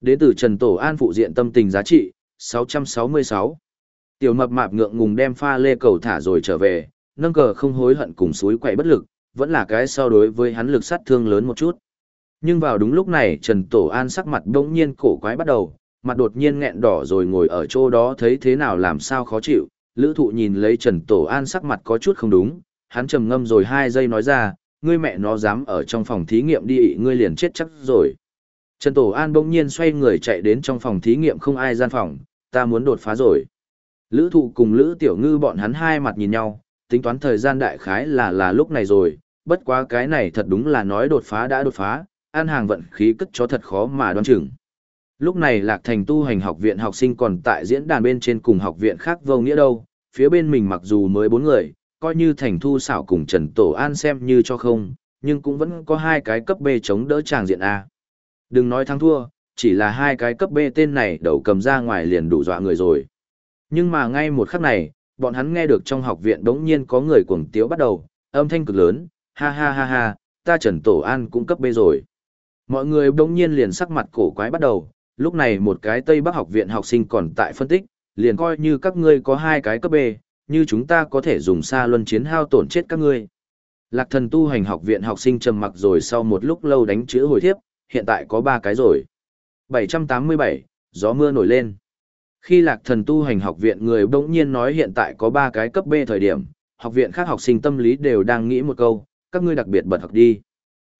Đến từ Trần Tổ An phụ diện tâm tình giá trị, 666. Tiểu mập mạp ngượng ngùng đem pha lê cầu thả rồi trở về, nâng cờ không hối hận cùng suối quậy bất lực, vẫn là cái so đối với hắn lực sát thương lớn một chút. Nhưng vào đúng lúc này Trần Tổ An sắc mặt đống nhiên cổ quái bắt đầu, mặt đột nhiên nghẹn đỏ rồi ngồi ở chỗ đó thấy thế nào làm sao khó chịu, lữ thụ nhìn lấy Trần Tổ An sắc mặt có chút không đúng, hắn trầm ngâm rồi hai giây nói ra, ngươi mẹ nó dám ở trong phòng thí nghiệm đi ngươi liền chết chắc rồi. Trần Tổ An bỗng nhiên xoay người chạy đến trong phòng thí nghiệm không ai gian phòng, ta muốn đột phá rồi. Lữ thụ cùng Lữ Tiểu Ngư bọn hắn hai mặt nhìn nhau, tính toán thời gian đại khái là là lúc này rồi, bất quá cái này thật đúng là nói đột phá đã đột phá, an hàng vận khí cất cho thật khó mà đoán chừng. Lúc này Lạc Thành tu hành học viện học sinh còn tại diễn đàn bên trên cùng học viện khác vô nghĩa đâu, phía bên mình mặc dù mới bốn người, coi như thành thu xảo cùng Trần Tổ An xem như cho không, nhưng cũng vẫn có hai cái cấp B chống đỡ tràng diện A. Đừng nói thắng thua, chỉ là hai cái cấp B tên này đầu cầm ra ngoài liền đủ dọa người rồi. Nhưng mà ngay một khắc này, bọn hắn nghe được trong học viện đống nhiên có người cuồng tiếu bắt đầu, âm thanh cực lớn, ha ha ha ha, ta Trần Tổ An cũng cấp B rồi. Mọi người đống nhiên liền sắc mặt cổ quái bắt đầu, lúc này một cái Tây Bắc học viện học sinh còn tại phân tích, liền coi như các ngươi có hai cái cấp B, như chúng ta có thể dùng xa luân chiến hao tổn chết các ngươi. Lạc thần tu hành học viện học sinh trầm mặc rồi sau một lúc lâu đánh chữ hồi thiếp, hiện tại có ba cái rồi. 787, gió mưa nổi lên. Khi lạc thần tu hành học viện người bỗng nhiên nói hiện tại có ba cái cấp B thời điểm, học viện khác học sinh tâm lý đều đang nghĩ một câu, các ngươi đặc biệt bật học đi.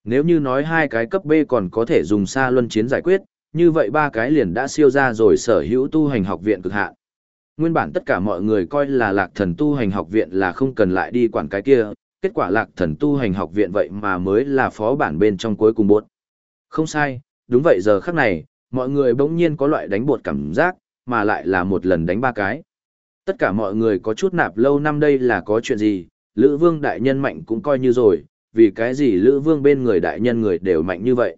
Nếu như nói hai cái cấp B còn có thể dùng xa luân chiến giải quyết, như vậy ba cái liền đã siêu ra rồi sở hữu tu hành học viện cực hạn. Nguyên bản tất cả mọi người coi là lạc thần tu hành học viện là không cần lại đi quản cái kia, kết quả lạc thần tu hành học viện vậy mà mới là phó bản bên trong cuối cùng bột. Không sai, đúng vậy giờ khắc này, mọi người bỗng nhiên có loại đánh bột cảm giác, mà lại là một lần đánh ba cái. Tất cả mọi người có chút nạp lâu năm đây là có chuyện gì, Lữ Vương đại nhân mạnh cũng coi như rồi, vì cái gì Lữ Vương bên người đại nhân người đều mạnh như vậy.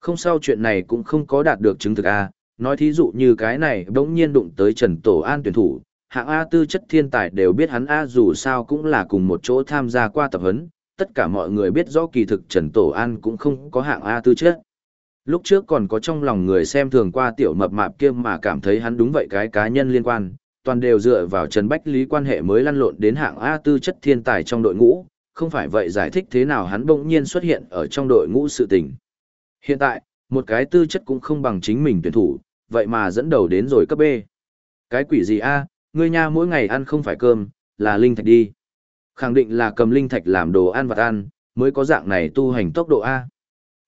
Không sao chuyện này cũng không có đạt được chứng thực A, nói thí dụ như cái này bỗng nhiên đụng tới Trần Tổ An tuyển thủ, hạng A tư chất thiên tài đều biết hắn A dù sao cũng là cùng một chỗ tham gia qua tập huấn, tất cả mọi người biết rõ kỳ thực Trần Tổ An cũng không có hạng A tư chất. Lúc trước còn có trong lòng người xem thường qua tiểu mập mạp kia mà cảm thấy hắn đúng vậy cái cá nhân liên quan, toàn đều dựa vào Trần Bách Lý quan hệ mới lăn lộn đến hạng A tư chất thiên tài trong đội ngũ, không phải vậy giải thích thế nào hắn bỗng nhiên xuất hiện ở trong đội ngũ sự tình. Hiện tại, một cái tư chất cũng không bằng chính mình tuyển thủ, vậy mà dẫn đầu đến rồi cấp B. Cái quỷ gì a? ngươi nha mỗi ngày ăn không phải cơm, là linh thạch đi. Khẳng định là cầm linh thạch làm đồ ăn vặt ăn, mới có dạng này tu hành tốc độ A.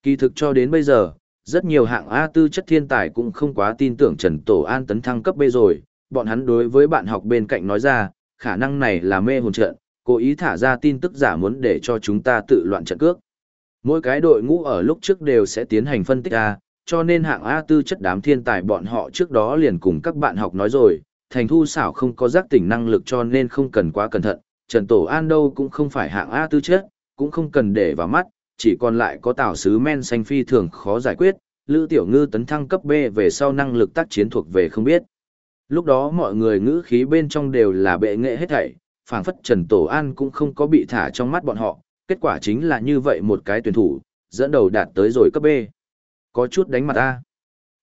Kỳ thực cho đến bây giờ, rất nhiều hạng A tư chất thiên tài cũng không quá tin tưởng Trần Tổ An tấn thăng cấp B rồi, bọn hắn đối với bạn học bên cạnh nói ra, khả năng này là mê hồn trận, cố ý thả ra tin tức giả muốn để cho chúng ta tự loạn trận cước. Mỗi cái đội ngũ ở lúc trước đều sẽ tiến hành phân tích A, cho nên hạng A tư chất đám thiên tài bọn họ trước đó liền cùng các bạn học nói rồi, thành thu xảo không có giác tỉnh năng lực cho nên không cần quá cẩn thận, Trần Tổ An đâu cũng không phải hạng A tư chất, cũng không cần để vào mắt, chỉ còn lại có tảo sứ men xanh phi thường khó giải quyết, Lữ Tiểu Ngư tấn thăng cấp B về sau năng lực tác chiến thuộc về không biết. Lúc đó mọi người ngữ khí bên trong đều là bệ nghệ hết thảy, phảng phất Trần Tổ An cũng không có bị thả trong mắt bọn họ, kết quả chính là như vậy một cái tuyển thủ, dẫn đầu đạt tới rồi cấp B. Có chút đánh mặt A.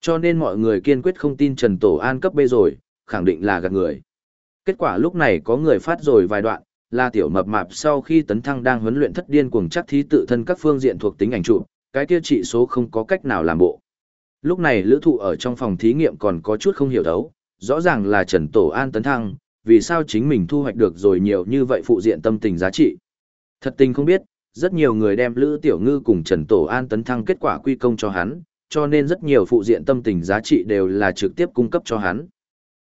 Cho nên mọi người kiên quyết không tin Trần Tổ An cấp B rồi, khẳng định là gạt người. Kết quả lúc này có người phát rồi vài đoạn, là tiểu mập mạp sau khi tấn thăng đang huấn luyện thất điên cuồng chắc thí tự thân các phương diện thuộc tính ảnh trụ, cái kia trị số không có cách nào làm bộ. Lúc này lữ thụ ở trong phòng thí nghiệm còn có chút không hiểu thấu, rõ ràng là Trần Tổ An tấn thăng, vì sao chính mình thu hoạch được rồi nhiều như vậy phụ diện tâm tình giá trị. Thật tình không biết, rất nhiều người đem Lữ Tiểu Ngư cùng Trần Tổ An tấn thăng kết quả quy công cho hắn, cho nên rất nhiều phụ diện tâm tình giá trị đều là trực tiếp cung cấp cho hắn.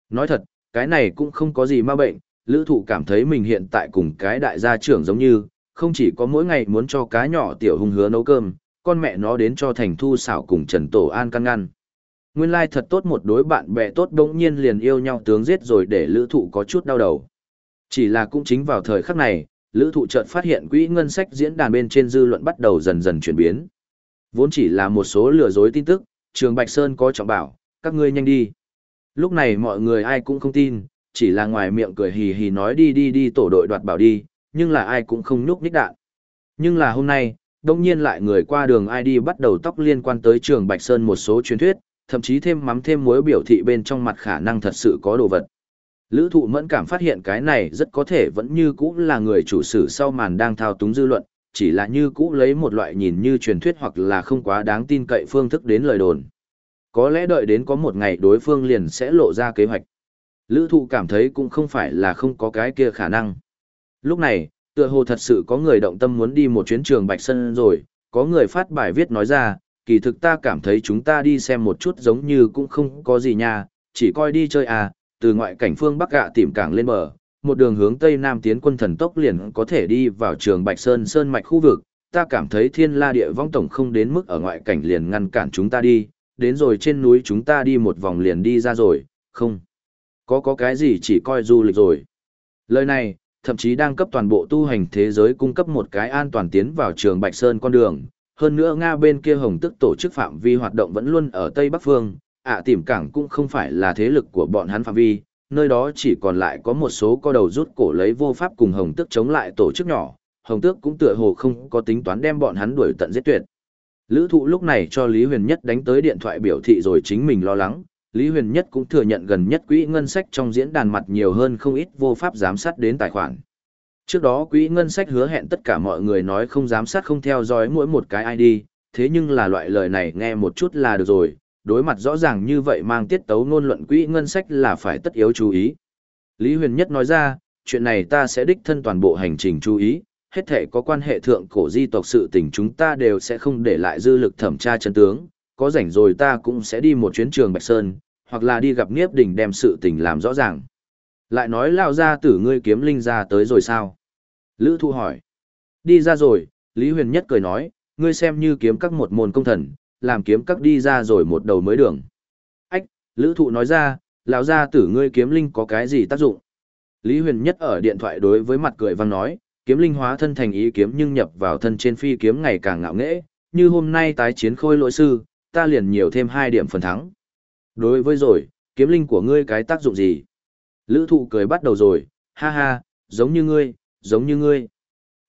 Nói thật, cái này cũng không có gì ma bệnh, lữ thụ cảm thấy mình hiện tại cùng cái đại gia trưởng giống như, không chỉ có mỗi ngày muốn cho cá nhỏ tiểu hung hứa nấu cơm, con mẹ nó đến cho thành thu xảo cùng Trần Tổ An căn ngăn. Nguyên lai like thật tốt một đối bạn bè tốt đống nhiên liền yêu nhau tướng giết rồi để lữ thụ có chút đau đầu. Chỉ là cũng chính vào thời khắc này, lữ thụ chợt phát hiện quỹ ngân sách diễn đàn bên trên dư luận bắt đầu dần dần chuyển biến. Vốn chỉ là một số lừa dối tin tức, trường Bạch Sơn có trọng bảo, các ngươi nhanh đi. Lúc này mọi người ai cũng không tin, chỉ là ngoài miệng cười hì hì nói đi đi đi tổ đội đoạt bảo đi, nhưng là ai cũng không nhúc nhích đạn. Nhưng là hôm nay, đông nhiên lại người qua đường ai đi bắt đầu tóc liên quan tới trường Bạch Sơn một số truyền thuyết, thậm chí thêm mắm thêm muối biểu thị bên trong mặt khả năng thật sự có đồ vật. Lữ thụ mẫn cảm phát hiện cái này rất có thể vẫn như cũ là người chủ sử sau màn đang thao túng dư luận, chỉ là như cũ lấy một loại nhìn như truyền thuyết hoặc là không quá đáng tin cậy phương thức đến lời đồn. Có lẽ đợi đến có một ngày đối phương liền sẽ lộ ra kế hoạch. Lữ thụ cảm thấy cũng không phải là không có cái kia khả năng. Lúc này, tựa hồ thật sự có người động tâm muốn đi một chuyến trường Bạch Sơn rồi, có người phát bài viết nói ra, kỳ thực ta cảm thấy chúng ta đi xem một chút giống như cũng không có gì nha, chỉ coi đi chơi à, từ ngoại cảnh phương Bắc gạ tìm cảng lên bờ, một đường hướng Tây Nam tiến quân thần tốc liền có thể đi vào trường Bạch Sơn Sơn Mạch khu vực, ta cảm thấy thiên la địa vong tổng không đến mức ở ngoại cảnh liền ngăn cản chúng ta đi, đến rồi trên núi chúng ta đi một vòng liền đi ra rồi, không. Có có cái gì chỉ coi du lịch rồi. Lời này, thậm chí đang cấp toàn bộ tu hành thế giới cung cấp một cái an toàn tiến vào trường Bạch Sơn con đường. Hơn nữa Nga bên kia hồng tức tổ chức phạm vi hoạt động vẫn luôn ở Tây Bắc Phương, ạ tìm cảng cũng không phải là thế lực của bọn hắn phạm vi, nơi đó chỉ còn lại có một số co đầu rút cổ lấy vô pháp cùng hồng tức chống lại tổ chức nhỏ, hồng tước cũng tựa hồ không có tính toán đem bọn hắn đuổi tận giết tuyệt. Lữ thụ lúc này cho Lý Huyền Nhất đánh tới điện thoại biểu thị rồi chính mình lo lắng, Lý Huyền Nhất cũng thừa nhận gần nhất quỹ ngân sách trong diễn đàn mặt nhiều hơn không ít vô pháp giám sát đến tài khoản. Trước đó quỹ ngân sách hứa hẹn tất cả mọi người nói không giám sát không theo dõi mỗi một cái ID, thế nhưng là loại lời này nghe một chút là được rồi, đối mặt rõ ràng như vậy mang tiết tấu ngôn luận quỹ ngân sách là phải tất yếu chú ý. Lý Huyền Nhất nói ra, chuyện này ta sẽ đích thân toàn bộ hành trình chú ý, hết thể có quan hệ thượng cổ di tộc sự tình chúng ta đều sẽ không để lại dư lực thẩm tra chân tướng, có rảnh rồi ta cũng sẽ đi một chuyến trường Bạch Sơn, hoặc là đi gặp Niếp Đình đem sự tình làm rõ ràng. Lại nói lao ra tử ngươi kiếm linh ra tới rồi sao? Lữ Thu hỏi. Đi ra rồi, Lý Huyền Nhất cười nói, ngươi xem như kiếm các một môn công thần, làm kiếm các đi ra rồi một đầu mới đường. Ách, Lữ Thụ nói ra, lão ra tử ngươi kiếm linh có cái gì tác dụng? Lý Huyền Nhất ở điện thoại đối với mặt cười vang nói, kiếm linh hóa thân thành ý kiếm nhưng nhập vào thân trên phi kiếm ngày càng ngạo nghễ, như hôm nay tái chiến khôi lỗi sư, ta liền nhiều thêm 2 điểm phần thắng. Đối với rồi, kiếm linh của ngươi cái tác dụng gì? Lữ thụ cười bắt đầu rồi, ha ha, giống như ngươi, giống như ngươi.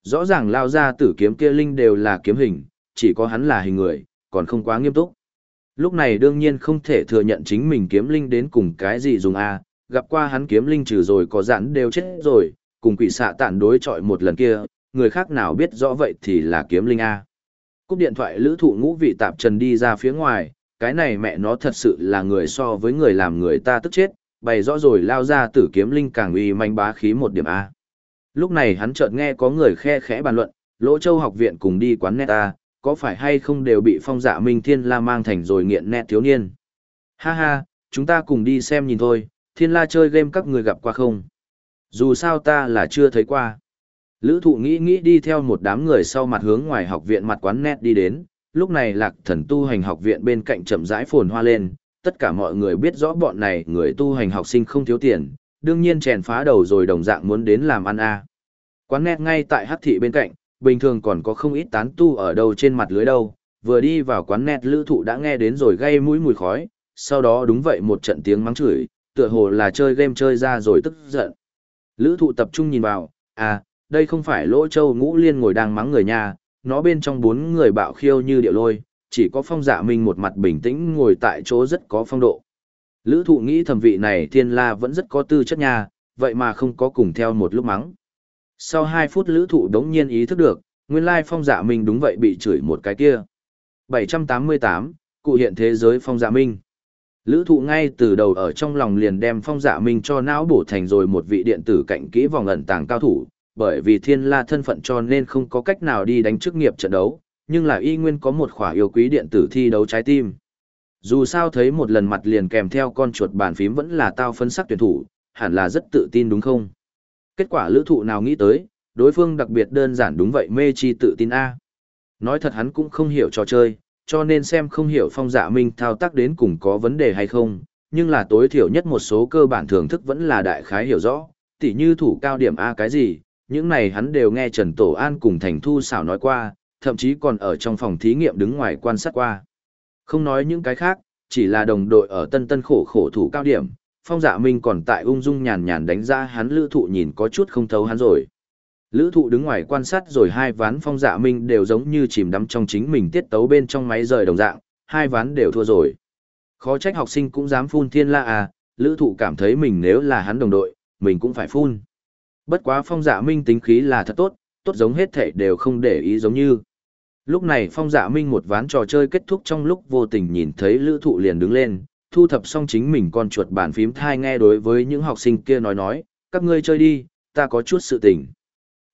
Rõ ràng lao ra tử kiếm kia linh đều là kiếm hình, chỉ có hắn là hình người, còn không quá nghiêm túc. Lúc này đương nhiên không thể thừa nhận chính mình kiếm linh đến cùng cái gì dùng a gặp qua hắn kiếm linh trừ rồi có giãn đều chết rồi, cùng quỷ xạ tản đối chọi một lần kia, người khác nào biết rõ vậy thì là kiếm linh a. Cúp điện thoại lữ thụ ngũ vị tạp trần đi ra phía ngoài, cái này mẹ nó thật sự là người so với người làm người ta tức chết, bày rõ rồi lao ra tử kiếm linh càng uy manh bá khí một điểm A. Lúc này hắn chợt nghe có người khe khẽ bàn luận, Lỗ Châu học viện cùng đi quán net ta có phải hay không đều bị phong dạ Minh Thiên La mang thành rồi nghiện net thiếu niên. Ha ha, chúng ta cùng đi xem nhìn thôi, Thiên La chơi game các người gặp qua không? Dù sao ta là chưa thấy qua. Lữ thụ nghĩ nghĩ đi theo một đám người sau mặt hướng ngoài học viện mặt quán net đi đến, lúc này lạc thần tu hành học viện bên cạnh chậm rãi phồn hoa lên, tất cả mọi người biết rõ bọn này người tu hành học sinh không thiếu tiền, đương nhiên chèn phá đầu rồi đồng dạng muốn đến làm ăn a. Quán net ngay tại hắc thị bên cạnh, bình thường còn có không ít tán tu ở đâu trên mặt lưới đâu, vừa đi vào quán net lữ thụ đã nghe đến rồi gây mũi mùi khói, sau đó đúng vậy một trận tiếng mắng chửi, tựa hồ là chơi game chơi ra rồi tức giận. Lữ thụ tập trung nhìn vào, à, đây không phải lỗ châu ngũ liên ngồi đang mắng người nhà, nó bên trong bốn người bạo khiêu như điệu lôi, chỉ có phong dạ minh một mặt bình tĩnh ngồi tại chỗ rất có phong độ. Lữ thụ nghĩ thẩm vị này thiên la vẫn rất có tư chất nha, vậy mà không có cùng theo một lúc mắng. Sau 2 phút lữ thụ đống nhiên ý thức được, nguyên lai phong dạ minh đúng vậy bị chửi một cái kia. 788, cụ hiện thế giới phong dạ minh. Lữ thụ ngay từ đầu ở trong lòng liền đem phong dạ minh cho não bổ thành rồi một vị điện tử cạnh kỹ vòng ẩn tàng cao thủ, bởi vì thiên la thân phận cho nên không có cách nào đi đánh chức nghiệp trận đấu, nhưng là y nguyên có một khỏa yêu quý điện tử thi đấu trái tim. Dù sao thấy một lần mặt liền kèm theo con chuột bàn phím vẫn là tao phân sắc tuyển thủ, hẳn là rất tự tin đúng không? Kết quả lữ thụ nào nghĩ tới, đối phương đặc biệt đơn giản đúng vậy mê chi tự tin A. Nói thật hắn cũng không hiểu trò chơi, cho nên xem không hiểu phong dạ minh thao tác đến cùng có vấn đề hay không, nhưng là tối thiểu nhất một số cơ bản thưởng thức vẫn là đại khái hiểu rõ, tỉ như thủ cao điểm A cái gì, những này hắn đều nghe Trần Tổ An cùng Thành Thu xảo nói qua, thậm chí còn ở trong phòng thí nghiệm đứng ngoài quan sát qua. Không nói những cái khác, chỉ là đồng đội ở tân tân khổ khổ thủ cao điểm, phong dạ minh còn tại ung dung nhàn nhàn đánh ra hắn lữ thụ nhìn có chút không thấu hắn rồi. Lữ thụ đứng ngoài quan sát rồi hai ván phong dạ minh đều giống như chìm đắm trong chính mình tiết tấu bên trong máy rời đồng dạng, hai ván đều thua rồi. Khó trách học sinh cũng dám phun thiên la à, lữ thụ cảm thấy mình nếu là hắn đồng đội, mình cũng phải phun. Bất quá phong dạ minh tính khí là thật tốt, tốt giống hết thể đều không để ý giống như. Lúc này phong dạ minh một ván trò chơi kết thúc trong lúc vô tình nhìn thấy lữ thụ liền đứng lên, thu thập xong chính mình con chuột bàn phím thai nghe đối với những học sinh kia nói nói, các ngươi chơi đi, ta có chút sự tình.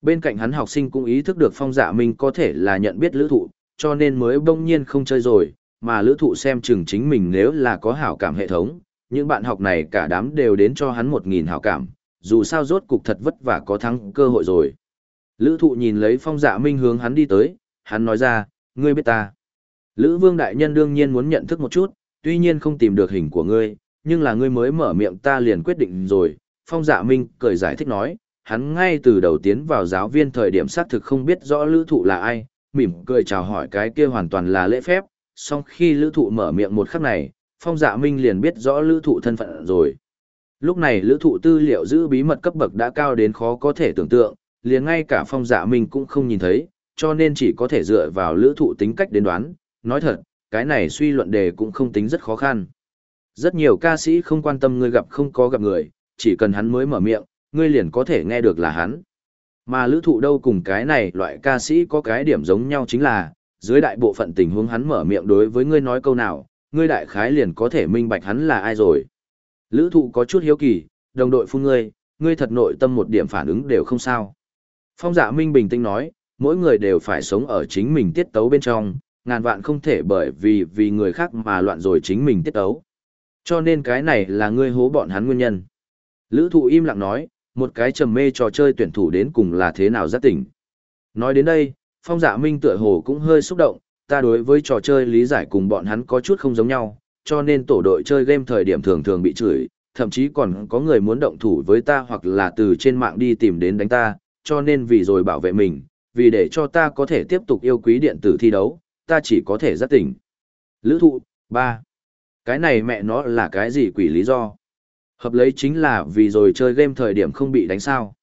Bên cạnh hắn học sinh cũng ý thức được phong dạ minh có thể là nhận biết lữ thụ, cho nên mới bỗng nhiên không chơi rồi, mà lữ thụ xem chừng chính mình nếu là có hảo cảm hệ thống, những bạn học này cả đám đều đến cho hắn 1.000 hảo cảm, dù sao rốt cục thật vất vả có thắng cơ hội rồi. Lữ thụ nhìn lấy phong dạ minh hướng hắn đi tới, hắn nói ra, ngươi biết ta. Lữ vương đại nhân đương nhiên muốn nhận thức một chút, tuy nhiên không tìm được hình của ngươi, nhưng là ngươi mới mở miệng ta liền quyết định rồi. Phong dạ minh cười giải thích nói, hắn ngay từ đầu tiến vào giáo viên thời điểm xác thực không biết rõ lữ thụ là ai, mỉm cười chào hỏi cái kia hoàn toàn là lễ phép, song khi lữ thụ mở miệng một khắc này, phong dạ minh liền biết rõ lữ thụ thân phận rồi. Lúc này lữ thụ tư liệu giữ bí mật cấp bậc đã cao đến khó có thể tưởng tượng, liền ngay cả phong dạ minh cũng không nhìn thấy, cho nên chỉ có thể dựa vào lữ thụ tính cách đến đoán. Nói thật, cái này suy luận đề cũng không tính rất khó khăn. Rất nhiều ca sĩ không quan tâm người gặp không có gặp người, chỉ cần hắn mới mở miệng, ngươi liền có thể nghe được là hắn. Mà lữ thụ đâu cùng cái này loại ca sĩ có cái điểm giống nhau chính là, dưới đại bộ phận tình huống hắn mở miệng đối với ngươi nói câu nào, ngươi đại khái liền có thể minh bạch hắn là ai rồi. Lữ thụ có chút hiếu kỳ, đồng đội phun ngươi, ngươi thật nội tâm một điểm phản ứng đều không sao. Phong dạ minh bình tĩnh nói, mỗi người đều phải sống ở chính mình tiết tấu bên trong, ngàn vạn không thể bởi vì vì người khác mà loạn rồi chính mình tiết tấu. Cho nên cái này là ngươi hố bọn hắn nguyên nhân. Lữ thụ im lặng nói, một cái trầm mê trò chơi tuyển thủ đến cùng là thế nào giác tỉnh. Nói đến đây, phong dạ minh tựa hồ cũng hơi xúc động, ta đối với trò chơi lý giải cùng bọn hắn có chút không giống nhau, cho nên tổ đội chơi game thời điểm thường thường bị chửi, thậm chí còn có người muốn động thủ với ta hoặc là từ trên mạng đi tìm đến đánh ta, cho nên vì rồi bảo vệ mình, vì để cho ta có thể tiếp tục yêu quý điện tử thi đấu, ta chỉ có thể giác tỉnh. Lữ thụ, 3. Cái này mẹ nó là cái gì quỷ lý do? Hợp lấy chính là vì rồi chơi game thời điểm không bị đánh sao.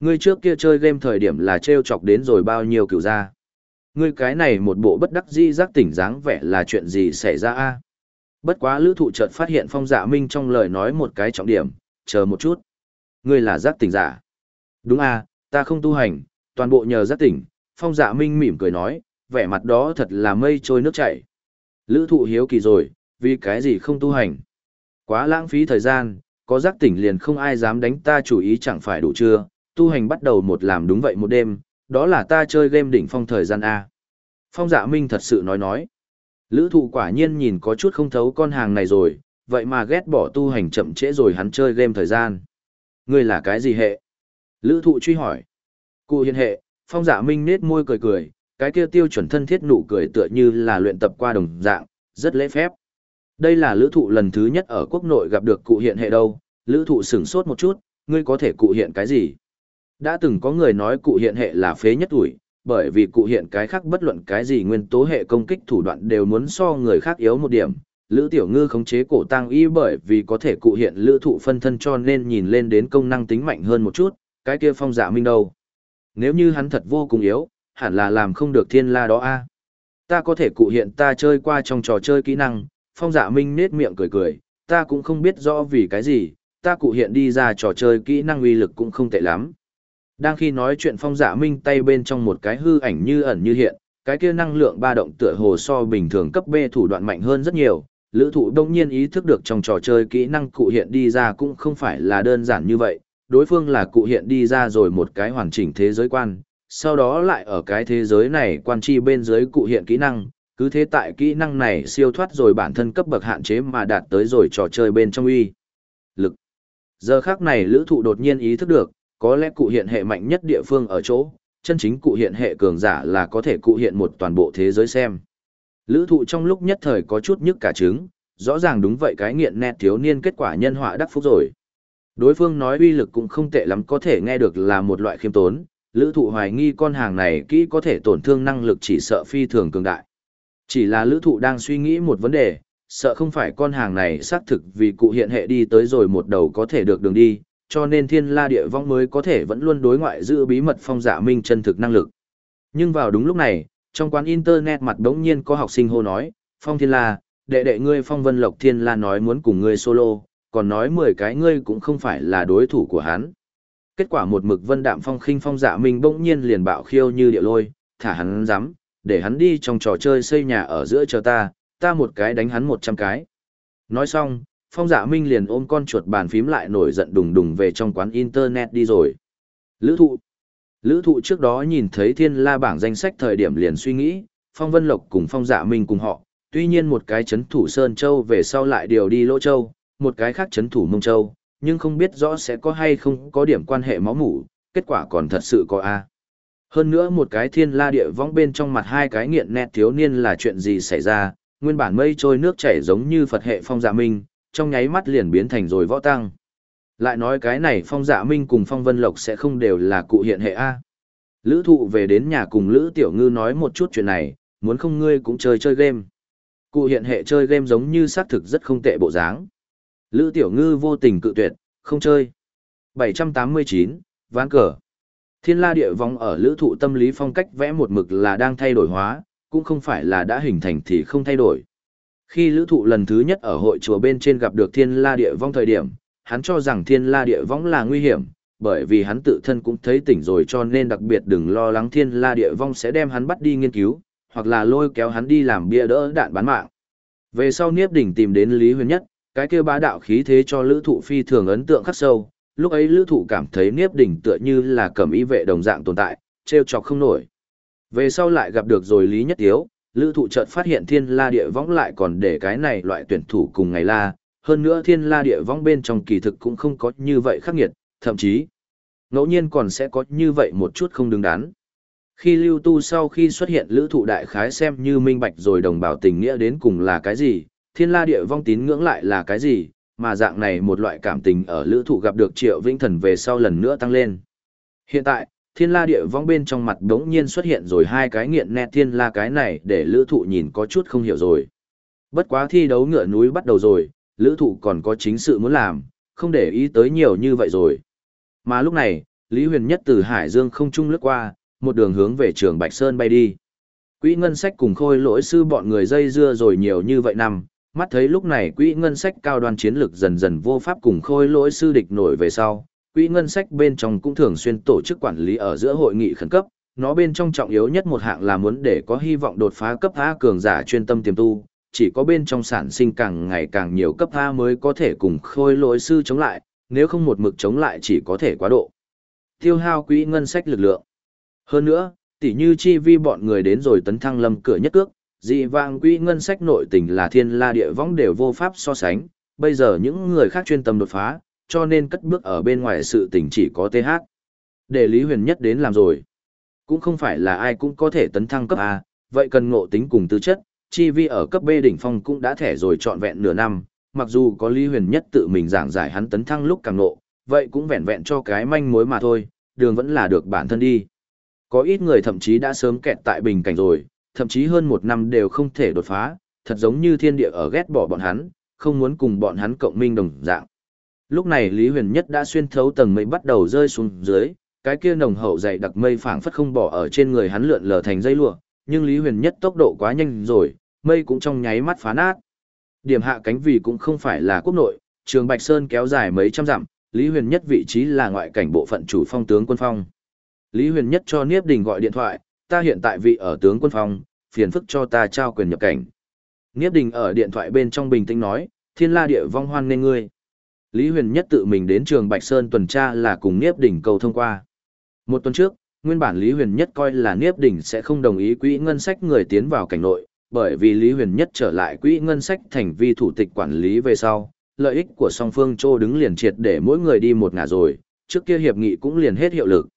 Ngươi trước kia chơi game thời điểm là trêu chọc đến rồi bao nhiêu kiểu ra. Ngươi cái này một bộ bất đắc di giác tỉnh dáng vẻ là chuyện gì xảy ra a Bất quá lữ thụ chợt phát hiện phong dạ minh trong lời nói một cái trọng điểm, chờ một chút. Ngươi là giác tỉnh giả. Đúng a ta không tu hành, toàn bộ nhờ giác tỉnh, phong dạ minh mỉm cười nói, vẻ mặt đó thật là mây trôi nước chảy. Lữ thụ hiếu kỳ rồi, vì cái gì không tu hành. Quá lãng phí thời gian, có giác tỉnh liền không ai dám đánh ta chủ ý chẳng phải đủ chưa, tu hành bắt đầu một làm đúng vậy một đêm, đó là ta chơi game đỉnh phong thời gian A. Phong dạ minh thật sự nói nói. Lữ thụ quả nhiên nhìn có chút không thấu con hàng này rồi, vậy mà ghét bỏ tu hành chậm trễ rồi hắn chơi game thời gian. Ngươi là cái gì hệ? Lữ thụ truy hỏi. Cụ hiện hệ, phong dạ minh nết môi cười cười, cái kia tiêu chuẩn thân thiết nụ cười tựa như là luyện tập qua đồng dạng, rất lễ phép. Đây là lữ thụ lần thứ nhất ở quốc nội gặp được cụ hiện hệ đâu, lữ thụ sửng sốt một chút, ngươi có thể cụ hiện cái gì? Đã từng có người nói cụ hiện hệ là phế nhất tuổi, bởi vì cụ hiện cái khác bất luận cái gì nguyên tố hệ công kích thủ đoạn đều muốn so người khác yếu một điểm. Lữ tiểu ngư khống chế cổ tăng y bởi vì có thể cụ hiện lữ thụ phân thân cho nên nhìn lên đến công năng tính mạnh hơn một chút, cái kia phong dạ minh đâu. Nếu như hắn thật vô cùng yếu, hẳn là làm không được thiên la đó a Ta có thể cụ hiện ta chơi qua trong trò chơi kỹ năng, phong dạ minh nết miệng cười cười, ta cũng không biết rõ vì cái gì, ta cụ hiện đi ra trò chơi kỹ năng uy lực cũng không tệ lắm. Đang khi nói chuyện phong dạ minh tay bên trong một cái hư ảnh như ẩn như hiện, cái kia năng lượng ba động tựa hồ so bình thường cấp B thủ đoạn mạnh hơn rất nhiều. Lữ thụ đông nhiên ý thức được trong trò chơi kỹ năng cụ hiện đi ra cũng không phải là đơn giản như vậy, đối phương là cụ hiện đi ra rồi một cái hoàn chỉnh thế giới quan, sau đó lại ở cái thế giới này quan chi bên dưới cụ hiện kỹ năng, cứ thế tại kỹ năng này siêu thoát rồi bản thân cấp bậc hạn chế mà đạt tới rồi trò chơi bên trong uy. Lực. Giờ khác này lữ thụ đột nhiên ý thức được, có lẽ cụ hiện hệ mạnh nhất địa phương ở chỗ, chân chính cụ hiện hệ cường giả là có thể cụ hiện một toàn bộ thế giới xem. Lữ thụ trong lúc nhất thời có chút nhức cả trứng, rõ ràng đúng vậy cái nghiện nét thiếu niên kết quả nhân họa đắc phúc rồi. Đối phương nói uy lực cũng không tệ lắm có thể nghe được là một loại khiêm tốn, lữ thụ hoài nghi con hàng này kỹ có thể tổn thương năng lực chỉ sợ phi thường cường đại. Chỉ là lữ thụ đang suy nghĩ một vấn đề, sợ không phải con hàng này xác thực vì cụ hiện hệ đi tới rồi một đầu có thể được đường đi, cho nên thiên la địa vong mới có thể vẫn luôn đối ngoại giữ bí mật phong giả dạ minh chân thực năng lực. Nhưng vào đúng lúc này, trong quán internet mặt đống nhiên có học sinh hô nói, phong thiên la, đệ đệ ngươi phong vân lộc thiên la nói muốn cùng ngươi solo, còn nói 10 cái ngươi cũng không phải là đối thủ của hắn. Kết quả một mực vân đạm phong khinh phong dạ minh bỗng nhiên liền bạo khiêu như địa lôi, thả hắn dám, để hắn đi trong trò chơi xây nhà ở giữa chờ ta, ta một cái đánh hắn 100 cái. Nói xong, phong dạ minh liền ôm con chuột bàn phím lại nổi giận đùng đùng về trong quán internet đi rồi. Lữ thụ Lữ thụ trước đó nhìn thấy thiên la bảng danh sách thời điểm liền suy nghĩ, phong vân lộc cùng phong dạ minh cùng họ, tuy nhiên một cái chấn thủ Sơn Châu về sau lại điều đi Lỗ Châu, một cái khác chấn thủ Mông Châu, nhưng không biết rõ sẽ có hay không có điểm quan hệ máu mủ, kết quả còn thật sự có A. Hơn nữa một cái thiên la địa vong bên trong mặt hai cái nghiện nét thiếu niên là chuyện gì xảy ra, nguyên bản mây trôi nước chảy giống như Phật hệ phong dạ minh, trong nháy mắt liền biến thành rồi võ tăng. Lại nói cái này phong dạ minh cùng phong vân lộc sẽ không đều là cụ hiện hệ A. Lữ thụ về đến nhà cùng Lữ Tiểu Ngư nói một chút chuyện này, muốn không ngươi cũng chơi chơi game. Cụ hiện hệ chơi game giống như xác thực rất không tệ bộ dáng. Lữ Tiểu Ngư vô tình cự tuyệt, không chơi. 789, ván cờ. Thiên la địa vong ở lữ thụ tâm lý phong cách vẽ một mực là đang thay đổi hóa, cũng không phải là đã hình thành thì không thay đổi. Khi lữ thụ lần thứ nhất ở hội chùa bên trên gặp được thiên la địa vong thời điểm, hắn cho rằng thiên la địa vong là nguy hiểm, bởi vì hắn tự thân cũng thấy tỉnh rồi cho nên đặc biệt đừng lo lắng thiên la địa vong sẽ đem hắn bắt đi nghiên cứu, hoặc là lôi kéo hắn đi làm bia đỡ đạn bán mạng. Về sau Niếp Đỉnh tìm đến Lý Huyền Nhất, cái kia bá đạo khí thế cho lữ thụ phi thường ấn tượng khắc sâu, lúc ấy lữ thụ cảm thấy Niếp Đỉnh tựa như là cầm ý vệ đồng dạng tồn tại, treo chọc không nổi. Về sau lại gặp được rồi Lý Nhất Tiếu, lữ thụ chợt phát hiện thiên la địa võng lại còn để cái này loại tuyển thủ cùng ngày la, hơn nữa thiên la địa võng bên trong kỳ thực cũng không có như vậy khắc nghiệt, thậm chí ngẫu nhiên còn sẽ có như vậy một chút không đứng đắn. Khi lưu tu sau khi xuất hiện lữ thụ đại khái xem như minh bạch rồi đồng bào tình nghĩa đến cùng là cái gì, thiên la địa vong tín ngưỡng lại là cái gì, mà dạng này một loại cảm tình ở lữ thụ gặp được triệu vĩnh thần về sau lần nữa tăng lên. Hiện tại, thiên la địa vong bên trong mặt đống nhiên xuất hiện rồi hai cái nghiện nét thiên la cái này để lữ thụ nhìn có chút không hiểu rồi. Bất quá thi đấu ngựa núi bắt đầu rồi, lữ thụ còn có chính sự muốn làm, không để ý tới nhiều như vậy rồi. Mà lúc này, Lý Huyền Nhất từ Hải Dương không trung lướt qua, một đường hướng về trường Bạch Sơn bay đi. Quỹ ngân sách cùng khôi lỗi sư bọn người dây dưa rồi nhiều như vậy năm, mắt thấy lúc này quỹ ngân sách cao Đoàn chiến lực dần dần vô pháp cùng khôi lỗi sư địch nổi về sau. Quỹ ngân sách bên trong cũng thường xuyên tổ chức quản lý ở giữa hội nghị khẩn cấp, nó bên trong trọng yếu nhất một hạng là muốn để có hy vọng đột phá cấp A cường giả chuyên tâm tiềm tu, chỉ có bên trong sản sinh càng ngày càng nhiều cấp A mới có thể cùng khôi lỗi sư chống lại, nếu không một mực chống lại chỉ có thể quá độ. Tiêu hao quỹ ngân sách lực lượng. Hơn nữa, tỉ như chi vi bọn người đến rồi tấn thăng lâm cửa nhất cước, dị vang quỹ ngân sách nội tình là thiên la địa võng đều vô pháp so sánh, bây giờ những người khác chuyên tâm đột phá, cho nên cất bước ở bên ngoài sự tình chỉ có TH. Để Lý Huyền nhất đến làm rồi. Cũng không phải là ai cũng có thể tấn thăng cấp A, vậy cần ngộ tính cùng tư chất, chi vi ở cấp B đỉnh phong cũng đã thẻ rồi trọn vẹn nửa năm, mặc dù có Lý Huyền nhất tự mình giảng giải hắn tấn thăng lúc càng ngộ, vậy cũng vẹn vẹn cho cái manh mối mà thôi, đường vẫn là được bản thân đi. Có ít người thậm chí đã sớm kẹt tại bình cảnh rồi, thậm chí hơn một năm đều không thể đột phá, thật giống như thiên địa ở ghét bỏ bọn hắn, không muốn cùng bọn hắn cộng minh đồng dạng. Lúc này Lý Huyền Nhất đã xuyên thấu tầng mây bắt đầu rơi xuống dưới, cái kia nồng hậu dày đặc mây phảng phất không bỏ ở trên người hắn lượn lờ thành dây lụa, nhưng Lý Huyền Nhất tốc độ quá nhanh rồi, mây cũng trong nháy mắt phá nát. Điểm hạ cánh vì cũng không phải là quốc nội, trường Bạch Sơn kéo dài mấy trăm dặm, Lý Huyền Nhất vị trí là ngoại cảnh bộ phận chủ phong tướng quân phong. Lý Huyền Nhất cho Niếp Đình gọi điện thoại, ta hiện tại vị ở tướng quân phòng, phiền phức cho ta trao quyền nhập cảnh. Niếp Đình ở điện thoại bên trong bình tĩnh nói, thiên la địa vong hoan nên ngươi. Lý Huyền Nhất tự mình đến trường Bạch Sơn tuần tra là cùng Niếp đỉnh cầu thông qua. Một tuần trước, nguyên bản Lý Huyền Nhất coi là Niếp đỉnh sẽ không đồng ý quỹ ngân sách người tiến vào cảnh nội, bởi vì Lý Huyền Nhất trở lại quỹ ngân sách thành vi thủ tịch quản lý về sau, lợi ích của song phương trô đứng liền triệt để mỗi người đi một ngả rồi, trước kia hiệp nghị cũng liền hết hiệu lực.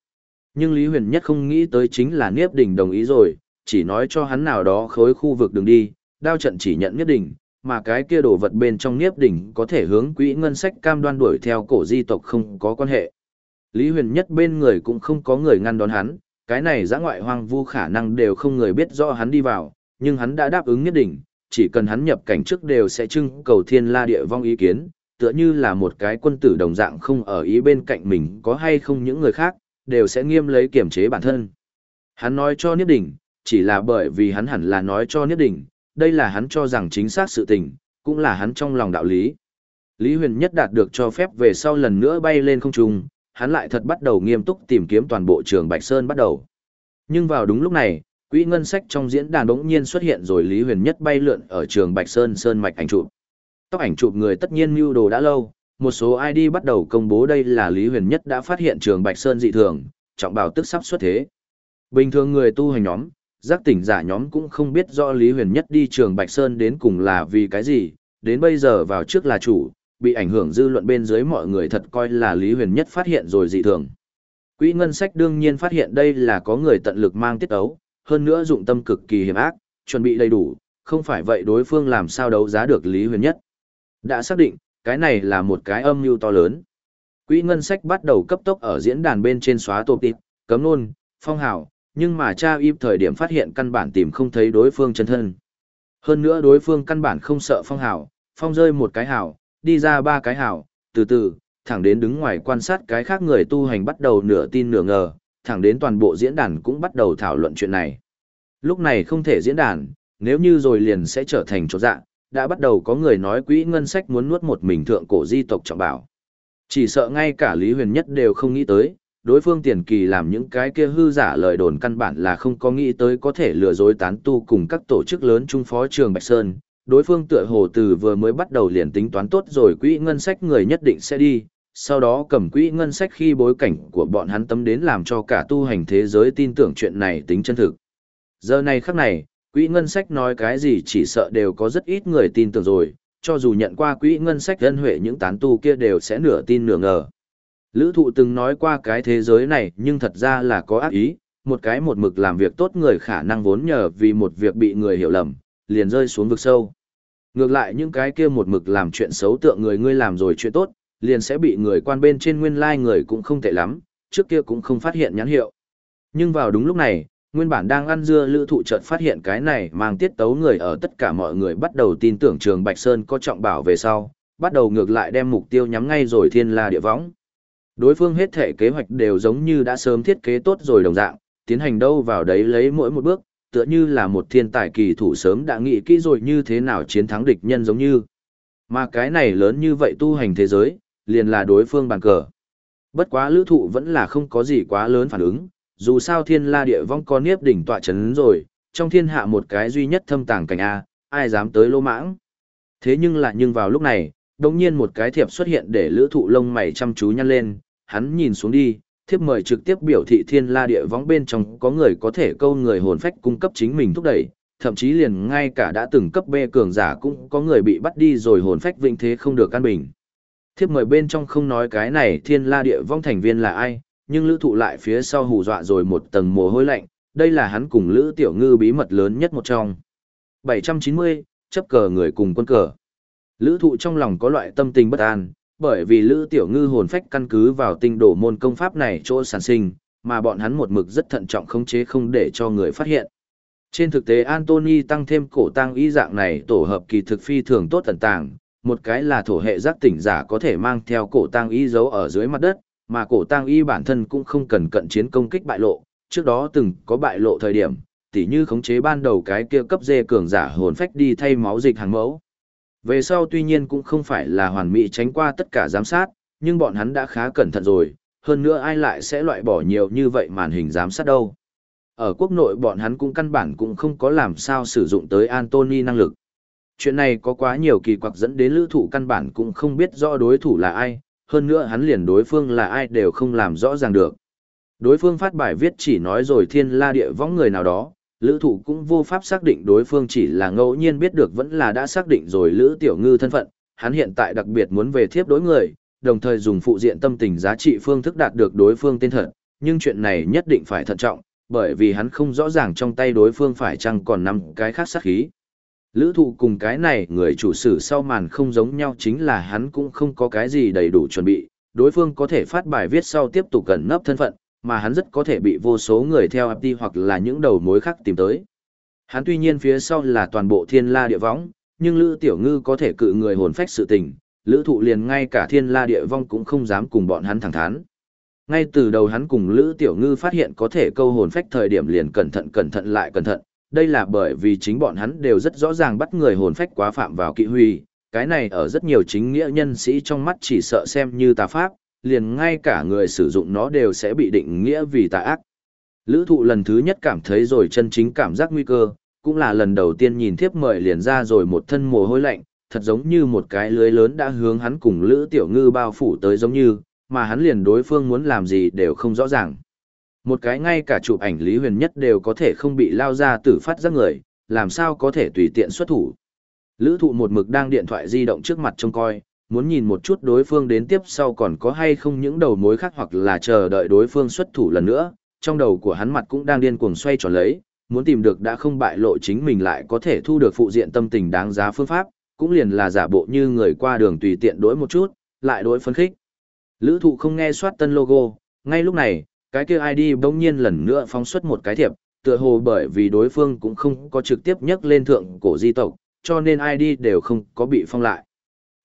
Nhưng Lý Huyền Nhất không nghĩ tới chính là Niếp đỉnh đồng ý rồi, chỉ nói cho hắn nào đó khối khu vực đường đi, đao trận chỉ nhận Niếp đỉnh mà cái kia đồ vật bên trong Niếp đỉnh có thể hướng quỹ ngân sách cam đoan đuổi theo cổ di tộc không có quan hệ. Lý Huyền Nhất bên người cũng không có người ngăn đón hắn, cái này giã ngoại hoang vu khả năng đều không người biết rõ hắn đi vào, nhưng hắn đã đáp ứng Niếp đỉnh, chỉ cần hắn nhập cảnh trước đều sẽ trưng cầu thiên la địa vong ý kiến, tựa như là một cái quân tử đồng dạng không ở ý bên cạnh mình có hay không những người khác, đều sẽ nghiêm lấy kiểm chế bản thân. Hắn nói cho Niếp Đỉnh, chỉ là bởi vì hắn hẳn là nói cho Niếp Đỉnh, đây là hắn cho rằng chính xác sự tình, cũng là hắn trong lòng đạo lý. Lý Huyền Nhất đạt được cho phép về sau lần nữa bay lên không trung, hắn lại thật bắt đầu nghiêm túc tìm kiếm toàn bộ trường Bạch Sơn bắt đầu. Nhưng vào đúng lúc này, quỹ ngân sách trong diễn đàn đống nhiên xuất hiện rồi Lý Huyền Nhất bay lượn ở trường Bạch Sơn Sơn mạch ảnh chụp. Tóc ảnh chụp người tất nhiên mưu đồ đã lâu, một số ID bắt đầu công bố đây là Lý Huyền Nhất đã phát hiện trường Bạch Sơn dị thường, trọng bảo tức sắp xuất thế. Bình thường người tu hành nhóm, giác tỉnh giả nhóm cũng không biết rõ Lý Huyền Nhất đi trường Bạch Sơn đến cùng là vì cái gì, đến bây giờ vào trước là chủ, bị ảnh hưởng dư luận bên dưới mọi người thật coi là Lý Huyền Nhất phát hiện rồi dị thường. Quỹ ngân sách đương nhiên phát hiện đây là có người tận lực mang tiết ấu, hơn nữa dụng tâm cực kỳ hiểm ác, chuẩn bị đầy đủ, không phải vậy đối phương làm sao đấu giá được Lý Huyền Nhất. Đã xác định, cái này là một cái âm mưu to lớn. Quỹ ngân sách bắt đầu cấp tốc ở diễn đàn bên trên xóa tổ tịp, cấm nôn, phong hào, nhưng mà cha im thời điểm phát hiện căn bản tìm không thấy đối phương chân thân. Hơn nữa đối phương căn bản không sợ phong hào, phong rơi một cái hào, đi ra ba cái hào, từ từ, thẳng đến đứng ngoài quan sát cái khác người tu hành bắt đầu nửa tin nửa ngờ, thẳng đến toàn bộ diễn đàn cũng bắt đầu thảo luận chuyện này. Lúc này không thể diễn đàn, nếu như rồi liền sẽ trở thành chỗ dạ, đã bắt đầu có người nói quỹ ngân sách muốn nuốt một mình thượng cổ di tộc trọng bảo. Chỉ sợ ngay cả Lý Huyền Nhất đều không nghĩ tới, đối phương tiền kỳ làm những cái kia hư giả lời đồn căn bản là không có nghĩ tới có thể lừa dối tán tu cùng các tổ chức lớn trung phó trường Bạch Sơn. Đối phương tựa hồ từ vừa mới bắt đầu liền tính toán tốt rồi quỹ ngân sách người nhất định sẽ đi, sau đó cầm quỹ ngân sách khi bối cảnh của bọn hắn tấm đến làm cho cả tu hành thế giới tin tưởng chuyện này tính chân thực. Giờ này khắc này, quỹ ngân sách nói cái gì chỉ sợ đều có rất ít người tin tưởng rồi, cho dù nhận qua quỹ ngân sách ân huệ những tán tu kia đều sẽ nửa tin nửa ngờ. Lữ thụ từng nói qua cái thế giới này nhưng thật ra là có ác ý, một cái một mực làm việc tốt người khả năng vốn nhờ vì một việc bị người hiểu lầm, liền rơi xuống vực sâu. Ngược lại những cái kia một mực làm chuyện xấu tượng người ngươi làm rồi chuyện tốt, liền sẽ bị người quan bên trên nguyên lai like người cũng không tệ lắm, trước kia cũng không phát hiện nhãn hiệu. Nhưng vào đúng lúc này, nguyên bản đang ăn dưa lữ thụ chợt phát hiện cái này mang tiết tấu người ở tất cả mọi người bắt đầu tin tưởng trường Bạch Sơn có trọng bảo về sau, bắt đầu ngược lại đem mục tiêu nhắm ngay rồi thiên la địa võng. Đối phương hết thể kế hoạch đều giống như đã sớm thiết kế tốt rồi đồng dạng, tiến hành đâu vào đấy lấy mỗi một bước, tựa như là một thiên tài kỳ thủ sớm đã nghĩ kỹ rồi như thế nào chiến thắng địch nhân giống như. Mà cái này lớn như vậy tu hành thế giới, liền là đối phương bàn cờ. Bất quá lữ thụ vẫn là không có gì quá lớn phản ứng, dù sao thiên la địa vong có niếp đỉnh tọa chấn rồi, trong thiên hạ một cái duy nhất thâm tàng cảnh A, ai dám tới lô mãng. Thế nhưng lại nhưng vào lúc này, đồng nhiên một cái thiệp xuất hiện để lữ thụ lông mày chăm chú nhăn lên, hắn nhìn xuống đi, thiếp mời trực tiếp biểu thị thiên la địa vong bên trong có người có thể câu người hồn phách cung cấp chính mình thúc đẩy, thậm chí liền ngay cả đã từng cấp B cường giả cũng có người bị bắt đi rồi hồn phách vĩnh thế không được căn bình. Thiếp mời bên trong không nói cái này thiên la địa vong thành viên là ai, nhưng lữ thụ lại phía sau hù dọa rồi một tầng mồ hôi lạnh, đây là hắn cùng lữ tiểu ngư bí mật lớn nhất một trong. 790, chấp cờ người cùng quân cờ. Lữ thụ trong lòng có loại tâm tình bất an, bởi vì lữ tiểu ngư hồn phách căn cứ vào tinh đổ môn công pháp này chỗ sản sinh, mà bọn hắn một mực rất thận trọng khống chế không để cho người phát hiện. Trên thực tế Anthony tăng thêm cổ tăng y dạng này tổ hợp kỳ thực phi thường tốt tận tàng, một cái là thổ hệ giác tỉnh giả có thể mang theo cổ tăng y giấu ở dưới mặt đất, mà cổ tăng y bản thân cũng không cần cận chiến công kích bại lộ, trước đó từng có bại lộ thời điểm, tỉ như khống chế ban đầu cái kia cấp dê cường giả hồn phách đi thay máu dịch hàng mẫu. Về sau tuy nhiên cũng không phải là hoàn mỹ tránh qua tất cả giám sát, nhưng bọn hắn đã khá cẩn thận rồi, hơn nữa ai lại sẽ loại bỏ nhiều như vậy màn hình giám sát đâu. Ở quốc nội bọn hắn cũng căn bản cũng không có làm sao sử dụng tới Anthony năng lực. Chuyện này có quá nhiều kỳ quặc dẫn đến lữ thủ căn bản cũng không biết rõ đối thủ là ai, hơn nữa hắn liền đối phương là ai đều không làm rõ ràng được. Đối phương phát bài viết chỉ nói rồi thiên la địa võng người nào đó, lữ thủ cũng vô pháp xác định đối phương chỉ là ngẫu nhiên biết được vẫn là đã xác định rồi lữ tiểu ngư thân phận, hắn hiện tại đặc biệt muốn về thiếp đối người, đồng thời dùng phụ diện tâm tình giá trị phương thức đạt được đối phương tên thật, nhưng chuyện này nhất định phải thận trọng, bởi vì hắn không rõ ràng trong tay đối phương phải chăng còn nằm cái khác sát khí. Lữ thụ cùng cái này người chủ sử sau màn không giống nhau chính là hắn cũng không có cái gì đầy đủ chuẩn bị, đối phương có thể phát bài viết sau tiếp tục gần nấp thân phận, mà hắn rất có thể bị vô số người theo FT hoặc là những đầu mối khác tìm tới. Hắn tuy nhiên phía sau là toàn bộ thiên la địa võng, nhưng Lữ Tiểu Ngư có thể cự người hồn phách sự tình, Lữ Thụ liền ngay cả thiên la địa vong cũng không dám cùng bọn hắn thẳng thắn. Ngay từ đầu hắn cùng Lữ Tiểu Ngư phát hiện có thể câu hồn phách thời điểm liền cẩn thận cẩn thận lại cẩn thận, đây là bởi vì chính bọn hắn đều rất rõ ràng bắt người hồn phách quá phạm vào kỵ huy, cái này ở rất nhiều chính nghĩa nhân sĩ trong mắt chỉ sợ xem như tà pháp, liền ngay cả người sử dụng nó đều sẽ bị định nghĩa vì tà ác. Lữ thụ lần thứ nhất cảm thấy rồi chân chính cảm giác nguy cơ, cũng là lần đầu tiên nhìn thiếp mời liền ra rồi một thân mồ hôi lạnh, thật giống như một cái lưới lớn đã hướng hắn cùng Lữ Tiểu Ngư bao phủ tới giống như, mà hắn liền đối phương muốn làm gì đều không rõ ràng. Một cái ngay cả chụp ảnh Lý Huyền Nhất đều có thể không bị lao ra tử phát giác người, làm sao có thể tùy tiện xuất thủ. Lữ thụ một mực đang điện thoại di động trước mặt trông coi, muốn nhìn một chút đối phương đến tiếp sau còn có hay không những đầu mối khác hoặc là chờ đợi đối phương xuất thủ lần nữa, trong đầu của hắn mặt cũng đang điên cuồng xoay tròn lấy, muốn tìm được đã không bại lộ chính mình lại có thể thu được phụ diện tâm tình đáng giá phương pháp, cũng liền là giả bộ như người qua đường tùy tiện đối một chút, lại đối phân khích. Lữ thụ không nghe soát tân logo, ngay lúc này, cái kia ID bỗng nhiên lần nữa phóng xuất một cái thiệp, tựa hồ bởi vì đối phương cũng không có trực tiếp nhắc lên thượng cổ di tộc, cho nên ID đều không có bị phong lại.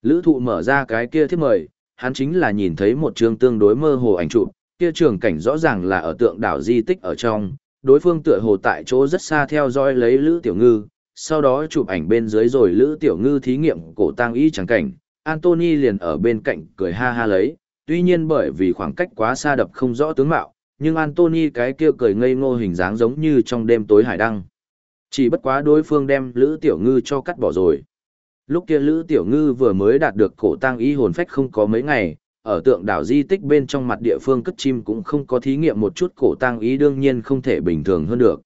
Lữ thụ mở ra cái kia thiết mời, hắn chính là nhìn thấy một trường tương đối mơ hồ ảnh chụp, kia trường cảnh rõ ràng là ở tượng đảo di tích ở trong, đối phương tựa hồ tại chỗ rất xa theo dõi lấy Lữ Tiểu Ngư, sau đó chụp ảnh bên dưới rồi Lữ Tiểu Ngư thí nghiệm cổ tang y chẳng cảnh, Anthony liền ở bên cạnh cười ha ha lấy, tuy nhiên bởi vì khoảng cách quá xa đập không rõ tướng mạo, nhưng Anthony cái kia cười ngây ngô hình dáng giống như trong đêm tối hải đăng. Chỉ bất quá đối phương đem Lữ Tiểu Ngư cho cắt bỏ rồi. Lúc kia Lữ Tiểu Ngư vừa mới đạt được cổ tang y hồn phách không có mấy ngày, ở tượng đảo di tích bên trong mặt địa phương cất chim cũng không có thí nghiệm một chút cổ tang ý đương nhiên không thể bình thường hơn được.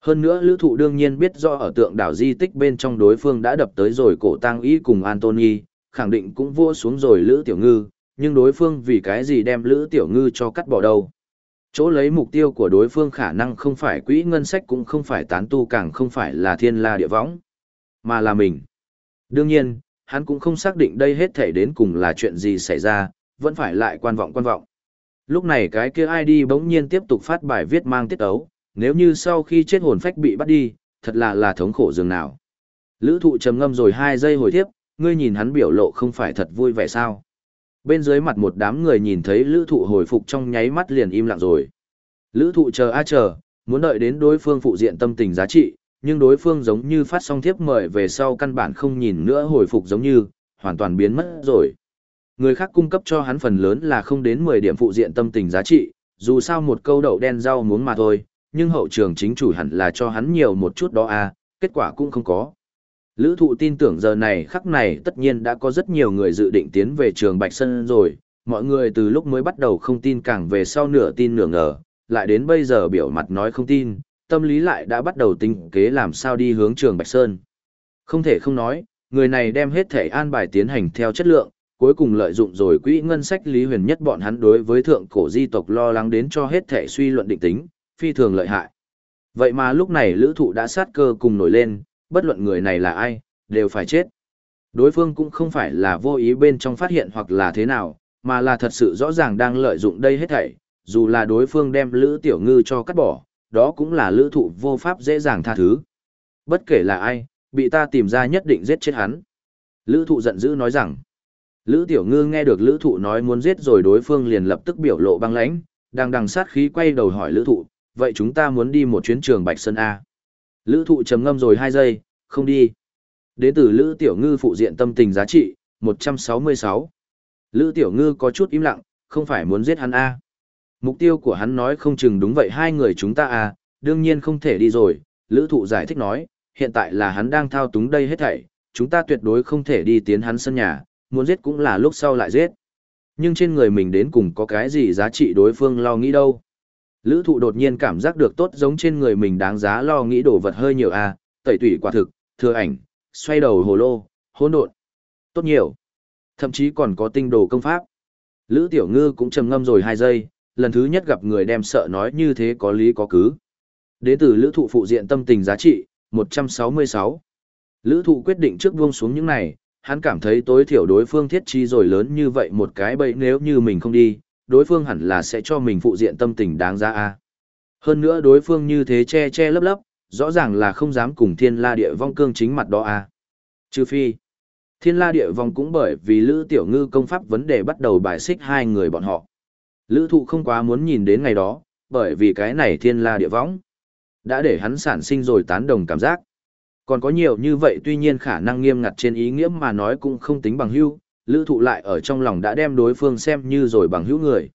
Hơn nữa lữ thụ đương nhiên biết do ở tượng đảo di tích bên trong đối phương đã đập tới rồi cổ tang ý cùng Anthony, khẳng định cũng vua xuống rồi lữ tiểu ngư, nhưng đối phương vì cái gì đem lữ tiểu ngư cho cắt bỏ đâu. Chỗ lấy mục tiêu của đối phương khả năng không phải quỹ ngân sách cũng không phải tán tu càng không phải là thiên la địa võng, mà là mình. Đương nhiên, hắn cũng không xác định đây hết thể đến cùng là chuyện gì xảy ra, vẫn phải lại quan vọng quan vọng. Lúc này cái kia ID bỗng nhiên tiếp tục phát bài viết mang tiết ấu, nếu như sau khi chết hồn phách bị bắt đi, thật là là thống khổ dường nào. Lữ thụ trầm ngâm rồi 2 giây hồi tiếp, ngươi nhìn hắn biểu lộ không phải thật vui vẻ sao. Bên dưới mặt một đám người nhìn thấy lữ thụ hồi phục trong nháy mắt liền im lặng rồi. Lữ thụ chờ a chờ, muốn đợi đến đối phương phụ diện tâm tình giá trị, nhưng đối phương giống như phát xong thiếp mời về sau căn bản không nhìn nữa hồi phục giống như, hoàn toàn biến mất rồi. Người khác cung cấp cho hắn phần lớn là không đến 10 điểm phụ diện tâm tình giá trị, dù sao một câu đậu đen rau muốn mà thôi, nhưng hậu trường chính chủ hẳn là cho hắn nhiều một chút đó à, kết quả cũng không có. Lữ thụ tin tưởng giờ này khắc này tất nhiên đã có rất nhiều người dự định tiến về trường Bạch sơn rồi, mọi người từ lúc mới bắt đầu không tin càng về sau nửa tin nửa ngờ, lại đến bây giờ biểu mặt nói không tin, tâm lý lại đã bắt đầu tính kế làm sao đi hướng trường Bạch Sơn. Không thể không nói, người này đem hết thể an bài tiến hành theo chất lượng, cuối cùng lợi dụng rồi quỹ ngân sách Lý Huyền nhất bọn hắn đối với thượng cổ di tộc lo lắng đến cho hết thể suy luận định tính, phi thường lợi hại. Vậy mà lúc này lữ thụ đã sát cơ cùng nổi lên, bất luận người này là ai, đều phải chết. Đối phương cũng không phải là vô ý bên trong phát hiện hoặc là thế nào, mà là thật sự rõ ràng đang lợi dụng đây hết thảy, dù là đối phương đem lữ tiểu ngư cho cắt bỏ, đó cũng là lữ thụ vô pháp dễ dàng tha thứ. Bất kể là ai, bị ta tìm ra nhất định giết chết hắn. Lữ thụ giận dữ nói rằng, Lữ Tiểu Ngư nghe được Lữ Thụ nói muốn giết rồi đối phương liền lập tức biểu lộ băng lãnh, đang đằng sát khí quay đầu hỏi Lữ Thụ, vậy chúng ta muốn đi một chuyến trường Bạch Sơn A. Lữ Thụ trầm ngâm rồi 2 giây, không đi. Đến từ Lữ Tiểu Ngư phụ diện tâm tình giá trị, 166. Lữ Tiểu Ngư có chút im lặng, không phải muốn giết hắn A. Mục tiêu của hắn nói không chừng đúng vậy hai người chúng ta à đương nhiên không thể đi rồi. Lữ Thụ giải thích nói, hiện tại là hắn đang thao túng đây hết thảy, chúng ta tuyệt đối không thể đi tiến hắn sân nhà, muốn giết cũng là lúc sau lại giết. Nhưng trên người mình đến cùng có cái gì giá trị đối phương lo nghĩ đâu. Lữ thụ đột nhiên cảm giác được tốt giống trên người mình đáng giá lo nghĩ đồ vật hơi nhiều à, tẩy tủy quả thực, thừa ảnh, xoay đầu hồ lô, hỗn độn Tốt nhiều. Thậm chí còn có tinh đồ công pháp. Lữ tiểu ngư cũng trầm ngâm rồi 2 giây, lần thứ nhất gặp người đem sợ nói như thế có lý có cứ. Đế tử lữ thụ phụ diện tâm tình giá trị, 166. Lữ thụ quyết định trước buông xuống những này, hắn cảm thấy tối thiểu đối phương thiết trí rồi lớn như vậy một cái bẫy nếu như mình không đi, đối phương hẳn là sẽ cho mình phụ diện tâm tình đáng giá a. Hơn nữa đối phương như thế che che lấp lấp, rõ ràng là không dám cùng thiên la địa vong cương chính mặt đó a. Trừ phi, thiên la địa vong cũng bởi vì Lữ Tiểu Ngư công pháp vấn đề bắt đầu bài xích hai người bọn họ. Lữ thụ không quá muốn nhìn đến ngày đó, bởi vì cái này thiên la địa võng Đã để hắn sản sinh rồi tán đồng cảm giác. Còn có nhiều như vậy tuy nhiên khả năng nghiêm ngặt trên ý nghĩa mà nói cũng không tính bằng hữu, lữ thụ lại ở trong lòng đã đem đối phương xem như rồi bằng hữu người.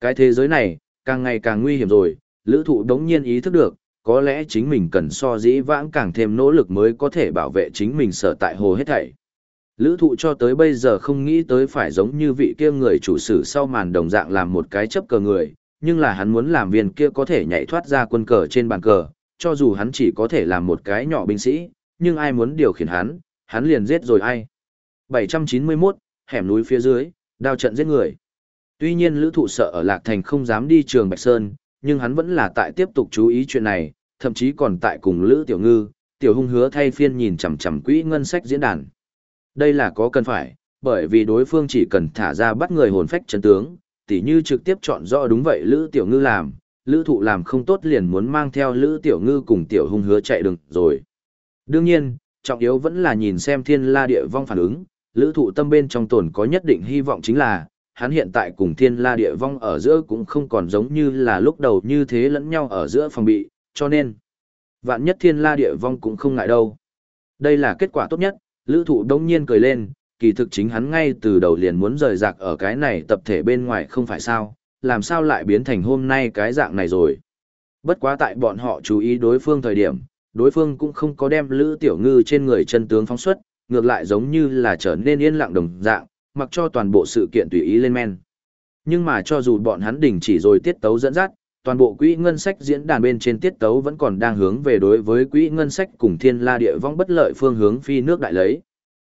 Cái thế giới này, càng ngày càng nguy hiểm rồi, lữ thụ đống nhiên ý thức được, có lẽ chính mình cần so dĩ vãng càng thêm nỗ lực mới có thể bảo vệ chính mình sở tại hồ hết thảy. Lữ thụ cho tới bây giờ không nghĩ tới phải giống như vị kia người chủ sử sau màn đồng dạng làm một cái chấp cờ người, nhưng là hắn muốn làm viên kia có thể nhảy thoát ra quân cờ trên bàn cờ, cho dù hắn chỉ có thể làm một cái nhỏ binh sĩ, nhưng ai muốn điều khiển hắn, hắn liền giết rồi ai. 791, hẻm núi phía dưới, đao trận giết người. Tuy nhiên lữ thụ sợ ở Lạc Thành không dám đi trường Bạch Sơn, nhưng hắn vẫn là tại tiếp tục chú ý chuyện này, thậm chí còn tại cùng lữ tiểu ngư, tiểu hung hứa thay phiên nhìn chằm chằm quỹ ngân sách diễn đàn. Đây là có cần phải, bởi vì đối phương chỉ cần thả ra bắt người hồn phách chân tướng, tỉ như trực tiếp chọn rõ đúng vậy lữ tiểu ngư làm, lữ thụ làm không tốt liền muốn mang theo lữ tiểu ngư cùng tiểu hung hứa chạy đường rồi. Đương nhiên, trọng yếu vẫn là nhìn xem thiên la địa vong phản ứng, lữ thụ tâm bên trong tồn có nhất định hy vọng chính là, hắn hiện tại cùng thiên la địa vong ở giữa cũng không còn giống như là lúc đầu như thế lẫn nhau ở giữa phòng bị, cho nên, vạn nhất thiên la địa vong cũng không ngại đâu. Đây là kết quả tốt nhất, lữ thụ đông nhiên cười lên, kỳ thực chính hắn ngay từ đầu liền muốn rời rạc ở cái này tập thể bên ngoài không phải sao, làm sao lại biến thành hôm nay cái dạng này rồi. Bất quá tại bọn họ chú ý đối phương thời điểm, đối phương cũng không có đem lữ tiểu ngư trên người chân tướng phóng xuất, ngược lại giống như là trở nên yên lặng đồng dạng, mặc cho toàn bộ sự kiện tùy ý lên men. Nhưng mà cho dù bọn hắn đình chỉ rồi tiết tấu dẫn dắt, toàn bộ quỹ ngân sách diễn đàn bên trên tiết tấu vẫn còn đang hướng về đối với quỹ ngân sách cùng thiên la địa vong bất lợi phương hướng phi nước đại lấy.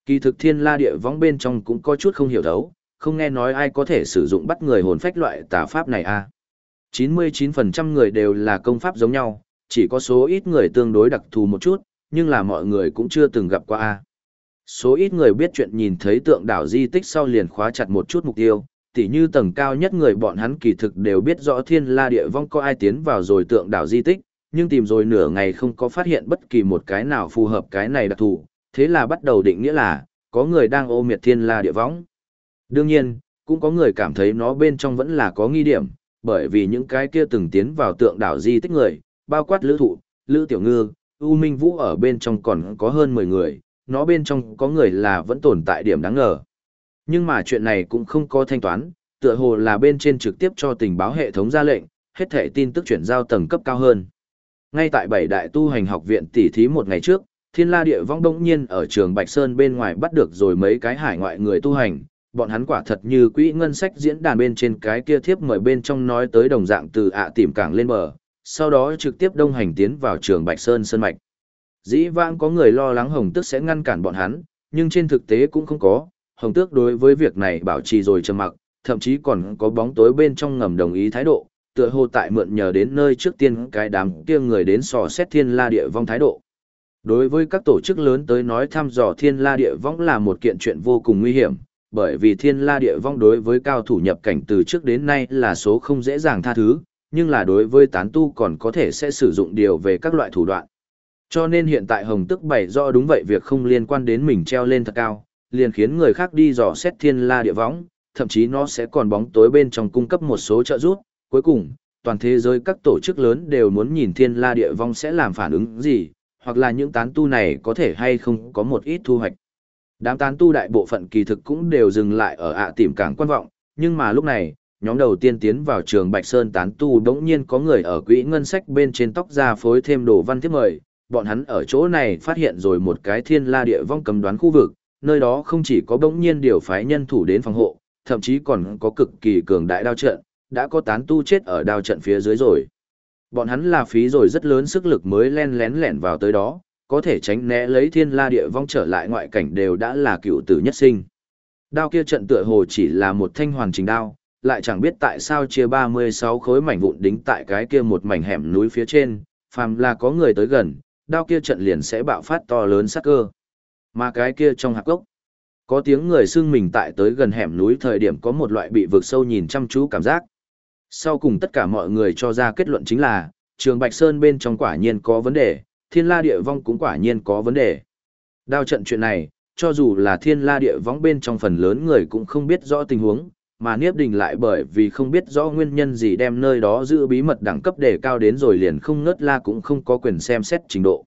Kỳ thực thiên la địa vong bên trong cũng có chút không hiểu thấu, không nghe nói ai có thể sử dụng bắt người hồn phách loại tà pháp này a à. 99% người đều là công pháp giống nhau, chỉ có số ít người tương đối đặc thù một chút, nhưng là mọi người cũng chưa từng gặp qua a Số ít người biết chuyện nhìn thấy tượng đảo di tích sau liền khóa chặt một chút mục tiêu, tỉ như tầng cao nhất người bọn hắn kỳ thực đều biết rõ thiên la địa vong có ai tiến vào rồi tượng đảo di tích, nhưng tìm rồi nửa ngày không có phát hiện bất kỳ một cái nào phù hợp cái này đặc thù, thế là bắt đầu định nghĩa là, có người đang ô miệt thiên la địa vong. Đương nhiên, cũng có người cảm thấy nó bên trong vẫn là có nghi điểm, bởi vì những cái kia từng tiến vào tượng đảo di tích người, bao quát lữ thụ, lữ tiểu ngư, U Minh Vũ ở bên trong còn có hơn 10 người, nó bên trong có người là vẫn tồn tại điểm đáng ngờ. Nhưng mà chuyện này cũng không có thanh toán, tựa hồ là bên trên trực tiếp cho tình báo hệ thống ra lệnh, hết thể tin tức chuyển giao tầng cấp cao hơn. Ngay tại bảy đại tu hành học viện tỉ thí một ngày trước, Thiên La Địa Vong đông nhiên ở trường Bạch Sơn bên ngoài bắt được rồi mấy cái hải ngoại người tu hành, bọn hắn quả thật như quỹ ngân sách diễn đàn bên trên cái kia thiếp mời bên trong nói tới đồng dạng từ ạ tìm cảng lên bờ, sau đó trực tiếp đông hành tiến vào trường Bạch Sơn Sơn Mạch. Dĩ vãng có người lo lắng Hồng tức sẽ ngăn cản bọn hắn, nhưng trên thực tế cũng không có, Hồng Tước đối với việc này bảo trì rồi trầm mặc, thậm chí còn có bóng tối bên trong ngầm đồng ý thái độ, tựa hồ tại mượn nhờ đến nơi trước tiên cái đám kia người đến sò xét thiên la địa vong thái độ. Đối với các tổ chức lớn tới nói thăm dò thiên la địa vong là một kiện chuyện vô cùng nguy hiểm, bởi vì thiên la địa vong đối với cao thủ nhập cảnh từ trước đến nay là số không dễ dàng tha thứ, nhưng là đối với tán tu còn có thể sẽ sử dụng điều về các loại thủ đoạn. Cho nên hiện tại Hồng Tức bày rõ đúng vậy việc không liên quan đến mình treo lên thật cao, liền khiến người khác đi dò xét thiên la địa võng, thậm chí nó sẽ còn bóng tối bên trong cung cấp một số trợ giúp. Cuối cùng, toàn thế giới các tổ chức lớn đều muốn nhìn thiên la địa vong sẽ làm phản ứng gì, hoặc là những tán tu này có thể hay không có một ít thu hoạch. Đám tán tu đại bộ phận kỳ thực cũng đều dừng lại ở ạ tìm cảng quan vọng, nhưng mà lúc này, nhóm đầu tiên tiến vào trường Bạch Sơn tán tu đống nhiên có người ở quỹ ngân sách bên trên tóc ra phối thêm đồ văn thiết mời, bọn hắn ở chỗ này phát hiện rồi một cái thiên la địa vong cầm đoán khu vực, nơi đó không chỉ có bỗng nhiên điều phái nhân thủ đến phòng hộ, thậm chí còn có cực kỳ cường đại đao trận, đã có tán tu chết ở đao trận phía dưới rồi. Bọn hắn là phí rồi rất lớn sức lực mới len lén lẻn vào tới đó, có thể tránh né lấy thiên la địa vong trở lại ngoại cảnh đều đã là cựu tử nhất sinh. Đao kia trận tựa hồ chỉ là một thanh hoàn chỉnh đao, lại chẳng biết tại sao chia 36 khối mảnh vụn đính tại cái kia một mảnh hẻm núi phía trên, phàm là có người tới gần, đao kia trận liền sẽ bạo phát to lớn sắc cơ. Mà cái kia trong hạp gốc, có tiếng người xưng mình tại tới gần hẻm núi thời điểm có một loại bị vực sâu nhìn chăm chú cảm giác. Sau cùng tất cả mọi người cho ra kết luận chính là, trường Bạch Sơn bên trong quả nhiên có vấn đề, thiên la địa vong cũng quả nhiên có vấn đề. Đao trận chuyện này, cho dù là thiên la địa vong bên trong phần lớn người cũng không biết rõ tình huống, mà Niếp Đình lại bởi vì không biết rõ nguyên nhân gì đem nơi đó giữ bí mật đẳng cấp đề cao đến rồi liền không ngớt la cũng không có quyền xem xét trình độ.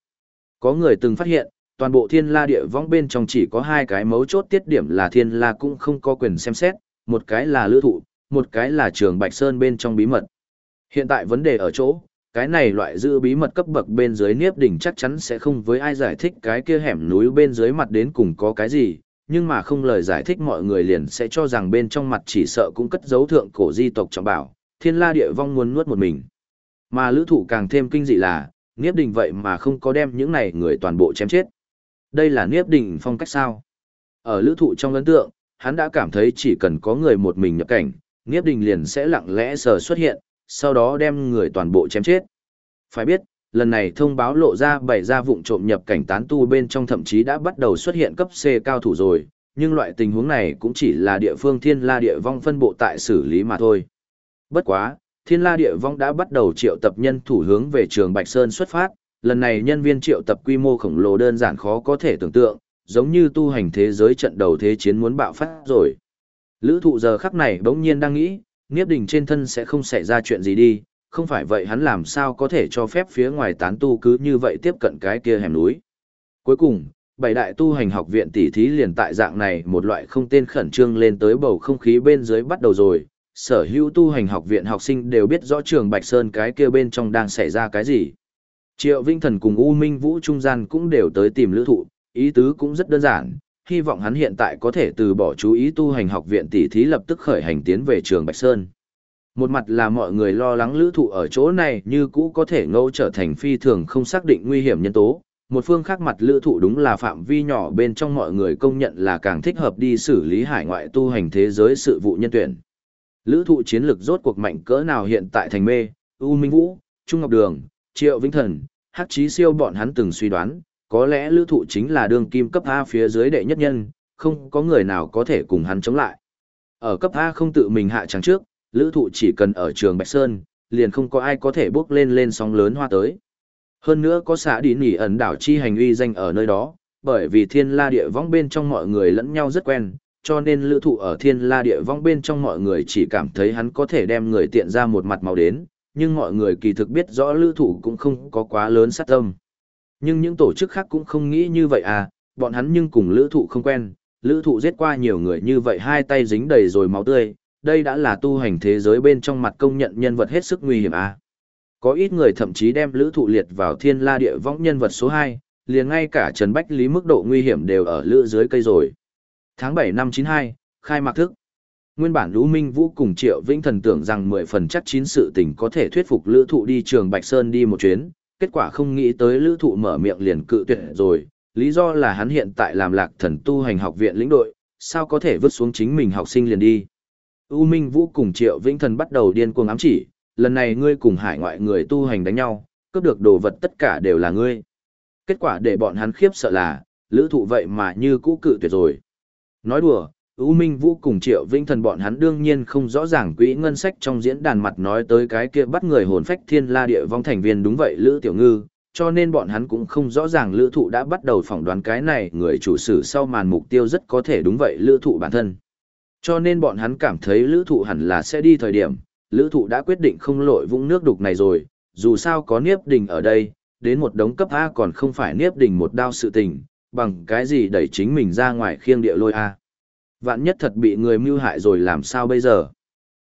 Có người từng phát hiện, toàn bộ thiên la địa võng bên trong chỉ có hai cái mấu chốt tiết điểm là thiên la cũng không có quyền xem xét, một cái là lữ thụ, một cái là trường Bạch Sơn bên trong bí mật. Hiện tại vấn đề ở chỗ, cái này loại giữ bí mật cấp bậc bên dưới Niếp đỉnh chắc chắn sẽ không với ai giải thích cái kia hẻm núi bên dưới mặt đến cùng có cái gì, nhưng mà không lời giải thích mọi người liền sẽ cho rằng bên trong mặt chỉ sợ cũng cất dấu thượng cổ di tộc trọng bảo, thiên la địa vong muốn nuốt một mình. Mà lữ thụ càng thêm kinh dị là, Niếp Đình vậy mà không có đem những này người toàn bộ chém chết. Đây là Niếp Đình phong cách sao? Ở lữ thụ trong ấn tượng, hắn đã cảm thấy chỉ cần có người một mình nhập cảnh, Niếp Đình liền sẽ lặng lẽ sờ xuất hiện, sau đó đem người toàn bộ chém chết. Phải biết, lần này thông báo lộ ra bảy ra vụng trộm nhập cảnh tán tu bên trong thậm chí đã bắt đầu xuất hiện cấp C cao thủ rồi, nhưng loại tình huống này cũng chỉ là địa phương thiên la địa vong phân bộ tại xử lý mà thôi. Bất quá, thiên la địa vong đã bắt đầu triệu tập nhân thủ hướng về trường Bạch Sơn xuất phát, lần này nhân viên triệu tập quy mô khổng lồ đơn giản khó có thể tưởng tượng, giống như tu hành thế giới trận đầu thế chiến muốn bạo phát rồi. Lữ thụ giờ khắc này bỗng nhiên đang nghĩ, Niếp Đình trên thân sẽ không xảy ra chuyện gì đi, không phải vậy hắn làm sao có thể cho phép phía ngoài tán tu cứ như vậy tiếp cận cái kia hẻm núi. Cuối cùng, bảy đại tu hành học viện tỷ thí liền tại dạng này một loại không tên khẩn trương lên tới bầu không khí bên dưới bắt đầu rồi. Sở hữu tu hành học viện học sinh đều biết rõ trường Bạch Sơn cái kia bên trong đang xảy ra cái gì. Triệu Vinh Thần cùng U Minh Vũ trung gian cũng đều tới tìm lữ thụ, ý tứ cũng rất đơn giản, hy vọng hắn hiện tại có thể từ bỏ chú ý tu hành học viện tỷ thí lập tức khởi hành tiến về trường Bạch Sơn. Một mặt là mọi người lo lắng lữ thụ ở chỗ này như cũ có thể ngẫu trở thành phi thường không xác định nguy hiểm nhân tố. Một phương khác mặt lữ thụ đúng là phạm vi nhỏ bên trong mọi người công nhận là càng thích hợp đi xử lý hải ngoại tu hành thế giới sự vụ nhân tuyển. Lữ thụ chiến lực rốt cuộc mạnh cỡ nào hiện tại thành mê, U Minh Vũ, Trung Ngọc Đường, Triệu Vĩnh Thần, Hắc Chí Siêu bọn hắn từng suy đoán, có lẽ lữ thụ chính là đường kim cấp A phía dưới đệ nhất nhân, không có người nào có thể cùng hắn chống lại. Ở cấp A không tự mình hạ trắng trước, lữ thụ chỉ cần ở trường Bạch Sơn, liền không có ai có thể bước lên lên sóng lớn hoa tới. Hơn nữa có xã đi nỉ ẩn đảo chi hành uy danh ở nơi đó, bởi vì thiên la địa vong bên trong mọi người lẫn nhau rất quen, cho nên lữ thụ ở thiên la địa vong bên trong mọi người chỉ cảm thấy hắn có thể đem người tiện ra một mặt màu đến, nhưng mọi người kỳ thực biết rõ lữ thủ cũng không có quá lớn sát tâm. Nhưng những tổ chức khác cũng không nghĩ như vậy à, bọn hắn nhưng cùng lữ thụ không quen, lữ thụ giết qua nhiều người như vậy hai tay dính đầy rồi máu tươi, đây đã là tu hành thế giới bên trong mặt công nhận nhân vật hết sức nguy hiểm à. Có ít người thậm chí đem lữ thụ liệt vào thiên la địa võng nhân vật số 2, liền ngay cả Trần Bách Lý mức độ nguy hiểm đều ở lữ dưới cây rồi. Tháng 7 năm 92, khai mạc thức. Nguyên bản Lũ Minh Vũ cùng Triệu Vĩnh Thần tưởng rằng 10 phần chắc chín sự tình có thể thuyết phục lữ thụ đi trường Bạch Sơn đi một chuyến, kết quả không nghĩ tới lữ thụ mở miệng liền cự tuyệt rồi, lý do là hắn hiện tại làm lạc thần tu hành học viện lĩnh đội, sao có thể vứt xuống chính mình học sinh liền đi. U Minh Vũ cùng Triệu Vĩnh Thần bắt đầu điên cuồng ám chỉ, lần này ngươi cùng hải ngoại người tu hành đánh nhau, cướp được đồ vật tất cả đều là ngươi. Kết quả để bọn hắn khiếp sợ là, lữ thụ vậy mà như cũ cự tuyệt rồi. Nói đùa, U Minh Vũ cùng Triệu Vĩnh Thần bọn hắn đương nhiên không rõ ràng quỹ ngân sách trong diễn đàn mặt nói tới cái kia bắt người hồn phách thiên la địa vong thành viên đúng vậy Lữ Tiểu Ngư, cho nên bọn hắn cũng không rõ ràng Lữ Thụ đã bắt đầu phỏng đoán cái này người chủ sử sau màn mục tiêu rất có thể đúng vậy Lữ Thụ bản thân. Cho nên bọn hắn cảm thấy Lữ Thụ hẳn là sẽ đi thời điểm, Lữ Thụ đã quyết định không lội vũng nước đục này rồi, dù sao có Niếp Đình ở đây, đến một đống cấp A còn không phải Niếp Đình một đao sự tình, bằng cái gì đẩy chính mình ra ngoài khiêng địa lôi A. Vạn nhất thật bị người mưu hại rồi làm sao bây giờ?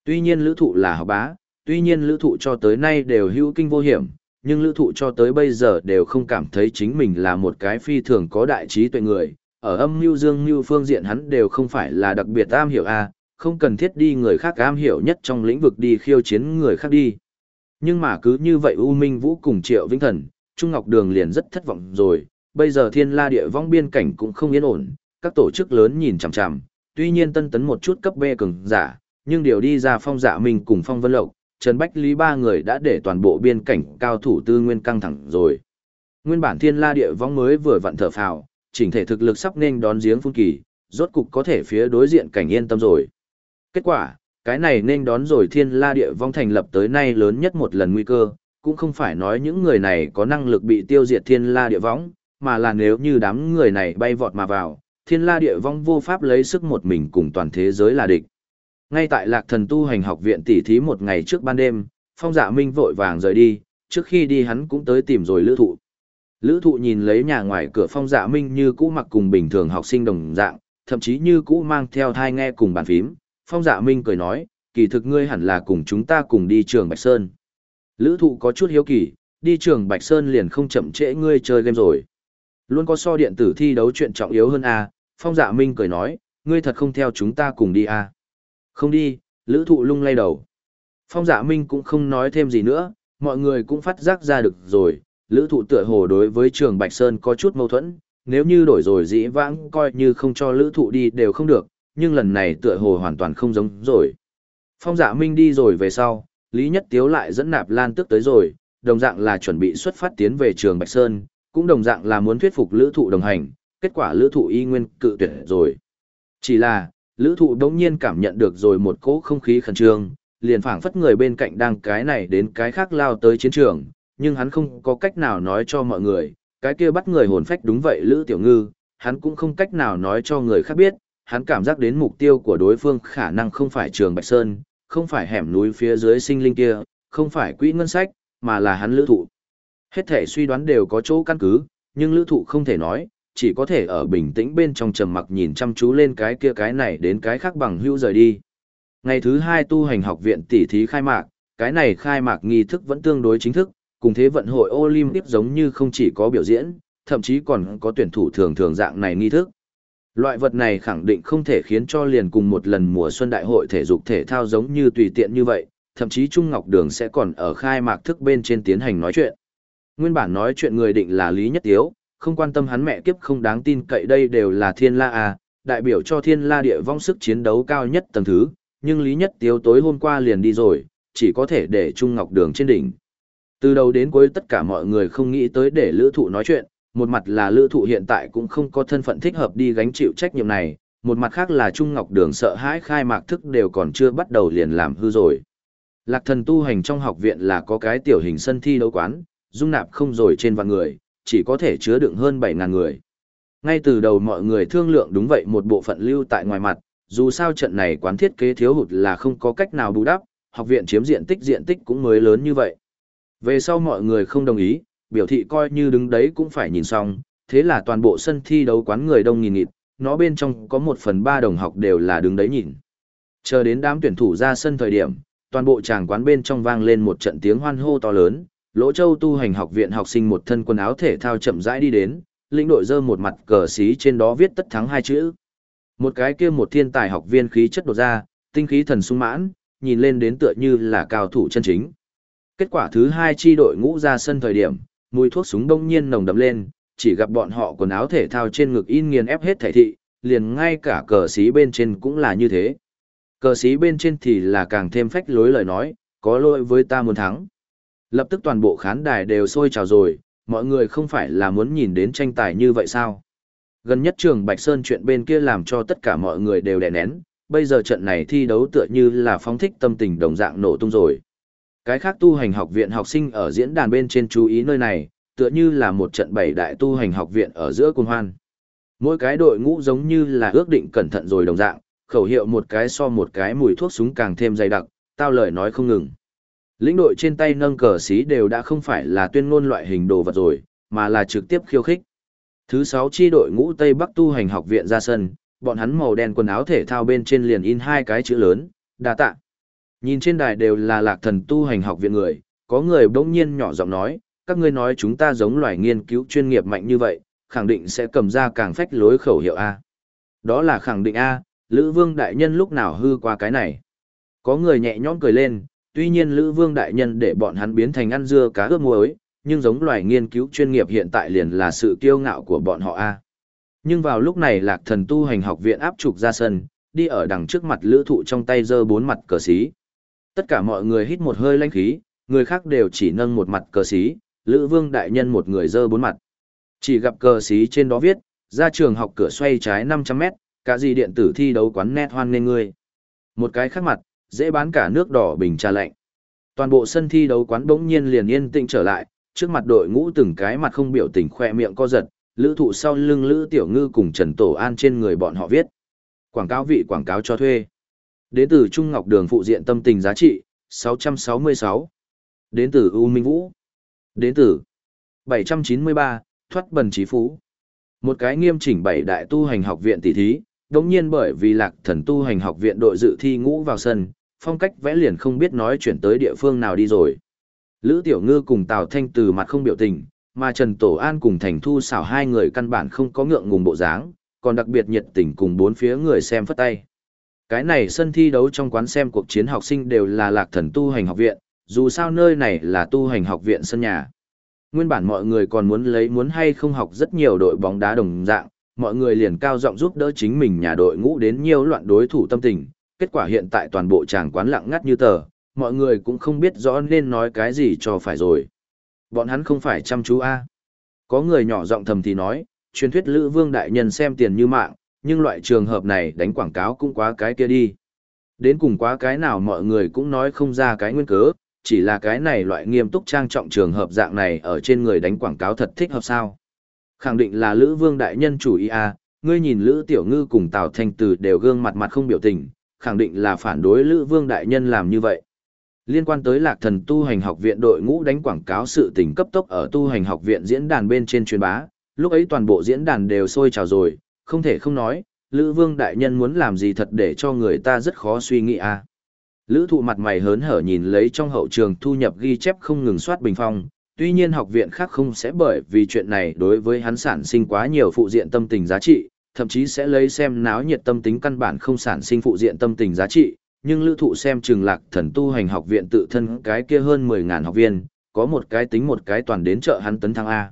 Tuy nhiên lữ thụ là học bá, tuy nhiên lữ thụ cho tới nay đều hữu kinh vô hiểm, nhưng lữ thụ cho tới bây giờ đều không cảm thấy chính mình là một cái phi thường có đại trí tuệ người. Ở âm mưu dương mưu phương diện hắn đều không phải là đặc biệt am hiểu A, không cần thiết đi người khác am hiểu nhất trong lĩnh vực đi khiêu chiến người khác đi. Nhưng mà cứ như vậy U Minh Vũ cùng Triệu Vĩnh Thần, Trung Ngọc Đường liền rất thất vọng rồi, bây giờ thiên la địa vong biên cảnh cũng không yên ổn, các tổ chức lớn nhìn chằm chằm, tuy nhiên tân tấn một chút cấp B cường giả, nhưng điều đi ra phong dạ mình cùng phong vân lộc, Trần Bách Lý ba người đã để toàn bộ biên cảnh cao thủ tư nguyên căng thẳng rồi. Nguyên bản thiên la địa vong mới vừa vặn thở phào, chỉnh thể thực lực sắp nên đón giếng phun kỳ, rốt cục có thể phía đối diện cảnh yên tâm rồi. Kết quả, cái này nên đón rồi thiên la địa vong thành lập tới nay lớn nhất một lần nguy cơ, cũng không phải nói những người này có năng lực bị tiêu diệt thiên la địa vong, mà là nếu như đám người này bay vọt mà vào, thiên la địa vong vô pháp lấy sức một mình cùng toàn thế giới là địch. Ngay tại Lạc Thần Tu hành học viện tỉ thí một ngày trước ban đêm, Phong Dạ Minh vội vàng rời đi, trước khi đi hắn cũng tới tìm rồi Lữ Thụ. Lữ Thụ nhìn lấy nhà ngoài cửa Phong Dạ Minh như cũ mặc cùng bình thường học sinh đồng dạng, thậm chí như cũ mang theo thai nghe cùng bàn phím. Phong Dạ Minh cười nói, kỳ thực ngươi hẳn là cùng chúng ta cùng đi trường Bạch Sơn. Lữ Thụ có chút hiếu kỳ, đi trường Bạch Sơn liền không chậm trễ ngươi chơi game rồi. Luôn có so điện tử thi đấu chuyện trọng yếu hơn à, Phong Dạ Minh cười nói, ngươi thật không theo chúng ta cùng đi à. Không đi, lữ thụ lung lay đầu. Phong dạ minh cũng không nói thêm gì nữa, mọi người cũng phát giác ra được rồi, lữ thụ tựa hồ đối với trường Bạch Sơn có chút mâu thuẫn, nếu như đổi rồi dĩ vãng coi như không cho lữ thụ đi đều không được, nhưng lần này tựa hồ hoàn toàn không giống rồi. Phong dạ minh đi rồi về sau, Lý Nhất Tiếu lại dẫn nạp lan tức tới rồi, đồng dạng là chuẩn bị xuất phát tiến về trường Bạch Sơn, cũng đồng dạng là muốn thuyết phục lữ thụ đồng hành, kết quả lữ thụ y nguyên cự tuyệt rồi. Chỉ là, lữ thụ đống nhiên cảm nhận được rồi một cỗ không khí khẩn trương, liền phảng phất người bên cạnh đang cái này đến cái khác lao tới chiến trường, nhưng hắn không có cách nào nói cho mọi người, cái kia bắt người hồn phách đúng vậy lữ tiểu ngư, hắn cũng không cách nào nói cho người khác biết, hắn cảm giác đến mục tiêu của đối phương khả năng không phải trường Bạch Sơn, không phải hẻm núi phía dưới sinh linh kia, không phải quỹ ngân sách, mà là hắn lữ thụ. Hết thể suy đoán đều có chỗ căn cứ, nhưng lữ thụ không thể nói, chỉ có thể ở bình tĩnh bên trong trầm mặc nhìn chăm chú lên cái kia cái này đến cái khác bằng hữu rời đi. Ngày thứ hai tu hành học viện tỷ thí khai mạc, cái này khai mạc nghi thức vẫn tương đối chính thức, cùng thế vận hội Olympic giống như không chỉ có biểu diễn, thậm chí còn có tuyển thủ thường thường dạng này nghi thức. Loại vật này khẳng định không thể khiến cho liền cùng một lần mùa xuân đại hội thể dục thể thao giống như tùy tiện như vậy, thậm chí Trung Ngọc Đường sẽ còn ở khai mạc thức bên trên tiến hành nói chuyện. Nguyên bản nói chuyện người định là Lý Nhất Tiếu, không quan tâm hắn mẹ kiếp không đáng tin cậy đây đều là thiên la à, đại biểu cho thiên la địa vong sức chiến đấu cao nhất tầng thứ, nhưng Lý Nhất Tiếu tối hôm qua liền đi rồi, chỉ có thể để Trung Ngọc Đường trên đỉnh. Từ đầu đến cuối tất cả mọi người không nghĩ tới để lữ thụ nói chuyện, một mặt là lữ thụ hiện tại cũng không có thân phận thích hợp đi gánh chịu trách nhiệm này, một mặt khác là Trung Ngọc Đường sợ hãi khai mạc thức đều còn chưa bắt đầu liền làm hư rồi. Lạc thần tu hành trong học viện là có cái tiểu hình sân thi đấu quán, dung nạp không rồi trên vạn người, chỉ có thể chứa đựng hơn 7.000 người. Ngay từ đầu mọi người thương lượng đúng vậy một bộ phận lưu tại ngoài mặt, dù sao trận này quán thiết kế thiếu hụt là không có cách nào bù đắp, học viện chiếm diện tích diện tích cũng mới lớn như vậy. Về sau mọi người không đồng ý, biểu thị coi như đứng đấy cũng phải nhìn xong, thế là toàn bộ sân thi đấu quán người đông nghìn nghịt, nó bên trong có một phần ba đồng học đều là đứng đấy nhìn. Chờ đến đám tuyển thủ ra sân thời điểm, toàn bộ tràng quán bên trong vang lên một trận tiếng hoan hô to lớn, Lỗ Châu tu hành học viện học sinh một thân quần áo thể thao chậm rãi đi đến, lĩnh đội dơ một mặt cờ xí trên đó viết tất thắng hai chữ. Một cái kia một thiên tài học viên khí chất đột ra, tinh khí thần sung mãn, nhìn lên đến tựa như là cao thủ chân chính. Kết quả thứ hai chi đội ngũ ra sân thời điểm, mùi thuốc súng đông nhiên nồng đậm lên, chỉ gặp bọn họ quần áo thể thao trên ngực in nghiền ép hết thể thị, liền ngay cả cờ xí bên trên cũng là như thế. Cờ xí bên trên thì là càng thêm phách lối lời nói, có lỗi với ta muốn thắng. Lập tức toàn bộ khán đài đều sôi trào rồi, mọi người không phải là muốn nhìn đến tranh tài như vậy sao? Gần nhất trường Bạch Sơn chuyện bên kia làm cho tất cả mọi người đều đè nén, bây giờ trận này thi đấu tựa như là phóng thích tâm tình đồng dạng nổ tung rồi. Cái khác tu hành học viện học sinh ở diễn đàn bên trên chú ý nơi này, tựa như là một trận bảy đại tu hành học viện ở giữa cung hoan. Mỗi cái đội ngũ giống như là ước định cẩn thận rồi đồng dạng, khẩu hiệu một cái so một cái mùi thuốc súng càng thêm dày đặc, tao lời nói không ngừng. Lĩnh đội trên tay nâng cờ xí đều đã không phải là tuyên ngôn loại hình đồ vật rồi, mà là trực tiếp khiêu khích. Thứ sáu chi đội ngũ Tây Bắc tu hành học viện ra sân, bọn hắn màu đen quần áo thể thao bên trên liền in hai cái chữ lớn, đa tạ. Nhìn trên đài đều là lạc thần tu hành học viện người, có người bỗng nhiên nhỏ giọng nói, các ngươi nói chúng ta giống loài nghiên cứu chuyên nghiệp mạnh như vậy, khẳng định sẽ cầm ra càng phách lối khẩu hiệu A. Đó là khẳng định A, Lữ Vương Đại Nhân lúc nào hư qua cái này. Có người nhẹ nhõm cười lên, tuy nhiên Lữ Vương Đại Nhân để bọn hắn biến thành ăn dưa cá ướp muối, nhưng giống loài nghiên cứu chuyên nghiệp hiện tại liền là sự kiêu ngạo của bọn họ a. Nhưng vào lúc này Lạc Thần Tu hành học viện áp trục ra sân, đi ở đằng trước mặt lữ thụ trong tay giơ bốn mặt cờ xí. Tất cả mọi người hít một hơi lãnh khí, người khác đều chỉ nâng một mặt cờ xí, Lữ Vương đại nhân một người giơ bốn mặt. Chỉ gặp cờ xí trên đó viết, ra trường học cửa xoay trái 500m, cả gì điện tử thi đấu quán nét hoan nên người. Một cái khác mặt, dễ bán cả nước đỏ bình trà lạnh. Toàn bộ sân thi đấu quán bỗng nhiên liền yên tĩnh trở lại, trước mặt đội ngũ từng cái mặt không biểu tình khoe miệng co giật, lữ thụ sau lưng lữ tiểu ngư cùng Trần Tổ An trên người bọn họ viết. Quảng cáo vị quảng cáo cho thuê. Đến từ Trung Ngọc Đường phụ diện tâm tình giá trị, 666. Đến từ U Minh Vũ. Đến từ 793, thoát bần trí phú. Một cái nghiêm chỉnh bảy đại tu hành học viện tỷ thí, đồng nhiên bởi vì lạc thần tu hành học viện đội dự thi ngũ vào sân, phong cách vẽ liền không biết nói chuyển tới địa phương nào đi rồi. Lữ Tiểu Ngư cùng Tào Thanh từ mặt không biểu tình, mà Trần Tổ An cùng Thành Thu xảo hai người căn bản không có ngượng ngùng bộ dáng, còn đặc biệt nhiệt tình cùng bốn phía người xem phất tay. Cái này sân thi đấu trong quán xem cuộc chiến học sinh đều là lạc thần tu hành học viện, dù sao nơi này là tu hành học viện sân nhà. Nguyên bản mọi người còn muốn lấy muốn hay không học rất nhiều đội bóng đá đồng dạng, mọi người liền cao giọng giúp đỡ chính mình nhà đội ngũ đến nhiều loạn đối thủ tâm tình, kết quả hiện tại toàn bộ tràng quán lặng ngắt như tờ, mọi người cũng không biết rõ nên nói cái gì cho phải rồi. Bọn hắn không phải chăm chú a. Có người nhỏ giọng thầm thì nói, truyền thuyết Lữ Vương đại nhân xem tiền như mạng, nhưng loại trường hợp này đánh quảng cáo cũng quá cái kia đi. Đến cùng quá cái nào mọi người cũng nói không ra cái nguyên cớ, chỉ là cái này loại nghiêm túc trang trọng trường hợp dạng này ở trên người đánh quảng cáo thật thích hợp sao. Khẳng định là Lữ Vương đại nhân chủ ý a, ngươi nhìn Lữ Tiểu Ngư cùng Tào Thanh Từ đều gương mặt mặt không biểu tình, khẳng định là phản đối Lữ Vương đại nhân làm như vậy. Liên quan tới Lạc Thần tu hành học viện đội ngũ đánh quảng cáo sự tình cấp tốc ở tu hành học viện diễn đàn bên trên truyền bá, lúc ấy toàn bộ diễn đàn đều sôi trào rồi, không thể không nói, Lữ Vương đại nhân muốn làm gì thật để cho người ta rất khó suy nghĩ a. Lữ thụ mặt mày hớn hở nhìn lấy trong hậu trường thu nhập ghi chép không ngừng soát bình phong, tuy nhiên học viện khác không sẽ bởi vì chuyện này đối với hắn sản sinh quá nhiều phụ diện tâm tình giá trị, thậm chí sẽ lấy xem náo nhiệt tâm tính căn bản không sản sinh phụ diện tâm tình giá trị, nhưng lữ thụ xem trường lạc thần tu hành học viện tự thân cái kia hơn 10.000 học viên, có một cái tính một cái toàn đến chợ hắn tấn thăng A.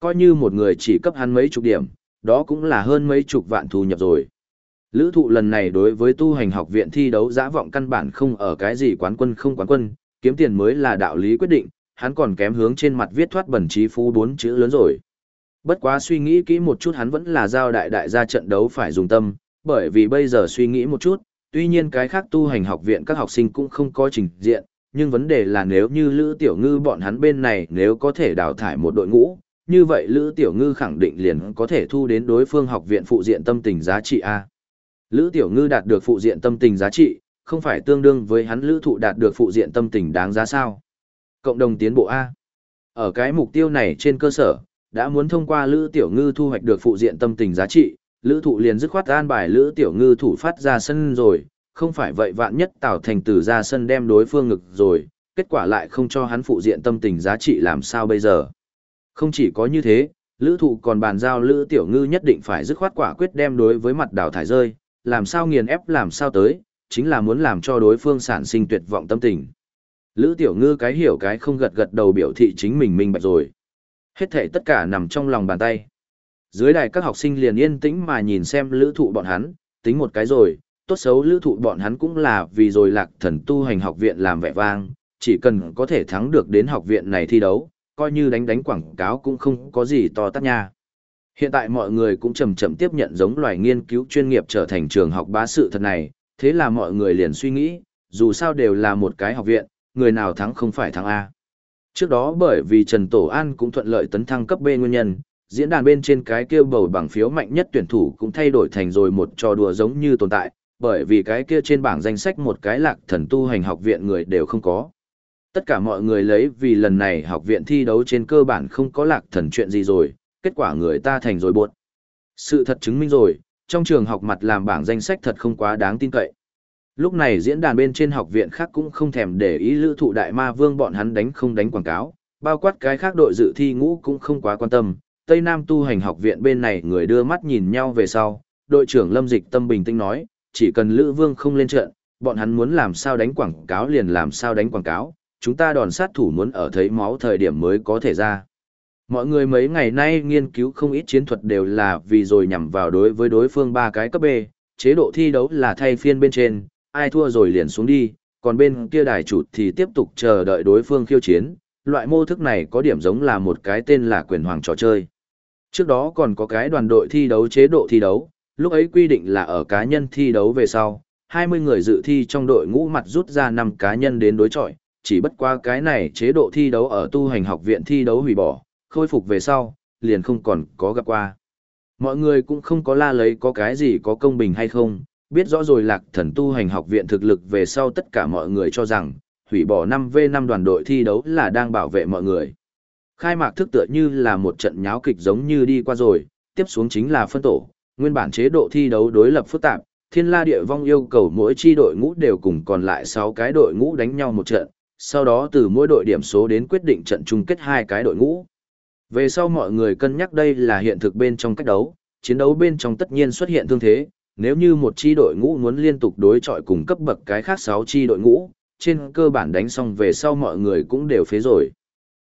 Coi như một người chỉ cấp hắn mấy chục điểm, đó cũng là hơn mấy chục vạn thu nhập rồi. Lữ thụ lần này đối với tu hành học viện thi đấu giã vọng căn bản không ở cái gì quán quân không quán quân, kiếm tiền mới là đạo lý quyết định, hắn còn kém hướng trên mặt viết thoát bẩn trí phú bốn chữ lớn rồi. Bất quá suy nghĩ kỹ một chút hắn vẫn là giao đại đại gia trận đấu phải dùng tâm, bởi vì bây giờ suy nghĩ một chút, tuy nhiên cái khác tu hành học viện các học sinh cũng không có trình diện, nhưng vấn đề là nếu như Lữ Tiểu Ngư bọn hắn bên này nếu có thể đào thải một đội ngũ, như vậy Lữ Tiểu Ngư khẳng định liền có thể thu đến đối phương học viện phụ diện tâm tình giá trị A. Lữ Tiểu Ngư đạt được phụ diện tâm tình giá trị, không phải tương đương với hắn Lữ Thụ đạt được phụ diện tâm tình đáng giá sao. Cộng đồng tiến bộ A. Ở cái mục tiêu này trên cơ sở, đã muốn thông qua Lữ Tiểu Ngư thu hoạch được phụ diện tâm tình giá trị, Lữ Thụ liền dứt khoát an bài Lữ Tiểu Ngư thủ phát ra sân rồi, không phải vậy vạn nhất Tào Thành Tử ra sân đem đối phương ngực rồi, kết quả lại không cho hắn phụ diện tâm tình giá trị làm sao bây giờ. Không chỉ có như thế, Lữ Thụ còn bàn giao Lữ Tiểu Ngư nhất định phải dứt khoát quả quyết đem đối với mặt đảo thải rơi, làm sao nghiền ép làm sao tới, chính là muốn làm cho đối phương sản sinh tuyệt vọng tâm tình. Lữ Tiểu Ngư cái hiểu cái không gật gật đầu biểu thị chính mình minh bạch rồi. Hết thể tất cả nằm trong lòng bàn tay. Dưới đài các học sinh liền yên tĩnh mà nhìn xem lữ thụ bọn hắn, tính một cái rồi, tốt xấu lữ thụ bọn hắn cũng là vì rồi lạc thần tu hành học viện làm vẻ vang, chỉ cần có thể thắng được đến học viện này thi đấu, coi như đánh đánh quảng cáo cũng không có gì to tát nha. Hiện tại mọi người cũng chậm chậm tiếp nhận giống loài nghiên cứu chuyên nghiệp trở thành trường học bá sự thật này, thế là mọi người liền suy nghĩ, dù sao đều là một cái học viện, người nào thắng không phải thắng A. Trước đó bởi vì Trần Tổ An cũng thuận lợi tấn thăng cấp B nguyên nhân, diễn đàn bên trên cái kia bầu bằng phiếu mạnh nhất tuyển thủ cũng thay đổi thành rồi một trò đùa giống như tồn tại, bởi vì cái kia trên bảng danh sách một cái lạc thần tu hành học viện người đều không có. Tất cả mọi người lấy vì lần này học viện thi đấu trên cơ bản không có lạc thần chuyện gì rồi, kết quả người ta thành rồi buộc. Sự thật chứng minh rồi, trong trường học mặt làm bảng danh sách thật không quá đáng tin cậy. Lúc này diễn đàn bên trên học viện khác cũng không thèm để ý lữ thụ đại ma vương bọn hắn đánh không đánh quảng cáo, bao quát cái khác đội dự thi ngũ cũng không quá quan tâm. Tây Nam tu hành học viện bên này người đưa mắt nhìn nhau về sau, đội trưởng Lâm Dịch tâm bình tĩnh nói, chỉ cần Lữ Vương không lên trận, bọn hắn muốn làm sao đánh quảng cáo liền làm sao đánh quảng cáo, chúng ta đòn sát thủ muốn ở thấy máu thời điểm mới có thể ra. Mọi người mấy ngày nay nghiên cứu không ít chiến thuật đều là vì rồi nhằm vào đối với đối phương ba cái cấp B, chế độ thi đấu là thay phiên bên trên, ai thua rồi liền xuống đi, còn bên kia đài chủ thì tiếp tục chờ đợi đối phương khiêu chiến. Loại mô thức này có điểm giống là một cái tên là quyền hoàng trò chơi. Trước đó còn có cái đoàn đội thi đấu chế độ thi đấu, lúc ấy quy định là ở cá nhân thi đấu về sau, 20 người dự thi trong đội ngũ mặt rút ra 5 cá nhân đến đối chọi, chỉ bất qua cái này chế độ thi đấu ở tu hành học viện thi đấu hủy bỏ, khôi phục về sau, liền không còn có gặp qua. Mọi người cũng không có la lấy có cái gì có công bình hay không, biết rõ rồi lạc thần tu hành học viện thực lực về sau tất cả mọi người cho rằng, hủy bỏ 5v5 đoàn đội thi đấu là đang bảo vệ mọi người. Khai mạc thức tựa như là một trận nháo kịch giống như đi qua rồi, tiếp xuống chính là phân tổ, nguyên bản chế độ thi đấu đối lập phức tạp, thiên la địa vong yêu cầu mỗi chi đội ngũ đều cùng còn lại 6 cái đội ngũ đánh nhau một trận, sau đó từ mỗi đội điểm số đến quyết định trận chung kết hai cái đội ngũ. Về sau mọi người cân nhắc đây là hiện thực bên trong cách đấu, chiến đấu bên trong tất nhiên xuất hiện thương thế, nếu như một chi đội ngũ muốn liên tục đối chọi cùng cấp bậc cái khác 6 chi đội ngũ, trên cơ bản đánh xong về sau mọi người cũng đều phế rồi.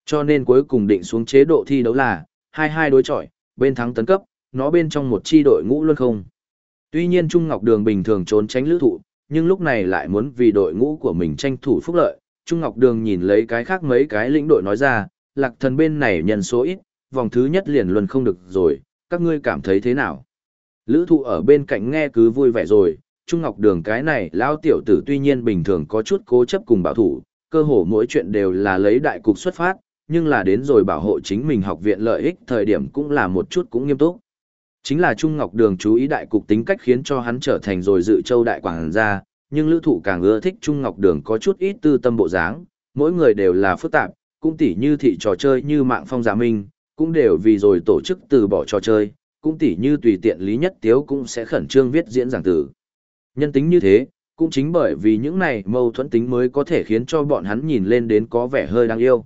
Cho nên cuối cùng định xuống chế độ thi đấu là 22 đối chọi, bên thắng tấn cấp, nó bên trong một chi đội ngũ luôn không. Tuy nhiên Trung Ngọc Đường bình thường trốn tránh lữ thụ, nhưng lúc này lại muốn vì đội ngũ của mình tranh thủ phúc lợi. Trung Ngọc Đường nhìn lấy cái khác mấy cái lĩnh đội nói ra, lạc thần bên này nhân số ít, vòng thứ nhất liền luôn không được rồi, các ngươi cảm thấy thế nào? Lữ thụ ở bên cạnh nghe cứ vui vẻ rồi, Trung Ngọc Đường cái này lao tiểu tử tuy nhiên bình thường có chút cố chấp cùng bảo thủ, cơ hồ mỗi chuyện đều là lấy đại cục xuất phát, nhưng là đến rồi bảo hộ chính mình học viện lợi ích thời điểm cũng là một chút cũng nghiêm túc. Chính là Trung Ngọc Đường chú ý đại cục tính cách khiến cho hắn trở thành rồi dự châu đại quảng gia, nhưng lữ thụ càng ưa thích Trung Ngọc Đường có chút ít tư tâm bộ dáng, mỗi người đều là phức tạp, cũng tỉ như thị trò chơi như mạng phong giả minh, cũng đều vì rồi tổ chức từ bỏ trò chơi, cũng tỉ như tùy tiện lý nhất tiếu cũng sẽ khẩn trương viết diễn giảng tử. Nhân tính như thế, cũng chính bởi vì những này mâu thuẫn tính mới có thể khiến cho bọn hắn nhìn lên đến có vẻ hơi đáng yêu.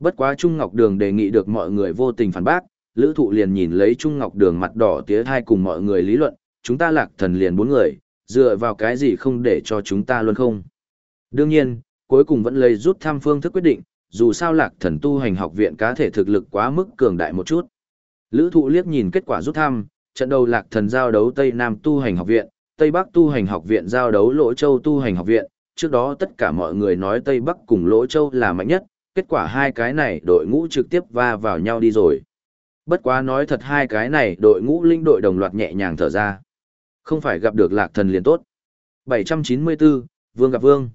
Bất quá Trung Ngọc Đường đề nghị được mọi người vô tình phản bác, Lữ Thụ liền nhìn lấy Trung Ngọc Đường mặt đỏ tía thai cùng mọi người lý luận, chúng ta lạc thần liền bốn người, dựa vào cái gì không để cho chúng ta luôn không. Đương nhiên, cuối cùng vẫn lấy rút tham phương thức quyết định, dù sao lạc thần tu hành học viện cá thể thực lực quá mức cường đại một chút. Lữ Thụ liếc nhìn kết quả rút thăm, trận đầu lạc thần giao đấu Tây Nam tu hành học viện, Tây Bắc tu hành học viện giao đấu Lỗ Châu tu hành học viện, trước đó tất cả mọi người nói Tây Bắc cùng Lỗ Châu là mạnh nhất, kết quả hai cái này đội ngũ trực tiếp va vào nhau đi rồi. Bất quá nói thật hai cái này đội ngũ linh đội đồng loạt nhẹ nhàng thở ra. Không phải gặp được lạc thần liền tốt. 794, Vương gặp Vương.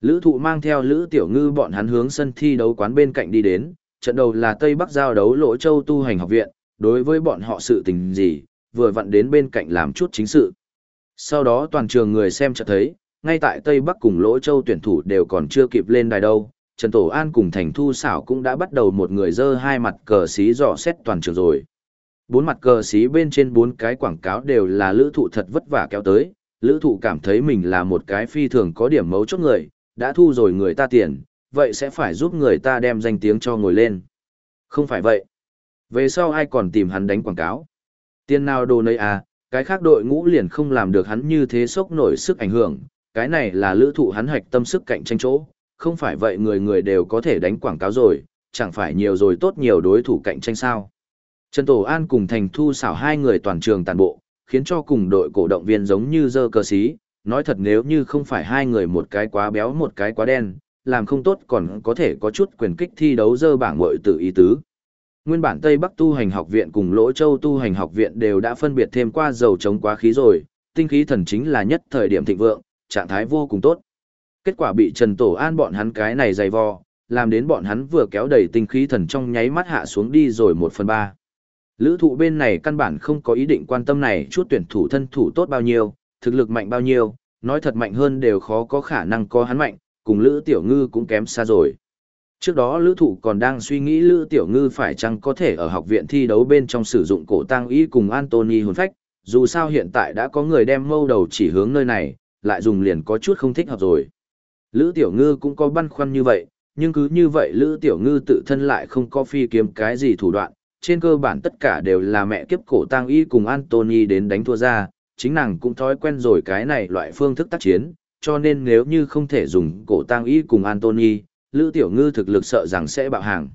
Lữ thụ mang theo Lữ Tiểu Ngư bọn hắn hướng sân thi đấu quán bên cạnh đi đến, trận đầu là Tây Bắc giao đấu Lỗ Châu tu hành học viện, đối với bọn họ sự tình gì, vừa vặn đến bên cạnh làm chút chính sự. Sau đó toàn trường người xem chợt thấy, ngay tại Tây Bắc cùng Lỗ Châu tuyển thủ đều còn chưa kịp lên đài đâu, Trần Tổ An cùng Thành Thu xảo cũng đã bắt đầu một người dơ hai mặt cờ xí dò xét toàn trường rồi. Bốn mặt cờ xí bên trên bốn cái quảng cáo đều là lữ thụ thật vất vả kéo tới, lữ thụ cảm thấy mình là một cái phi thường có điểm mấu chốt người, đã thu rồi người ta tiền, vậy sẽ phải giúp người ta đem danh tiếng cho ngồi lên. Không phải vậy. Về sau ai còn tìm hắn đánh quảng cáo? Tiền nào đồ nơi à, cái khác đội ngũ liền không làm được hắn như thế sốc nổi sức ảnh hưởng, cái này là lữ thụ hắn hoạch tâm sức cạnh tranh chỗ, không phải vậy người người đều có thể đánh quảng cáo rồi, chẳng phải nhiều rồi tốt nhiều đối thủ cạnh tranh sao. Trần Tổ An cùng Thành Thu xảo hai người toàn trường tàn bộ, khiến cho cùng đội cổ động viên giống như dơ cờ xí, nói thật nếu như không phải hai người một cái quá béo một cái quá đen, làm không tốt còn có thể có chút quyền kích thi đấu dơ bảng mội tự ý tứ. Nguyên bản Tây Bắc tu hành học viện cùng Lỗ Châu tu hành học viện đều đã phân biệt thêm qua dầu chống quá khí rồi, tinh khí thần chính là nhất thời điểm thịnh vượng, trạng thái vô cùng tốt. Kết quả bị Trần Tổ An bọn hắn cái này dày vò, làm đến bọn hắn vừa kéo đầy tinh khí thần trong nháy mắt hạ xuống đi rồi một phần ba. Lữ thụ bên này căn bản không có ý định quan tâm này chút tuyển thủ thân thủ tốt bao nhiêu, thực lực mạnh bao nhiêu, nói thật mạnh hơn đều khó có khả năng có hắn mạnh, cùng Lữ Tiểu Ngư cũng kém xa rồi. Trước đó Lữ thụ còn đang suy nghĩ Lữ Tiểu Ngư phải chăng có thể ở học viện thi đấu bên trong sử dụng cổ tăng y cùng Anthony hồn phách, dù sao hiện tại đã có người đem mâu đầu chỉ hướng nơi này, lại dùng liền có chút không thích hợp rồi. Lữ Tiểu Ngư cũng có băn khoăn như vậy, nhưng cứ như vậy Lữ Tiểu Ngư tự thân lại không có phi kiếm cái gì thủ đoạn, trên cơ bản tất cả đều là mẹ kiếp cổ tang y cùng Anthony đến đánh thua ra, chính nàng cũng thói quen rồi cái này loại phương thức tác chiến, cho nên nếu như không thể dùng cổ tang y cùng Anthony, Lữ Tiểu Ngư thực lực sợ rằng sẽ bạo hàng.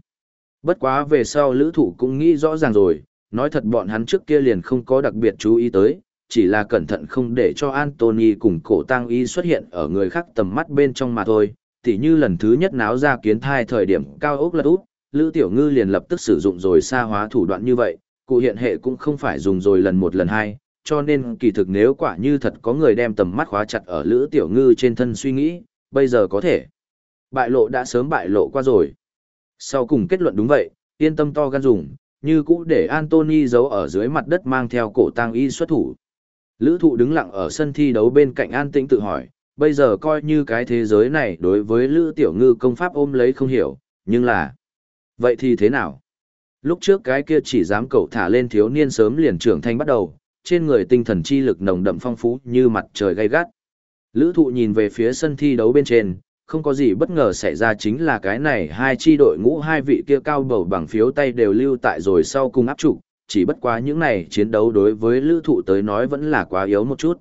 Bất quá về sau Lữ Thủ cũng nghĩ rõ ràng rồi, nói thật bọn hắn trước kia liền không có đặc biệt chú ý tới, chỉ là cẩn thận không để cho Anthony cùng cổ tăng y xuất hiện ở người khác tầm mắt bên trong mà thôi. Tỉ như lần thứ nhất náo ra kiến thai thời điểm cao ốc lật út, Lữ Tiểu Ngư liền lập tức sử dụng rồi xa hóa thủ đoạn như vậy, cụ hiện hệ cũng không phải dùng rồi lần một lần hai, cho nên kỳ thực nếu quả như thật có người đem tầm mắt khóa chặt ở Lữ Tiểu Ngư trên thân suy nghĩ, bây giờ có thể. Bại lộ đã sớm bại lộ qua rồi. Sau cùng kết luận đúng vậy, yên tâm to gan dùng, như cũ để Anthony giấu ở dưới mặt đất mang theo cổ tang y xuất thủ. Lữ thụ đứng lặng ở sân thi đấu bên cạnh an tĩnh tự hỏi, bây giờ coi như cái thế giới này đối với Lữ Tiểu Ngư công pháp ôm lấy không hiểu, nhưng là... Vậy thì thế nào? Lúc trước cái kia chỉ dám cậu thả lên thiếu niên sớm liền trưởng thành bắt đầu, trên người tinh thần chi lực nồng đậm phong phú như mặt trời gay gắt. Lữ thụ nhìn về phía sân thi đấu bên trên, không có gì bất ngờ xảy ra chính là cái này hai chi đội ngũ hai vị kia cao bầu bằng phiếu tay đều lưu tại rồi sau cùng áp trụ, chỉ bất quá những này chiến đấu đối với lữ thụ tới nói vẫn là quá yếu một chút.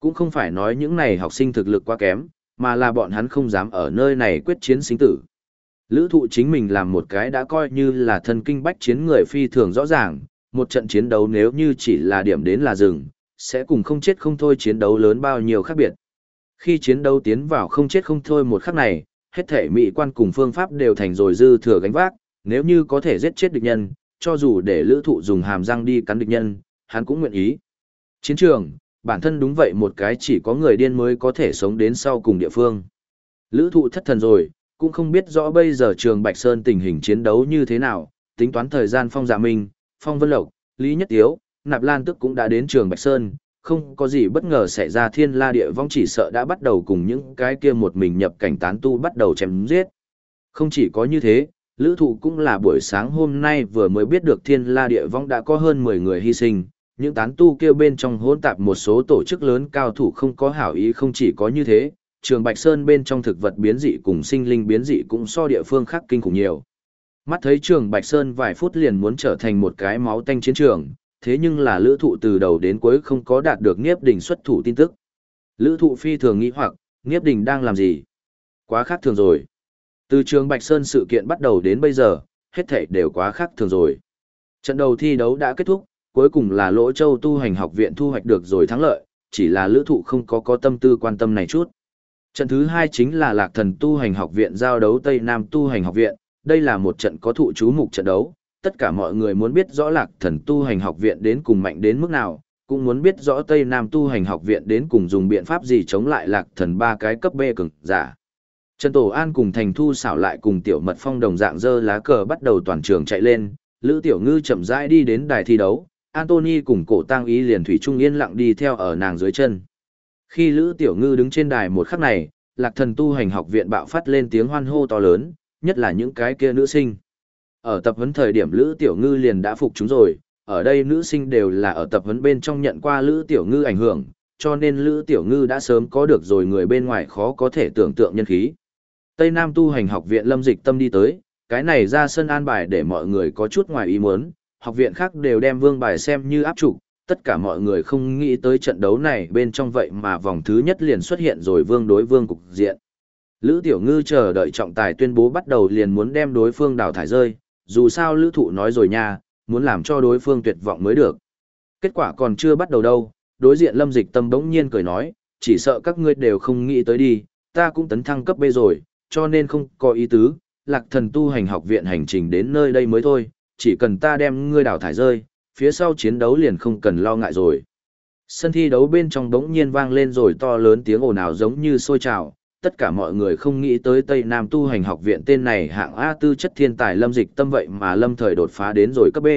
Cũng không phải nói những này học sinh thực lực quá kém, mà là bọn hắn không dám ở nơi này quyết chiến sinh tử. Lữ thụ chính mình làm một cái đã coi như là thân kinh bách chiến người phi thường rõ ràng, một trận chiến đấu nếu như chỉ là điểm đến là rừng, sẽ cùng không chết không thôi chiến đấu lớn bao nhiêu khác biệt. Khi chiến đấu tiến vào không chết không thôi một khắc này, hết thể mỹ quan cùng phương pháp đều thành rồi dư thừa gánh vác, nếu như có thể giết chết địch nhân, cho dù để lữ thụ dùng hàm răng đi cắn địch nhân, hắn cũng nguyện ý. Chiến trường, bản thân đúng vậy một cái chỉ có người điên mới có thể sống đến sau cùng địa phương. Lữ thụ thất thần rồi, cũng không biết rõ bây giờ trường Bạch Sơn tình hình chiến đấu như thế nào, tính toán thời gian phong dạ minh, phong vân lộc, lý nhất tiếu, nạp lan tức cũng đã đến trường Bạch Sơn, không có gì bất ngờ xảy ra thiên la địa vong chỉ sợ đã bắt đầu cùng những cái kia một mình nhập cảnh tán tu bắt đầu chém giết. Không chỉ có như thế, lữ thụ cũng là buổi sáng hôm nay vừa mới biết được thiên la địa vong đã có hơn 10 người hy sinh, những tán tu kêu bên trong hỗn tạp một số tổ chức lớn cao thủ không có hảo ý không chỉ có như thế, trường Bạch Sơn bên trong thực vật biến dị cùng sinh linh biến dị cũng so địa phương khác kinh khủng nhiều. Mắt thấy trường Bạch Sơn vài phút liền muốn trở thành một cái máu tanh chiến trường, thế nhưng là lữ thụ từ đầu đến cuối không có đạt được Niếp Đình xuất thủ tin tức. Lữ thụ phi thường nghĩ hoặc, Niếp Đình đang làm gì? Quá khác thường rồi. Từ trường Bạch Sơn sự kiện bắt đầu đến bây giờ, hết thảy đều quá khác thường rồi. Trận đầu thi đấu đã kết thúc, cuối cùng là Lỗ Châu tu hành học viện thu hoạch được rồi thắng lợi, chỉ là lữ thụ không có có tâm tư quan tâm này chút. Trận thứ hai chính là Lạc Thần tu hành học viện giao đấu Tây Nam tu hành học viện, đây là một trận có thụ chú mục trận đấu, tất cả mọi người muốn biết rõ Lạc Thần tu hành học viện đến cùng mạnh đến mức nào, cũng muốn biết rõ Tây Nam tu hành học viện đến cùng dùng biện pháp gì chống lại Lạc Thần ba cái cấp B cường giả. Trần Tổ An cùng Thành Thu xảo lại cùng Tiểu Mật Phong đồng dạng dơ lá cờ bắt đầu toàn trường chạy lên, Lữ Tiểu Ngư chậm rãi đi đến đài thi đấu, Anthony cùng cổ tang ý liền thủy trung yên lặng đi theo ở nàng dưới chân. Khi Lữ Tiểu Ngư đứng trên đài một khắc này, Lạc Thần tu hành học viện bạo phát lên tiếng hoan hô to lớn, nhất là những cái kia nữ sinh. Ở tập huấn thời điểm Lữ Tiểu Ngư liền đã phục chúng rồi, ở đây nữ sinh đều là ở tập huấn bên trong nhận qua Lữ Tiểu Ngư ảnh hưởng, cho nên Lữ Tiểu Ngư đã sớm có được rồi người bên ngoài khó có thể tưởng tượng nhân khí. Tây Nam tu hành học viện Lâm Dịch Tâm đi tới, cái này ra sân an bài để mọi người có chút ngoài ý muốn, học viện khác đều đem vương bài xem như áp trụ, tất cả mọi người không nghĩ tới trận đấu này bên trong vậy mà vòng thứ nhất liền xuất hiện rồi vương đối vương cục diện. Lữ Tiểu Ngư chờ đợi trọng tài tuyên bố bắt đầu liền muốn đem đối phương đào thải rơi, dù sao Lữ Thụ nói rồi nha, muốn làm cho đối phương tuyệt vọng mới được. Kết quả còn chưa bắt đầu đâu, đối diện Lâm Dịch Tâm bỗng nhiên cười nói, chỉ sợ các ngươi đều không nghĩ tới đi, ta cũng tấn thăng cấp B rồi, cho nên không có ý tứ, lạc thần tu hành học viện hành trình đến nơi đây mới thôi, chỉ cần ta đem ngươi đào thải rơi, phía sau chiến đấu liền không cần lo ngại rồi. Sân thi đấu bên trong đống nhiên vang lên rồi to lớn tiếng ồn ào giống như sôi trào, tất cả mọi người không nghĩ tới Tây Nam tu hành học viện tên này hạng A tư chất thiên tài lâm dịch tâm vậy mà lâm thời đột phá đến rồi cấp B.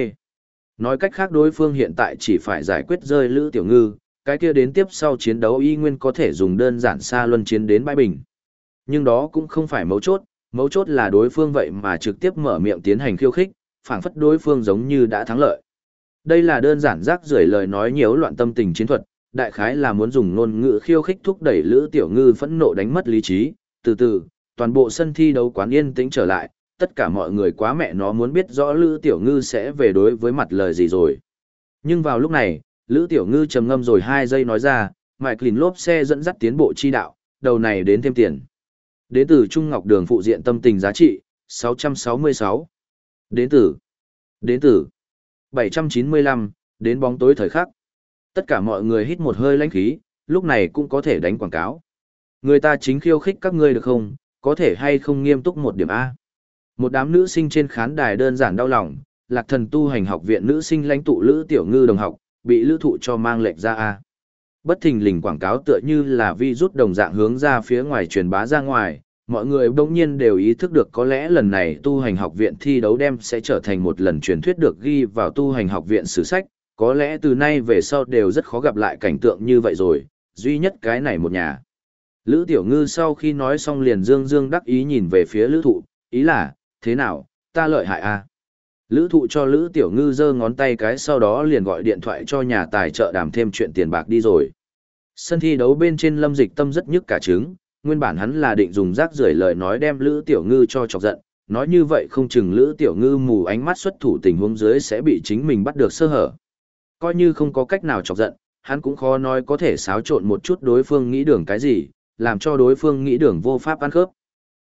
Nói cách khác đối phương hiện tại chỉ phải giải quyết rơi Lữ Tiểu Ngư, cái kia đến tiếp sau chiến đấu y nguyên có thể dùng đơn giản xa luân chiến đến bãi bình. Nhưng đó cũng không phải mấu chốt, mấu chốt là đối phương vậy mà trực tiếp mở miệng tiến hành khiêu khích, phảng phất đối phương giống như đã thắng lợi. Đây là đơn giản rác rưởi lời nói nhiễu loạn tâm tình chiến thuật, đại khái là muốn dùng ngôn ngữ khiêu khích thúc đẩy Lữ Tiểu Ngư phẫn nộ đánh mất lý trí, từ từ, toàn bộ sân thi đấu quán yên tĩnh trở lại, tất cả mọi người quá mẹ nó muốn biết rõ Lữ Tiểu Ngư sẽ về đối với mặt lời gì rồi. Nhưng vào lúc này, Lữ Tiểu Ngư trầm ngâm rồi hai giây nói ra, Mike lìn lốp xe dẫn dắt tiến bộ chi đạo, đầu này đến thêm tiền. Đến từ Trung Ngọc Đường phụ diện tâm tình giá trị, 666. Đến từ. Đến từ. 795, đến bóng tối thời khắc. Tất cả mọi người hít một hơi lãnh khí, lúc này cũng có thể đánh quảng cáo. Người ta chính khiêu khích các ngươi được không, có thể hay không nghiêm túc một điểm A. Một đám nữ sinh trên khán đài đơn giản đau lòng, lạc thần tu hành học viện nữ sinh lãnh tụ lữ tiểu ngư đồng học, bị lữ thụ cho mang lệch ra A. Bất thình lình quảng cáo tựa như là vi rút đồng dạng hướng ra phía ngoài truyền bá ra ngoài, mọi người bỗng nhiên đều ý thức được có lẽ lần này tu hành học viện thi đấu đem sẽ trở thành một lần truyền thuyết được ghi vào tu hành học viện sử sách, có lẽ từ nay về sau đều rất khó gặp lại cảnh tượng như vậy rồi, duy nhất cái này một nhà. Lữ Tiểu Ngư sau khi nói xong liền dương dương đắc ý nhìn về phía Lữ Thụ, ý là, thế nào, ta lợi hại à? Lữ Thụ cho Lữ Tiểu Ngư giơ ngón tay cái sau đó liền gọi điện thoại cho nhà tài trợ đàm thêm chuyện tiền bạc đi rồi. Sân thi đấu bên trên lâm dịch tâm rất nhức cả trứng, nguyên bản hắn là định dùng rác rưởi lời nói đem Lữ Tiểu Ngư cho chọc giận, nói như vậy không chừng Lữ Tiểu Ngư mù ánh mắt xuất thủ tình huống dưới sẽ bị chính mình bắt được sơ hở. Coi như không có cách nào chọc giận, hắn cũng khó nói có thể xáo trộn một chút đối phương nghĩ đường cái gì, làm cho đối phương nghĩ đường vô pháp ăn khớp.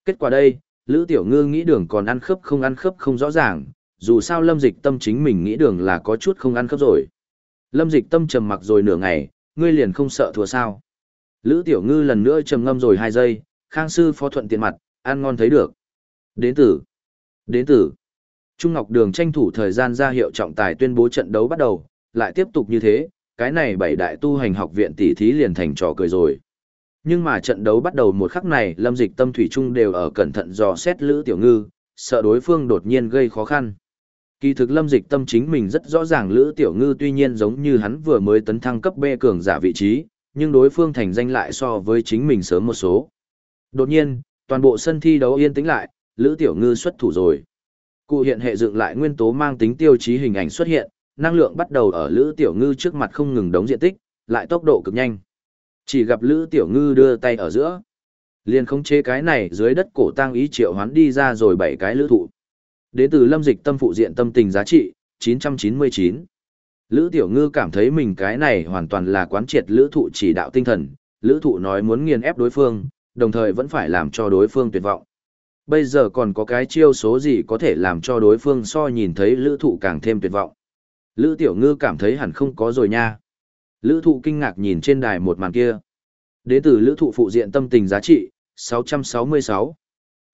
Kết quả đây, Lữ Tiểu Ngư nghĩ đường còn ăn khớp không ăn khớp không rõ ràng, dù sao Lâm Dịch Tâm chính mình nghĩ đường là có chút không ăn khớp rồi. Lâm Dịch Tâm trầm mặc rồi nửa ngày, ngươi liền không sợ thua sao? Lữ Tiểu Ngư lần nữa trầm ngâm rồi hai giây, Khang sư phó thuận tiện mặt, ăn ngon thấy được. Đến tử. Đến tử. Trung Ngọc Đường tranh thủ thời gian ra hiệu trọng tài tuyên bố trận đấu bắt đầu, lại tiếp tục như thế, cái này bảy đại tu hành học viện tỷ thí liền thành trò cười rồi. Nhưng mà trận đấu bắt đầu một khắc này, Lâm Dịch Tâm Thủy Trung đều ở cẩn thận dò xét Lữ Tiểu Ngư, sợ đối phương đột nhiên gây khó khăn. Kỳ thực Lâm Dịch Tâm chính mình rất rõ ràng Lữ Tiểu Ngư tuy nhiên giống như hắn vừa mới tấn thăng cấp B cường giả vị trí, nhưng đối phương thành danh lại so với chính mình sớm một số. Đột nhiên, toàn bộ sân thi đấu yên tĩnh lại, Lữ Tiểu Ngư xuất thủ rồi. Cụ hiện hệ dựng lại nguyên tố mang tính tiêu chí hình ảnh xuất hiện, năng lượng bắt đầu ở Lữ Tiểu Ngư trước mặt không ngừng đóng diện tích, lại tốc độ cực nhanh. Chỉ gặp Lữ Tiểu Ngư đưa tay ở giữa. Liền không chế cái này dưới đất cổ tang ý triệu hoán đi ra rồi bảy cái lữ thụ. Đến từ lâm dịch tâm phụ diện tâm tình giá trị, 999. Lữ Tiểu Ngư cảm thấy mình cái này hoàn toàn là quán triệt lữ thụ chỉ đạo tinh thần, lữ thụ nói muốn nghiền ép đối phương, đồng thời vẫn phải làm cho đối phương tuyệt vọng. Bây giờ còn có cái chiêu số gì có thể làm cho đối phương so nhìn thấy lữ thụ càng thêm tuyệt vọng. Lữ Tiểu Ngư cảm thấy hẳn không có rồi nha. Lữ thụ kinh ngạc nhìn trên đài một màn kia. Đế tử lữ thụ phụ diện tâm tình giá trị, 666.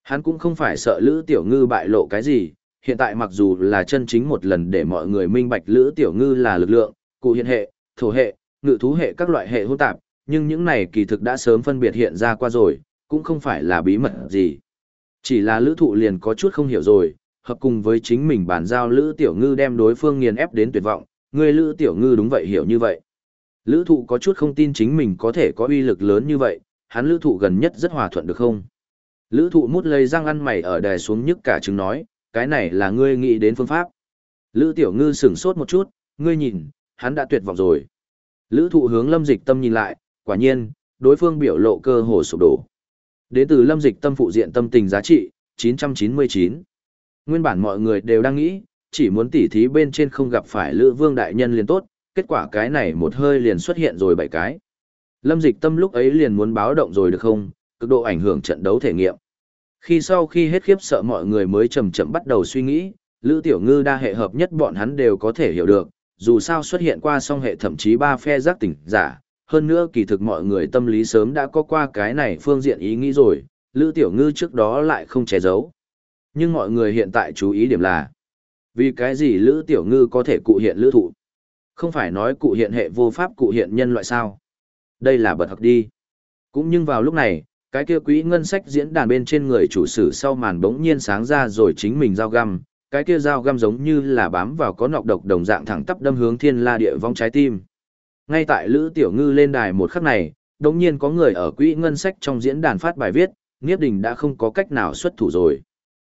Hắn cũng không phải sợ Lữ Tiểu Ngư bại lộ cái gì, hiện tại mặc dù là chân chính một lần để mọi người minh bạch Lữ Tiểu Ngư là lực lượng, cụ hiện hệ, thổ hệ, ngự thú hệ các loại hệ hỗn tạp, nhưng những này kỳ thực đã sớm phân biệt hiện ra qua rồi, cũng không phải là bí mật gì. Chỉ là Lữ Thụ liền có chút không hiểu rồi, hợp cùng với chính mình bàn giao Lữ Tiểu Ngư đem đối phương nghiền ép đến tuyệt vọng, người Lữ Tiểu Ngư đúng vậy hiểu như vậy. Lữ Thụ có chút không tin chính mình có thể có uy lực lớn như vậy, hắn Lữ Thụ gần nhất rất hòa thuận được không? Lữ thụ mút lấy răng ăn mày ở đài xuống nhức cả chứng nói, cái này là ngươi nghĩ đến phương pháp. Lữ tiểu ngư sửng sốt một chút, ngươi nhìn, hắn đã tuyệt vọng rồi. Lữ thụ hướng lâm dịch tâm nhìn lại, quả nhiên, đối phương biểu lộ cơ hồ sụp đổ. Đến từ lâm dịch tâm phụ diện tâm tình giá trị, 999. Nguyên bản mọi người đều đang nghĩ, chỉ muốn tỉ thí bên trên không gặp phải Lữ Vương Đại Nhân liền tốt, kết quả cái này một hơi liền xuất hiện rồi bảy cái. Lâm dịch tâm lúc ấy liền muốn báo động rồi được không, cực độ ảnh hưởng trận đấu thể nghiệm. Khi sau khi hết khiếp sợ mọi người mới chậm chậm bắt đầu suy nghĩ, Lữ Tiểu Ngư đa hệ hợp nhất bọn hắn đều có thể hiểu được, dù sao xuất hiện qua song hệ thậm chí ba phe giác tỉnh giả, hơn nữa kỳ thực mọi người tâm lý sớm đã có qua cái này phương diện ý nghĩ rồi, Lữ Tiểu Ngư trước đó lại không che giấu. Nhưng mọi người hiện tại chú ý điểm là, vì cái gì Lữ Tiểu Ngư có thể cụ hiện lữ thụ? Không phải nói cụ hiện hệ vô pháp cụ hiện nhân loại sao? Đây là bật học đi. Cũng nhưng vào lúc này, cái kia quỹ ngân sách diễn đàn bên trên người chủ sử sau màn bỗng nhiên sáng ra rồi chính mình dao găm, cái kia dao găm giống như là bám vào có nọc độc đồng dạng thẳng tắp đâm hướng thiên la địa vong trái tim. Ngay tại Lữ Tiểu Ngư lên đài một khắc này, đột nhiên có người ở quỹ ngân sách trong diễn đàn phát bài viết, Niếp Đình đã không có cách nào xuất thủ rồi.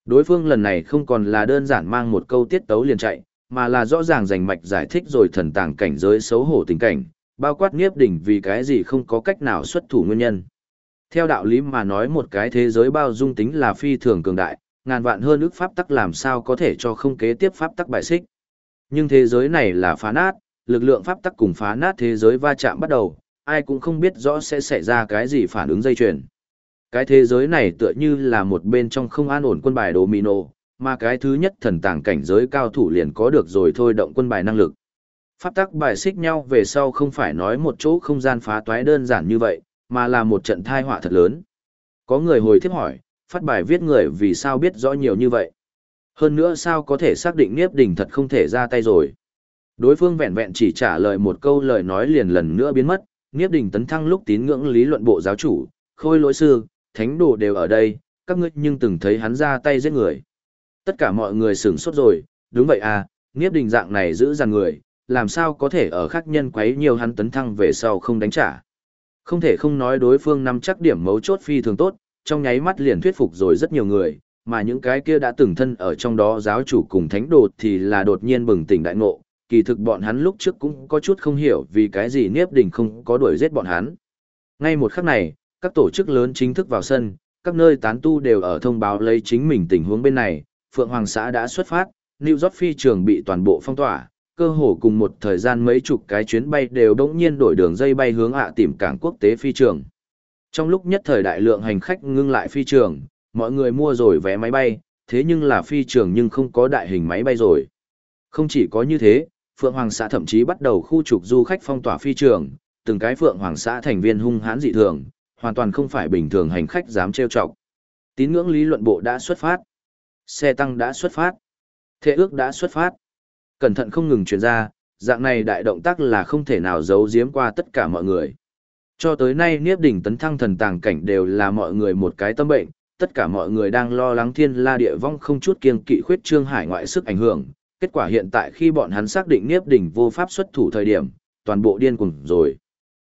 Đối phương lần này không còn là đơn giản mang một câu tiết tấu liền chạy, mà là rõ ràng rành mạch giải thích rồi thần tàng cảnh giới xấu hổ tình cảnh, bao quát nghiếp đỉnh vì cái gì không có cách nào xuất thủ nguyên nhân. Theo đạo lý mà nói một cái thế giới bao dung tính là phi thường cường đại, ngàn vạn hơn ước pháp tắc làm sao có thể cho không kế tiếp pháp tắc bại xích. Nhưng thế giới này là phá nát, lực lượng pháp tắc cùng phá nát thế giới va chạm bắt đầu, ai cũng không biết rõ sẽ xảy ra cái gì phản ứng dây chuyền. Cái thế giới này tựa như là một bên trong không an ổn quân bài domino, mà cái thứ nhất thần tàng cảnh giới cao thủ liền có được rồi thôi động quân bài năng lực. Pháp tắc bài xích nhau về sau không phải nói một chỗ không gian phá toái đơn giản như vậy, mà là một trận thai họa thật lớn. Có người hồi tiếp hỏi, phát bài viết người vì sao biết rõ nhiều như vậy. Hơn nữa sao có thể xác định Niếp Đình thật không thể ra tay rồi. Đối phương vẹn vẹn chỉ trả lời một câu lời nói liền lần nữa biến mất, Niếp Đình tấn thăng lúc tín ngưỡng lý luận bộ giáo chủ, khôi lỗi sư, thánh đồ đều ở đây, các ngươi nhưng từng thấy hắn ra tay giết người. Tất cả mọi người sửng sốt rồi, đúng vậy à, nghiếp Đình dạng này giữ dàn người, làm sao có thể ở khắc nhân quấy nhiều hắn tấn thăng về sau không đánh trả. Không thể không nói đối phương nắm chắc điểm mấu chốt phi thường tốt, trong nháy mắt liền thuyết phục rồi rất nhiều người, mà những cái kia đã từng thân ở trong đó giáo chủ cùng thánh đồ thì là đột nhiên bừng tỉnh đại ngộ, kỳ thực bọn hắn lúc trước cũng có chút không hiểu vì cái gì Niếp Đình không có đuổi giết bọn hắn. Ngay một khắc này, các tổ chức lớn chính thức vào sân, các nơi tán tu đều ở thông báo lấy chính mình tình huống bên này, Phượng Hoàng xã đã xuất phát, New York phi trường bị toàn bộ phong tỏa, cơ hồ cùng một thời gian mấy chục cái chuyến bay đều đống nhiên đổi đường dây bay hướng ạ tìm cảng quốc tế phi trường. Trong lúc nhất thời đại lượng hành khách ngưng lại phi trường, mọi người mua rồi vé máy bay, thế nhưng là phi trường nhưng không có đại hình máy bay rồi. Không chỉ có như thế, Phượng Hoàng xã thậm chí bắt đầu khu trục du khách phong tỏa phi trường, từng cái Phượng Hoàng xã thành viên hung hãn dị thường, hoàn toàn không phải bình thường hành khách dám trêu chọc. Tín ngưỡng lý luận bộ đã xuất phát. Xe tăng đã xuất phát. Thế ước đã xuất phát. Cẩn thận không ngừng truyền ra, dạng này đại động tác là không thể nào giấu giếm qua tất cả mọi người. Cho tới nay Niếp đỉnh tấn thăng thần tàng cảnh đều là mọi người một cái tâm bệnh, tất cả mọi người đang lo lắng thiên la địa vong không chút kiêng kỵ khuyết trương hải ngoại sức ảnh hưởng. Kết quả hiện tại khi bọn hắn xác định Niếp đỉnh vô pháp xuất thủ thời điểm, toàn bộ điên cuồng rồi.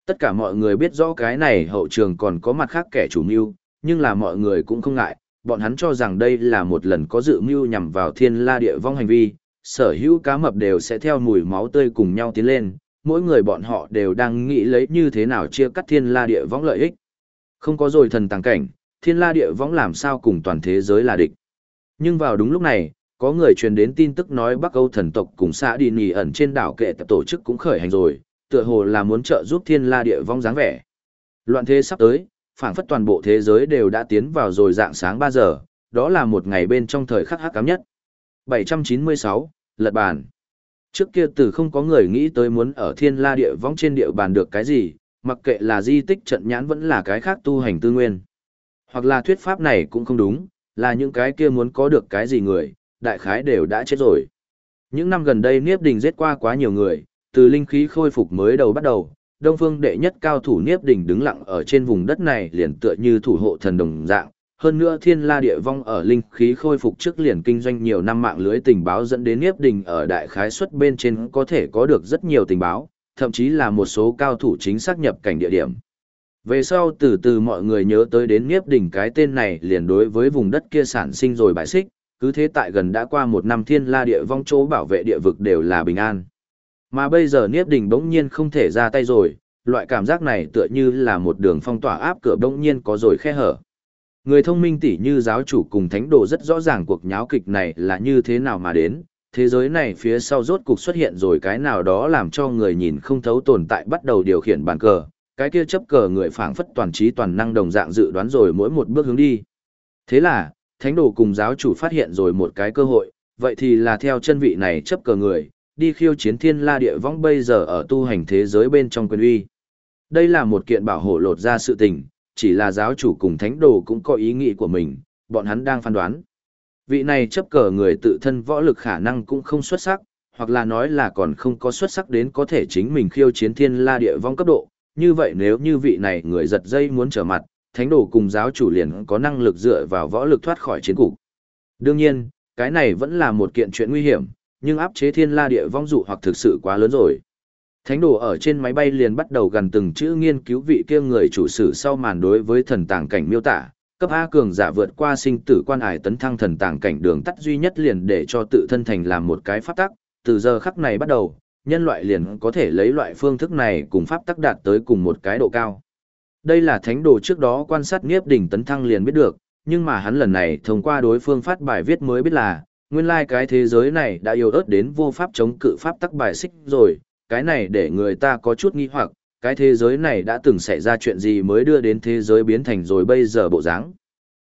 Tất cả mọi người biết rõ cái này hậu trường còn có mặt khác kẻ chủ mưu, nhưng là mọi người cũng không ngại, bọn hắn cho rằng đây là một lần có dự mưu nhằm vào thiên la địa vong hành vi, sở hữu cá mập đều sẽ theo mùi máu tươi cùng nhau tiến lên, mỗi người bọn họ đều đang nghĩ lấy như thế nào chia cắt thiên la địa vong lợi ích. Không có rồi thần tàng cảnh, thiên la địa vong làm sao cùng toàn thế giới là địch. Nhưng vào đúng lúc này, có người truyền đến tin tức nói Bắc Âu thần tộc cùng xã đi nì ẩn trên đảo kệ tập tổ chức cũng khởi hành rồi, tựa hồ là muốn trợ giúp thiên la địa vong dáng vẻ. Loạn thế sắp tới, phảng phất toàn bộ thế giới đều đã tiến vào rồi dạng sáng 3 giờ, đó là một ngày bên trong thời khắc hắc cám nhất. 796, lật bàn. Trước kia từ không có người nghĩ tới muốn ở thiên la địa vong trên địa bàn được cái gì, mặc kệ là di tích trận nhãn vẫn là cái khác tu hành tư nguyên. Hoặc là thuyết pháp này cũng không đúng, là những cái kia muốn có được cái gì người, đại khái đều đã chết rồi. Những năm gần đây Niếp Đình giết qua quá nhiều người, từ linh khí khôi phục mới đầu bắt đầu, Đông Phương đệ nhất cao thủ Niếp Đình đứng lặng ở trên vùng đất này liền tựa như thủ hộ thần đồng dạng, hơn nữa thiên la địa vong ở linh khí khôi phục trước liền kinh doanh nhiều năm mạng lưới tình báo dẫn đến Niếp Đình ở đại khái suất bên trên có thể có được rất nhiều tình báo, thậm chí là một số cao thủ chính xác nhập cảnh địa điểm. Về sau từ từ mọi người nhớ tới đến Niếp Đình cái tên này liền đối với vùng đất kia sản sinh rồi bại xích, cứ thế tại gần đã qua một năm thiên la địa vong chỗ bảo vệ địa vực đều là bình an. Mà bây giờ Niếp Đình bỗng nhiên không thể ra tay rồi, loại cảm giác này tựa như là một đường phong tỏa áp cửa bỗng nhiên có rồi khe hở. Người thông minh tỉ như giáo chủ cùng thánh đồ rất rõ ràng cuộc nháo kịch này là như thế nào mà đến, thế giới này phía sau rốt cục xuất hiện rồi cái nào đó làm cho người nhìn không thấu tồn tại bắt đầu điều khiển bàn cờ, cái kia chấp cờ người phảng phất toàn trí toàn năng đồng dạng dự đoán rồi mỗi một bước hướng đi. Thế là, thánh đồ cùng giáo chủ phát hiện rồi một cái cơ hội, vậy thì là theo chân vị này chấp cờ người, đi khiêu chiến thiên la địa võng bây giờ ở tu hành thế giới bên trong quyền uy. Đây là một kiện bảo hộ lột ra sự tình, chỉ là giáo chủ cùng thánh đồ cũng có ý nghĩ của mình, bọn hắn đang phán đoán. Vị này chấp cờ người tự thân võ lực khả năng cũng không xuất sắc, hoặc là nói là còn không có xuất sắc đến có thể chính mình khiêu chiến thiên la địa vong cấp độ. Như vậy nếu như vị này người giật dây muốn trở mặt, thánh đồ cùng giáo chủ liền có năng lực dựa vào võ lực thoát khỏi chiến cục. Đương nhiên, cái này vẫn là một kiện chuyện nguy hiểm, nhưng áp chế thiên la địa vong dụ hoặc thực sự quá lớn rồi. Thánh đồ ở trên máy bay liền bắt đầu gần từng chữ nghiên cứu vị kia người chủ sử sau màn đối với thần tàng cảnh miêu tả, cấp A cường giả vượt qua sinh tử quan ải tấn thăng thần tàng cảnh đường tắt duy nhất liền để cho tự thân thành làm một cái pháp tắc, từ giờ khắc này bắt đầu, nhân loại liền có thể lấy loại phương thức này cùng pháp tắc đạt tới cùng một cái độ cao. Đây là thánh đồ trước đó quan sát nghiếp đỉnh tấn thăng liền biết được, nhưng mà hắn lần này thông qua đối phương phát bài viết mới biết là, nguyên lai cái thế giới này đã yếu ớt đến vô pháp chống cự pháp tắc bài xích rồi, cái này để người ta có chút nghi hoặc, cái thế giới này đã từng xảy ra chuyện gì mới đưa đến thế giới biến thành rồi bây giờ bộ dáng.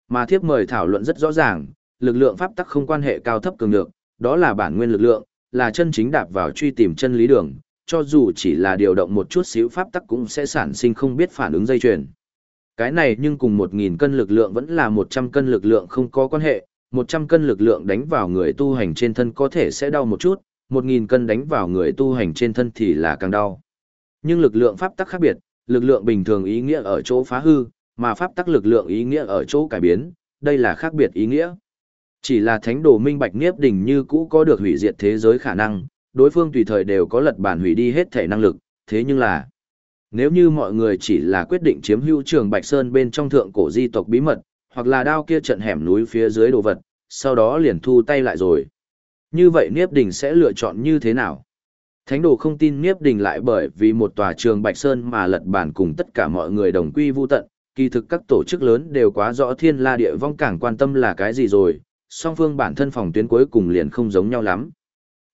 Mà thiếp mời thảo luận rất rõ ràng, lực lượng pháp tắc không quan hệ cao thấp cường lượng, đó là bản nguyên lực lượng, là chân chính đạp vào truy tìm chân lý đường, cho dù chỉ là điều động một chút xíu pháp tắc cũng sẽ sản sinh không biết phản ứng dây chuyền. Cái này nhưng cùng 1.000 cân lực lượng vẫn là 100 cân lực lượng không có quan hệ, 100 cân lực lượng đánh vào người tu hành trên thân có thể sẽ đau một chút, 1.000 cân đánh vào người tu hành trên thân thì là càng đau. Nhưng lực lượng pháp tắc khác biệt, lực lượng bình thường ý nghĩa ở chỗ phá hư, mà pháp tắc lực lượng ý nghĩa ở chỗ cải biến, đây là khác biệt ý nghĩa. Chỉ là thánh đồ minh bạch niếp đỉnh như cũ có được hủy diệt thế giới khả năng, đối phương tùy thời đều có lật bản hủy đi hết thể năng lực, thế nhưng là nếu như mọi người chỉ là quyết định chiếm hữu trường Bạch Sơn bên trong thượng cổ di tộc bí mật, hoặc là đao kia trận hẻm núi phía dưới đồ vật, sau đó liền thu tay lại rồi. Như vậy Niếp Đình sẽ lựa chọn như thế nào? Thánh đồ không tin Niếp Đình lại bởi vì một tòa trường Bạch Sơn mà lật bản cùng tất cả mọi người đồng quy vu tận, kỳ thực các tổ chức lớn đều quá rõ thiên la địa vong càng quan tâm là cái gì rồi, song phương bản thân phòng tuyến cuối cùng liền không giống nhau lắm.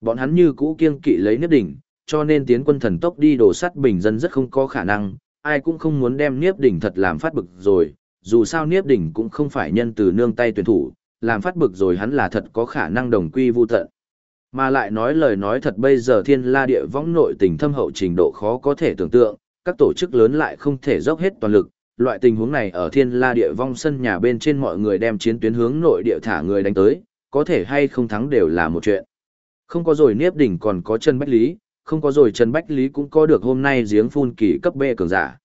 Bọn hắn như cũ kiêng kỵ lấy Niếp Đình, cho nên tiến quân thần tốc đi đổ sắt bình dân rất không có khả năng, ai cũng không muốn đem Niếp Đình thật làm phát bực rồi, dù sao Niếp Đình cũng không phải nhân từ nương tay tuyển thủ, làm phát bực rồi hắn là thật có khả năng đồng quy vu tận. Mà lại nói lời nói thật bây giờ thiên la địa võng nội tình thâm hậu trình độ khó có thể tưởng tượng, các tổ chức lớn lại không thể dốc hết toàn lực. Loại tình huống này ở thiên la địa vong sân nhà bên trên mọi người đem chiến tuyến hướng nội địa thả người đánh tới, có thể hay không thắng đều là một chuyện. Không có rồi Niếp Đỉnh còn có Trần Bách Lý, không có rồi Trần Bách Lý cũng có được hôm nay giếng phun kỳ cấp B cường giả.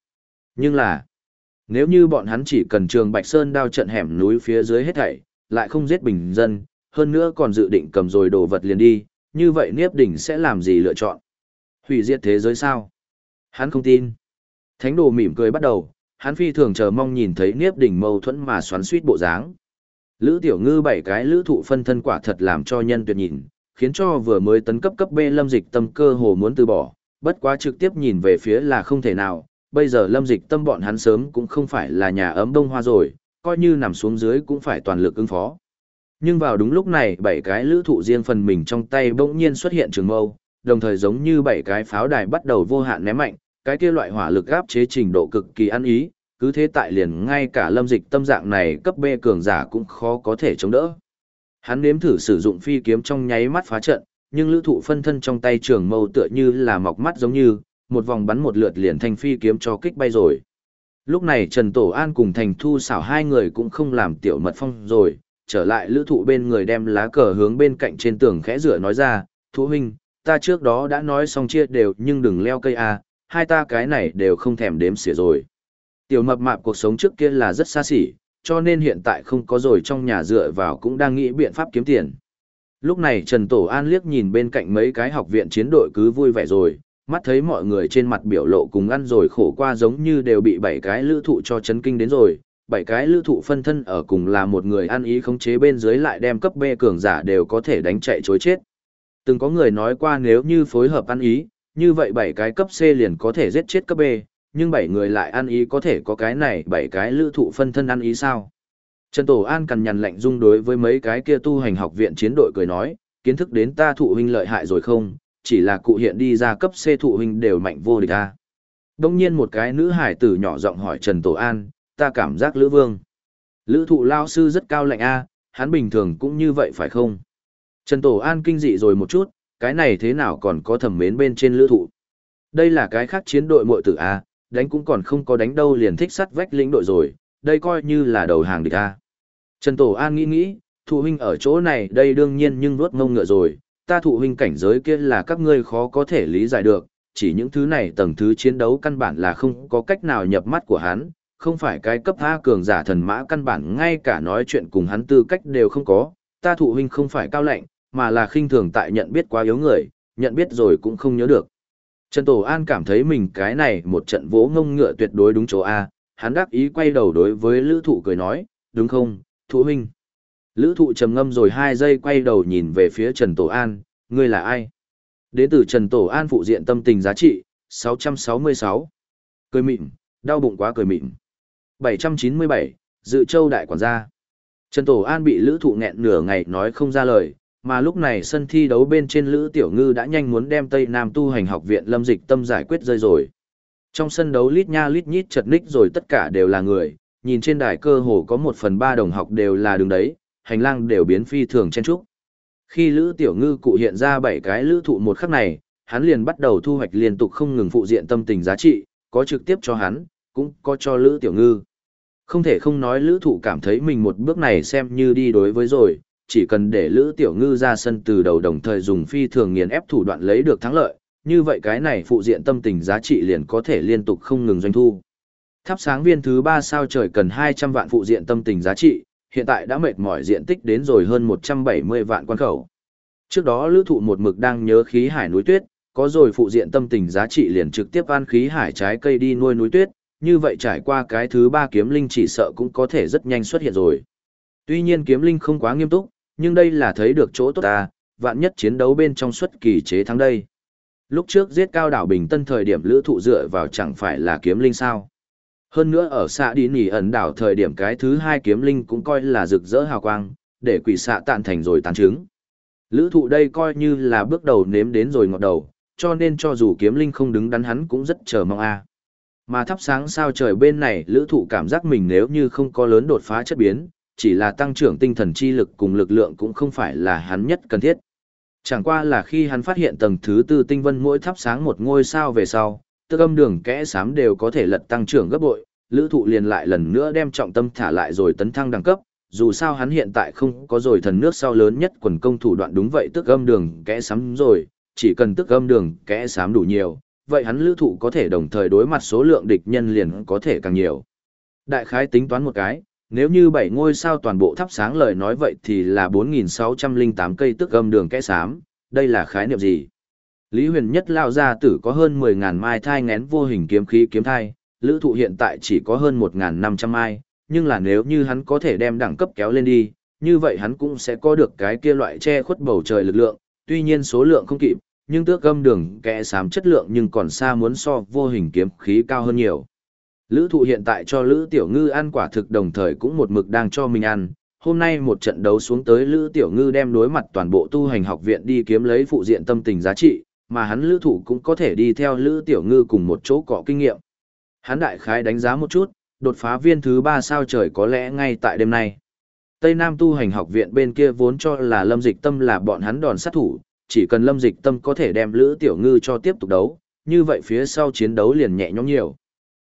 Nhưng là, nếu như bọn hắn chỉ cần trường Bạch Sơn đao trận hẻm núi phía dưới hết thảy, lại không giết bình dân, hơn nữa còn dự định cầm rồi đồ vật liền đi, như vậy Niếp Đỉnh sẽ làm gì lựa chọn? Hủy diệt thế giới sao? Hắn không tin. Thánh đồ mỉm cười bắt đầu, hắn phi thường chờ mong nhìn thấy Niếp Đỉnh mâu thuẫn mà xoắn suýt bộ dáng. Lữ Tiểu Ngư bảy cái lữ thụ phân thân quả thật làm cho nhân tuyệt nhìn, khiến cho vừa mới tấn cấp cấp B lâm dịch tâm cơ hồ muốn từ bỏ, bất quá trực tiếp nhìn về phía là không thể nào, bây giờ lâm dịch tâm bọn hắn sớm cũng không phải là nhà ấm đông hoa rồi, coi như nằm xuống dưới cũng phải toàn lực ứng phó. Nhưng vào đúng lúc này bảy cái lữ thụ riêng phần mình trong tay bỗng nhiên xuất hiện trường mâu, đồng thời giống như bảy cái pháo đài bắt đầu vô hạn ném mạnh, cái kia loại hỏa lực áp chế trình độ cực kỳ ăn ý, cứ thế tại liền ngay cả lâm dịch tâm dạng này cấp B cường giả cũng khó có thể chống đỡ. Hắn nếm thử sử dụng phi kiếm trong nháy mắt phá trận, nhưng lữ thụ phân thân trong tay trường mâu tựa như là mọc mắt giống như, một vòng bắn một lượt liền thanh phi kiếm cho kích bay rồi. Lúc này Trần Tổ An cùng Thành Thu xảo hai người cũng không làm tiểu mật phong rồi, trở lại lữ thụ bên người đem lá cờ hướng bên cạnh trên tường khẽ rửa nói ra, thú huynh, ta trước đó đã nói xong chia đều nhưng đừng leo cây A, hai ta cái này đều không thèm đếm xỉa rồi. Tiểu mập mạp cuộc sống trước kia là rất xa xỉ, cho nên hiện tại không có rồi trong nhà dựa vào cũng đang nghĩ biện pháp kiếm tiền. Lúc này Trần Tổ An liếc nhìn bên cạnh mấy cái học viện chiến đội cứ vui vẻ rồi, mắt thấy mọi người trên mặt biểu lộ cùng ăn rồi khổ qua giống như đều bị bảy cái lữ thụ cho chấn kinh đến rồi, bảy cái lữ thụ phân thân ở cùng là một người ăn ý khống chế bên dưới lại đem cấp B cường giả đều có thể đánh chạy chối chết. Từng có người nói qua nếu như phối hợp ăn ý, như vậy bảy cái cấp C liền có thể giết chết cấp B, nhưng bảy người lại ăn ý có thể có cái này bảy cái lữ thụ phân thân ăn ý sao? Trần Tổ An cằn nhằn lạnh dung đối với mấy cái kia tu hành học viện chiến đội cười nói, kiến thức đến ta thụ huynh lợi hại rồi không, chỉ là cụ hiện đi ra cấp C thụ huynh đều mạnh vô địch ta. Đông nhiên một cái nữ hải tử nhỏ giọng hỏi Trần Tổ An, ta cảm giác lữ vương. Lữ thụ lao sư rất cao lạnh A, hắn bình thường cũng như vậy phải không? Trần Tổ An kinh dị rồi một chút, cái này thế nào còn có thẩm mến bên trên lữ thụ. Đây là cái khác chiến đội mội tử A, đánh cũng còn không có đánh đâu liền thích sắt vách lĩnh đội rồi, đây coi như là đầu hàng địch A. Trần Tổ An nghĩ nghĩ, thụ huynh ở chỗ này đây đương nhiên nhưng nuốt ngông ngựa rồi, ta thụ huynh cảnh giới kia là các ngươi khó có thể lý giải được, chỉ những thứ này tầng thứ chiến đấu căn bản là không có cách nào nhập mắt của hắn, không phải cái cấp A cường giả thần mã căn bản ngay cả nói chuyện cùng hắn tư cách đều không có, ta thụ huynh không phải cao lạnh, mà là khinh thường tại nhận biết quá yếu người, nhận biết rồi cũng không nhớ được. Trần Tổ An cảm thấy mình cái này một trận vỗ ngông ngựa tuyệt đối đúng chỗ A, hắn đắc ý quay đầu đối với lữ thụ cười nói, đúng không, thụ huynh. Lữ thụ trầm ngâm rồi hai giây quay đầu nhìn về phía Trần Tổ An, ngươi là ai? Đến từ Trần Tổ An phụ diện tâm tình giá trị, 666. Cười mịn, đau bụng quá cười mịn. 797, Dự Châu Đại Quản gia. Trần Tổ An bị Lữ Thụ nghẹn nửa ngày nói không ra lời, mà lúc này sân thi đấu bên trên Lữ Tiểu Ngư đã nhanh muốn đem Tây Nam tu hành học viện lâm dịch tâm giải quyết rơi rồi. Trong sân đấu lít nha lít nhít chật ních rồi tất cả đều là người, nhìn trên đài cơ hồ có một phần ba đồng học đều là đường đấy, hành lang đều biến phi thường chen trúc. Khi Lữ Tiểu Ngư cụ hiện ra bảy cái lữ thụ một khắc này, hắn liền bắt đầu thu hoạch liên tục không ngừng phụ diện tâm tình giá trị, có trực tiếp cho hắn, cũng có cho Lữ Tiểu Ngư. Không thể không nói lữ thụ cảm thấy mình một bước này xem như đi đối với rồi, chỉ cần để lữ tiểu ngư ra sân từ đầu đồng thời dùng phi thường nghiền ép thủ đoạn lấy được thắng lợi, như vậy cái này phụ diện tâm tình giá trị liền có thể liên tục không ngừng doanh thu. Thắp sáng viên thứ 3 sao trời cần 200 vạn phụ diện tâm tình giá trị, hiện tại đã mệt mỏi diện tích đến rồi hơn 170 vạn quan khẩu. Trước đó lữ thụ một mực đang nhớ khí hải núi tuyết, có rồi phụ diện tâm tình giá trị liền trực tiếp ăn khí hải trái cây đi nuôi núi tuyết, như vậy trải qua cái thứ ba kiếm linh chỉ sợ cũng có thể rất nhanh xuất hiện rồi. Tuy nhiên kiếm linh không quá nghiêm túc, nhưng đây là thấy được chỗ tốt ta, vạn nhất chiến đấu bên trong xuất kỳ chế thắng đây. Lúc trước giết cao đảo Bình Tân thời điểm lữ thụ dựa vào chẳng phải là kiếm linh sao. Hơn nữa ở xã đi nỉ ẩn đảo thời điểm cái thứ hai kiếm linh cũng coi là rực rỡ hào quang, để quỷ xạ tạn thành rồi tàn trứng. Lữ thụ đây coi như là bước đầu nếm đến rồi ngọt đầu, cho nên cho dù kiếm linh không đứng đắn hắn cũng rất chờ mong a Mà thắp sáng sao trời bên này lữ thụ cảm giác mình nếu như không có lớn đột phá chất biến, chỉ là tăng trưởng tinh thần chi lực cùng lực lượng cũng không phải là hắn nhất cần thiết. Chẳng qua là khi hắn phát hiện tầng thứ tư tinh vân mỗi thắp sáng một ngôi sao về sau, tức âm đường kẽ sám đều có thể lật tăng trưởng gấp bội, lữ thụ liền lại lần nữa đem trọng tâm thả lại rồi tấn thăng đẳng cấp, dù sao hắn hiện tại không có rồi thần nước sau lớn nhất quần công thủ đoạn đúng vậy tức âm đường kẽ sám rồi, chỉ cần tức âm đường kẽ sám đủ nhiều, vậy hắn lữ thụ có thể đồng thời đối mặt số lượng địch nhân liền có thể càng nhiều. Đại khái tính toán một cái, nếu như 7 ngôi sao toàn bộ thắp sáng lời nói vậy thì là 4.608 cây tức âm đường kẽ sám, đây là khái niệm gì? Lý huyền nhất lao ra tử có hơn 10.000 mai thai ngén vô hình kiếm khí kiếm thai, lữ thụ hiện tại chỉ có hơn 1.500 mai, nhưng là nếu như hắn có thể đem đẳng cấp kéo lên đi, như vậy hắn cũng sẽ có được cái kia loại che khuất bầu trời lực lượng, tuy nhiên số lượng không kịp, nhưng tước âm đường kẽ sám chất lượng nhưng còn xa muốn so vô hình kiếm khí cao hơn nhiều. Lữ thụ hiện tại cho Lữ Tiểu Ngư ăn quả thực đồng thời cũng một mực đang cho mình ăn. Hôm nay một trận đấu xuống tới Lữ Tiểu Ngư đem đối mặt toàn bộ tu hành học viện đi kiếm lấy phụ diện tâm tình giá trị, mà hắn Lữ thụ cũng có thể đi theo Lữ Tiểu Ngư cùng một chỗ cọ kinh nghiệm. Hắn đại khái đánh giá một chút, đột phá viên thứ 3 sao trời có lẽ ngay tại đêm nay. Tây Nam tu hành học viện bên kia vốn cho là lâm dịch tâm là bọn hắn đòn sát thủ, chỉ cần lâm dịch tâm có thể đem Lữ Tiểu Ngư cho tiếp tục đấu, như vậy phía sau chiến đấu liền nhẹ nhõm nhiều.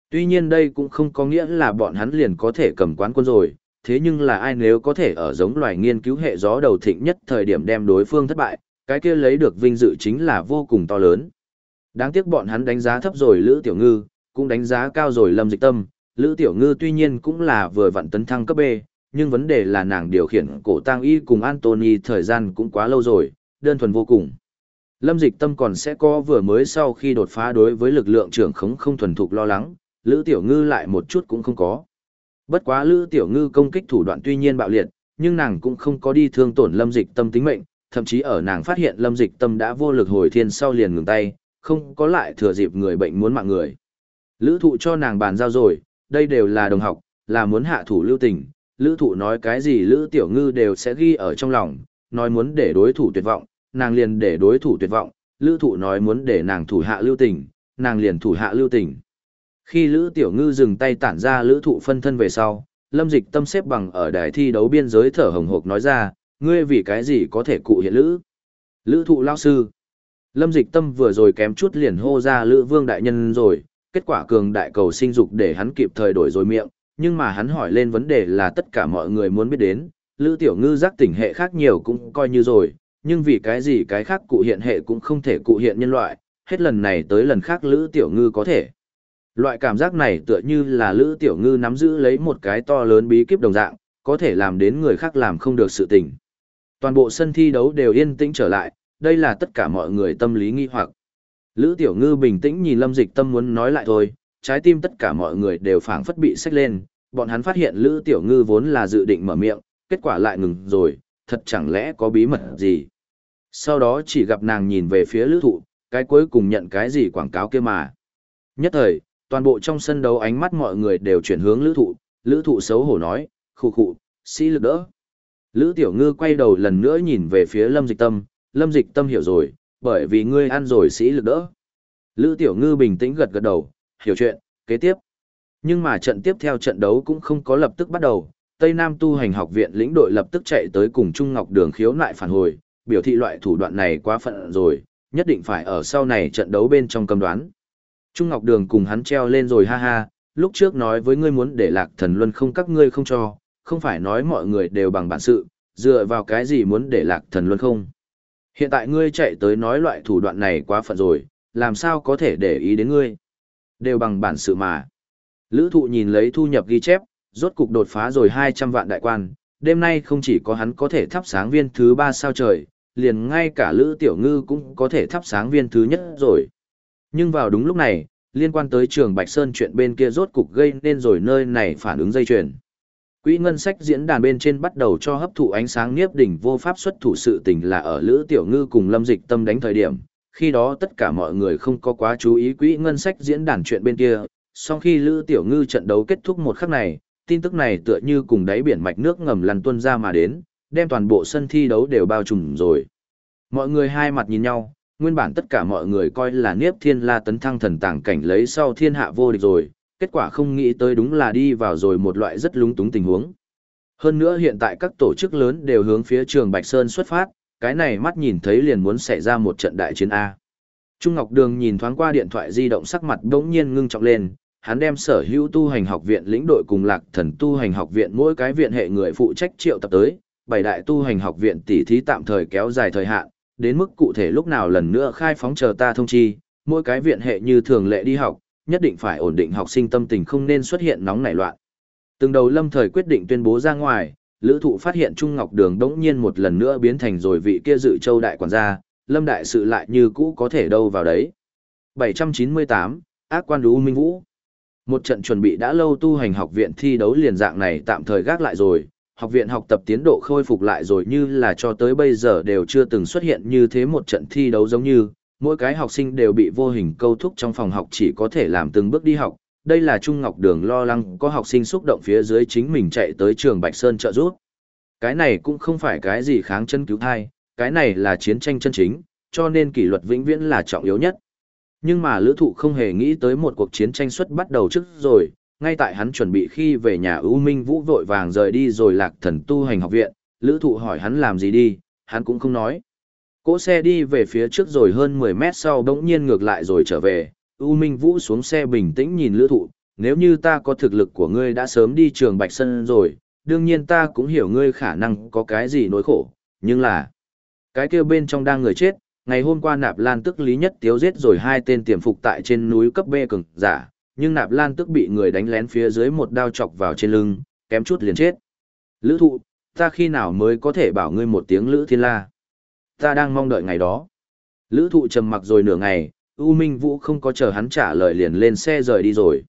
Tuy nhiên đây cũng không có nghĩa là bọn hắn liền có thể cầm quán quân rồi, thế nhưng là ai nếu có thể ở giống loài nghiên cứu hệ gió đầu thịnh nhất thời điểm đem đối phương thất bại, cái kia lấy được vinh dự chính là vô cùng to lớn. Đáng tiếc bọn hắn đánh giá thấp rồi Lữ Tiểu Ngư, cũng đánh giá cao rồi Lâm Dịch Tâm, Lữ Tiểu Ngư tuy nhiên cũng là vừa vặn tấn thăng cấp B, nhưng vấn đề là nàng điều khiển cổ tang y cùng Anthony thời gian cũng quá lâu rồi, đơn thuần vô cùng. Lâm Dịch Tâm còn sẽ có vừa mới sau khi đột phá đối với lực lượng trưởng khống không thuần thục lo lắng, Lữ Tiểu Ngư lại một chút cũng không có. Bất quá Lữ Tiểu Ngư công kích thủ đoạn tuy nhiên bạo liệt, nhưng nàng cũng không có đi thương tổn Lâm Dịch Tâm tính mệnh, thậm chí ở nàng phát hiện Lâm Dịch Tâm đã vô lực hồi thiên sau liền ngừng tay, không có lại thừa dịp người bệnh muốn mạng người. Lữ thụ cho nàng bàn giao rồi, đây đều là đồng học, là muốn hạ thủ lưu tình, Lữ thụ nói cái gì Lữ Tiểu Ngư đều sẽ ghi ở trong lòng, nói muốn để đối thủ tuyệt vọng, nàng liền để đối thủ tuyệt vọng, Lữ thụ nói muốn để nàng thủ hạ lưu tình, nàng liền thủ hạ lưu tình. Khi Lữ Tiểu Ngư dừng tay tản ra lữ thụ phân thân về sau, Lâm Dịch Tâm xếp bằng ở đài thi đấu biên giới thở hồng hộc nói ra, ngươi vì cái gì có thể cụ hiện lữ? Lữ thụ lao sư. Lâm Dịch Tâm vừa rồi kém chút liền hô ra Lữ Vương đại nhân rồi, kết quả cường đại cầu sinh dục để hắn kịp thời đổi rồi miệng, nhưng mà hắn hỏi lên vấn đề là tất cả mọi người muốn biết đến, Lữ Tiểu Ngư giác tỉnh hệ khác nhiều cũng coi như rồi, nhưng vì cái gì cái khác cụ hiện hệ cũng không thể cụ hiện nhân loại, hết lần này tới lần khác Lữ Tiểu Ngư có thể. Loại cảm giác này tựa như là Lữ Tiểu Ngư nắm giữ lấy một cái to lớn bí kíp đồng dạng, có thể làm đến người khác làm không được sự tình. Toàn bộ sân thi đấu đều yên tĩnh trở lại, đây là tất cả mọi người tâm lý nghi hoặc. Lữ Tiểu Ngư bình tĩnh nhìn Lâm Dịch Tâm muốn nói lại thôi, trái tim tất cả mọi người đều phảng phất bị xách lên, bọn hắn phát hiện Lữ Tiểu Ngư vốn là dự định mở miệng, kết quả lại ngừng rồi, thật chẳng lẽ có bí mật gì. Sau đó chỉ gặp nàng nhìn về phía Lữ Thụ, cái cuối cùng nhận cái gì quảng cáo kia mà. Nhất thời, toàn bộ trong sân đấu ánh mắt mọi người đều chuyển hướng lữ thụ, lữ thụ xấu hổ nói, khụ khụ, sĩ lực đỡ. Lữ tiểu ngư quay đầu lần nữa nhìn về phía lâm dịch tâm, lâm dịch tâm hiểu rồi, bởi vì ngươi ăn rồi sĩ lực đỡ. Lữ tiểu ngư bình tĩnh gật gật đầu, hiểu chuyện, kế tiếp. Nhưng mà trận tiếp theo trận đấu cũng không có lập tức bắt đầu, Tây Nam tu hành học viện lĩnh đội lập tức chạy tới cùng Trung Ngọc Đường khiếu nại phản hồi, biểu thị loại thủ đoạn này quá phận rồi, nhất định phải ở sau này trận đấu bên trong cầm đoán. Trung Ngọc Đường cùng hắn treo lên rồi ha ha, lúc trước nói với ngươi muốn để lạc thần luân không các ngươi không cho, không phải nói mọi người đều bằng bản sự, dựa vào cái gì muốn để lạc thần luân không. Hiện tại ngươi chạy tới nói loại thủ đoạn này quá phận rồi, làm sao có thể để ý đến ngươi. Đều bằng bản sự mà. Lữ thụ nhìn lấy thu nhập ghi chép, rốt cục đột phá rồi 200 vạn đại quan, đêm nay không chỉ có hắn có thể thắp sáng viên thứ 3 sao trời, liền ngay cả Lữ Tiểu Ngư cũng có thể thắp sáng viên thứ nhất rồi. Nhưng vào đúng lúc này, liên quan tới trường Bạch Sơn chuyện bên kia rốt cục gây nên rồi nơi này phản ứng dây chuyền. Quỹ ngân sách diễn đàn bên trên bắt đầu cho hấp thụ ánh sáng Niếp Đỉnh vô pháp xuất thủ sự tình là ở Lữ Tiểu Ngư cùng Lâm Dịch Tâm đánh thời điểm, khi đó tất cả mọi người không có quá chú ý quỹ ngân sách diễn đàn chuyện bên kia, sau khi Lữ Tiểu Ngư trận đấu kết thúc một khắc này, tin tức này tựa như cùng đáy biển mạch nước ngầm lăn tuôn ra mà đến, đem toàn bộ sân thi đấu đều bao trùm rồi. Mọi người hai mặt nhìn nhau, nguyên bản tất cả mọi người coi là Niếp Thiên La tấn thăng thần tàng cảnh lấy sau thiên hạ vô địch rồi, kết quả không nghĩ tới đúng là đi vào rồi một loại rất lúng túng tình huống. Hơn nữa hiện tại các tổ chức lớn đều hướng phía trường Bạch Sơn xuất phát, cái này mắt nhìn thấy liền muốn xảy ra một trận đại chiến A. Trung Ngọc Đường nhìn thoáng qua điện thoại di động sắc mặt đống nhiên ngưng trọng lên, hắn đem sở hữu tu hành học viện lĩnh đội cùng lạc thần tu hành học viện mỗi cái viện hệ người phụ trách triệu tập tới, bảy đại tu hành học viện tỷ thí tạm thời kéo dài thời hạn, đến mức cụ thể lúc nào lần nữa khai phóng chờ ta thông chi, mỗi cái viện hệ như thường lệ đi học, nhất định phải ổn định học sinh tâm tình không nên xuất hiện nóng nảy loạn. Từng đầu lâm thời quyết định tuyên bố ra ngoài, lữ thụ phát hiện Trung Ngọc Đường đống nhiên một lần nữa biến thành rồi vị kia dự châu đại quản gia, lâm đại sự lại như cũ có thể đâu vào đấy. 798, ác quan đú minh vũ. Một trận chuẩn bị đã lâu tu hành học viện thi đấu liền dạng này tạm thời gác lại rồi, học viện học tập tiến độ khôi phục lại rồi như là cho tới bây giờ đều chưa từng xuất hiện như thế một trận thi đấu giống như, mỗi cái học sinh đều bị vô hình câu thúc trong phòng học chỉ có thể làm từng bước đi học. Đây là Trung Ngọc Đường lo lắng có học sinh xúc động phía dưới chính mình chạy tới trường Bạch Sơn trợ giúp. Cái này cũng không phải cái gì kháng chân cứu thai, cái này là chiến tranh chân chính, cho nên kỷ luật vĩnh viễn là trọng yếu nhất. Nhưng mà lữ thụ không hề nghĩ tới một cuộc chiến tranh xuất bắt đầu trước rồi, ngay tại hắn chuẩn bị khi về nhà ưu minh vũ vội vàng rời đi rồi lạc thần tu hành học viện, lữ thụ hỏi hắn làm gì đi, hắn cũng không nói. Cỗ xe đi về phía trước rồi hơn 10 mét sau bỗng nhiên ngược lại rồi trở về, U minh vũ xuống xe bình tĩnh nhìn lữ thụ, nếu như ta có thực lực của ngươi đã sớm đi trường Bạch Sân rồi, đương nhiên ta cũng hiểu ngươi khả năng có cái gì nỗi khổ, nhưng là cái kia bên trong đang người chết, ngày hôm qua nạp lan tức lý nhất tiếu giết rồi hai tên tiềm phục tại trên núi cấp B cường giả, nhưng nạp lan tức bị người đánh lén phía dưới một đao chọc vào trên lưng, kém chút liền chết. Lữ thụ, ta khi nào mới có thể bảo ngươi một tiếng lữ thiên la? Ta đang mong đợi ngày đó. Lữ thụ trầm mặc rồi nửa ngày, U Minh Vũ không có chờ hắn trả lời liền lên xe rời đi rồi.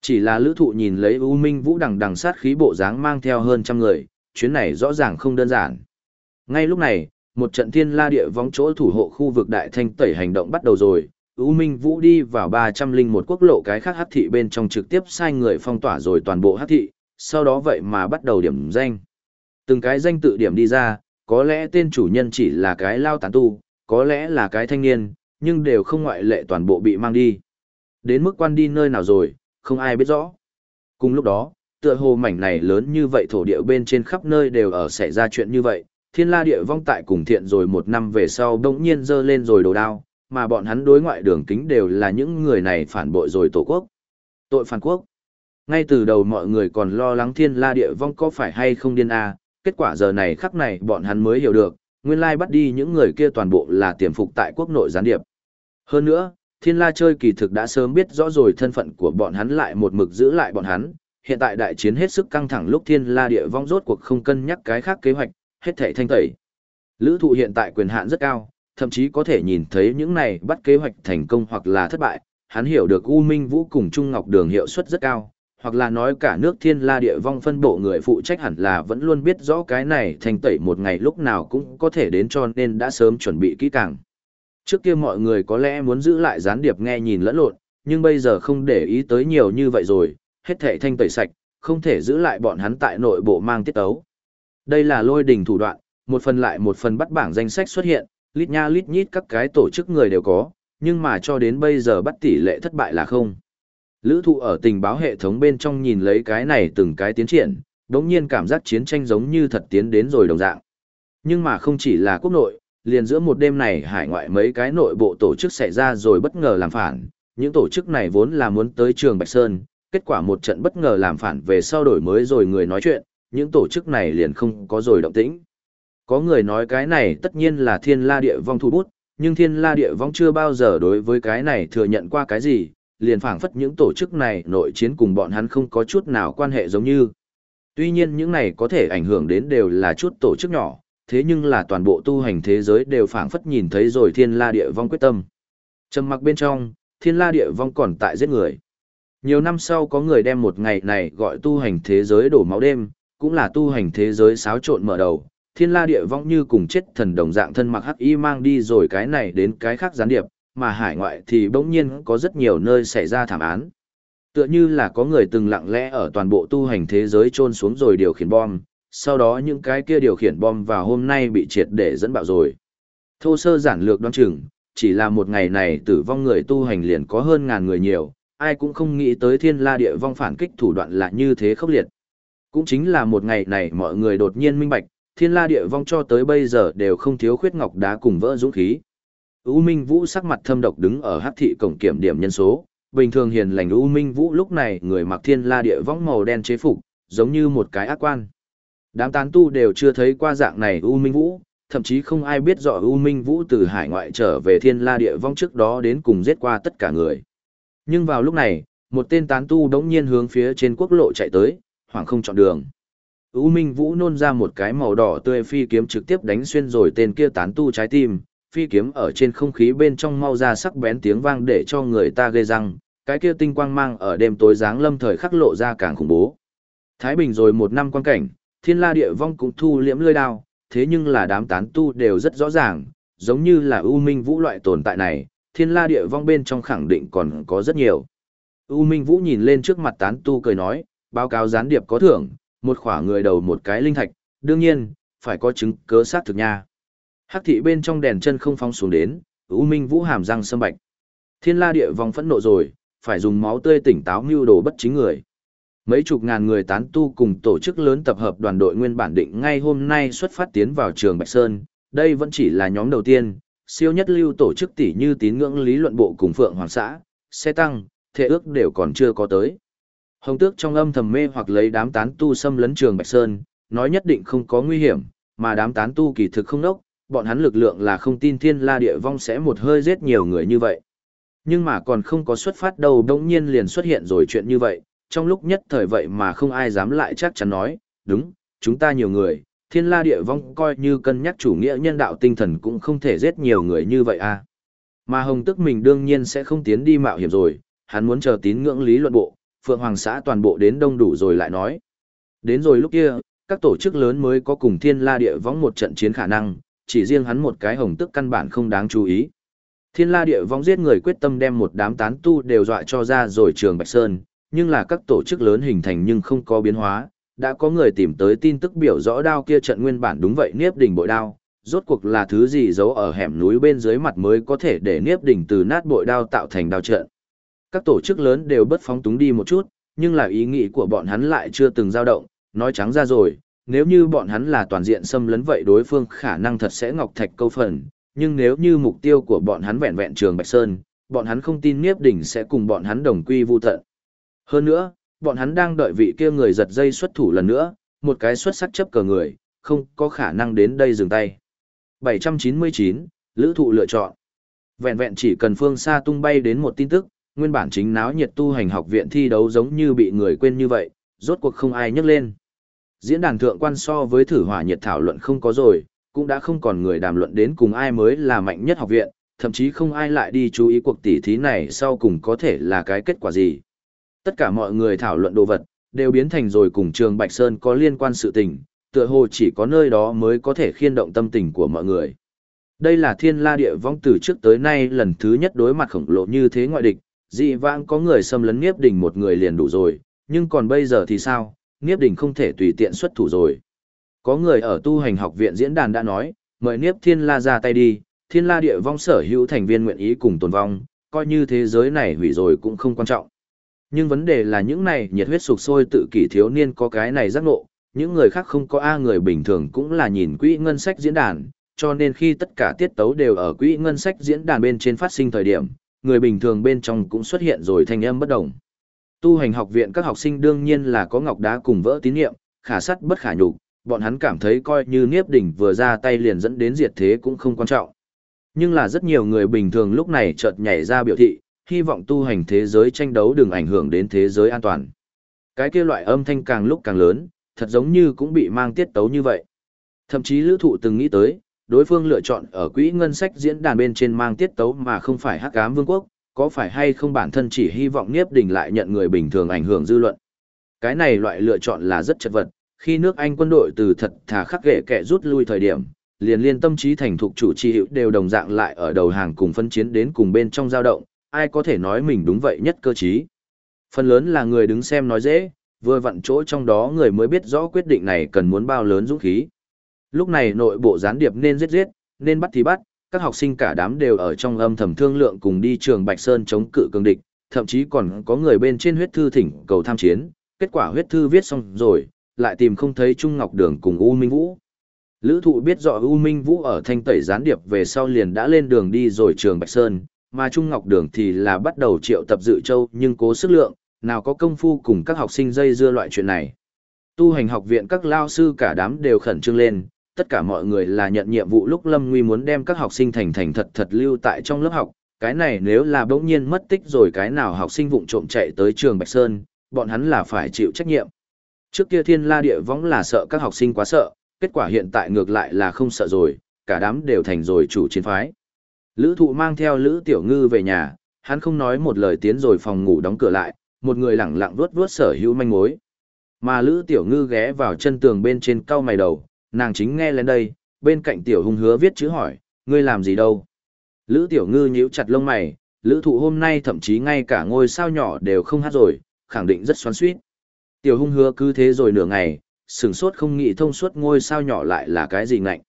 Chỉ là lữ thụ nhìn lấy U Minh Vũ đằng đằng sát khí bộ dáng mang theo hơn trăm người, chuyến này rõ ràng không đơn giản. Ngay lúc này, một trận thiên la địa vong chỗ thủ hộ khu vực đại thanh tẩy hành động bắt đầu rồi. U Minh Vũ đi vào 301 quốc lộ cái khác hắc thị bên trong trực tiếp sai người phong tỏa rồi toàn bộ hắc thị, sau đó vậy mà bắt đầu điểm danh. Từng cái danh tự điểm đi ra, có lẽ tên chủ nhân chỉ là cái lao tán tu, có lẽ là cái thanh niên, nhưng đều không ngoại lệ toàn bộ bị mang đi. Đến mức quan đi nơi nào rồi, không ai biết rõ. Cùng lúc đó, tựa hồ mảnh này lớn như vậy thổ địa bên trên khắp nơi đều ở xảy ra chuyện như vậy, thiên la địa vong tại cùng thiện rồi một năm về sau đông nhiên dơ lên rồi đồ đao, mà bọn hắn đối ngoại đường kính đều là những người này phản bội rồi tổ quốc. Tội phản quốc. Ngay từ đầu mọi người còn lo lắng thiên la địa vong có phải hay không điên a kết quả giờ này khắc này bọn hắn mới hiểu được, nguyên lai bắt đi những người kia toàn bộ là tiềm phục tại quốc nội gián điệp. Hơn nữa, thiên la chơi kỳ thực đã sớm biết rõ rồi thân phận của bọn hắn lại một mực giữ lại bọn hắn, hiện tại đại chiến hết sức căng thẳng lúc thiên la địa vong rốt cuộc không cân nhắc cái khác kế hoạch, hết thảy thanh tẩy. Lữ thụ hiện tại quyền hạn rất cao, thậm chí có thể nhìn thấy những này bắt kế hoạch thành công hoặc là thất bại, hắn hiểu được U Minh Vũ cùng Trung Ngọc Đường hiệu suất rất cao, hoặc là nói cả nước thiên la địa vong phân bộ người phụ trách hẳn là vẫn luôn biết rõ cái này thanh tẩy một ngày lúc nào cũng có thể đến cho nên đã sớm chuẩn bị kỹ càng. Trước kia mọi người có lẽ muốn giữ lại gián điệp nghe nhìn lẫn lộn, nhưng bây giờ không để ý tới nhiều như vậy rồi, hết thể thanh tẩy sạch, không thể giữ lại bọn hắn tại nội bộ mang tiết ấu. Đây là lôi đình thủ đoạn, một phần lại một phần bắt bảng danh sách xuất hiện, lít nha lít nhít các cái tổ chức người đều có, nhưng mà cho đến bây giờ bắt tỷ lệ thất bại là không. Lữ thụ ở tình báo hệ thống bên trong nhìn lấy cái này từng cái tiến triển, đống nhiên cảm giác chiến tranh giống như thật tiến đến rồi đồng dạng. Nhưng mà không chỉ là quốc nội, liền giữa một đêm này hải ngoại mấy cái nội bộ tổ chức xảy ra rồi bất ngờ làm phản. Những tổ chức này vốn là muốn tới trường Bạch Sơn, kết quả một trận bất ngờ làm phản về sau đổi mới rồi người nói chuyện, những tổ chức này liền không có rồi động tĩnh. Có người nói cái này tất nhiên là thiên la địa vong thu bút, nhưng thiên la địa vong chưa bao giờ đối với cái này thừa nhận qua cái gì, liền phảng phất những tổ chức này nội chiến cùng bọn hắn không có chút nào quan hệ giống như. Tuy nhiên những này có thể ảnh hưởng đến đều là chút tổ chức nhỏ, thế nhưng là toàn bộ tu hành thế giới đều phảng phất nhìn thấy rồi thiên la địa vong quyết tâm. Trầm mặc bên trong, thiên la địa vong còn tại giết người. Nhiều năm sau có người đem một ngày này gọi tu hành thế giới đổ máu đêm, cũng là tu hành thế giới xáo trộn mở đầu. Thiên la địa vong như cùng chết thần đồng dạng thân mặc hắc y mang đi rồi cái này đến cái khác gián điệp, mà hải ngoại thì bỗng nhiên có rất nhiều nơi xảy ra thảm án. Tựa như là có người từng lặng lẽ ở toàn bộ tu hành thế giới trôn xuống rồi điều khiển bom, sau đó những cái kia điều khiển bom vào hôm nay bị triệt để dẫn bạo rồi. Thô sơ giản lược đoán chừng, chỉ là một ngày này tử vong người tu hành liền có hơn ngàn người nhiều, ai cũng không nghĩ tới thiên la địa vong phản kích thủ đoạn là như thế khốc liệt. Cũng chính là một ngày này mọi người đột nhiên minh bạch, thiên la địa vong cho tới bây giờ đều không thiếu khuyết ngọc đá cùng vỡ dũng khí. U Minh Vũ sắc mặt thâm độc đứng ở hắc thị cổng kiểm điểm nhân số, bình thường hiền lành U Minh Vũ lúc này người mặc thiên la địa võng màu đen chế phục, giống như một cái ác quan. Đám tán tu đều chưa thấy qua dạng này U Minh Vũ, thậm chí không ai biết rõ U Minh Vũ từ hải ngoại trở về thiên la địa vong trước đó đến cùng giết qua tất cả người. Nhưng vào lúc này, một tên tán tu đống nhiên hướng phía trên quốc lộ chạy tới, hoảng không chọn đường. U Minh Vũ nôn ra một cái màu đỏ tươi phi kiếm trực tiếp đánh xuyên rồi tên kia tán tu trái tim, phi kiếm ở trên không khí bên trong mau ra sắc bén tiếng vang để cho người ta ghê răng, cái kia tinh quang mang ở đêm tối dáng lâm thời khắc lộ ra càng khủng bố. Thái Bình rồi một năm quan cảnh, thiên la địa vong cũng thu liễm lơi đao, thế nhưng là đám tán tu đều rất rõ ràng, giống như là U Minh Vũ loại tồn tại này, thiên la địa vong bên trong khẳng định còn có rất nhiều. U Minh Vũ nhìn lên trước mặt tán tu cười nói, báo cáo gián điệp có thưởng, một khỏa người đầu một cái linh thạch, đương nhiên, phải có chứng cớ sát thực nha. Hắc thị bên trong đèn chân không phóng xuống đến, U Minh Vũ hàm răng sâm bạch. Thiên la địa vong phẫn nộ rồi, phải dùng máu tươi tỉnh táo mưu đồ bất chính người. Mấy chục ngàn người tán tu cùng tổ chức lớn tập hợp đoàn đội nguyên bản định ngay hôm nay xuất phát tiến vào trường Bạch Sơn, đây vẫn chỉ là nhóm đầu tiên, siêu nhất lưu tổ chức tỷ như tín ngưỡng lý luận bộ cùng Phượng Hoàng xã, xe tăng, thể ước đều còn chưa có tới. Hồng tước trong âm thầm mê hoặc lấy đám tán tu xâm lấn trường Bạch Sơn, nói nhất định không có nguy hiểm, mà đám tán tu kỳ thực không đốc, bọn hắn lực lượng là không tin thiên la địa vong sẽ một hơi giết nhiều người như vậy. Nhưng mà còn không có xuất phát đâu đống nhiên liền xuất hiện rồi chuyện như vậy, trong lúc nhất thời vậy mà không ai dám lại chắc chắn nói, đúng, chúng ta nhiều người, thiên la địa vong coi như cân nhắc chủ nghĩa nhân đạo tinh thần cũng không thể giết nhiều người như vậy à. Mà Hồng Tức mình đương nhiên sẽ không tiến đi mạo hiểm rồi, hắn muốn chờ tín ngưỡng lý luận bộ, Phượng Hoàng xã toàn bộ đến đông đủ rồi lại nói. Đến rồi lúc kia, các tổ chức lớn mới có cùng thiên la địa vong một trận chiến khả năng, chỉ riêng hắn một cái Hồng Tức căn bản không đáng chú ý. Thiên la địa vong giết người quyết tâm đem một đám tán tu đều dọa cho ra rồi trường Bạch Sơn, nhưng là các tổ chức lớn hình thành nhưng không có biến hóa, đã có người tìm tới tin tức biểu rõ đao kia trận nguyên bản đúng vậy Niếp Đỉnh bội đao, rốt cuộc là thứ gì giấu ở hẻm núi bên dưới mặt mới có thể để Niếp Đỉnh từ nát bội đao tạo thành đao trận. Các tổ chức lớn đều bất phóng túng đi một chút, nhưng là ý nghĩ của bọn hắn lại chưa từng dao động, nói trắng ra rồi, nếu như bọn hắn là toàn diện xâm lấn vậy đối phương khả năng thật sẽ ngọc thạch câu phần, nhưng nếu như mục tiêu của bọn hắn vẹn vẹn trường Bạch Sơn, bọn hắn không tin Niếp Đỉnh sẽ cùng bọn hắn đồng quy vu tận. Hơn nữa, bọn hắn đang đợi vị kia người giật dây xuất thủ lần nữa, một cái xuất sắc chấp cờ người, không có khả năng đến đây dừng tay. 799, Lữ thụ lựa chọn. Vẹn vẹn chỉ cần phương xa tung bay đến một tin tức, nguyên bản chính náo nhiệt tu hành học viện thi đấu giống như bị người quên như vậy, rốt cuộc không ai nhắc lên. Diễn đàn thượng quan so với thử hỏa nhiệt thảo luận không có rồi, cũng đã không còn người đàm luận đến cùng ai mới là mạnh nhất học viện, thậm chí không ai lại đi chú ý cuộc tỉ thí này sau cùng có thể là cái kết quả gì. Tất cả mọi người thảo luận đồ vật, đều biến thành rồi cùng trường Bạch Sơn có liên quan sự tình, tựa hồ chỉ có nơi đó mới có thể khiên động tâm tình của mọi người. Đây là thiên la địa vong từ trước tới nay lần thứ nhất đối mặt khổng lồ như thế ngoại địch, dị vãng có người xâm lấn nghiếp Đình một người liền đủ rồi, nhưng còn bây giờ thì sao, Niếp Đình không thể tùy tiện xuất thủ rồi. Có người ở tu hành học viện diễn đàn đã nói, mời Niếp Thiên La ra tay đi, Thiên La địa vong sở hữu thành viên nguyện ý cùng tồn vong, coi như thế giới này hủy rồi cũng không quan trọng. Nhưng vấn đề là những này nhiệt huyết sục sôi tự kỷ thiếu niên có cái này giác ngộ, những người khác không có A người bình thường cũng là nhìn quỹ ngân sách diễn đàn, cho nên khi tất cả tiết tấu đều ở quỹ ngân sách diễn đàn bên trên phát sinh thời điểm, người bình thường bên trong cũng xuất hiện rồi thanh âm bất đồng. Tu hành học viện các học sinh đương nhiên là có ngọc đá cùng vỡ tín nhiệm, khả sắt bất khả nhục, bọn hắn cảm thấy coi như Niếp Đỉnh vừa ra tay liền dẫn đến diệt thế cũng không quan trọng. Nhưng là rất nhiều người bình thường lúc này chợt nhảy ra biểu thị, hy vọng tu hành thế giới tranh đấu đừng ảnh hưởng đến thế giới an toàn. Cái kia loại âm thanh càng lúc càng lớn, thật giống như cũng bị mang tiết tấu như vậy. Thậm chí lữ thụ từng nghĩ tới, đối phương lựa chọn ở quỹ ngân sách diễn đàn bên trên mang tiết tấu mà không phải hắc ám vương quốc, có phải hay không bản thân chỉ hy vọng Niếp Đình lại nhận người bình thường ảnh hưởng dư luận. Cái này loại lựa chọn là rất chật vật, khi nước Anh quân đội từ thật thà khắc ghệ kẻ rút lui thời điểm, liền liên tâm trí thành thục chủ chi hữu đều đồng dạng lại ở đầu hàng cùng phân chiến đến cùng bên trong giao động, ai có thể nói mình đúng vậy nhất cơ chí. Phần lớn là người đứng xem nói dễ, vừa vặn chỗ trong đó người mới biết rõ quyết định này cần muốn bao lớn dũng khí. Lúc này nội bộ gián điệp nên giết giết, nên bắt thì bắt, các học sinh cả đám đều ở trong âm thầm thương lượng cùng đi trường Bạch Sơn chống cự cường địch, thậm chí còn có người bên trên huyết thư thỉnh cầu tham chiến, kết quả huyết thư viết xong rồi, lại tìm không thấy Trung Ngọc Đường cùng U Minh Vũ. Lữ thụ biết rõ U Minh Vũ ở thanh tẩy gián điệp về sau liền đã lên đường đi rồi trường Bạch Sơn, mà Trung Ngọc Đường thì là bắt đầu triệu tập dự châu nhưng cố sức lượng, nào có công phu cùng các học sinh dây dưa loại chuyện này. Tu hành học viện các lao sư cả đám đều khẩn trương lên, tất cả mọi người là nhận nhiệm vụ lúc Lâm Nguy muốn đem các học sinh thành thành thật thật lưu tại trong lớp học, cái này nếu là bỗng nhiên mất tích rồi cái nào học sinh vụng trộm chạy tới trường Bạch Sơn, bọn hắn là phải chịu trách nhiệm. Trước kia thiên la địa võng là sợ các học sinh quá sợ, kết quả hiện tại ngược lại là không sợ rồi, cả đám đều thành rồi chủ chiến phái. Lữ thụ mang theo Lữ Tiểu Ngư về nhà, hắn không nói một lời tiến rồi phòng ngủ đóng cửa lại, một người lẳng lặng vuốt vuốt sở hữu manh mối. Mà Lữ Tiểu Ngư ghé vào chân tường bên trên cao mày đầu, nàng chính nghe lên đây, bên cạnh Tiểu hung hứa viết chữ hỏi, ngươi làm gì đâu? Lữ Tiểu Ngư nhíu chặt lông mày, Lữ thụ hôm nay thậm chí ngay cả ngôi sao nhỏ đều không hát rồi, khẳng định rất xoắn suýt. Tiểu hung hứa cứ thế rồi nửa ngày, sừng sốt không nghĩ thông suốt ngôi sao nhỏ lại là cái gì ngạnh.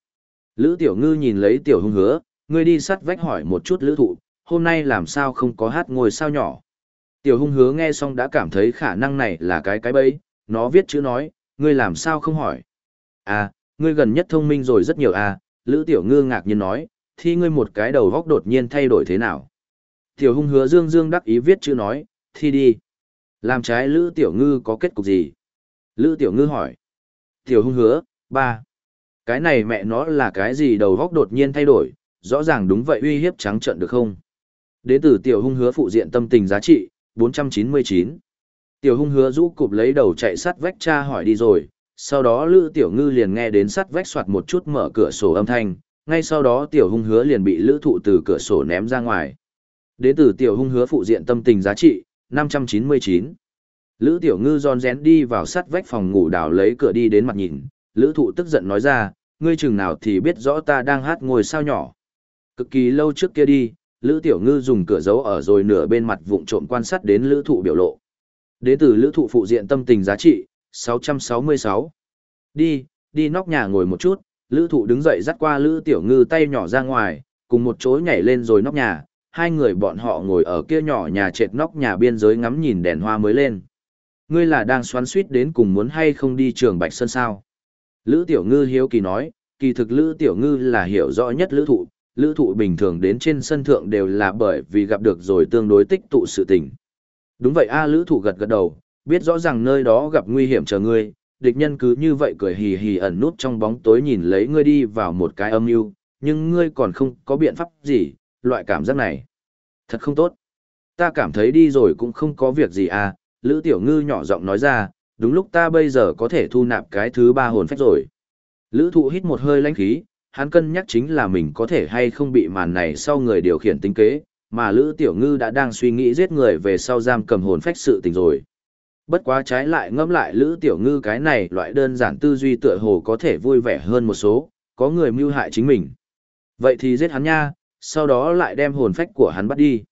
Lữ Tiểu Ngư nhìn lấy Tiểu hung hứa, ngươi đi sắt vách hỏi một chút Lữ thụ, hôm nay làm sao không có hát ngôi sao nhỏ. Tiểu hung hứa nghe xong đã cảm thấy khả năng này là cái cái bẫy, nó viết chữ nói, ngươi làm sao không hỏi. À, ngươi gần nhất thông minh rồi rất nhiều à, Lữ Tiểu Ngư ngạc nhiên nói, thi ngươi một cái đầu góc đột nhiên thay đổi thế nào. Tiểu hung hứa dương dương đắc ý viết chữ nói, thi đi. Làm trái Lữ Tiểu Ngư có kết cục gì? Lữ Tiểu Ngư hỏi. Tiểu hung hứa, ba. Cái này mẹ nó là cái gì đầu góc đột nhiên thay đổi, rõ ràng đúng vậy uy hiếp trắng trợn được không? Đến từ Tiểu hung hứa phụ diện tâm tình giá trị, 499. Tiểu hung hứa rũ cụp lấy đầu chạy sắt vách cha hỏi đi rồi, sau đó Lữ Tiểu Ngư liền nghe đến sắt vách soạt một chút mở cửa sổ âm thanh, ngay sau đó Tiểu hung hứa liền bị Lữ thụ từ cửa sổ ném ra ngoài. Đến từ Tiểu hung hứa phụ diện tâm tình giá trị, 599. Lữ Tiểu Ngư giòn rén đi vào sắt vách phòng ngủ đảo lấy cửa đi đến mặt nhìn, Lữ thụ tức giận nói ra, ngươi chừng nào thì biết rõ ta đang hát ngồi sao nhỏ. Cực kỳ lâu trước kia đi, Lữ Tiểu Ngư dùng cửa giấu ở rồi nửa bên mặt vụng trộm quan sát đến lữ thụ biểu lộ. Đến từ lữ thụ phụ diện tâm tình giá trị, 666. Đi, đi nóc nhà ngồi một chút, lữ thụ đứng dậy dắt qua lữ Tiểu Ngư tay nhỏ ra ngoài, cùng một chỗ nhảy lên rồi nóc nhà, hai người bọn họ ngồi ở kia nhỏ nhà trệt nóc nhà biên giới ngắm nhìn đèn hoa mới lên. Ngươi là đang xoắn suýt đến cùng muốn hay không đi trường Bạch Sơn sao? Lữ Tiểu Ngư hiếu kỳ nói, kỳ thực Lữ Tiểu Ngư là hiểu rõ nhất lữ thụ, lữ thụ bình thường đến trên sân thượng đều là bởi vì gặp được rồi tương đối tích tụ sự tình. Đúng vậy a lữ thụ gật gật đầu, biết rõ ràng nơi đó gặp nguy hiểm chờ ngươi, địch nhân cứ như vậy cười hì hì ẩn nút trong bóng tối nhìn lấy ngươi đi vào một cái âm mưu nhưng ngươi còn không có biện pháp gì, loại cảm giác này. Thật không tốt. Ta cảm thấy đi rồi cũng không có việc gì à, Lữ Tiểu Ngư nhỏ giọng nói ra, đúng lúc ta bây giờ có thể thu nạp cái thứ ba hồn phách rồi. Lữ thụ hít một hơi lãnh khí, hắn cân nhắc chính là mình có thể hay không bị màn này sau người điều khiển tính kế, mà Lữ Tiểu Ngư đã đang suy nghĩ giết người về sau giam cầm hồn phách sự tình rồi. Bất quá trái lại ngẫm lại Lữ Tiểu Ngư cái này loại đơn giản tư duy tựa hồ có thể vui vẻ hơn một số, có người mưu hại chính mình. Vậy thì giết hắn nha, sau đó lại đem hồn phách của hắn bắt đi.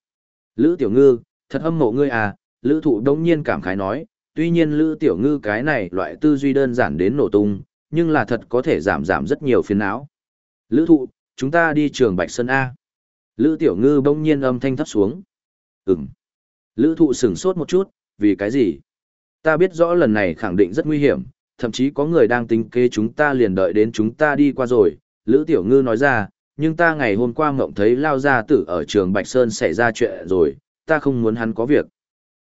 Lữ Tiểu Ngư, thật âm mộ ngươi à, Lữ Thụ đống nhiên cảm khái nói, tuy nhiên Lữ Tiểu Ngư cái này loại tư duy đơn giản đến nổ tung, nhưng là thật có thể giảm giảm rất nhiều phiền não. Lữ thụ, chúng ta đi trường Bạch Sơn A. Lữ tiểu ngư bỗng nhiên âm thanh thấp xuống. Ừm. Lữ thụ sửng sốt một chút, vì cái gì? Ta biết rõ lần này khẳng định rất nguy hiểm, thậm chí có người đang tính kế chúng ta liền đợi đến chúng ta đi qua rồi. Lữ tiểu ngư nói ra, nhưng ta ngày hôm qua mộng thấy lao gia tử ở trường Bạch Sơn xảy ra chuyện rồi, ta không muốn hắn có việc.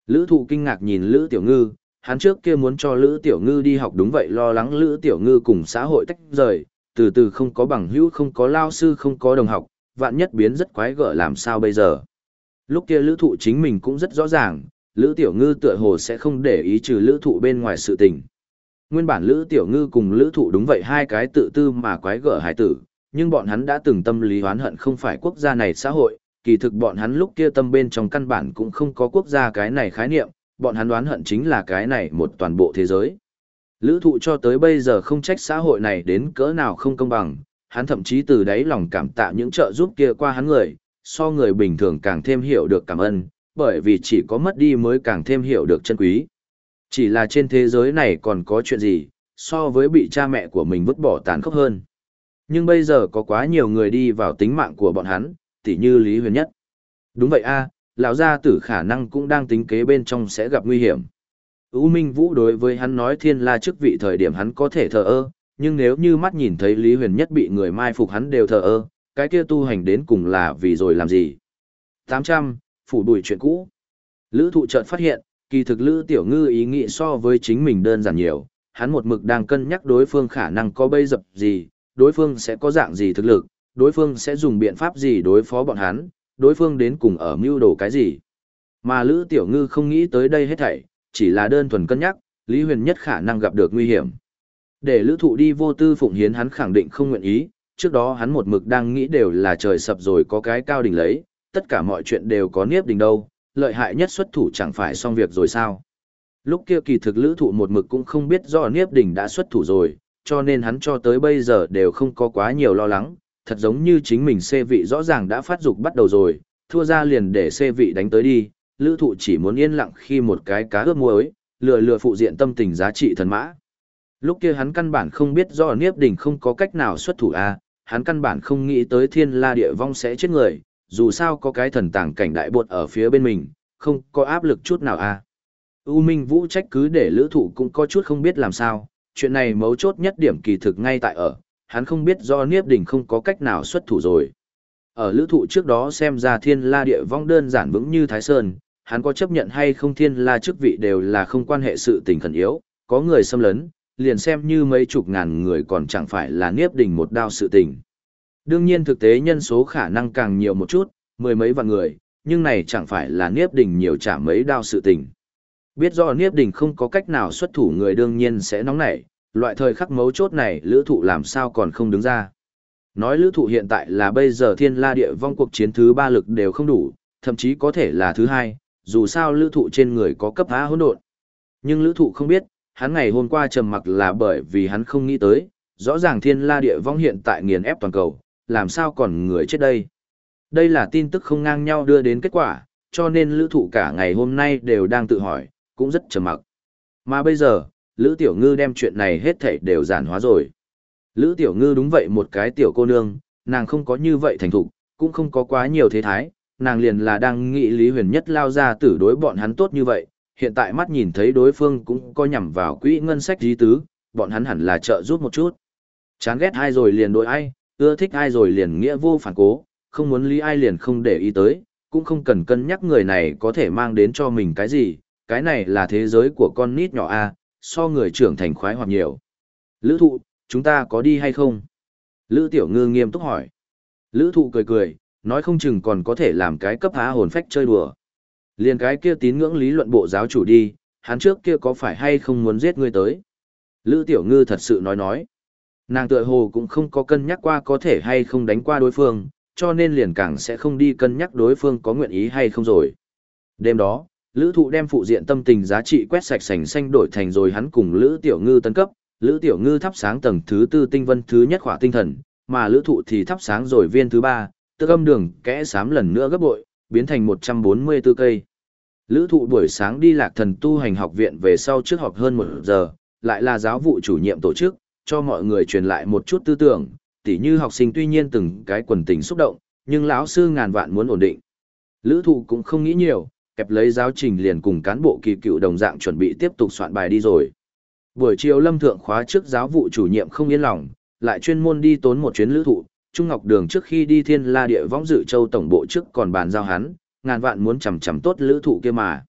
Lữ thụ kinh ngạc nhìn Lữ tiểu ngư, hắn trước kia muốn cho Lữ tiểu ngư đi học đúng vậy lo lắng Lữ tiểu ngư cùng xã hội tách rời, từ từ không có bằng hữu không có lao sư không có đồng học, vạn nhất biến rất quái gở làm sao bây giờ. Lúc kia lữ thụ chính mình cũng rất rõ ràng, lữ tiểu ngư tựa hồ sẽ không để ý trừ lữ thụ bên ngoài sự tình. Nguyên bản Lữ Tiểu Ngư cùng Lữ Thụ đúng vậy hai cái tự tư mà quái gở hải tử, nhưng bọn hắn đã từng tâm lý hoán hận không phải quốc gia này xã hội, kỳ thực bọn hắn lúc kia tâm bên trong căn bản cũng không có quốc gia cái này khái niệm, bọn hắn đoán hận chính là cái này một toàn bộ thế giới. Lữ thụ cho tới bây giờ không trách xã hội này đến cỡ nào không công bằng, hắn thậm chí từ đáy lòng cảm tạ những trợ giúp kia qua hắn người, so người bình thường càng thêm hiểu được cảm ơn, bởi vì chỉ có mất đi mới càng thêm hiểu được chân quý. Chỉ là trên thế giới này còn có chuyện gì, so với bị cha mẹ của mình vứt bỏ tàn khốc hơn. Nhưng bây giờ có quá nhiều người đi vào tính mạng của bọn hắn, tỉ như Lý Huyền Nhất. Đúng vậy a, lão gia tử khả năng cũng đang tính kế bên trong sẽ gặp nguy hiểm. U Minh Vũ đối với hắn nói thiên la chức vị thời điểm hắn có thể thờ ơ, nhưng nếu như mắt nhìn thấy Lý Huyền Nhất bị người mai phục hắn đều thờ ơ, cái kia tu hành đến cùng là vì rồi làm gì? 800, phủ đuổi chuyện cũ. Lữ thụ chợt phát hiện, kỳ thực Lữ Tiểu Ngư ý nghĩ so với chính mình đơn giản nhiều, hắn một mực đang cân nhắc đối phương khả năng có bây dập gì, đối phương sẽ có dạng gì thực lực, đối phương sẽ dùng biện pháp gì đối phó bọn hắn, đối phương đến cùng ở mưu đồ cái gì. Mà Lữ Tiểu Ngư không nghĩ tới đây hết thảy, chỉ là đơn thuần cân nhắc, Lý Huyền nhất khả năng gặp được nguy hiểm. Để Lữ Thụ đi vô tư phụng hiến hắn khẳng định không nguyện ý, trước đó hắn một mực đang nghĩ đều là trời sập rồi có cái cao đỉnh lấy, tất cả mọi chuyện đều có niếp đỉnh đâu, lợi hại nhất xuất thủ chẳng phải xong việc rồi sao. Lúc kia kỳ thực Lữ Thụ một mực cũng không biết do niếp đỉnh đã xuất thủ rồi, cho nên hắn cho tới bây giờ đều không có quá nhiều lo lắng, thật giống như chính mình xê vị rõ ràng đã phát dục bắt đầu rồi, thua ra liền để xê vị đánh tới đi, lữ thụ chỉ muốn yên lặng khi một cái cá ướp muối, lừa lừa phụ diện tâm tình giá trị thần mã. Lúc kia hắn căn bản không biết do Niếp Đình không có cách nào xuất thủ A, hắn căn bản không nghĩ tới thiên la địa vong sẽ chết người, dù sao có cái thần tàng cảnh đại bột ở phía bên mình, không có áp lực chút nào A. U Minh Vũ trách cứ để lữ thụ cũng có chút không biết làm sao, chuyện này mấu chốt nhất điểm kỳ thực ngay tại ở, hắn không biết do Niếp Đình không có cách nào xuất thủ rồi. Ở lữ thụ trước đó xem ra thiên la địa vong đơn giản vững như Thái Sơn, hắn có chấp nhận hay không thiên la chức vị đều là không quan hệ sự tình khẩn yếu, có người xâm lấn, liền xem như mấy chục ngàn người còn chẳng phải là Niếp Đình một đao sự tình. Đương nhiên thực tế nhân số khả năng càng nhiều một chút, mười mấy vạn người, nhưng này chẳng phải là Niếp Đình nhiều trả mấy đao sự tình. Biết do Niếp Đình không có cách nào xuất thủ người đương nhiên sẽ nóng nảy, loại thời khắc mấu chốt này lữ thụ làm sao còn không đứng ra. Nói lữ thụ hiện tại là bây giờ thiên la địa vong cuộc chiến thứ ba lực đều không đủ, thậm chí có thể là thứ hai, dù sao lữ thụ trên người có cấp há hỗn độn. Nhưng lữ thụ không biết, hắn ngày hôm qua trầm mặc là bởi vì hắn không nghĩ tới, rõ ràng thiên la địa vong hiện tại nghiền ép toàn cầu, làm sao còn người chết đây. Đây là tin tức không ngang nhau đưa đến kết quả, cho nên lữ thụ cả ngày hôm nay đều đang tự hỏi, cũng rất trầm mặc. Mà bây giờ, Lữ Tiểu Ngư đem chuyện này hết thảy đều giản hóa rồi. Lữ Tiểu Ngư đúng vậy một cái tiểu cô nương, nàng không có như vậy thành thục, cũng không có quá nhiều thế thái, nàng liền là đang nghĩ Lý Huyền Nhất lao ra tử đối bọn hắn tốt như vậy, hiện tại mắt nhìn thấy đối phương cũng có nhằm vào quỹ ngân sách dí tứ, bọn hắn hẳn là trợ giúp một chút. Chán ghét ai rồi liền đối ai, ưa thích ai rồi liền nghĩa vô phản cố, không muốn lý ai liền không để ý tới, cũng không cần cân nhắc người này có thể mang đến cho mình cái gì, cái này là thế giới của con nít nhỏ a so người trưởng thành khoái hoặc nhiều. Lữ thụ, chúng ta có đi hay không? Lữ tiểu ngư nghiêm túc hỏi. Lữ thụ cười cười, nói không chừng còn có thể làm cái cấp há hồn phách chơi đùa. Liền cái kia tín ngưỡng lý luận bộ giáo chủ đi, hắn trước kia có phải hay không muốn giết ngươi tới? Lữ tiểu ngư thật sự nói nói. Nàng tựa hồ cũng không có cân nhắc qua có thể hay không đánh qua đối phương, cho nên liền càng sẽ không đi cân nhắc đối phương có nguyện ý hay không rồi. Đêm đó, Lữ thụ đem phụ diện tâm tình giá trị quét sạch sành xanh đổi thành rồi hắn cùng Lữ Tiểu Ngư tấn cấp, Lữ Tiểu Ngư thắp sáng tầng thứ tư tinh vân thứ nhất khỏa tinh thần, mà Lữ thụ thì thắp sáng rồi viên thứ ba, tức âm đường kẽ sám lần nữa gấp bội, biến thành 144 cây. Lữ thụ buổi sáng đi lạc thần tu hành học viện về sau trước học hơn một giờ, lại là giáo vụ chủ nhiệm tổ chức, cho mọi người truyền lại một chút tư tưởng, tỉ như học sinh tuy nhiên từng cái quần tình xúc động, nhưng lão sư ngàn vạn muốn ổn định. Lữ thụ cũng không nghĩ nhiều, kẹp lấy giáo trình liền cùng cán bộ kỳ cựu đồng dạng chuẩn bị tiếp tục soạn bài đi rồi. Buổi chiều lâm thượng khóa trước giáo vụ chủ nhiệm không yên lòng, lại chuyên môn đi tốn một chuyến lữ thụ, Trung Ngọc Đường trước khi đi thiên la địa võng dự châu tổng bộ trước còn bàn giao hắn, ngàn vạn muốn chầm chầm tốt lữ thụ kia mà.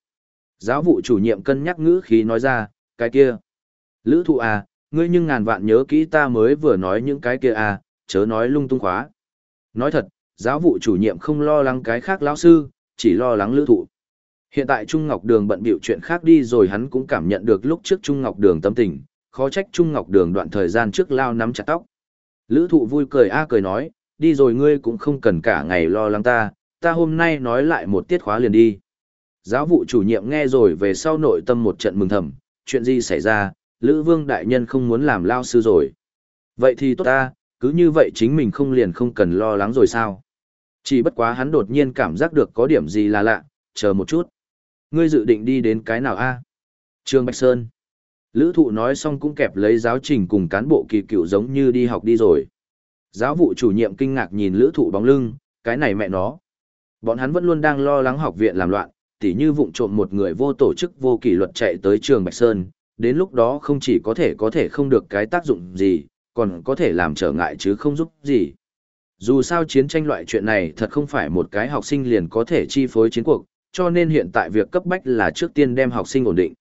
Giáo vụ chủ nhiệm cân nhắc ngữ khí nói ra, cái kia. Lữ thụ à, ngươi nhưng ngàn vạn nhớ kỹ ta mới vừa nói những cái kia à, chớ nói lung tung khóa. Nói thật, giáo vụ chủ nhiệm không lo lắng cái khác lão sư, chỉ lo lắng lữ thụ. Hiện tại Trung Ngọc Đường bận biểu chuyện khác đi rồi hắn cũng cảm nhận được lúc trước Trung Ngọc Đường tâm tình, khó trách Trung Ngọc Đường đoạn thời gian trước lao nắm chặt tóc. Lữ thụ vui cười a cười nói, đi rồi ngươi cũng không cần cả ngày lo lắng ta, ta hôm nay nói lại một tiết khóa liền đi. Giáo vụ chủ nhiệm nghe rồi về sau nội tâm một trận mừng thầm, chuyện gì xảy ra, Lữ Vương Đại Nhân không muốn làm lao sư rồi. Vậy thì tốt ta, cứ như vậy chính mình không liền không cần lo lắng rồi sao. Chỉ bất quá hắn đột nhiên cảm giác được có điểm gì là lạ, chờ một chút. Ngươi dự định đi đến cái nào a? Trương Bạch Sơn. Lữ thụ nói xong cũng kẹp lấy giáo trình cùng cán bộ kỳ cựu giống như đi học đi rồi. Giáo vụ chủ nhiệm kinh ngạc nhìn lữ thụ bóng lưng, cái này mẹ nó. Bọn hắn vẫn luôn đang lo lắng học viện làm loạn, tỉ như vụng trộm một người vô tổ chức vô kỷ luật chạy tới trường Bạch Sơn, đến lúc đó không chỉ có thể có thể không được cái tác dụng gì, còn có thể làm trở ngại chứ không giúp gì. Dù sao chiến tranh loại chuyện này thật không phải một cái học sinh liền có thể chi phối chiến cuộc, cho nên hiện tại việc cấp bách là trước tiên đem học sinh ổn định.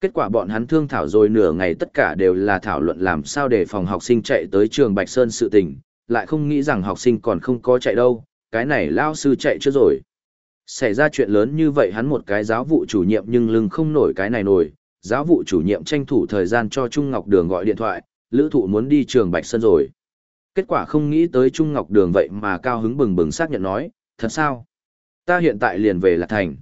Kết quả bọn hắn thương thảo rồi nửa ngày tất cả đều là thảo luận làm sao để phòng học sinh chạy tới trường Bạch Sơn sự tình, lại không nghĩ rằng học sinh còn không có chạy đâu, cái này lao sư chạy chưa rồi. Xảy ra chuyện lớn như vậy hắn một cái giáo vụ chủ nhiệm nhưng lưng không nổi cái này nổi, giáo vụ chủ nhiệm tranh thủ thời gian cho Trung Ngọc Đường gọi điện thoại, lữ thụ muốn đi trường Bạch Sơn rồi. Kết quả không nghĩ tới Trung Ngọc Đường vậy mà cao hứng bừng bừng xác nhận nói, thật sao? Ta hiện tại liền về Lạc Thành.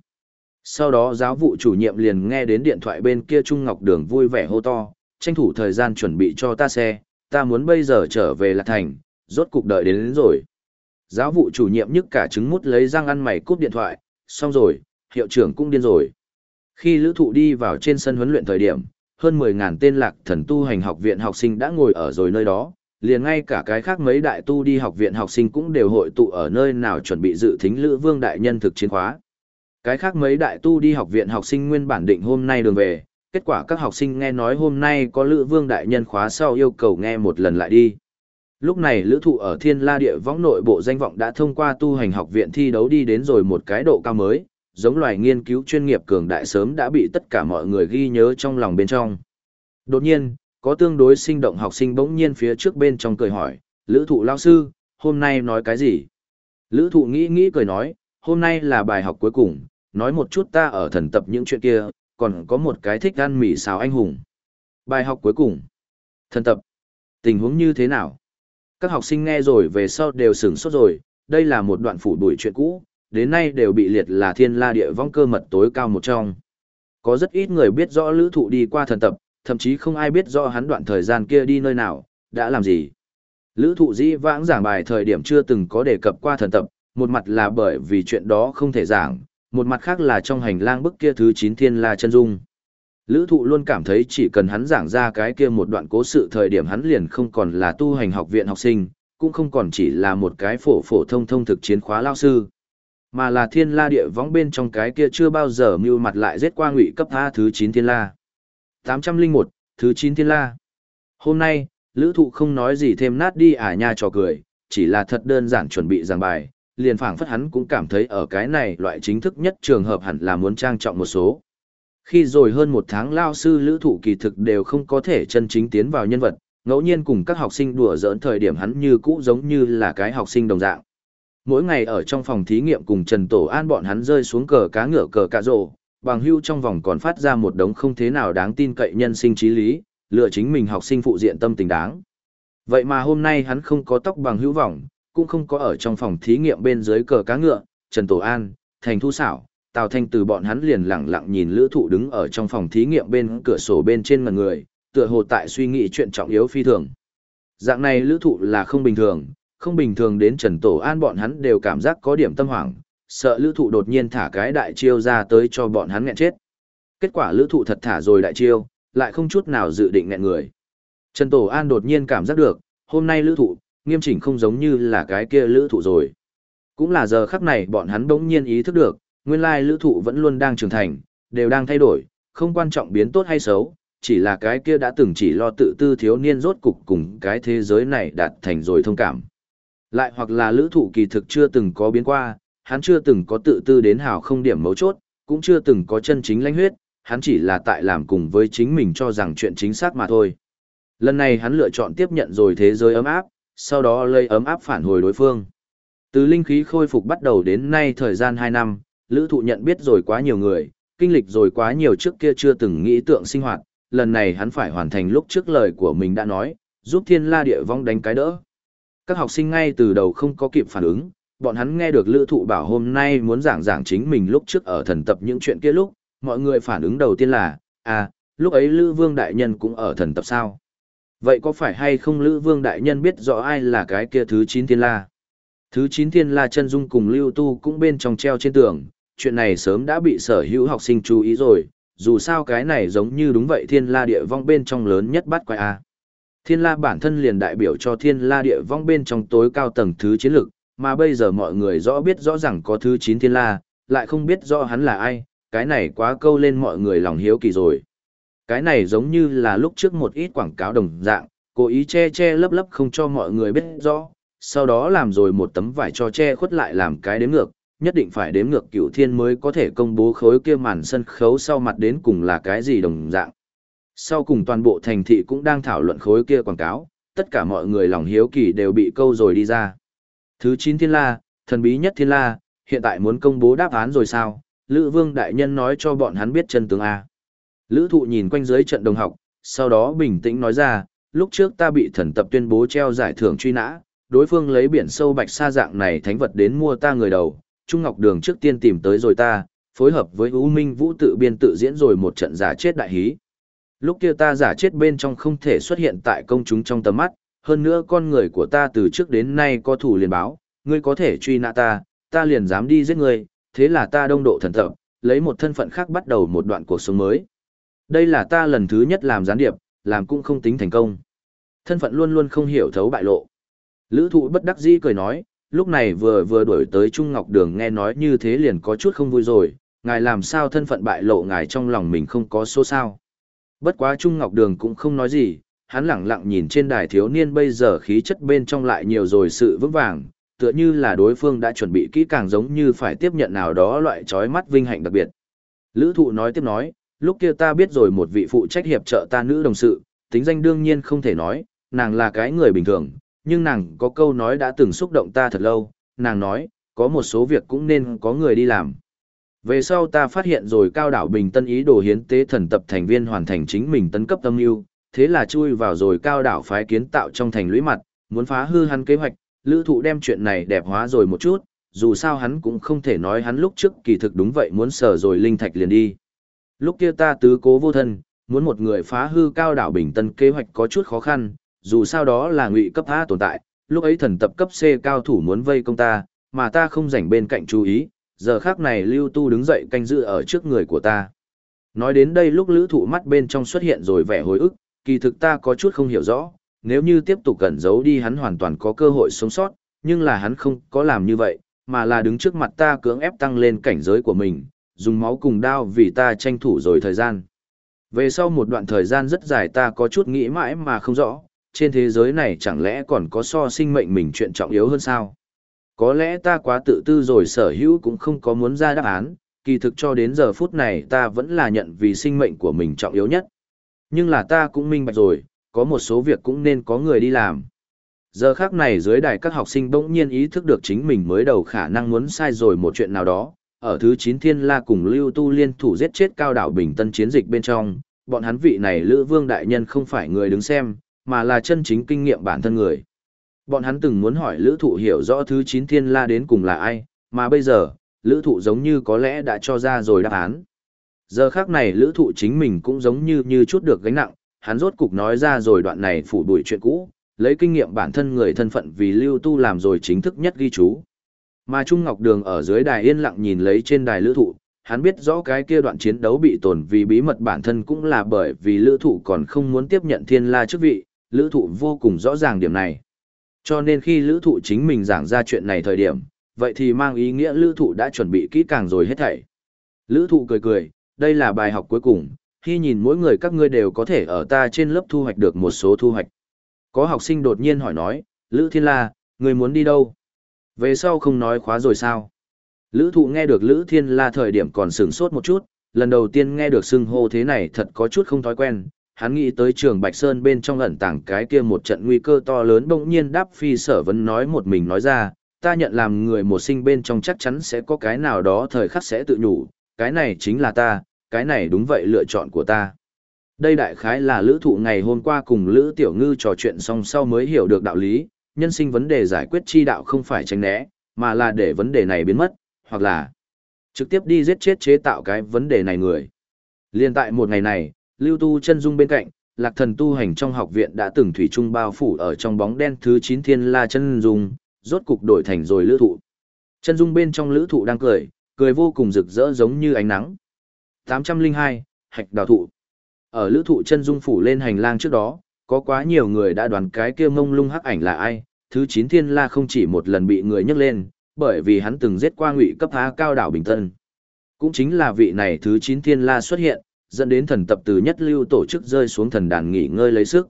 Sau đó giáo vụ chủ nhiệm liền nghe đến điện thoại bên kia Trung Ngọc Đường vui vẻ hô to, tranh thủ thời gian chuẩn bị cho ta xe, ta muốn bây giờ trở về Lạc Thành, rốt cục đợi đến, đến rồi. Giáo vụ chủ nhiệm nhức cả trứng mút lấy răng ăn mày cúp điện thoại, xong rồi, hiệu trưởng cũng điên rồi. Khi lữ thụ đi vào trên sân huấn luyện thời điểm, hơn 10.000 tên lạc thần tu hành học viện học sinh đã ngồi ở rồi nơi đó, liền ngay cả cái khác mấy đại tu đi học viện học sinh cũng đều hội tụ ở nơi nào chuẩn bị dự thính lữ vương đại nhân thực chiến khóa. Cái khác mấy đại tu đi học viện học sinh nguyên bản định hôm nay đường về, kết quả các học sinh nghe nói hôm nay có lữ vương đại nhân khóa sau yêu cầu nghe một lần lại đi. Lúc này lữ thụ ở thiên la địa võng nội bộ danh vọng đã thông qua tu hành học viện thi đấu đi đến rồi một cái độ cao mới, giống loài nghiên cứu chuyên nghiệp cường đại sớm đã bị tất cả mọi người ghi nhớ trong lòng bên trong. Đột nhiên, có tương đối sinh động học sinh bỗng nhiên phía trước bên trong cười hỏi, Lữ thụ lao sư, hôm nay nói cái gì? Lữ thụ nghĩ nghĩ cười nói, hôm nay là bài học cuối cùng, nói một chút ta ở thần tập những chuyện kia, còn có một cái thích ăn mì xào anh hùng. Bài học cuối cùng. Thần tập. Tình huống như thế nào? Các học sinh nghe rồi về sau đều sửng sốt rồi, đây là một đoạn phủ đuổi chuyện cũ, đến nay đều bị liệt là thiên la địa vong cơ mật tối cao một trong. Có rất ít người biết rõ lữ thụ đi qua thần tập, thậm chí không ai biết rõ hắn đoạn thời gian kia đi nơi nào, đã làm gì. Lữ thụ dĩ vãng giảng bài thời điểm chưa từng có đề cập qua thần tập, một mặt là bởi vì chuyện đó không thể giảng, một mặt khác là trong hành lang bức kia thứ 9 thiên la chân dung. Lữ thụ luôn cảm thấy chỉ cần hắn giảng ra cái kia một đoạn cố sự thời điểm hắn liền không còn là tu hành học viện học sinh, cũng không còn chỉ là một cái phổ phổ thông thông thực chiến khóa lao sư, mà là thiên la địa võng bên trong cái kia chưa bao giờ mưu mặt lại giết qua ngụy cấp A thứ 9 thiên la. 801, thứ 9 thiên la. Hôm nay, lữ thụ không nói gì thêm nát đi à nha trò cười, chỉ là thật đơn giản chuẩn bị giảng bài, liền phảng phất hắn cũng cảm thấy ở cái này loại chính thức nhất trường hợp hẳn là muốn trang trọng một số. Khi rồi hơn một tháng lao sư lữ thụ kỳ thực đều không có thể chân chính tiến vào nhân vật, ngẫu nhiên cùng các học sinh đùa giỡn thời điểm hắn như cũ giống như là cái học sinh đồng dạng. Mỗi ngày ở trong phòng thí nghiệm cùng Trần Tổ An bọn hắn rơi xuống cờ cá ngựa cờ cạ rổ, bằng hưu trong vòng còn phát ra một đống không thế nào đáng tin cậy nhân sinh trí lý, lựa chính mình học sinh phụ diện tâm tình đáng. Vậy mà hôm nay hắn không có tóc bằng hữu vọng, cũng không có ở trong phòng thí nghiệm bên dưới cờ cá ngựa, Trần Tổ An, Thành Thu Xảo, Tào Thanh từ bọn hắn liền lặng lặng nhìn lữ thụ đứng ở trong phòng thí nghiệm bên cửa sổ bên trên mặt người, tựa hồ tại suy nghĩ chuyện trọng yếu phi thường. Dạng này lữ thụ là không bình thường, không bình thường đến Trần Tổ An bọn hắn đều cảm giác có điểm tâm hoảng, sợ lữ thụ đột nhiên thả cái đại chiêu ra tới cho bọn hắn nghẹn chết. Kết quả lữ thụ thật thả rồi đại chiêu, lại không chút nào dự định nghẹn người. Trần Tổ An đột nhiên cảm giác được, hôm nay lữ thụ, nghiêm chỉnh không giống như là cái kia lữ thụ rồi. Cũng là giờ khắc này bọn hắn đống nhiên ý thức được, nguyên lai lữ thụ vẫn luôn đang trưởng thành, đều đang thay đổi, không quan trọng biến tốt hay xấu, chỉ là cái kia đã từng chỉ lo tự tư thiếu niên rốt cục cùng cái thế giới này đạt thành rồi thông cảm. Lại hoặc là lữ thụ kỳ thực chưa từng có biến qua, hắn chưa từng có tự tư đến hào không điểm mấu chốt, cũng chưa từng có chân chính lãnh huyết, hắn chỉ là tại làm cùng với chính mình cho rằng chuyện chính xác mà thôi. Lần này hắn lựa chọn tiếp nhận rồi thế giới ấm áp, sau đó lấy ấm áp phản hồi đối phương. Từ linh khí khôi phục bắt đầu đến nay thời gian 2 năm, lữ thụ nhận biết rồi quá nhiều người, kinh lịch rồi quá nhiều trước kia chưa từng nghĩ tượng sinh hoạt, lần này hắn phải hoàn thành lúc trước lời của mình đã nói, giúp thiên la địa vong đánh cái đỡ. Các học sinh ngay từ đầu không có kịp phản ứng, bọn hắn nghe được lữ thụ bảo hôm nay muốn giảng giảng chính mình lúc trước ở thần tập những chuyện kia lúc, mọi người phản ứng đầu tiên là, à, lúc ấy lữ vương đại nhân cũng ở thần tập sao? Vậy có phải hay không lữ vương đại nhân biết rõ ai là cái kia thứ 9 thiên la? Thứ 9 thiên la chân dung cùng lưu tu cũng bên trong treo trên tường, chuyện này sớm đã bị sở hữu học sinh chú ý rồi, dù sao cái này giống như đúng vậy thiên la địa vong bên trong lớn nhất bắt quái A. Thiên la bản thân liền đại biểu cho thiên la địa vong bên trong tối cao tầng thứ chiến lực, mà bây giờ mọi người rõ biết rõ rằng có thứ 9 thiên la, lại không biết rõ hắn là ai, cái này quá câu lên mọi người lòng hiếu kỳ rồi. Cái này giống như là lúc trước một ít quảng cáo đồng dạng, cố ý che che lấp lấp không cho mọi người biết rõ, sau đó làm rồi một tấm vải cho che khuất lại làm cái đếm ngược, nhất định phải đếm ngược cửu thiên mới có thể công bố khối kia màn sân khấu sau mặt đến cùng là cái gì đồng dạng. Sau cùng toàn bộ thành thị cũng đang thảo luận khối kia quảng cáo, tất cả mọi người lòng hiếu kỳ đều bị câu rồi đi ra. Thứ 9 thiên la, thần bí nhất thiên la, hiện tại muốn công bố đáp án rồi sao? Lữ vương đại nhân nói cho bọn hắn biết chân tướng A. Lữ thụ nhìn quanh dưới trận đồng học, sau đó bình tĩnh nói ra, lúc trước ta bị thần tập tuyên bố treo giải thưởng truy nã, đối phương lấy biển sâu bạch sa dạng này thánh vật đến mua ta người đầu, Trung Ngọc Đường trước tiên tìm tới rồi ta, phối hợp với U Minh Vũ tự biên tự diễn rồi một trận giả chết đại hí. Lúc kia ta giả chết bên trong không thể xuất hiện tại công chúng trong tầm mắt, hơn nữa con người của ta từ trước đến nay có thủ liền báo, ngươi có thể truy nã ta, ta liền dám đi giết ngươi, thế là ta đông độ thần tập, lấy một thân phận khác bắt đầu một đoạn cuộc sống mới. Đây là ta lần thứ nhất làm gián điệp, làm cũng không tính thành công. Thân phận luôn luôn không hiểu thấu bại lộ. Lữ thụ bất đắc dĩ cười nói, lúc này vừa vừa đuổi tới Trung Ngọc Đường nghe nói như thế liền có chút không vui rồi, ngài làm sao thân phận bại lộ ngài trong lòng mình không có số sao. Bất quá Trung Ngọc Đường cũng không nói gì, hắn lẳng lặng nhìn trên đài thiếu niên bây giờ khí chất bên trong lại nhiều rồi sự vững vàng, tựa như là đối phương đã chuẩn bị kỹ càng giống như phải tiếp nhận nào đó loại trói mắt vinh hạnh đặc biệt. Lữ thụ nói tiếp nói, lúc kia ta biết rồi một vị phụ trách hiệp trợ ta nữ đồng sự, tính danh đương nhiên không thể nói, nàng là cái người bình thường, nhưng nàng có câu nói đã từng xúc động ta thật lâu, nàng nói, có một số việc cũng nên có người đi làm. Về sau ta phát hiện rồi cao đảo Bình Tân ý đồ hiến tế thần tập thành viên hoàn thành chính mình tấn cấp tâm lưu, thế là chui vào rồi cao đảo phái kiến tạo trong thành lũy mặt, muốn phá hư hắn kế hoạch, lữ thụ đem chuyện này đẹp hóa rồi một chút, dù sao hắn cũng không thể nói hắn lúc trước kỳ thực đúng vậy muốn sở rồi linh thạch liền đi. Lúc kia ta tứ cố vô thân, muốn một người phá hư cao đảo Bình Tân kế hoạch có chút khó khăn, dù sao đó là ngụy cấp A tồn tại, lúc ấy thần tập cấp C cao thủ muốn vây công ta, mà ta không rảnh bên cạnh chú ý, giờ khác này lưu tu đứng dậy canh giữ ở trước người của ta. Nói đến đây lúc lữ thụ mắt bên trong xuất hiện rồi vẻ hồi ức, kỳ thực ta có chút không hiểu rõ, nếu như tiếp tục cẩn giấu đi hắn hoàn toàn có cơ hội sống sót, nhưng là hắn không có làm như vậy, mà là đứng trước mặt ta cưỡng ép tăng lên cảnh giới của mình, dùng máu cùng đao vì ta tranh thủ rồi thời gian. Về sau một đoạn thời gian rất dài ta có chút nghĩ mãi mà không rõ, trên thế giới này chẳng lẽ còn có so sinh mệnh mình chuyện trọng yếu hơn sao? Có lẽ ta quá tự tư rồi sở hữu cũng không có muốn ra đáp án, kỳ thực cho đến giờ phút này ta vẫn là nhận vì sinh mệnh của mình trọng yếu nhất. Nhưng là ta cũng minh bạch rồi, có một số việc cũng nên có người đi làm. Giờ khác này dưới đài các học sinh bỗng nhiên ý thức được chính mình mới đầu khả năng muốn sai rồi một chuyện nào đó. Ở thứ 9 thiên la cùng lưu tu liên thủ giết chết cao đảo bình tân chiến dịch bên trong, bọn hắn vị này lữ vương đại nhân không phải người đứng xem, mà là chân chính kinh nghiệm bản thân người. Bọn hắn từng muốn hỏi lữ thụ hiểu rõ thứ 9 thiên la đến cùng là ai, mà bây giờ, lữ thụ giống như có lẽ đã cho ra rồi đáp án. Giờ khác này lữ thụ chính mình cũng giống như như chút được gánh nặng, hắn rốt cục nói ra rồi đoạn này phủ đuổi chuyện cũ, lấy kinh nghiệm bản thân người thân phận vì lưu tu làm rồi chính thức nhất ghi chú. Mà Trung Ngọc Đường ở dưới đài yên lặng nhìn lấy trên đài lữ thụ, hắn biết rõ cái kia đoạn chiến đấu bị tổn vì bí mật bản thân cũng là bởi vì lữ thụ còn không muốn tiếp nhận thiên la chức vị, lữ thụ vô cùng rõ ràng điểm này. Cho nên khi lữ thụ chính mình giảng ra chuyện này thời điểm, vậy thì mang ý nghĩa lữ thụ đã chuẩn bị kỹ càng rồi hết thảy. Lữ thụ cười cười, đây là bài học cuối cùng, khi nhìn mỗi người các ngươi đều có thể ở ta trên lớp thu hoạch được một số thu hoạch. Có học sinh đột nhiên hỏi nói, Lữ Thiên La, người muốn đi đâu? Về sau không nói khóa rồi sao? Lữ thụ nghe được Lữ Thiên La thời điểm còn sửng sốt một chút, lần đầu tiên nghe được xưng hô thế này thật có chút không thói quen, hắn nghĩ tới trường Bạch Sơn bên trong ẩn tàng cái kia một trận nguy cơ to lớn bỗng nhiên đáp phi sở vấn nói một mình nói ra, ta nhận làm người một sinh bên trong chắc chắn sẽ có cái nào đó thời khắc sẽ tự nhủ, cái này chính là ta, cái này đúng vậy lựa chọn của ta. Đây đại khái là lữ thụ ngày hôm qua cùng lữ tiểu ngư trò chuyện xong sau mới hiểu được đạo lý, nhân sinh vấn đề giải quyết chi đạo không phải tránh né, mà là để vấn đề này biến mất, hoặc là trực tiếp đi giết chết chế tạo cái vấn đề này người. Liên tại một ngày này, lưu tu chân dung bên cạnh, lạc thần tu hành trong học viện đã từng thủy chung bao phủ ở trong bóng đen thứ 9 thiên la chân dung, rốt cục đổi thành rồi lữ thụ. Chân dung bên trong lữ thụ đang cười, cười vô cùng rực rỡ giống như ánh nắng. 802, hạch đào thụ. Ở lữ thụ chân dung phủ lên hành lang trước đó, có quá nhiều người đã đoán cái kia mông lung hắc ảnh là ai, thứ 9 thiên la không chỉ một lần bị người nhắc lên, bởi vì hắn từng giết qua ngụy cấp há cao đảo Bình Tân. Cũng chính là vị này thứ 9 thiên la xuất hiện, dẫn đến thần tập từ nhất lưu tổ chức rơi xuống thần đàn nghỉ ngơi lấy sức.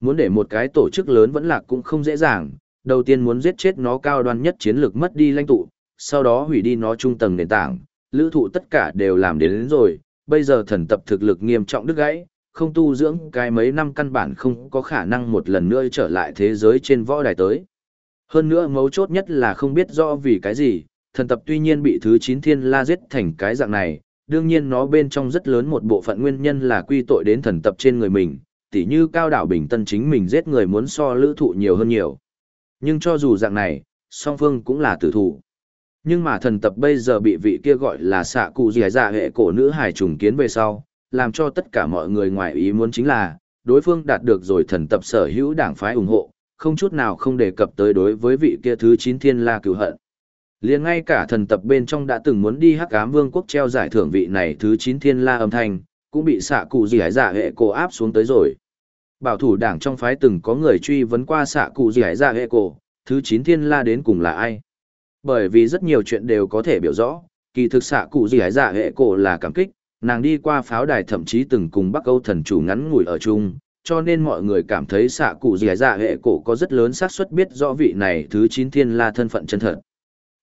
Muốn để một cái tổ chức lớn vẫn lạc cũng không dễ dàng, đầu tiên muốn giết chết nó cao đoan nhất chiến lược mất đi lãnh tụ, sau đó hủy đi nó trung tầng nền tảng, lữ thụ tất cả đều làm đến, đến rồi, bây giờ thần tập thực lực nghiêm trọng đứt gãy, không tu dưỡng cái mấy năm căn bản không có khả năng một lần nữa trở lại thế giới trên võ đài tới. Hơn nữa mấu chốt nhất là không biết rõ vì cái gì, thần tập tuy nhiên bị thứ 9 thiên la giết thành cái dạng này, đương nhiên nó bên trong rất lớn một bộ phận nguyên nhân là quy tội đến thần tập trên người mình, tỉ như cao đảo bình tân chính mình giết người muốn so lữ thụ nhiều hơn nhiều. Nhưng cho dù dạng này, song phương cũng là tử thủ. Nhưng mà thần tập bây giờ bị vị kia gọi là xạ cụ dì dạ hệ cổ nữ hải trùng kiến về sau, làm cho tất cả mọi người ngoài ý muốn chính là, đối phương đạt được rồi thần tập sở hữu đảng phái ủng hộ, không chút nào không đề cập tới đối với vị kia thứ 9 thiên la cửu hận liền ngay cả thần tập bên trong đã từng muốn đi hắc ám vương quốc treo giải thưởng vị này thứ chín thiên la âm thanh, cũng bị xạ cụ dì dạ hệ cổ áp xuống tới rồi. Bảo thủ đảng trong phái từng có người truy vấn qua xạ cụ dì dạ hệ cổ, thứ chín thiên la đến cùng là ai. Bởi vì rất nhiều chuyện đều có thể biểu rõ, kỳ thực xạ cụ dì dạ hệ cổ là cảm kích, nàng đi qua pháo đài thậm chí từng cùng Bắc Âu thần chủ ngắn ngủi ở chung, cho nên mọi người cảm thấy xạ cụ dì dạ hệ cổ có rất lớn xác suất biết rõ vị này thứ chín thiên la thân phận chân thật.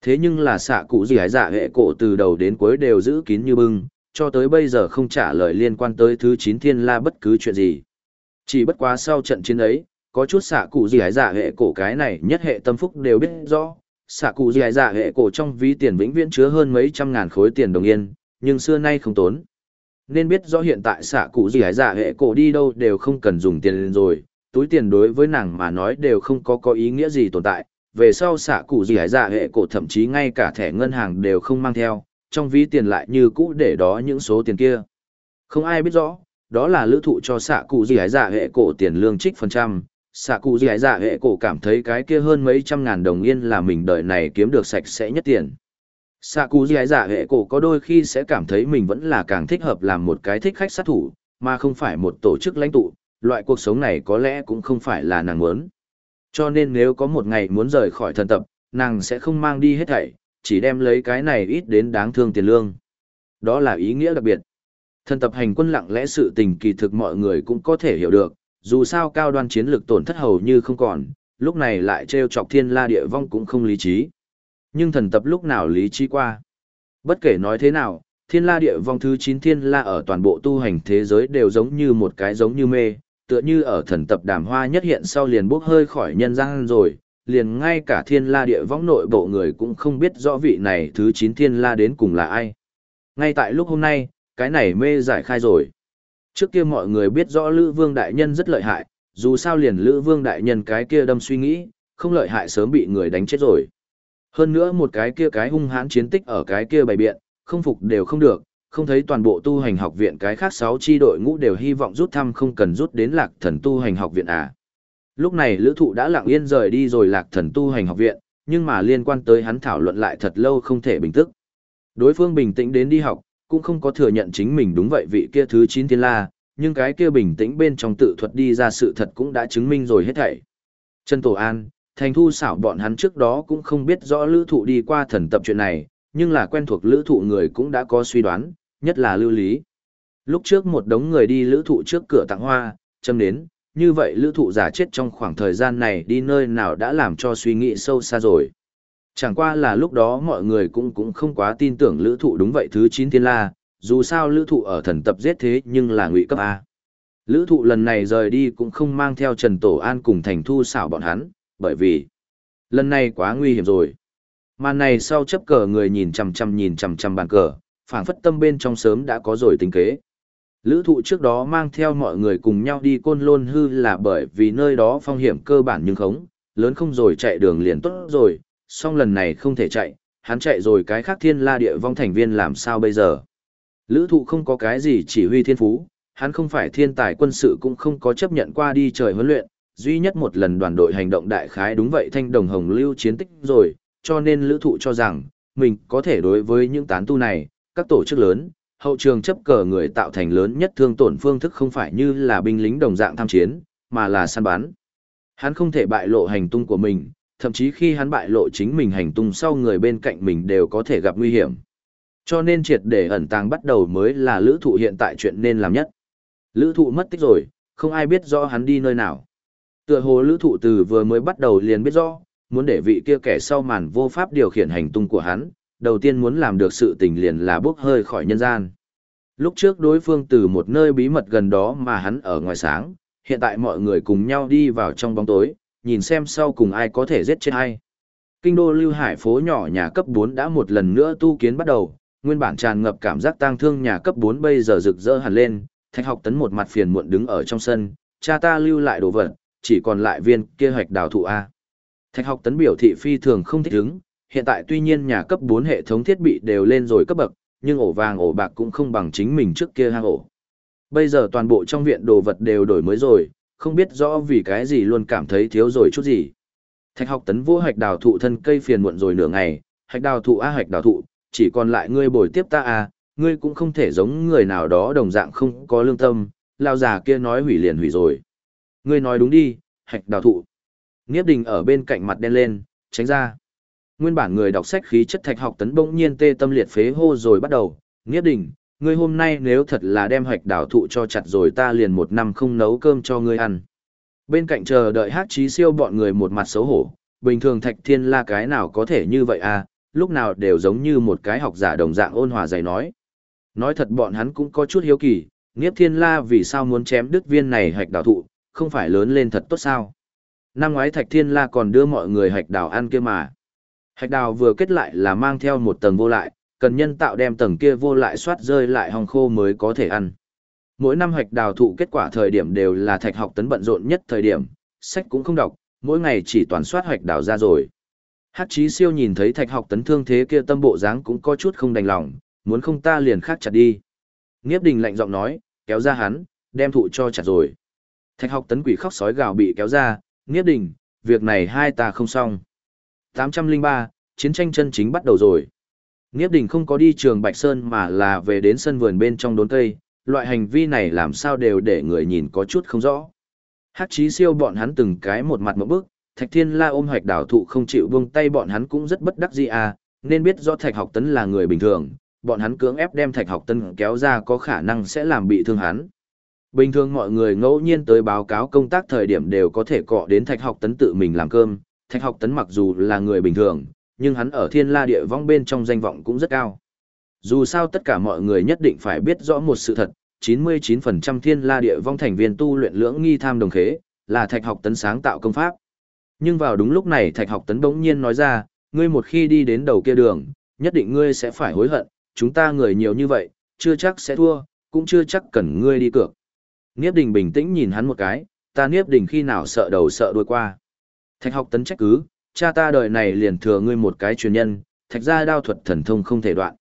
Thế nhưng là xạ cụ dì dạ hệ cổ từ đầu đến cuối đều giữ kín như bưng, cho tới bây giờ không trả lời liên quan tới thứ chín thiên la bất cứ chuyện gì. Chỉ bất quá sau trận chiến ấy, có chút xạ cụ dì dạ hệ cổ cái này nhất hệ tâm phúc đều biết rõ, xạ cụ dì dạ hệ cổ trong ví tiền vĩnh viễn chứa hơn mấy trăm ngàn khối tiền đồng yên, nhưng xưa nay không tốn. Nên biết rõ hiện tại xạ cụ dì dạ hệ cổ đi đâu đều không cần dùng tiền rồi, túi tiền đối với nàng mà nói đều không có có ý nghĩa gì tồn tại. Về sau xạ cụ dì dạ hệ cổ thậm chí ngay cả thẻ ngân hàng đều không mang theo, trong ví tiền lại như cũ để đó những số tiền kia. Không ai biết rõ, đó là lữ thụ cho xạ cụ dì dạ hệ cổ tiền lương trích phần trăm. Xạ cụ dì dạ hệ cổ cảm thấy cái kia hơn mấy trăm ngàn đồng yên là mình đời này kiếm được sạch sẽ nhất tiền xạ cụ dì dạ hệ cổ có đôi khi sẽ cảm thấy mình vẫn là càng thích hợp làm một cái thích khách sát thủ mà không phải một tổ chức lãnh tụ loại cuộc sống này có lẽ cũng không phải là nàng muốn cho nên nếu có một ngày muốn rời khỏi thần tập nàng sẽ không mang đi hết thảy chỉ đem lấy cái này ít đến đáng thương tiền lương. Đó là ý nghĩa đặc biệt. Thần tập hành quân lặng lẽ sự tình kỳ thực mọi người cũng có thể hiểu được dù sao cao đoan chiến lược tổn thất hầu như không còn lúc này lại treo chọc thiên la địa vong cũng không lý trí. Nhưng thần tập lúc nào lý trí qua. Bất kể nói thế nào, thiên la địa vong thứ 9 thiên la ở toàn bộ tu hành thế giới đều giống như một cái giống như mê, tựa như ở thần tập đàm hoa nhất hiện sau liền bốc hơi khỏi nhân gian rồi, liền ngay cả thiên la địa võng nội bộ người cũng không biết rõ vị này thứ 9 thiên la đến cùng là ai. Ngay tại lúc hôm nay, cái này mê giải khai rồi. Trước kia mọi người biết rõ Lữ Vương Đại Nhân rất lợi hại, dù sao liền Lữ Vương Đại Nhân cái kia đâm suy nghĩ, không lợi hại sớm bị người đánh chết rồi. Hơn nữa một cái kia cái hung hãn chiến tích ở cái kia bày biện, không phục đều không được, không thấy toàn bộ tu hành học viện cái khác sáu chi đội ngũ đều hy vọng rút thăm không cần rút đến lạc thần tu hành học viện à. Lúc này lữ thụ đã lặng yên rời đi rồi lạc thần tu hành học viện, nhưng mà liên quan tới hắn thảo luận lại thật lâu không thể bình tức. Đối phương bình tĩnh đến đi học, cũng không có thừa nhận chính mình đúng vậy vị kia thứ 9 thiên la, nhưng cái kia bình tĩnh bên trong tự thuật đi ra sự thật cũng đã chứng minh rồi hết thảy. Trần Tổ An, thành thu xảo bọn hắn trước đó cũng không biết rõ lữ thụ đi qua thần tập chuyện này, nhưng là quen thuộc lữ thụ người cũng đã có suy đoán, nhất là lưu lý. Lúc trước một đống người đi lữ thụ trước cửa tặng hoa, châm đến, như vậy lữ thụ giả chết trong khoảng thời gian này đi nơi nào đã làm cho suy nghĩ sâu xa rồi. Chẳng qua là lúc đó mọi người cũng cũng không quá tin tưởng lữ thụ đúng vậy thứ 9 thiên la, dù sao lữ thụ ở thần tập giết thế nhưng là ngụy cấp A. Lữ thụ lần này rời đi cũng không mang theo Trần Tổ An cùng thành thu xảo bọn hắn, bởi vì lần này quá nguy hiểm rồi. Màn này sau chấp cờ người nhìn chằm chằm nhìn chằm chằm bàn cờ, phảng phất tâm bên trong sớm đã có rồi tính kế. Lữ thụ trước đó mang theo mọi người cùng nhau đi côn lôn hư là bởi vì nơi đó phong hiểm cơ bản nhưng khống, lớn không rồi chạy đường liền tốt rồi, song lần này không thể chạy, hắn chạy rồi cái khác thiên la địa vong thành viên làm sao bây giờ. Lữ thụ không có cái gì chỉ huy thiên phú, hắn không phải thiên tài quân sự cũng không có chấp nhận qua đi trời huấn luyện, duy nhất một lần đoàn đội hành động đại khái đúng vậy thanh đồng hồng lưu chiến tích rồi, cho nên lữ thụ cho rằng, mình có thể đối với những tán tu này, các tổ chức lớn, hậu trường chấp cờ người tạo thành lớn nhất thương tổn phương thức không phải như là binh lính đồng dạng tham chiến, mà là săn bắn. Hắn không thể bại lộ hành tung của mình, thậm chí khi hắn bại lộ chính mình hành tung sau người bên cạnh mình đều có thể gặp nguy hiểm. Cho nên triệt để ẩn tàng bắt đầu mới là lữ thụ hiện tại chuyện nên làm nhất. Lữ thụ mất tích rồi, không ai biết rõ hắn đi nơi nào. Tựa hồ lữ thụ từ vừa mới bắt đầu liền biết rõ, muốn để vị kia kẻ sau màn vô pháp điều khiển hành tung của hắn, đầu tiên muốn làm được sự tình liền là bốc hơi khỏi nhân gian. Lúc trước đối phương từ một nơi bí mật gần đó mà hắn ở ngoài sáng, hiện tại mọi người cùng nhau đi vào trong bóng tối, nhìn xem sau cùng ai có thể giết chết ai. Kinh đô Lưu Hải phố nhỏ nhà cấp 4 đã một lần nữa tu kiến bắt đầu, nguyên bản tràn ngập cảm giác tang thương nhà cấp 4 bây giờ rực rỡ hẳn lên, Thạch Học Tấn một mặt phiền muộn đứng ở trong sân, cha ta lưu lại đồ vật, chỉ còn lại viên kia hoạch đào thụ a. Thạch Học Tấn biểu thị phi thường không thích ứng, hiện tại tuy nhiên nhà cấp 4 hệ thống thiết bị đều lên rồi cấp bậc, nhưng ổ vàng ổ bạc cũng không bằng chính mình trước kia hang ổ. Bây giờ toàn bộ trong viện đồ vật đều đổi mới rồi, không biết rõ vì cái gì luôn cảm thấy thiếu rồi chút gì. Thạch học tấn vô hạch đào thụ thân cây phiền muộn rồi nửa ngày, hạch đào thụ a hạch đào thụ, chỉ còn lại ngươi bồi tiếp ta à, ngươi cũng không thể giống người nào đó đồng dạng không có lương tâm, lao già kia nói hủy liền hủy rồi. Ngươi nói đúng đi, hạch đào thụ. Nghiếp đình ở bên cạnh mặt đen lên, tránh ra. Nguyên bản người đọc sách khí chất thạch học tấn bỗng nhiên tê tâm liệt phế hô rồi bắt đầu, nghĩa đình, ngươi hôm nay nếu thật là đem hoạch đảo thụ cho chặt rồi ta liền một năm không nấu cơm cho ngươi ăn. Bên cạnh chờ đợi hát trí siêu bọn người một mặt xấu hổ, bình thường thạch thiên la cái nào có thể như vậy à, lúc nào đều giống như một cái học giả đồng dạng ôn hòa dày nói. Nói thật bọn hắn cũng có chút hiếu kỳ, Niếp Thiên La vì sao muốn chém đứt viên này hạch đào thụ, không phải lớn lên thật tốt sao? Năm ngoái Thạch Thiên La còn đưa mọi người hạch đào ăn kia mà. Hạch đào vừa kết lại là mang theo một tầng vô lại, cần nhân tạo đem tầng kia vô lại soát rơi lại hong khô mới có thể ăn. Mỗi năm hạch đào thụ kết quả thời điểm đều là thạch học tấn bận rộn nhất thời điểm, sách cũng không đọc, mỗi ngày chỉ toàn soát hạch đào ra rồi. Hát chí siêu nhìn thấy thạch học tấn thương thế kia tâm bộ dáng cũng có chút không đành lòng, muốn không ta liền khác chặt đi. Nghiếp đình lạnh giọng nói, kéo ra hắn, đem thụ cho chặt rồi. Thạch học tấn quỷ khóc sói gào bị kéo ra, nghiếp đình, việc này hai ta không xong. 803, chiến tranh chân chính bắt đầu rồi. Nghiếp đình không có đi trường Bạch Sơn mà là về đến sân vườn bên trong đốn cây, loại hành vi này làm sao đều để người nhìn có chút không rõ. Hát chí siêu bọn hắn từng cái một mặt một bước, Thạch Thiên La ôm hoạch đảo thụ không chịu buông tay bọn hắn cũng rất bất đắc dĩ à, nên biết do Thạch Học Tấn là người bình thường, bọn hắn cưỡng ép đem Thạch Học Tấn kéo ra có khả năng sẽ làm bị thương hắn. Bình thường mọi người ngẫu nhiên tới báo cáo công tác thời điểm đều có thể cọ đến Thạch Học Tấn tự mình làm cơm, Thạch Học Tấn mặc dù là người bình thường, nhưng hắn ở thiên la địa vong bên trong danh vọng cũng rất cao. Dù sao tất cả mọi người nhất định phải biết rõ một sự thật, 99% thiên la địa vong thành viên tu luyện lưỡng nghi tham đồng khế, là thạch học tấn sáng tạo công pháp. Nhưng vào đúng lúc này thạch học tấn bỗng nhiên nói ra, ngươi một khi đi đến đầu kia đường, nhất định ngươi sẽ phải hối hận, chúng ta người nhiều như vậy, chưa chắc sẽ thua, cũng chưa chắc cần ngươi đi cược. Niếp đình bình tĩnh nhìn hắn một cái, ta niếp đình khi nào sợ đầu sợ đuôi qua. Thạch học tấn trách cứ, cha ta đời này liền thừa ngươi một cái truyền nhân, thạch ra đao thuật thần thông không thể đoạn.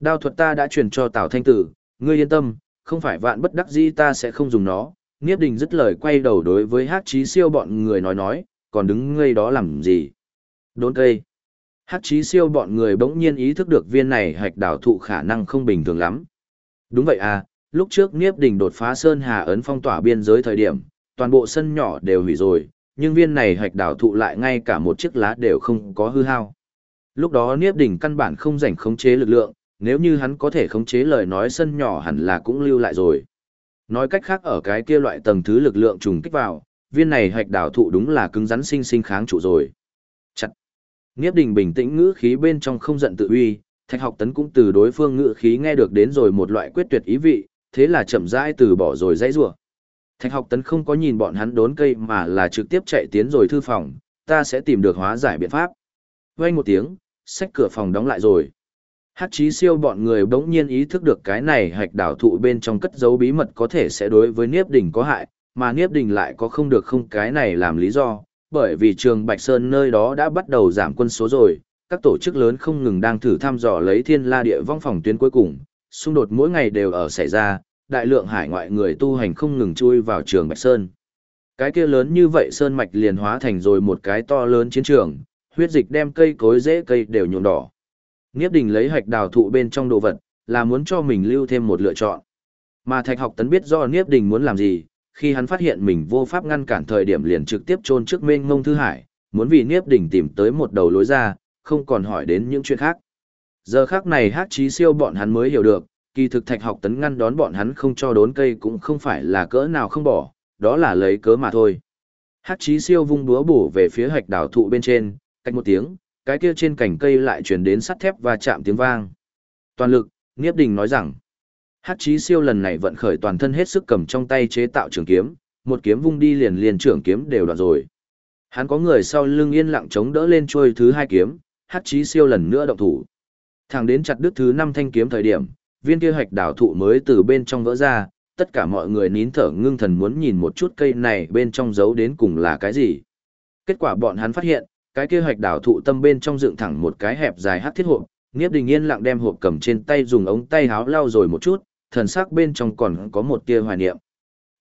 Đao thuật ta đã truyền cho Tào Thanh Tử, ngươi yên tâm, không phải vạn bất đắc dĩ ta sẽ không dùng nó. Niếp đình dứt lời quay đầu đối với hát trí siêu bọn người nói nói, còn đứng ngây đó làm gì? Đốn cây. Hát trí siêu bọn người bỗng nhiên ý thức được viên này hạch đảo thụ khả năng không bình thường lắm. Đúng vậy à, lúc trước Niếp đình đột phá Sơn Hà ấn phong tỏa biên giới thời điểm, toàn bộ sân nhỏ đều hủy rồi, nhưng viên này hạch đảo thụ lại ngay cả một chiếc lá đều không có hư hao. Lúc đó Niếp Đỉnh căn bản không rảnh khống chế lực lượng, nếu như hắn có thể khống chế lời nói sân nhỏ hẳn là cũng lưu lại rồi. Nói cách khác ở cái kia loại tầng thứ lực lượng trùng kích vào, viên này hạch đảo thụ đúng là cứng rắn sinh sinh kháng trụ rồi. Chặt. Niếp Đỉnh bình tĩnh ngữ khí bên trong không giận tự uy, Thạch Học Tấn cũng từ đối phương ngữ khí nghe được đến rồi một loại quyết tuyệt ý vị, thế là chậm rãi từ bỏ rồi dãy rủa. Thạch học tấn không có nhìn bọn hắn đốn cây mà là trực tiếp chạy tiến rồi thư phòng, ta sẽ tìm được hóa giải biện pháp. Quay một tiếng, sách cửa phòng đóng lại rồi. Hát chí siêu bọn người bỗng nhiên ý thức được cái này hạch đảo thụ bên trong cất giấu bí mật có thể sẽ đối với Niếp Đình có hại, mà Niếp Đình lại có không được không cái này làm lý do, bởi vì trường Bạch Sơn nơi đó đã bắt đầu giảm quân số rồi, các tổ chức lớn không ngừng đang thử thăm dò lấy thiên la địa vong phòng tuyến cuối cùng, xung đột mỗi ngày đều ở xảy ra, đại lượng hải ngoại người tu hành không ngừng chui vào trường Bạch Sơn. Cái kia lớn như vậy sơn mạch liền hóa thành rồi một cái to lớn chiến trường, huyết dịch đem cây cối rễ cây đều nhuộm đỏ. Niếp Đình lấy hạch đào thụ bên trong đồ vật, là muốn cho mình lưu thêm một lựa chọn. Mà Thạch Học Tấn biết do Niếp Đình muốn làm gì, khi hắn phát hiện mình vô pháp ngăn cản thời điểm liền trực tiếp chôn trước mênh ngông thư hải, muốn vì Niếp Đình tìm tới một đầu lối ra, không còn hỏi đến những chuyện khác. Giờ khác này hát chí siêu bọn hắn mới hiểu được, kỳ thực Thạch Học Tấn ngăn đón bọn hắn không cho đốn cây cũng không phải là cỡ nào không bỏ, đó là lấy cớ mà thôi. Hát Chí siêu vung búa bổ về phía hạch đảo thụ bên trên, cách một tiếng, cái kia trên cành cây lại truyền đến sắt thép và chạm tiếng vang. Toàn lực, Niếp Đình nói rằng, Hát Chí Siêu lần này vận khởi toàn thân hết sức cầm trong tay chế tạo trường kiếm, một kiếm vung đi liền liền trường kiếm đều đoạn rồi. Hắn có người sau lưng yên lặng chống đỡ lên trôi thứ hai kiếm, Hát Chí Siêu lần nữa động thủ. Thẳng đến chặt đứt thứ năm thanh kiếm thời điểm, viên kia hạch đảo thụ mới từ bên trong vỡ ra, tất cả mọi người nín thở ngưng thần muốn nhìn một chút cây này bên trong giấu đến cùng là cái gì. Kết quả bọn hắn phát hiện, cái kia hạch đảo thụ tâm bên trong dựng thẳng một cái hẹp dài hắc thiết hộp, Niếp Đình Yên lặng đem hộp cầm trên tay dùng ống tay háo lau rồi một chút, thần sắc bên trong còn có một tia hoài niệm.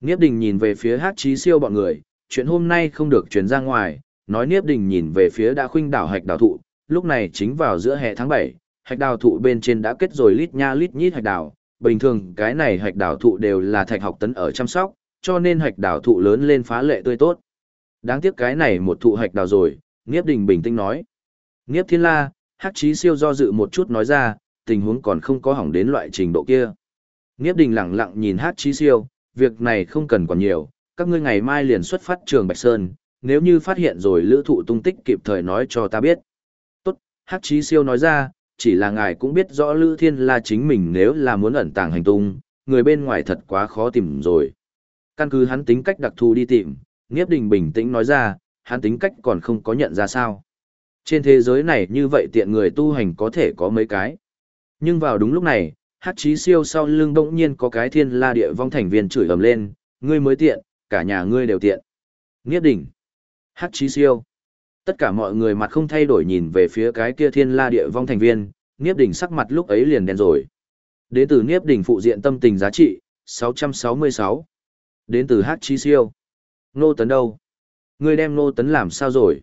Niếp Đình nhìn về phía Hát Chí Siêu bọn người, chuyện hôm nay không được truyền ra ngoài, nói Niếp Đình nhìn về phía đã khuynh đảo hạch đảo thụ, lúc này chính vào giữa hè tháng 7, hạch đào thụ bên trên đã kết rồi lít nha lít nhít hạch đào. bình thường cái này hạch đào thụ đều là thạch học tấn ở chăm sóc, cho nên hạch đào thụ lớn lên phá lệ tươi tốt. Đáng tiếc cái này một thụ hạch đào rồi, Niếp Đình bình tĩnh nói. Niếp Thiên La, Hắc Chí Siêu do dự một chút nói ra, tình huống còn không có hỏng đến loại trình độ kia. Niếp Đình lặng lặng nhìn Hắc Chí Siêu, việc này không cần còn nhiều, các ngươi ngày mai liền xuất phát trường Bạch Sơn, nếu như phát hiện rồi lữ thụ tung tích kịp thời nói cho ta biết. Tốt, Hắc Chí Siêu nói ra, chỉ là ngài cũng biết rõ Lữ Thiên La chính mình nếu là muốn ẩn tàng hành tung, người bên ngoài thật quá khó tìm rồi. Căn cứ hắn tính cách đặc thù đi tìm, Nghiếp Đình bình tĩnh nói ra, hắn tính cách còn không có nhận ra sao. Trên thế giới này như vậy tiện người tu hành có thể có mấy cái. Nhưng vào đúng lúc này, hát chí siêu sau lưng bỗng nhiên có cái thiên la địa vong thành viên chửi ầm lên, ngươi mới tiện, cả nhà ngươi đều tiện. Nghiếp đỉnh. Hát chí siêu. Tất cả mọi người mặt không thay đổi nhìn về phía cái kia thiên la địa vong thành viên, Niếp đỉnh sắc mặt lúc ấy liền đen rồi. Đến từ Niếp đỉnh phụ diện tâm tình giá trị, 666. Đến từ Hát Chí Siêu. Nô Tấn đâu? Ngươi đem nô Tấn làm sao rồi?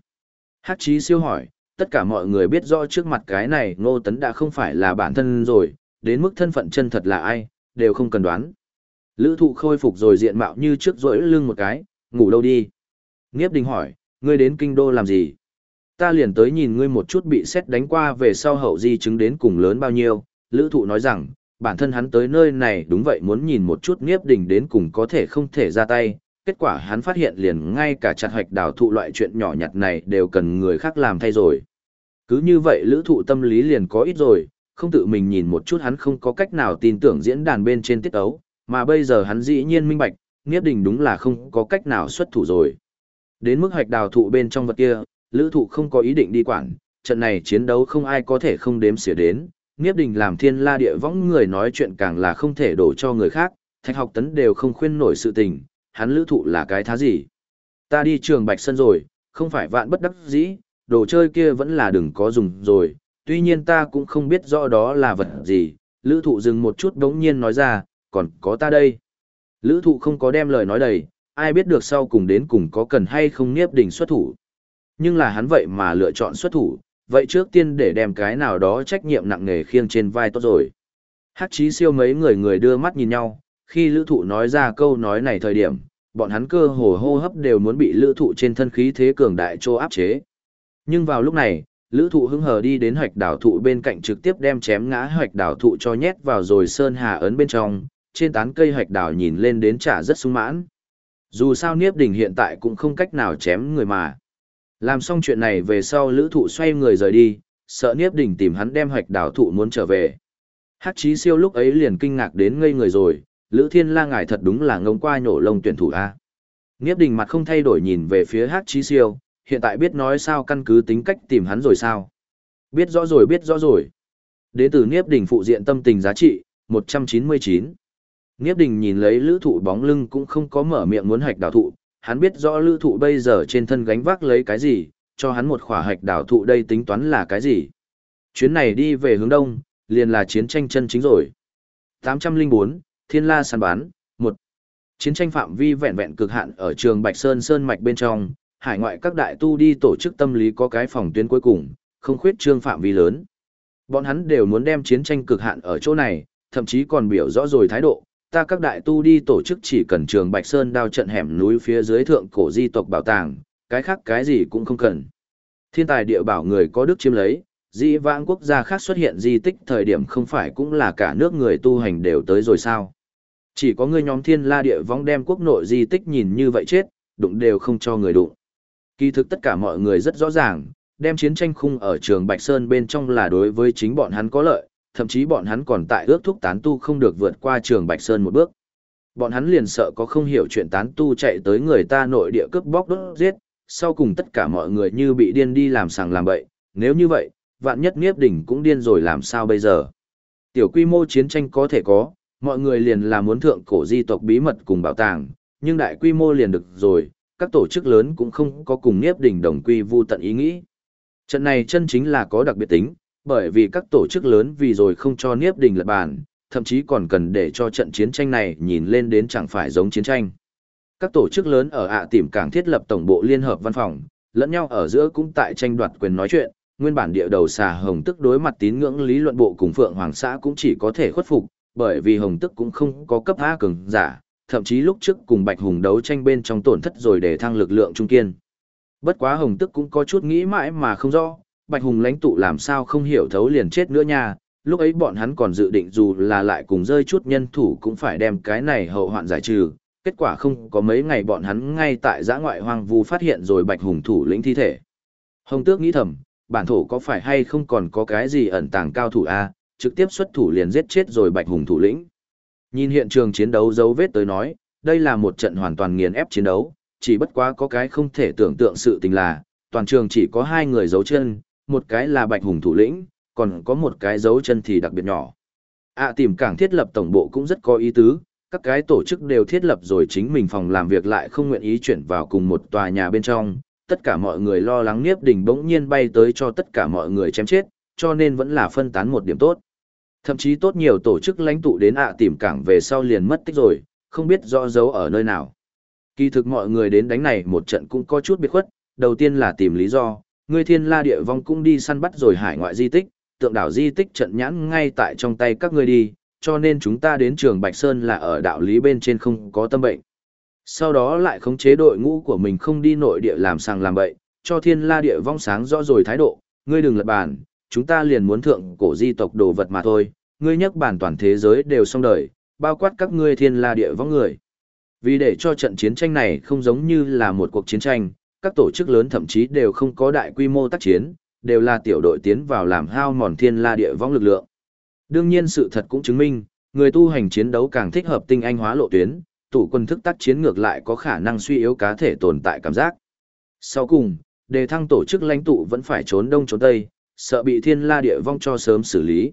Hắc Chí siêu hỏi, tất cả mọi người biết rõ trước mặt cái này nô Tấn đã không phải là bản thân rồi, đến mức thân phận chân thật là ai, đều không cần đoán. Lữ thụ khôi phục rồi diện mạo như trước rỗi lưng một cái, ngủ đâu đi. Nghiếp đình hỏi, ngươi đến kinh đô làm gì? Ta liền tới nhìn ngươi một chút bị xét đánh qua về sau hậu di chứng đến cùng lớn bao nhiêu. Lữ thụ nói rằng, bản thân hắn tới nơi này đúng vậy muốn nhìn một chút nghiếp đình đến cùng có thể không thể ra tay, kết quả hắn phát hiện liền ngay cả chặt hoạch đào thụ loại chuyện nhỏ nhặt này đều cần người khác làm thay rồi. Cứ như vậy lữ thụ tâm lý liền có ít rồi, không tự mình nhìn một chút hắn không có cách nào tin tưởng diễn đàn bên trên tiết ấu, mà bây giờ hắn dĩ nhiên minh bạch, nghiếp đình đúng là không có cách nào xuất thủ rồi. Đến mức hoạch đào thụ bên trong vật kia, lữ thụ không có ý định đi quản, trận này chiến đấu không ai có thể không đếm xỉa đến, nghiếp đình làm thiên la địa võng người nói chuyện càng là không thể đổ cho người khác, thạch học tấn đều không khuyên nổi sự tình, hắn lữ thụ là cái thá gì. Ta đi trường Bạch Sân rồi, không phải vạn bất đắc dĩ, đồ chơi kia vẫn là đừng có dùng rồi, tuy nhiên ta cũng không biết rõ đó là vật gì, lữ thụ dừng một chút đống nhiên nói ra, còn có ta đây. Lữ thụ không có đem lời nói đầy, ai biết được sau cùng đến cùng có cần hay không niếp đỉnh xuất thủ. Nhưng là hắn vậy mà lựa chọn xuất thủ, vậy trước tiên để đem cái nào đó trách nhiệm nặng nề khiêng trên vai tốt rồi. Hắc chí siêu mấy người người đưa mắt nhìn nhau, khi lữ thụ nói ra câu nói này thời điểm, bọn hắn cơ hồ hô hấp đều muốn bị lữ thụ trên thân khí thế cường đại trô áp chế. Nhưng vào lúc này, lữ thụ hứng hờ đi đến hoạch đảo thụ bên cạnh trực tiếp đem chém ngã hoạch đảo thụ cho nhét vào rồi sơn hà ấn bên trong, trên tán cây hoạch đảo nhìn lên đến trả rất sung mãn. Dù sao Niếp Đình hiện tại cũng không cách nào chém người mà. Làm xong chuyện này về sau lữ thụ xoay người rời đi, sợ Niếp Đình tìm hắn đem hoạch đảo thụ muốn trở về. Hắc chí siêu lúc ấy liền kinh ngạc đến ngây người rồi, Lữ Thiên La ngài thật đúng là ngông qua nhổ lông tuyển thủ a. Niếp Đình mặt không thay đổi nhìn về phía Hắc Chí Siêu, hiện tại biết nói sao căn cứ tính cách tìm hắn rồi sao? Biết rõ rồi biết rõ rồi. Đến từ Niếp Đình phụ diện tâm tình giá trị, 199. Niếp Đình nhìn lấy lữ thụ bóng lưng cũng không có mở miệng muốn hạch đào thụ, hắn biết rõ lữ thụ bây giờ trên thân gánh vác lấy cái gì, cho hắn một khỏa hạch đào thụ đây tính toán là cái gì. Chuyến này đi về hướng đông, liền là chiến tranh chân chính rồi. 804, Thiên La săn bán, 1. Chiến tranh phạm vi vẹn vẹn cực hạn ở trường Bạch Sơn Sơn Mạch bên trong, hải ngoại các đại tu đi tổ chức tâm lý có cái phòng tuyến cuối cùng, không khuyết trương phạm vi lớn. Bọn hắn đều muốn đem chiến tranh cực hạn ở chỗ này, thậm chí còn biểu rõ rồi thái độ, ta các đại tu đi tổ chức chỉ cần trường Bạch Sơn đao trận hẻm núi phía dưới thượng cổ di tộc bảo tàng, cái khác cái gì cũng không cần. Thiên tài địa bảo người có đức chiếm lấy, di vãng quốc gia khác xuất hiện di tích thời điểm không phải cũng là cả nước người tu hành đều tới rồi sao. Chỉ có người nhóm thiên la địa vong đem quốc nội di tích nhìn như vậy chết, đụng đều không cho người đụng. Kỳ thực tất cả mọi người rất rõ ràng, đem chiến tranh khung ở trường Bạch Sơn bên trong là đối với chính bọn hắn có lợi, thậm chí bọn hắn còn tại ước thúc tán tu không được vượt qua trường Bạch Sơn một bước. Bọn hắn liền sợ có không hiểu chuyện tán tu chạy tới người ta nội địa cướp bóc đốt giết, sau cùng tất cả mọi người như bị điên đi làm sàng làm bậy, nếu như vậy, vạn nhất Niếp Đỉnh cũng điên rồi làm sao bây giờ. Tiểu quy mô chiến tranh có thể có, mọi người liền là muốn thượng cổ di tộc bí mật cùng bảo tàng, nhưng đại quy mô liền được rồi, các tổ chức lớn cũng không có cùng Niếp Đỉnh đồng quy vu tận ý nghĩ. Trận này chân chính là có đặc biệt tính, bởi vì các tổ chức lớn vì rồi không cho Niếp đình lật bàn, thậm chí còn cần để cho trận chiến tranh này nhìn lên đến chẳng phải giống chiến tranh. Các tổ chức lớn ở ạ tìm cảng thiết lập tổng bộ liên hợp văn phòng, lẫn nhau ở giữa cũng tại tranh đoạt quyền nói chuyện, nguyên bản địa đầu xà hồng tức đối mặt tín ngưỡng lý luận bộ cùng phượng hoàng xã cũng chỉ có thể khuất phục, bởi vì hồng tức cũng không có cấp A cường giả, thậm chí lúc trước cùng bạch hùng đấu tranh bên trong tổn thất rồi để thăng lực lượng trung kiên. Bất quá hồng tức cũng có chút nghĩ mãi mà không rõ, bạch hùng lãnh tụ làm sao không hiểu thấu liền chết nữa nha, lúc ấy bọn hắn còn dự định dù là lại cùng rơi chút nhân thủ cũng phải đem cái này hậu hoạn giải trừ, kết quả không có mấy ngày bọn hắn ngay tại giã ngoại hoang vu phát hiện rồi bạch hùng thủ lĩnh thi thể. Hồng tước nghĩ thầm, bản thổ có phải hay không còn có cái gì ẩn tàng cao thủ A, trực tiếp xuất thủ liền giết chết rồi bạch hùng thủ lĩnh. Nhìn hiện trường chiến đấu dấu vết tới nói, đây là một trận hoàn toàn nghiền ép chiến đấu, chỉ bất quá có cái không thể tưởng tượng sự tình là, toàn trường chỉ có hai người dấu chân, một cái là bạch hùng thủ lĩnh, còn có một cái dấu chân thì đặc biệt nhỏ. À tìm cảng thiết lập tổng bộ cũng rất có ý tứ, các cái tổ chức đều thiết lập rồi chính mình phòng làm việc lại không nguyện ý chuyển vào cùng một tòa nhà bên trong, tất cả mọi người lo lắng Niếp Đình bỗng nhiên bay tới cho tất cả mọi người chém chết, cho nên vẫn là phân tán một điểm tốt. Thậm chí tốt nhiều tổ chức lãnh tụ đến ạ tìm cảng về sau liền mất tích rồi, không biết rõ dấu ở nơi nào. Kỳ thực mọi người đến đánh này một trận cũng có chút biệt khuất, đầu tiên là tìm lý do, Ngươi thiên la địa vong cũng đi săn bắt rồi hải ngoại di tích, tượng đảo di tích trận nhãn ngay tại trong tay các ngươi đi, cho nên chúng ta đến trường Bạch Sơn là ở đạo lý bên trên không có tâm bệnh. Sau đó lại khống chế đội ngũ của mình không đi nội địa làm sàng làm bậy, cho thiên la địa vong sáng rõ rồi thái độ, ngươi đừng lật bàn, chúng ta liền muốn thượng cổ di tộc đồ vật mà thôi, ngươi nhắc bản toàn thế giới đều xong đời, bao quát các ngươi thiên la địa vong người. Vì để cho trận chiến tranh này không giống như là một cuộc chiến tranh, các tổ chức lớn thậm chí đều không có đại quy mô tác chiến, đều là tiểu đội tiến vào làm hao mòn thiên la địa vong lực lượng. Đương nhiên sự thật cũng chứng minh, người tu hành chiến đấu càng thích hợp tinh anh hóa lộ tuyến, tủ quân thức tác chiến ngược lại có khả năng suy yếu cá thể tồn tại cảm giác. Sau cùng, đề thăng tổ chức lãnh tụ vẫn phải trốn đông trốn tây, sợ bị thiên la địa vong cho sớm xử lý.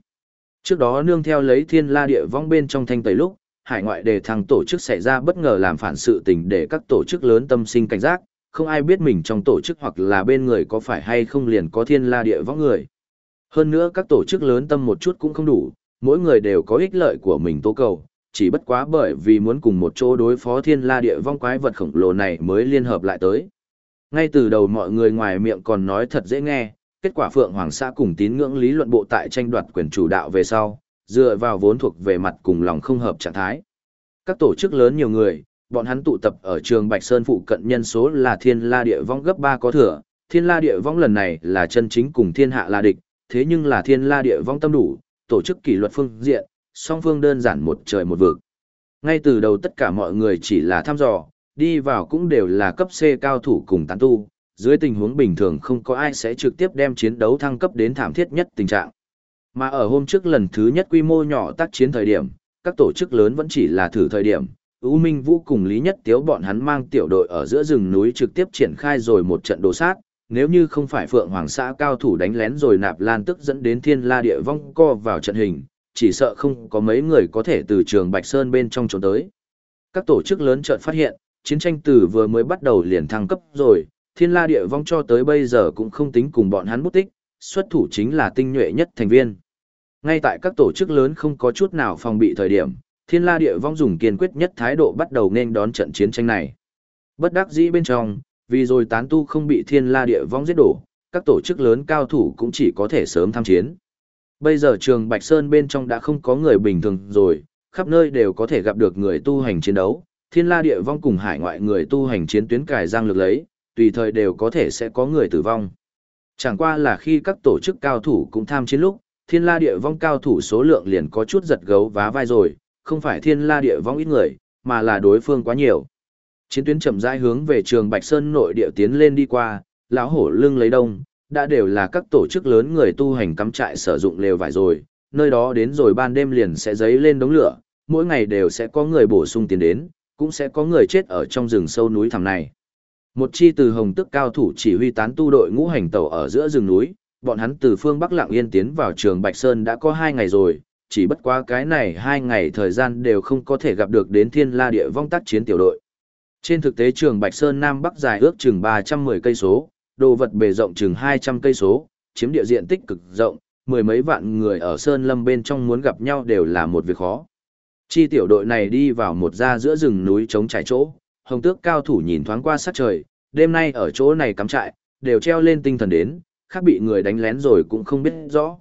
Trước đó nương theo lấy thiên la địa vong bên trong thanh tẩy lúc, hải ngoại đề thăng tổ chức xảy ra bất ngờ làm phản sự tình để các tổ chức lớn tâm sinh cảnh giác, không ai biết mình trong tổ chức hoặc là bên người có phải hay không liền có thiên la địa võng người. Hơn nữa các tổ chức lớn tâm một chút cũng không đủ, mỗi người đều có ích lợi của mình tố cầu, chỉ bất quá bởi vì muốn cùng một chỗ đối phó thiên la địa vong quái vật khổng lồ này mới liên hợp lại tới. Ngay từ đầu mọi người ngoài miệng còn nói thật dễ nghe, kết quả Phượng Hoàng xã cùng tín ngưỡng lý luận bộ tại tranh đoạt quyền chủ đạo về sau, dựa vào vốn thuộc về mặt cùng lòng không hợp trạng thái. Các tổ chức lớn nhiều người, bọn hắn tụ tập ở trường Bạch Sơn phụ cận nhân số là thiên la địa vong gấp 3 có thừa, thiên la địa vong lần này là chân chính cùng thiên hạ là địch, thế nhưng là thiên la địa vong tâm đủ, tổ chức kỷ luật phương diện, song phương đơn giản một trời một vực. Ngay từ đầu tất cả mọi người chỉ là thăm dò, đi vào cũng đều là cấp C cao thủ cùng tán tu, dưới tình huống bình thường không có ai sẽ trực tiếp đem chiến đấu thăng cấp đến thảm thiết nhất tình trạng. Mà ở hôm trước lần thứ nhất quy mô nhỏ tác chiến thời điểm, các tổ chức lớn vẫn chỉ là thử thời điểm. U Minh Vũ cùng Lý Nhất Tiếu bọn hắn mang tiểu đội ở giữa rừng núi trực tiếp triển khai rồi một trận đồ sát, nếu như không phải Phượng Hoàng xã cao thủ đánh lén rồi nạp lan tức dẫn đến thiên la địa vong co vào trận hình, chỉ sợ không có mấy người có thể từ trường Bạch Sơn bên trong trốn tới. Các tổ chức lớn chợt phát hiện, chiến tranh từ vừa mới bắt đầu liền thăng cấp rồi, thiên la địa vong cho tới bây giờ cũng không tính cùng bọn hắn bút tích, xuất thủ chính là tinh nhuệ nhất thành viên. Ngay tại các tổ chức lớn không có chút nào phòng bị thời điểm, thiên la địa vong dùng kiên quyết nhất thái độ bắt đầu nên đón trận chiến tranh này. Bất đắc dĩ bên trong, vì rồi tán tu không bị thiên la địa vong giết đổ, các tổ chức lớn cao thủ cũng chỉ có thể sớm tham chiến. Bây giờ trường Bạch Sơn bên trong đã không có người bình thường rồi, khắp nơi đều có thể gặp được người tu hành chiến đấu, thiên la địa vong cùng hải ngoại người tu hành chiến tuyến cài giang lực lấy, tùy thời đều có thể sẽ có người tử vong. Chẳng qua là khi các tổ chức cao thủ cũng tham chiến lúc, thiên la địa vong cao thủ số lượng liền có chút giật gấu vá vai rồi, không phải thiên la địa vong ít người, mà là đối phương quá nhiều. Chiến tuyến chậm rãi hướng về trường Bạch Sơn nội địa tiến lên đi qua, lão hổ lưng lấy đông, đã đều là các tổ chức lớn người tu hành cắm trại sử dụng lều vải rồi, nơi đó đến rồi ban đêm liền sẽ dấy lên đống lửa, mỗi ngày đều sẽ có người bổ sung tiền đến, cũng sẽ có người chết ở trong rừng sâu núi thẳm này. Một chi từ hồng tức cao thủ chỉ huy tán tu đội ngũ hành tàu ở giữa rừng núi, bọn hắn từ phương Bắc Lạng Yên tiến vào trường Bạch Sơn đã có hai ngày rồi, chỉ bất quá cái này hai ngày thời gian đều không có thể gặp được đến thiên la địa vong tác chiến tiểu đội. Trên thực tế trường Bạch Sơn Nam Bắc dài ước chừng 310 cây số, đồ vật bề rộng chừng 200 cây số, chiếm địa diện tích cực rộng, mười mấy vạn người ở Sơn Lâm bên trong muốn gặp nhau đều là một việc khó. Chi tiểu đội này đi vào một ra giữa rừng núi trống trải chỗ, hồng tước cao thủ nhìn thoáng qua sát trời, đêm nay ở chỗ này cắm trại, đều treo lên tinh thần đến, khác bị người đánh lén rồi cũng không biết rõ.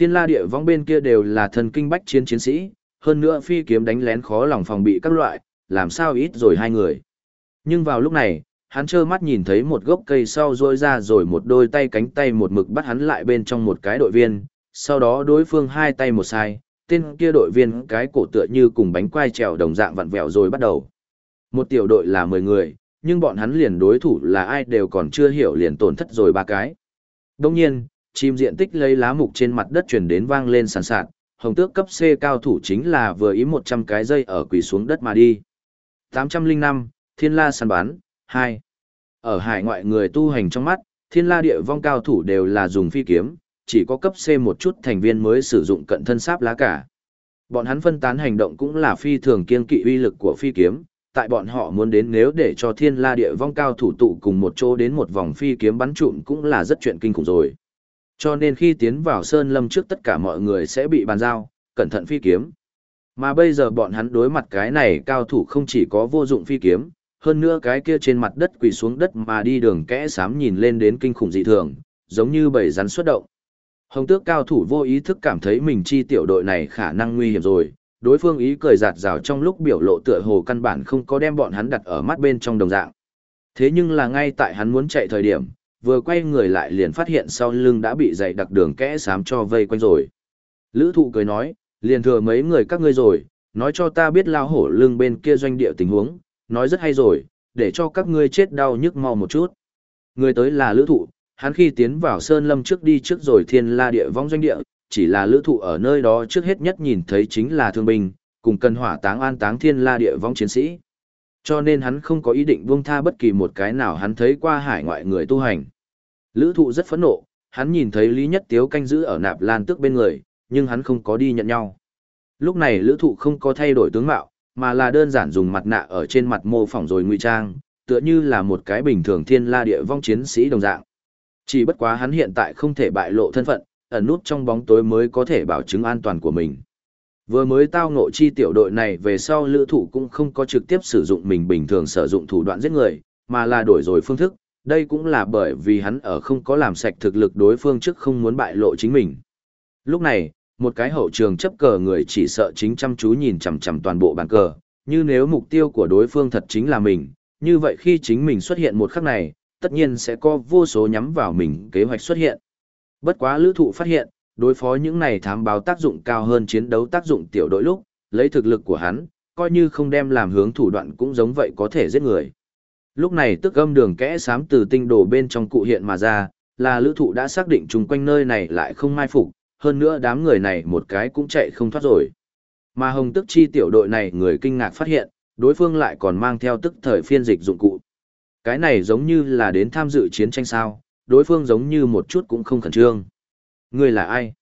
Thiên la địa vong bên kia đều là thần kinh bách chiến chiến sĩ, hơn nữa phi kiếm đánh lén khó lòng phòng bị các loại, làm sao ít rồi hai người. Nhưng vào lúc này, hắn trơ mắt nhìn thấy một gốc cây sau rôi ra rồi một đôi tay cánh tay một mực bắt hắn lại bên trong một cái đội viên, sau đó đối phương hai tay một sai, tên kia đội viên cái cổ tựa như cùng bánh quai trèo đồng dạng vặn vẹo rồi bắt đầu. Một tiểu đội là 10 người, nhưng bọn hắn liền đối thủ là ai đều còn chưa hiểu liền tổn thất rồi ba cái. Đồng nhiên, chim diện tích lấy lá mục trên mặt đất chuyển đến vang lên sàn sạt, hồng tước cấp C cao thủ chính là vừa ý 100 cái dây ở quỳ xuống đất mà đi. 805, Thiên La săn bán, 2. Ở hải ngoại người tu hành trong mắt, Thiên La địa vong cao thủ đều là dùng phi kiếm, chỉ có cấp C một chút thành viên mới sử dụng cận thân sáp lá cả. Bọn hắn phân tán hành động cũng là phi thường kiên kỵ uy lực của phi kiếm, tại bọn họ muốn đến nếu để cho thiên la địa vong cao thủ tụ cùng một chỗ đến một vòng phi kiếm bắn trụm cũng là rất chuyện kinh khủng rồi. Cho nên khi tiến vào sơn lâm trước tất cả mọi người sẽ bị bàn giao, cẩn thận phi kiếm. Mà bây giờ bọn hắn đối mặt cái này cao thủ không chỉ có vô dụng phi kiếm, hơn nữa cái kia trên mặt đất quỳ xuống đất mà đi đường kẽ sám nhìn lên đến kinh khủng dị thường, giống như bầy rắn xuất động. Hồng tước cao thủ vô ý thức cảm thấy mình chi tiểu đội này khả năng nguy hiểm rồi, đối phương ý cười giạt rào trong lúc biểu lộ tựa hồ căn bản không có đem bọn hắn đặt ở mắt bên trong đồng dạng. Thế nhưng là ngay tại hắn muốn chạy thời điểm, vừa quay người lại liền phát hiện sau lưng đã bị dày đặc đường kẽ sám cho vây quanh rồi. Lữ thụ cười nói, liền thừa mấy người các ngươi rồi, nói cho ta biết lao hổ lưng bên kia doanh địa tình huống, nói rất hay rồi, để cho các ngươi chết đau nhức mau một chút. Người tới là lữ thụ, hắn khi tiến vào Sơn Lâm trước đi trước rồi thiên la địa vong doanh địa, chỉ là lữ thụ ở nơi đó trước hết nhất nhìn thấy chính là thương binh, cùng cần hỏa táng an táng thiên la địa vong chiến sĩ. Cho nên hắn không có ý định buông tha bất kỳ một cái nào hắn thấy qua hải ngoại người tu hành. Lữ thụ rất phẫn nộ, hắn nhìn thấy Lý Nhất Tiếu canh giữ ở nạp lan tức bên người, nhưng hắn không có đi nhận nhau. Lúc này lữ thụ không có thay đổi tướng mạo, mà là đơn giản dùng mặt nạ ở trên mặt mô phỏng rồi ngụy trang, tựa như là một cái bình thường thiên la địa vong chiến sĩ đồng dạng. Chỉ bất quá hắn hiện tại không thể bại lộ thân phận, ẩn nút trong bóng tối mới có thể bảo chứng an toàn của mình. Vừa mới tao ngộ chi tiểu đội này về sau lữ thủ cũng không có trực tiếp sử dụng mình bình thường sử dụng thủ đoạn giết người, mà là đổi rồi phương thức, đây cũng là bởi vì hắn ở không có làm sạch thực lực đối phương trước không muốn bại lộ chính mình. Lúc này, một cái hậu trường chấp cờ người chỉ sợ chính chăm chú nhìn chằm chằm toàn bộ bàn cờ, như nếu mục tiêu của đối phương thật chính là mình, như vậy khi chính mình xuất hiện một khắc này, tất nhiên sẽ có vô số nhắm vào mình kế hoạch xuất hiện. Bất quá lữ thụ phát hiện, đối phó những này thám báo tác dụng cao hơn chiến đấu tác dụng tiểu đội lúc, lấy thực lực của hắn, coi như không đem làm hướng thủ đoạn cũng giống vậy có thể giết người. Lúc này tức âm đường kẽ sám từ tinh đồ bên trong cụ hiện mà ra, là lữ thụ đã xác định chung quanh nơi này lại không mai phục, hơn nữa đám người này một cái cũng chạy không thoát rồi. Mà hồng tức chi tiểu đội này người kinh ngạc phát hiện, đối phương lại còn mang theo tức thời phiên dịch dụng cụ. Cái này giống như là đến tham dự chiến tranh sao, đối phương giống như một chút cũng không khẩn trương. Ngươi là ai?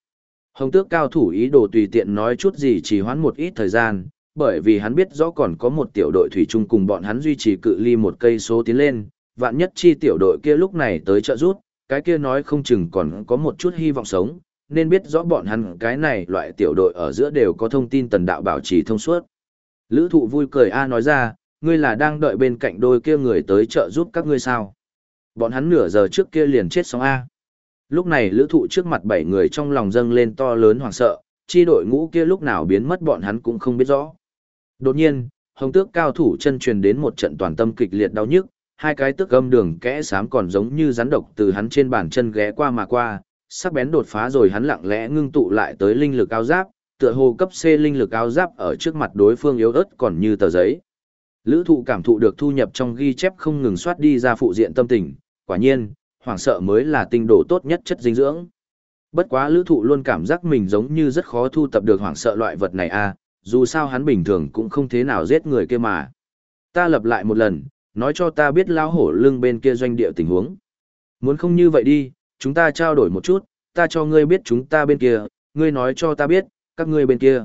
Hồng tước cao thủ ý đồ tùy tiện nói chút gì chỉ hoãn một ít thời gian, bởi vì hắn biết rõ còn có một tiểu đội thủy chung cùng bọn hắn duy trì cự ly một cây số tiến lên, vạn nhất chi tiểu đội kia lúc này tới trợ rút, cái kia nói không chừng còn có một chút hy vọng sống, nên biết rõ bọn hắn cái này loại tiểu đội ở giữa đều có thông tin tần đạo bảo trì thông suốt. Lữ thụ vui cười A nói ra, ngươi là đang đợi bên cạnh đôi kia người tới trợ giúp các ngươi sao. Bọn hắn nửa giờ trước kia liền chết xong A. Lúc này lữ thụ trước mặt bảy người trong lòng dâng lên to lớn hoảng sợ, chi đội ngũ kia lúc nào biến mất bọn hắn cũng không biết rõ. Đột nhiên, hồng tước cao thủ chân truyền đến một trận toàn tâm kịch liệt đau nhức, hai cái tước gâm đường kẽ xám còn giống như rắn độc từ hắn trên bàn chân ghé qua mà qua, sắc bén đột phá rồi hắn lặng lẽ ngưng tụ lại tới linh lực cao giáp, tựa hồ cấp C linh lực cao giáp ở trước mặt đối phương yếu ớt còn như tờ giấy. Lữ thụ cảm thụ được thu nhập trong ghi chép không ngừng soát đi ra phụ diện tâm tình, quả nhiên, hoảng sợ mới là tinh đồ tốt nhất chất dinh dưỡng. Bất quá lữ thụ luôn cảm giác mình giống như rất khó thu tập được hoảng sợ loại vật này a à, dù sao hắn bình thường cũng không thế nào giết người kia mà. Ta lập lại một lần, nói cho ta biết lao hổ lưng bên kia doanh địa tình huống. Muốn không như vậy đi, chúng ta trao đổi một chút, ta cho ngươi biết chúng ta bên kia, ngươi nói cho ta biết, các ngươi bên kia.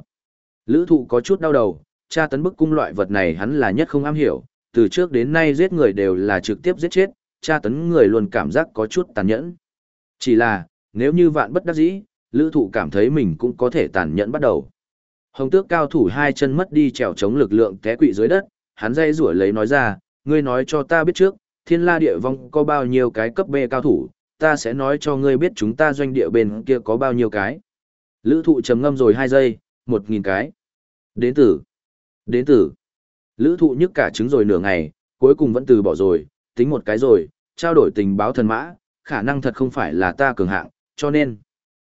Lữ thụ có chút đau đầu, tra tấn bức cung loại vật này hắn là nhất không am hiểu, từ trước đến nay giết người đều là trực tiếp giết chết, tra tấn người luôn cảm giác có chút tàn nhẫn. Chỉ là, nếu như vạn bất đắc dĩ, lữ thụ cảm thấy mình cũng có thể tàn nhẫn bắt đầu. Hồng tước cao thủ hai chân mất đi trèo chống lực lượng té quỵ dưới đất, hắn dây rủa lấy nói ra, ngươi nói cho ta biết trước, thiên la địa vong có bao nhiêu cái cấp B cao thủ, ta sẽ nói cho ngươi biết chúng ta doanh địa bên kia có bao nhiêu cái. Lữ thụ chấm ngâm rồi 2 giây, 1.000 cái. Đến tử. Đến tử. Lữ thụ nhức cả trứng rồi nửa ngày, cuối cùng vẫn từ bỏ rồi, tính một cái rồi, trao đổi tình báo thần mã, khả năng thật không phải là ta cường hạng, cho nên.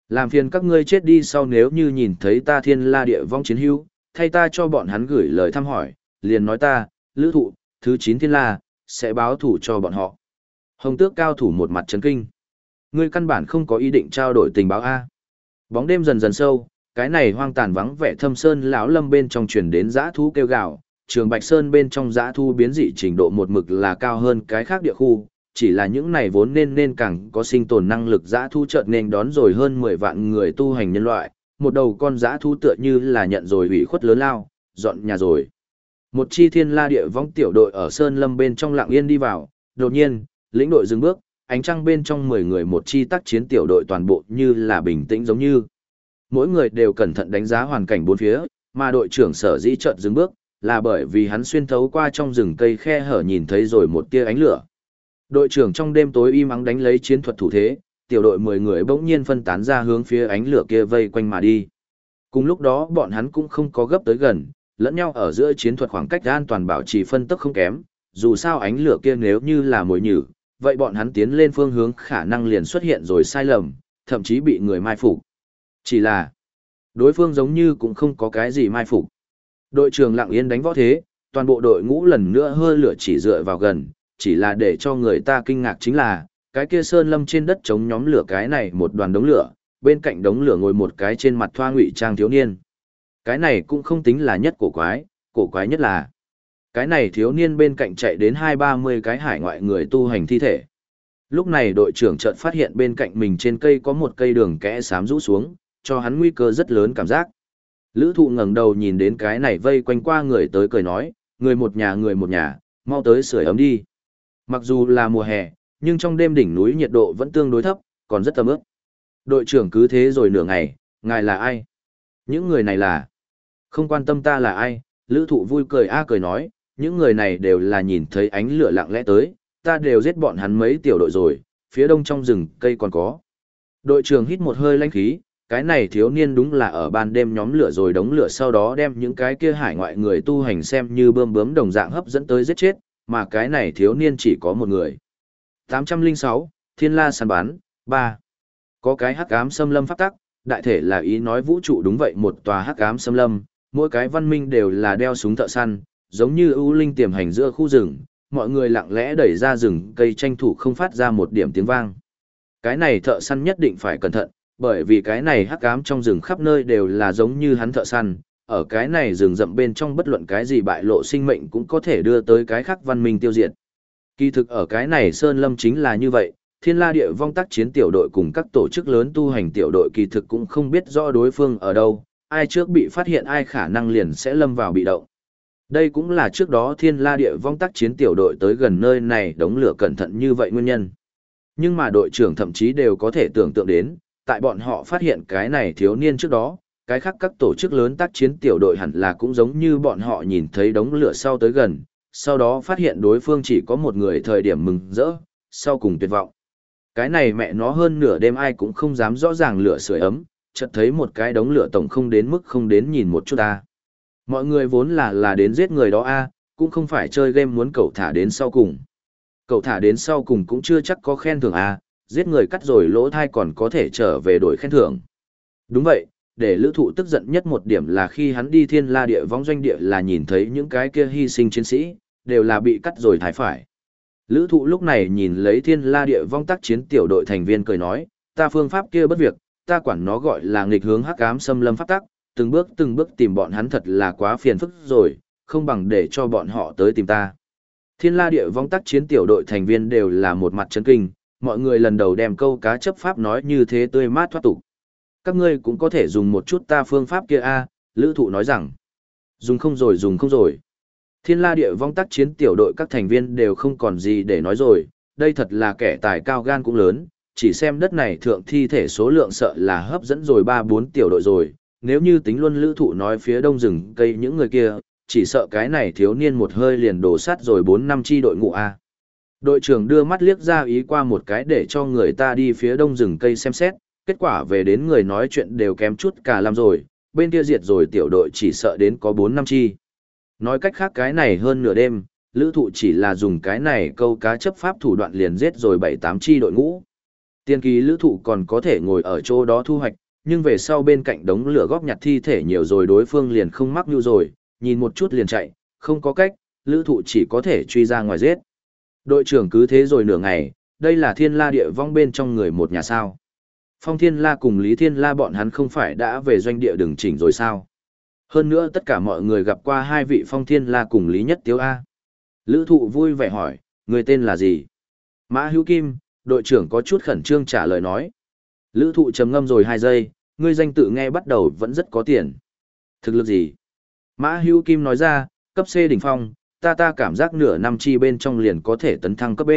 Làm phiền các ngươi chết đi sau nếu như nhìn thấy ta thiên la địa vong chiến hữu, thay ta cho bọn hắn gửi lời thăm hỏi, liền nói ta, lữ thụ, thứ 9 thiên la, sẽ báo thủ cho bọn họ. Hồng tước cao thủ một mặt chấn kinh. Ngươi căn bản không có ý định trao đổi tình báo A. Bóng đêm dần dần sâu, cái này hoang tàn vắng vẻ thâm sơn lão lâm bên trong truyền đến giã thú kêu gào, trường Bạch Sơn bên trong giã thu biến dị trình độ một mực là cao hơn cái khác địa khu, chỉ là những này vốn nên nên càng có sinh tồn năng lực giã thu chợt nên đón rồi hơn 10 vạn người tu hành nhân loại, một đầu con giã thu tựa như là nhận rồi ủy khuất lớn lao, dọn nhà rồi. Một chi thiên la địa vong tiểu đội ở Sơn Lâm bên trong lặng yên đi vào, đột nhiên, lĩnh đội dừng bước, ánh trăng bên trong 10 người một chi tác chiến tiểu đội toàn bộ như là bình tĩnh giống như. Mỗi người đều cẩn thận đánh giá hoàn cảnh bốn phía, mà đội trưởng sở dĩ chợt dừng bước, là bởi vì hắn xuyên thấu qua trong rừng cây khe hở nhìn thấy rồi một tia ánh lửa. Đội trưởng trong đêm tối im ắng đánh lấy chiến thuật thủ thế, tiểu đội 10 người bỗng nhiên phân tán ra hướng phía ánh lửa kia vây quanh mà đi. Cùng lúc đó bọn hắn cũng không có gấp tới gần, lẫn nhau ở giữa chiến thuật khoảng cách an toàn bảo trì phân tức không kém, dù sao ánh lửa kia nếu như là mồi nhử, vậy bọn hắn tiến lên phương hướng khả năng liền xuất hiện rồi sai lầm, thậm chí bị người mai phục. Chỉ là, đối phương giống như cũng không có cái gì mai phục. Đội trưởng lặng yên đánh võ thế, toàn bộ đội ngũ lần nữa hơi lửa chỉ dựa vào gần, chỉ là để cho người ta kinh ngạc chính là, cái kia sơn lâm trên đất chống nhóm lửa cái này một đoàn đống lửa, bên cạnh đống lửa ngồi một cái trên mặt thoa ngụy trang thiếu niên. Cái này cũng không tính là nhất cổ quái, cổ quái nhất là cái này thiếu niên bên cạnh chạy đến hai ba mươi cái hải ngoại người tu hành thi thể. Lúc này đội trưởng chợt phát hiện bên cạnh mình trên cây có một cây đường kẽ xám rũ xuống, cho hắn nguy cơ rất lớn cảm giác. Lữ thụ ngẩng đầu nhìn đến cái này vây quanh qua người tới cười nói, người một nhà người một nhà, mau tới sưởi ấm đi. Mặc dù là mùa hè, nhưng trong đêm đỉnh núi nhiệt độ vẫn tương đối thấp, còn rất tầm ướp. Đội trưởng cứ thế rồi nửa ngày, ngài là ai? Những người này là... Không quan tâm ta là ai, lữ thụ vui cười a cười nói, những người này đều là nhìn thấy ánh lửa lặng lẽ tới, ta đều giết bọn hắn mấy tiểu đội rồi, phía đông trong rừng cây còn có. Đội trưởng hít một hơi lanh khí, cái này thiếu niên đúng là ở ban đêm nhóm lửa rồi đống lửa sau đó đem những cái kia hải ngoại người tu hành xem như bơm bướm đồng dạng hấp dẫn tới giết chết, mà cái này thiếu niên chỉ có một người. 806, Thiên La săn bán, 3. Có cái hắc ám xâm lâm pháp tắc, đại thể là ý nói vũ trụ đúng vậy một tòa hắc ám xâm lâm, mỗi cái văn minh đều là đeo súng thợ săn, giống như ưu linh tiềm hành giữa khu rừng, mọi người lặng lẽ đẩy ra rừng cây tranh thủ không phát ra một điểm tiếng vang. Cái này thợ săn nhất định phải cẩn thận, bởi vì cái này hắc ám trong rừng khắp nơi đều là giống như hắn thợ săn, ở cái này rừng rậm bên trong bất luận cái gì bại lộ sinh mệnh cũng có thể đưa tới cái khác văn minh tiêu diệt. Kỳ thực ở cái này Sơn Lâm chính là như vậy, Thiên la địa vong tác chiến tiểu đội cùng các tổ chức lớn tu hành tiểu đội kỳ thực cũng không biết rõ đối phương ở đâu, ai trước bị phát hiện ai khả năng liền sẽ lâm vào bị động. Đây cũng là trước đó thiên la địa vong tác chiến tiểu đội tới gần nơi này đống lửa cẩn thận như vậy nguyên nhân. Nhưng mà đội trưởng thậm chí đều có thể tưởng tượng đến, tại bọn họ phát hiện cái này thiếu niên trước đó, cái khác các tổ chức lớn tác chiến tiểu đội hẳn là cũng giống như bọn họ nhìn thấy đống lửa sau tới gần, sau đó phát hiện đối phương chỉ có một người thời điểm mừng rỡ, sau cùng tuyệt vọng. Cái này mẹ nó hơn nửa đêm ai cũng không dám rõ ràng lửa sưởi ấm, chợt thấy một cái đống lửa tổng không đến mức không đến nhìn một chút ta. Mọi người vốn là là đến giết người đó a, cũng không phải chơi game muốn cậu thả đến sau cùng. Cậu thả đến sau cùng cũng chưa chắc có khen thưởng a, giết người cắt rồi lỗ thai còn có thể trở về đổi khen thưởng. Đúng vậy, để lữ thụ tức giận nhất một điểm là khi hắn đi thiên la địa vong doanh địa là nhìn thấy những cái kia hy sinh chiến sĩ, đều là bị cắt rồi thái phải. Lữ thụ lúc này nhìn lấy thiên la địa vong tác chiến tiểu đội thành viên cười nói, ta phương pháp kia bất việc, ta quản nó gọi là nghịch hướng hắc ám xâm lâm pháp tắc, từng bước từng bước tìm bọn hắn thật là quá phiền phức rồi, không bằng để cho bọn họ tới tìm ta. Thiên la địa vong tác chiến tiểu đội thành viên đều là một mặt chấn kinh, mọi người lần đầu đem câu cá chấp pháp nói như thế tươi mát thoát tục. Các ngươi cũng có thể dùng một chút ta phương pháp kia a lữ thụ nói rằng. Dùng không rồi dùng không rồi. Thiên la địa vong tác chiến tiểu đội các thành viên đều không còn gì để nói rồi, đây thật là kẻ tài cao gan cũng lớn, chỉ xem đất này thượng thi thể số lượng sợ là hấp dẫn rồi 3-4 tiểu đội rồi, nếu như tính luôn lữ thụ nói phía đông rừng cây những người kia, chỉ sợ cái này thiếu niên một hơi liền đổ sát rồi 4 năm chi đội ngũ A. Đội trưởng đưa mắt liếc ra ý qua một cái để cho người ta đi phía đông rừng cây xem xét, kết quả về đến người nói chuyện đều kém chút cả làm rồi, bên kia diệt rồi tiểu đội chỉ sợ đến có 4 năm chi. Nói cách khác cái này hơn nửa đêm, lữ thụ chỉ là dùng cái này câu cá chấp pháp thủ đoạn liền giết rồi 7-8 chi đội ngũ. Tiên kỳ lữ thụ còn có thể ngồi ở chỗ đó thu hoạch, nhưng về sau bên cạnh đống lửa góp nhặt thi thể nhiều rồi đối phương liền không mắc như rồi, nhìn một chút liền chạy, không có cách, lữ thụ chỉ có thể truy ra ngoài giết. Đội trưởng cứ thế rồi nửa ngày, đây là thiên la địa vong bên trong người một nhà sao. Phong thiên la cùng Lý thiên la bọn hắn không phải đã về doanh địa đường chỉnh rồi sao. Hơn nữa tất cả mọi người gặp qua hai vị phong thiên la cùng Lý Nhất Tiếu A. Lữ thụ vui vẻ hỏi, người tên là gì? Mã Hữu Kim, đội trưởng có chút khẩn trương trả lời nói. Lữ thụ trầm ngâm rồi hai giây, ngươi danh tự nghe bắt đầu vẫn rất có tiền. Thực lực gì? Mã Hữu Kim nói ra, cấp C đỉnh phong, ta ta cảm giác nửa năm chi bên trong liền có thể tấn thăng cấp B.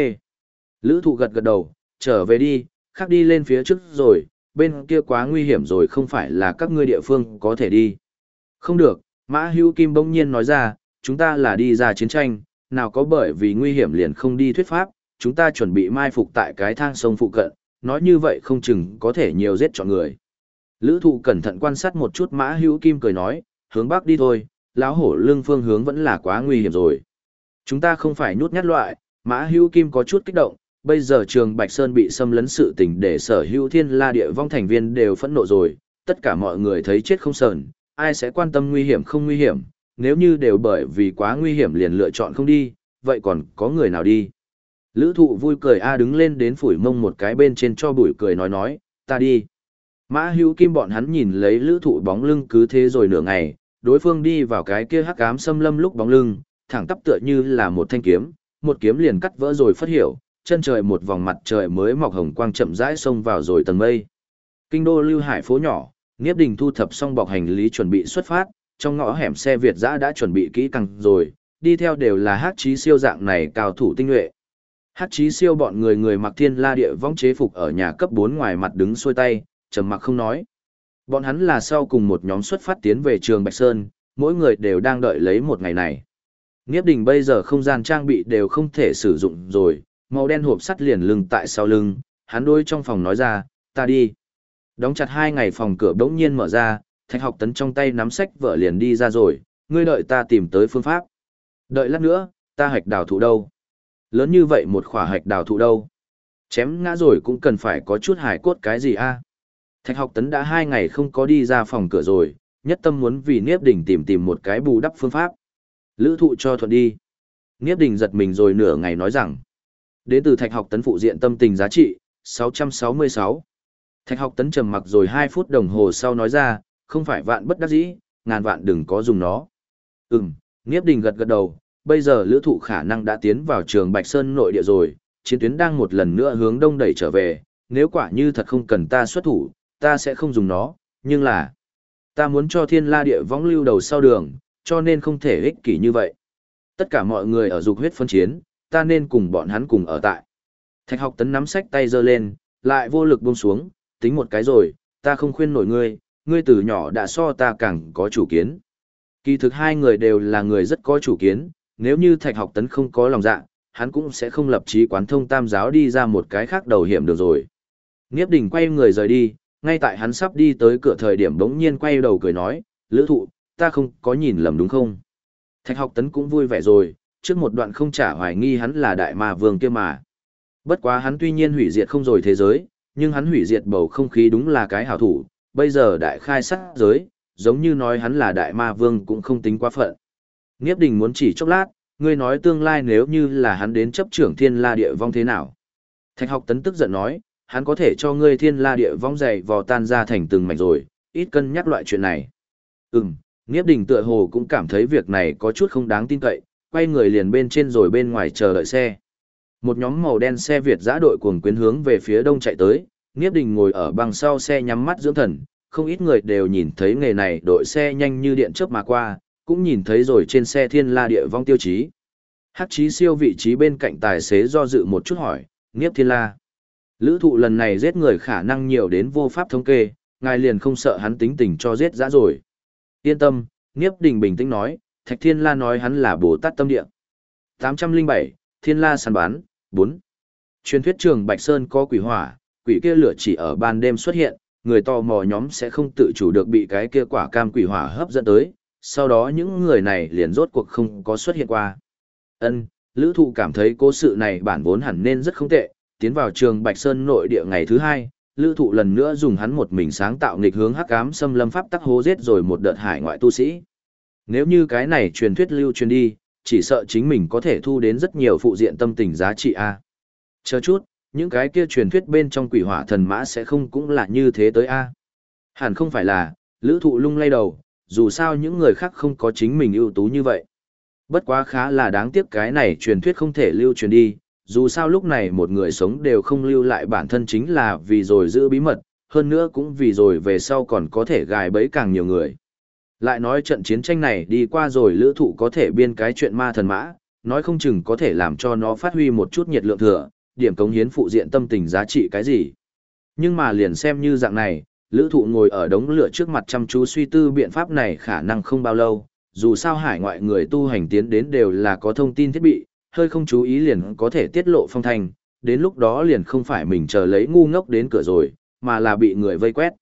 Lữ thụ gật gật đầu, trở về đi, khác đi lên phía trước rồi, bên kia quá nguy hiểm rồi không phải là các ngươi địa phương có thể đi. Không được, Mã Hữu Kim bỗng nhiên nói ra, chúng ta là đi ra chiến tranh, nào có bởi vì nguy hiểm liền không đi thuyết pháp, chúng ta chuẩn bị mai phục tại cái thang sông phụ cận, nói như vậy không chừng có thể nhiều giết chọn người. Lữ thụ cẩn thận quan sát một chút Mã Hữu Kim cười nói, hướng bắc đi thôi, lão hổ lưng phương hướng vẫn là quá nguy hiểm rồi. Chúng ta không phải nhút nhát loại, Mã Hữu Kim có chút kích động, bây giờ trường Bạch Sơn bị xâm lấn sự tình để sở hữu thiên la địa vong thành viên đều phẫn nộ rồi, tất cả mọi người thấy chết không sờn, ai sẽ quan tâm nguy hiểm không nguy hiểm, nếu như đều bởi vì quá nguy hiểm liền lựa chọn không đi, vậy còn có người nào đi. Lữ thụ vui cười A đứng lên đến phủi mông một cái bên trên cho bụi cười nói nói, ta đi. Mã hữu kim bọn hắn nhìn lấy lữ thụ bóng lưng cứ thế rồi nửa ngày, đối phương đi vào cái kia hắc ám xâm lâm lúc bóng lưng, thẳng tắp tựa như là một thanh kiếm, một kiếm liền cắt vỡ rồi phát hiểu, chân trời một vòng mặt trời mới mọc hồng quang chậm rãi xông vào rồi tầng mây. Kinh đô lưu hải phố nhỏ, Niếp Đình thu thập xong bọc hành lý chuẩn bị xuất phát, trong ngõ hẻm xe Việt dã đã chuẩn bị kỹ càng rồi, đi theo đều là hát chí siêu dạng này cao thủ tinh nhuệ. Hát chí siêu bọn người người mặc thiên la địa vong chế phục ở nhà cấp 4 ngoài mặt đứng xuôi tay, trầm mặc không nói. Bọn hắn là sau cùng một nhóm xuất phát tiến về trường Bạch Sơn, mỗi người đều đang đợi lấy một ngày này. Niếp đình bây giờ không gian trang bị đều không thể sử dụng rồi, màu đen hộp sắt liền lưng tại sau lưng, hắn đôi trong phòng nói ra, ta đi. Đóng chặt hai ngày phòng cửa đống nhiên mở ra, thạch học tấn trong tay nắm sách vợ liền đi ra rồi, ngươi đợi ta tìm tới phương pháp. Đợi lát nữa, ta hạch đào thụ đâu? Lớn như vậy một khỏa hạch đào thụ đâu? Chém ngã rồi cũng cần phải có chút hải cốt cái gì a? Thạch học tấn đã hai ngày không có đi ra phòng cửa rồi, nhất tâm muốn vì Niếp Đình tìm tìm một cái bù đắp phương pháp. Lữ thụ cho thuận đi. Niếp Đình giật mình rồi nửa ngày nói rằng, đến từ thạch học tấn phụ diện tâm tình giá trị, 666. Thạch học tấn trầm mặc rồi 2 phút đồng hồ sau nói ra, không phải vạn bất đắc dĩ, ngàn vạn đừng có dùng nó. Ừm, Niếp Đình gật gật đầu, bây giờ lữ thụ khả năng đã tiến vào trường Bạch Sơn nội địa rồi, chiến tuyến đang một lần nữa hướng đông đẩy trở về, nếu quả như thật không cần ta xuất thủ, ta sẽ không dùng nó, nhưng là ta muốn cho thiên la địa võng lưu đầu sau đường, cho nên không thể ích kỷ như vậy. Tất cả mọi người ở dục huyết phân chiến, ta nên cùng bọn hắn cùng ở tại. Thạch học tấn nắm sách tay giơ lên, lại vô lực buông xuống, tính một cái rồi, ta không khuyên nổi ngươi, ngươi từ nhỏ đã so ta càng có chủ kiến. Kỳ thực hai người đều là người rất có chủ kiến, nếu như thạch học tấn không có lòng dạ, hắn cũng sẽ không lập chí quán thông tam giáo đi ra một cái khác đầu hiểm được rồi. Nghiếp đình quay người rời đi, ngay tại hắn sắp đi tới cửa thời điểm bỗng nhiên quay đầu cười nói, lữ thụ, ta không có nhìn lầm đúng không? Thạch học tấn cũng vui vẻ rồi, trước một đoạn không trả hoài nghi hắn là đại ma vương kia mà. Bất quá hắn tuy nhiên hủy diệt không rồi thế giới, nhưng hắn hủy diệt bầu không khí đúng là cái hảo thủ, bây giờ đại khai sát giới, giống như nói hắn là đại ma vương cũng không tính quá phận. Nghiếp đình muốn chỉ chốc lát, ngươi nói tương lai nếu như là hắn đến chấp trưởng thiên la địa vong thế nào. Thạch học tấn tức giận nói, hắn có thể cho ngươi thiên la địa vong dày vò tan ra thành từng mảnh rồi, ít cân nhắc loại chuyện này. Ừm, Niếp đình tựa hồ cũng cảm thấy việc này có chút không đáng tin cậy, quay người liền bên trên rồi bên ngoài chờ đợi xe. Một nhóm màu đen xe Việt giã đội cuồng quyến hướng về phía đông chạy tới, Niếp đình ngồi ở băng sau xe nhắm mắt dưỡng thần, không ít người đều nhìn thấy nghề này đội xe nhanh như điện chớp mà qua, cũng nhìn thấy rồi trên xe thiên la địa vong tiêu chí. Hắc chí siêu vị trí bên cạnh tài xế do dự một chút hỏi, Niếp thiên la. Lữ thụ lần này giết người khả năng nhiều đến vô pháp thống kê, ngài liền không sợ hắn tính tình cho giết dã rồi. Yên tâm, Niếp đình bình tĩnh nói, Thạch Thiên La nói hắn là Bồ Tát tâm địa. 807, Thiên La săn bán, 4. Truyền thuyết trường Bạch Sơn có quỷ hỏa, quỷ kia lửa chỉ ở ban đêm xuất hiện, người tò mò nhóm sẽ không tự chủ được bị cái kia quả cam quỷ hỏa hấp dẫn tới, sau đó những người này liền rốt cuộc không có xuất hiện qua. Ân, Lữ Thụ cảm thấy cố sự này bản vốn hẳn nên rất không tệ, tiến vào trường Bạch Sơn nội địa ngày thứ hai, Lữ Thụ lần nữa dùng hắn một mình sáng tạo nghịch hướng hắc ám xâm lâm pháp tắc hố giết rồi một đợt hải ngoại tu sĩ. Nếu như cái này truyền thuyết lưu truyền đi, chỉ sợ chính mình có thể thu đến rất nhiều phụ diện tâm tình giá trị a. Chờ chút, những cái kia truyền thuyết bên trong quỷ hỏa thần mã sẽ không cũng là như thế tới a. Hẳn không phải là, lữ thụ lung lay đầu, dù sao những người khác không có chính mình ưu tú như vậy. Bất quá khá là đáng tiếc cái này truyền thuyết không thể lưu truyền đi, dù sao lúc này một người sống đều không lưu lại bản thân chính là vì rồi giữ bí mật, hơn nữa cũng vì rồi về sau còn có thể gài bẫy càng nhiều người. Lại nói trận chiến tranh này đi qua rồi lữ thụ có thể biên cái chuyện ma thần mã, nói không chừng có thể làm cho nó phát huy một chút nhiệt lượng thừa, điểm cống hiến phụ diện tâm tình giá trị cái gì. Nhưng mà liền xem như dạng này, lữ thụ ngồi ở đống lửa trước mặt chăm chú suy tư biện pháp này khả năng không bao lâu, dù sao hải ngoại người tu hành tiến đến đều là có thông tin thiết bị, hơi không chú ý liền có thể tiết lộ phong thành, đến lúc đó liền không phải mình chờ lấy ngu ngốc đến cửa rồi, mà là bị người vây quét.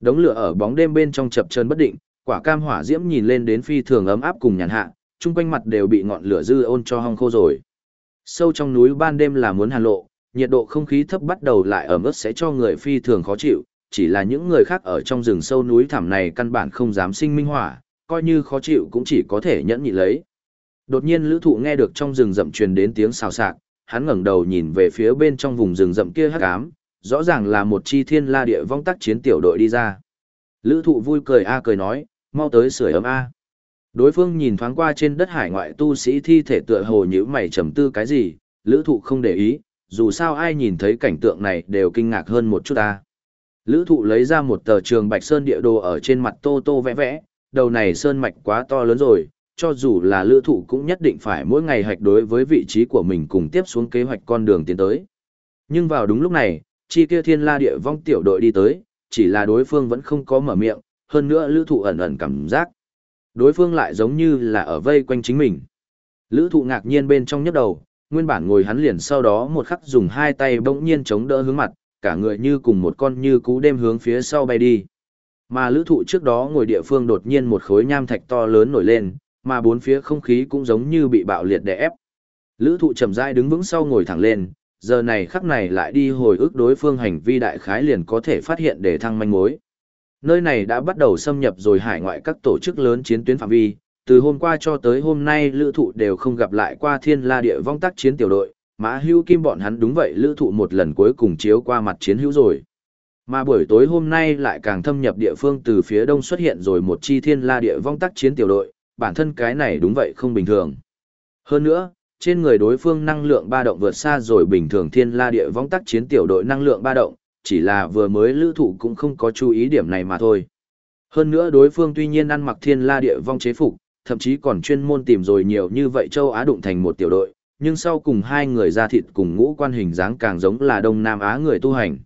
Đống lửa ở bóng đêm bên trong chập chờn bất định, quả cam hỏa diễm nhìn lên đến phi thường ấm áp cùng nhàn hạ, chung quanh mặt đều bị ngọn lửa dư ôn cho hong khô rồi. Sâu trong núi ban đêm là muốn hàn lộ, nhiệt độ không khí thấp bắt đầu lại ẩm ướt sẽ cho người phi thường khó chịu, chỉ là những người khác ở trong rừng sâu núi thẳm này căn bản không dám sinh minh hỏa, coi như khó chịu cũng chỉ có thể nhẫn nhịn lấy. Đột nhiên lữ thụ nghe được trong rừng rậm truyền đến tiếng xào xạc, hắn ngẩng đầu nhìn về phía bên trong vùng rừng rậm kia hắc ám, rõ ràng là một chi thiên la địa vong tác chiến tiểu đội đi ra. Lữ thụ vui cười a cười nói, mau tới sưởi ấm a. Đối phương nhìn thoáng qua trên đất hải ngoại tu sĩ thi thể tựa hồ như mày trầm tư cái gì, lữ thụ không để ý, dù sao ai nhìn thấy cảnh tượng này đều kinh ngạc hơn một chút ta. Lữ thụ lấy ra một tờ trường bạch sơn địa đồ ở trên mặt tô tô vẽ vẽ, đầu này sơn mạch quá to lớn rồi, cho dù là lữ thụ cũng nhất định phải mỗi ngày hạch đối với vị trí của mình cùng tiếp xuống kế hoạch con đường tiến tới. Nhưng vào đúng lúc này, chi kia thiên la địa vong tiểu đội đi tới, chỉ là đối phương vẫn không có mở miệng, hơn nữa lữ thụ ẩn ẩn cảm giác. Đối phương lại giống như là ở vây quanh chính mình. Lữ thụ ngạc nhiên bên trong nhấp đầu, nguyên bản ngồi hắn liền sau đó một khắc dùng hai tay bỗng nhiên chống đỡ hướng mặt, cả người như cùng một con như cú đêm hướng phía sau bay đi. Mà lữ thụ trước đó ngồi địa phương đột nhiên một khối nham thạch to lớn nổi lên, mà bốn phía không khí cũng giống như bị bạo liệt đè ép. Lữ thụ chậm rãi đứng vững sau ngồi thẳng lên, giờ này khắc này lại đi hồi ức đối phương hành vi đại khái liền có thể phát hiện để thăng manh mối. Nơi này đã bắt đầu xâm nhập rồi hải ngoại các tổ chức lớn chiến tuyến phạm vi, từ hôm qua cho tới hôm nay lữ thụ đều không gặp lại qua thiên la địa vong tác chiến tiểu đội, mã hưu kim bọn hắn đúng vậy lữ thụ một lần cuối cùng chiếu qua mặt chiến hữu rồi. Mà buổi tối hôm nay lại càng thâm nhập địa phương từ phía đông xuất hiện rồi một chi thiên la địa vong tác chiến tiểu đội, bản thân cái này đúng vậy không bình thường. Hơn nữa, trên người đối phương năng lượng ba động vượt xa rồi bình thường thiên la địa vong tác chiến tiểu đội năng lượng ba động, chỉ là vừa mới lữ thụ cũng không có chú ý điểm này mà thôi. Hơn nữa đối phương tuy nhiên ăn mặc thiên la địa vong chế phục, thậm chí còn chuyên môn tìm rồi nhiều như vậy châu Á đụng thành một tiểu đội, nhưng sau cùng hai người ra thịt cùng ngũ quan hình dáng càng giống là Đông Nam Á người tu hành.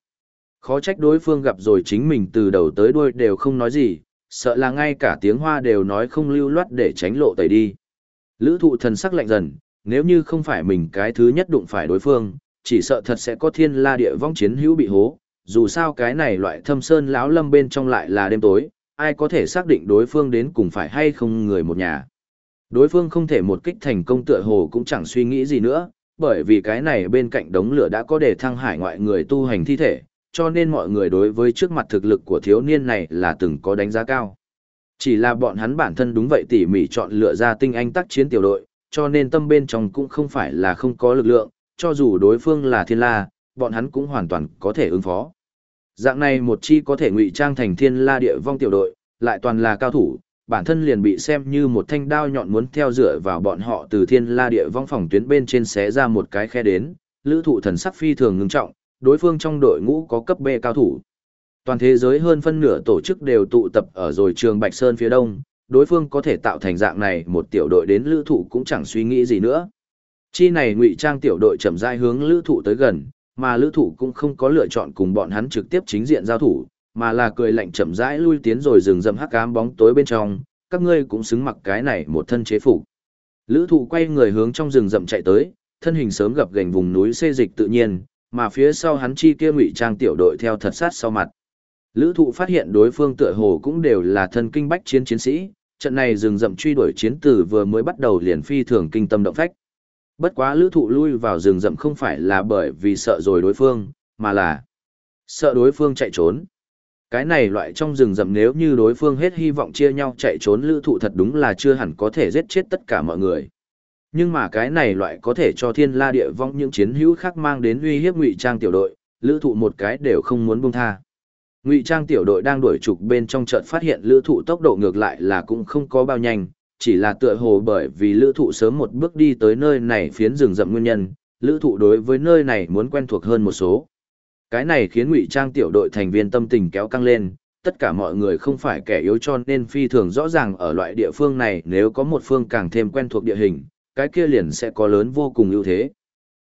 Khó trách đối phương gặp rồi chính mình từ đầu tới đuôi đều không nói gì, sợ là ngay cả tiếng hoa đều nói không lưu loát để tránh lộ tẩy đi. Lữ thụ thần sắc lạnh dần, nếu như không phải mình cái thứ nhất đụng phải đối phương, chỉ sợ thật sẽ có thiên la địa vong chiến hữu bị hố, dù sao cái này loại thâm sơn lão lâm bên trong lại là đêm tối, ai có thể xác định đối phương đến cùng phải hay không người một nhà. Đối phương không thể một kích thành công tựa hồ cũng chẳng suy nghĩ gì nữa, bởi vì cái này bên cạnh đống lửa đã có đề thăng hải ngoại người tu hành thi thể, cho nên mọi người đối với trước mặt thực lực của thiếu niên này là từng có đánh giá cao. Chỉ là bọn hắn bản thân đúng vậy tỉ mỉ chọn lựa ra tinh anh tác chiến tiểu đội, cho nên tâm bên trong cũng không phải là không có lực lượng, cho dù đối phương là thiên la, bọn hắn cũng hoàn toàn có thể ứng phó. Dạng này một chi có thể ngụy trang thành thiên la địa vong tiểu đội, lại toàn là cao thủ, bản thân liền bị xem như một thanh đao nhọn muốn theo dựa vào bọn họ từ thiên la địa vong phòng tuyến bên trên xé ra một cái khe đến, lữ thụ thần sắc phi thường ngưng trọng, đối phương trong đội ngũ có cấp B cao thủ. Toàn thế giới hơn phân nửa tổ chức đều tụ tập ở rồi trường Bạch Sơn phía đông, đối phương có thể tạo thành dạng này một tiểu đội đến lữ thụ cũng chẳng suy nghĩ gì nữa. Chi này ngụy trang tiểu đội chậm rãi hướng lữ thụ tới gần, mà lữ thụ cũng không có lựa chọn cùng bọn hắn trực tiếp chính diện giao thủ, mà là cười lạnh chậm rãi lui tiến rồi rừng rậm hắc ám bóng tối bên trong, các ngươi cũng xứng mặc cái này một thân chế phục. Lữ thụ quay người hướng trong rừng rậm chạy tới, thân hình sớm gặp gành vùng núi xê dịch tự nhiên, mà phía sau hắn chi kia ngụy trang tiểu đội theo thật sát sau mặt. Lữ thụ phát hiện đối phương tựa hồ cũng đều là thân kinh bách chiến chiến sĩ, trận này rừng rậm truy đuổi chiến tử vừa mới bắt đầu liền phi thường kinh tâm động phách. Bất quá lữ thụ lui vào rừng rậm không phải là bởi vì sợ rồi đối phương, mà là sợ đối phương chạy trốn. Cái này loại trong rừng rậm nếu như đối phương hết hy vọng chia nhau chạy trốn lữ thụ thật đúng là chưa hẳn có thể giết chết tất cả mọi người. Nhưng mà cái này loại có thể cho thiên la địa vong những chiến hữu khác mang đến uy hiếp ngụy trang tiểu đội, lữ thụ một cái đều không muốn buông tha. Ngụy trang tiểu đội đang đuổi trục bên trong trận phát hiện lữ thụ tốc độ ngược lại là cũng không có bao nhanh, chỉ là tựa hồ bởi vì lữ thụ sớm một bước đi tới nơi này phiến rừng rậm nguyên nhân, lữ thụ đối với nơi này muốn quen thuộc hơn một số. Cái này khiến ngụy trang tiểu đội thành viên tâm tình kéo căng lên, tất cả mọi người không phải kẻ yếu cho nên phi thường rõ ràng ở loại địa phương này nếu có một phương càng thêm quen thuộc địa hình, cái kia liền sẽ có lớn vô cùng ưu thế.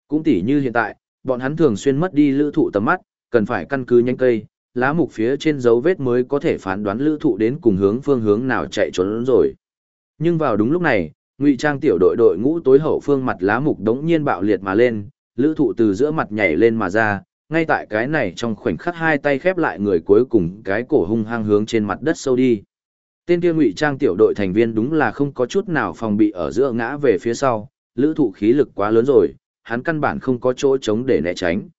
Cũng tỉ như hiện tại, bọn hắn thường xuyên mất đi lữ thụ tầm mắt, cần phải căn cứ nhanh cây, lá mục phía trên dấu vết mới có thể phán đoán lữ thụ đến cùng hướng phương hướng nào chạy trốn rồi. Nhưng vào đúng lúc này, ngụy trang tiểu đội đội ngũ tối hậu phương mặt lá mục đống nhiên bạo liệt mà lên, lữ thụ từ giữa mặt nhảy lên mà ra, ngay tại cái này trong khoảnh khắc hai tay khép lại người cuối cùng cái cổ hung hăng hướng trên mặt đất sâu đi. Tên kia ngụy trang tiểu đội thành viên đúng là không có chút nào phòng bị ở giữa ngã về phía sau, lữ thụ khí lực quá lớn rồi, hắn căn bản không có chỗ trống để né tránh.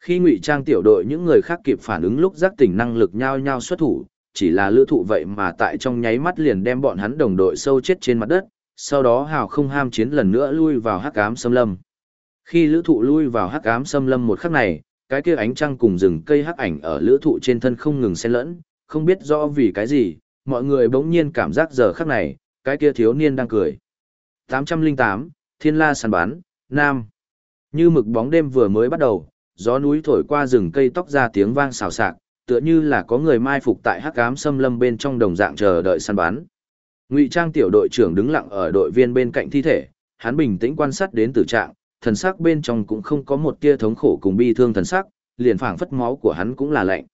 Khi ngụy trang tiểu đội những người khác kịp phản ứng lúc giác tỉnh năng lực nhau nhau xuất thủ, chỉ là lữ thụ vậy mà tại trong nháy mắt liền đem bọn hắn đồng đội sâu chết trên mặt đất, sau đó hào không ham chiến lần nữa lui vào hắc ám xâm lâm. Khi lữ thụ lui vào hắc ám xâm lâm một khắc này, cái kia ánh trăng cùng rừng cây hắc ảnh ở lữ thụ trên thân không ngừng xen lẫn, không biết rõ vì cái gì, mọi người bỗng nhiên cảm giác giờ khắc này, cái kia thiếu niên đang cười. 808, Thiên La săn bán, Nam. Như mực bóng đêm vừa mới bắt đầu, gió núi thổi qua rừng cây tóc ra tiếng vang xào xạc, tựa như là có người mai phục tại hắc ám xâm lâm bên trong đồng dạng chờ đợi săn bắn. Ngụy Trang tiểu đội trưởng đứng lặng ở đội viên bên cạnh thi thể, hắn bình tĩnh quan sát đến tử trạng, thần sắc bên trong cũng không có một tia thống khổ cùng bi thương thần sắc, liền phảng phất máu của hắn cũng là lạnh.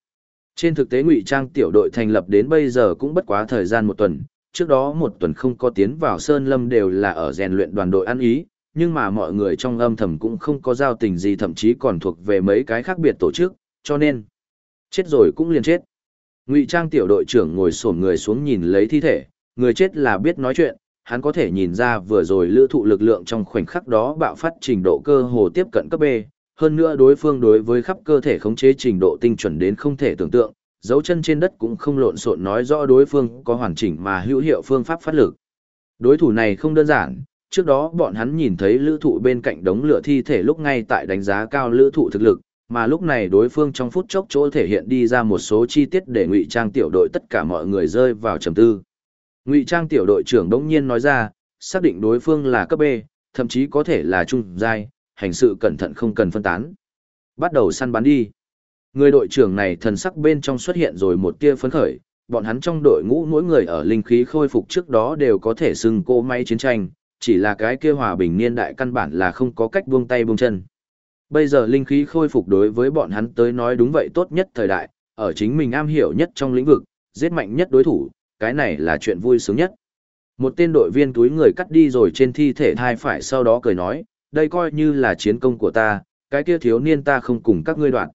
Trên thực tế Ngụy Trang tiểu đội thành lập đến bây giờ cũng bất quá thời gian một tuần, trước đó một tuần không có tiến vào Sơn Lâm đều là ở rèn luyện đoàn đội ăn ý, nhưng mà mọi người trong âm thầm cũng không có giao tình gì thậm chí còn thuộc về mấy cái khác biệt tổ chức, cho nên chết rồi cũng liền chết. Ngụy Trang tiểu đội trưởng ngồi xổm người xuống nhìn lấy thi thể, người chết là biết nói chuyện, hắn có thể nhìn ra vừa rồi lữ thụ lực lượng trong khoảnh khắc đó bạo phát trình độ cơ hồ tiếp cận cấp B, hơn nữa đối phương đối với khắp cơ thể khống chế trình độ tinh chuẩn đến không thể tưởng tượng, dấu chân trên đất cũng không lộn xộn nói rõ đối phương có hoàn chỉnh mà hữu hiệu phương pháp phát lực. Đối thủ này không đơn giản, trước đó bọn hắn nhìn thấy lữ thụ bên cạnh đống lửa thi thể lúc ngay tại đánh giá cao lữ thụ thực lực, mà lúc này đối phương trong phút chốc chỗ thể hiện đi ra một số chi tiết để ngụy trang tiểu đội tất cả mọi người rơi vào trầm tư. Ngụy trang tiểu đội trưởng đống nhiên nói ra, xác định đối phương là cấp B, thậm chí có thể là trung giai, hành sự cẩn thận không cần phân tán. Bắt đầu săn bắn đi. Người đội trưởng này thần sắc bên trong xuất hiện rồi một tia phấn khởi, bọn hắn trong đội ngũ mỗi người ở linh khí khôi phục trước đó đều có thể xưng cô máy chiến tranh, chỉ là cái kia hòa bình niên đại căn bản là không có cách buông tay buông chân. Bây giờ linh khí khôi phục đối với bọn hắn tới nói đúng vậy tốt nhất thời đại, ở chính mình am hiểu nhất trong lĩnh vực, giết mạnh nhất đối thủ, cái này là chuyện vui sướng nhất. Một tên đội viên túi người cắt đi rồi trên thi thể thai phải sau đó cười nói, đây coi như là chiến công của ta, cái kia thiếu niên ta không cùng các ngươi đoạn.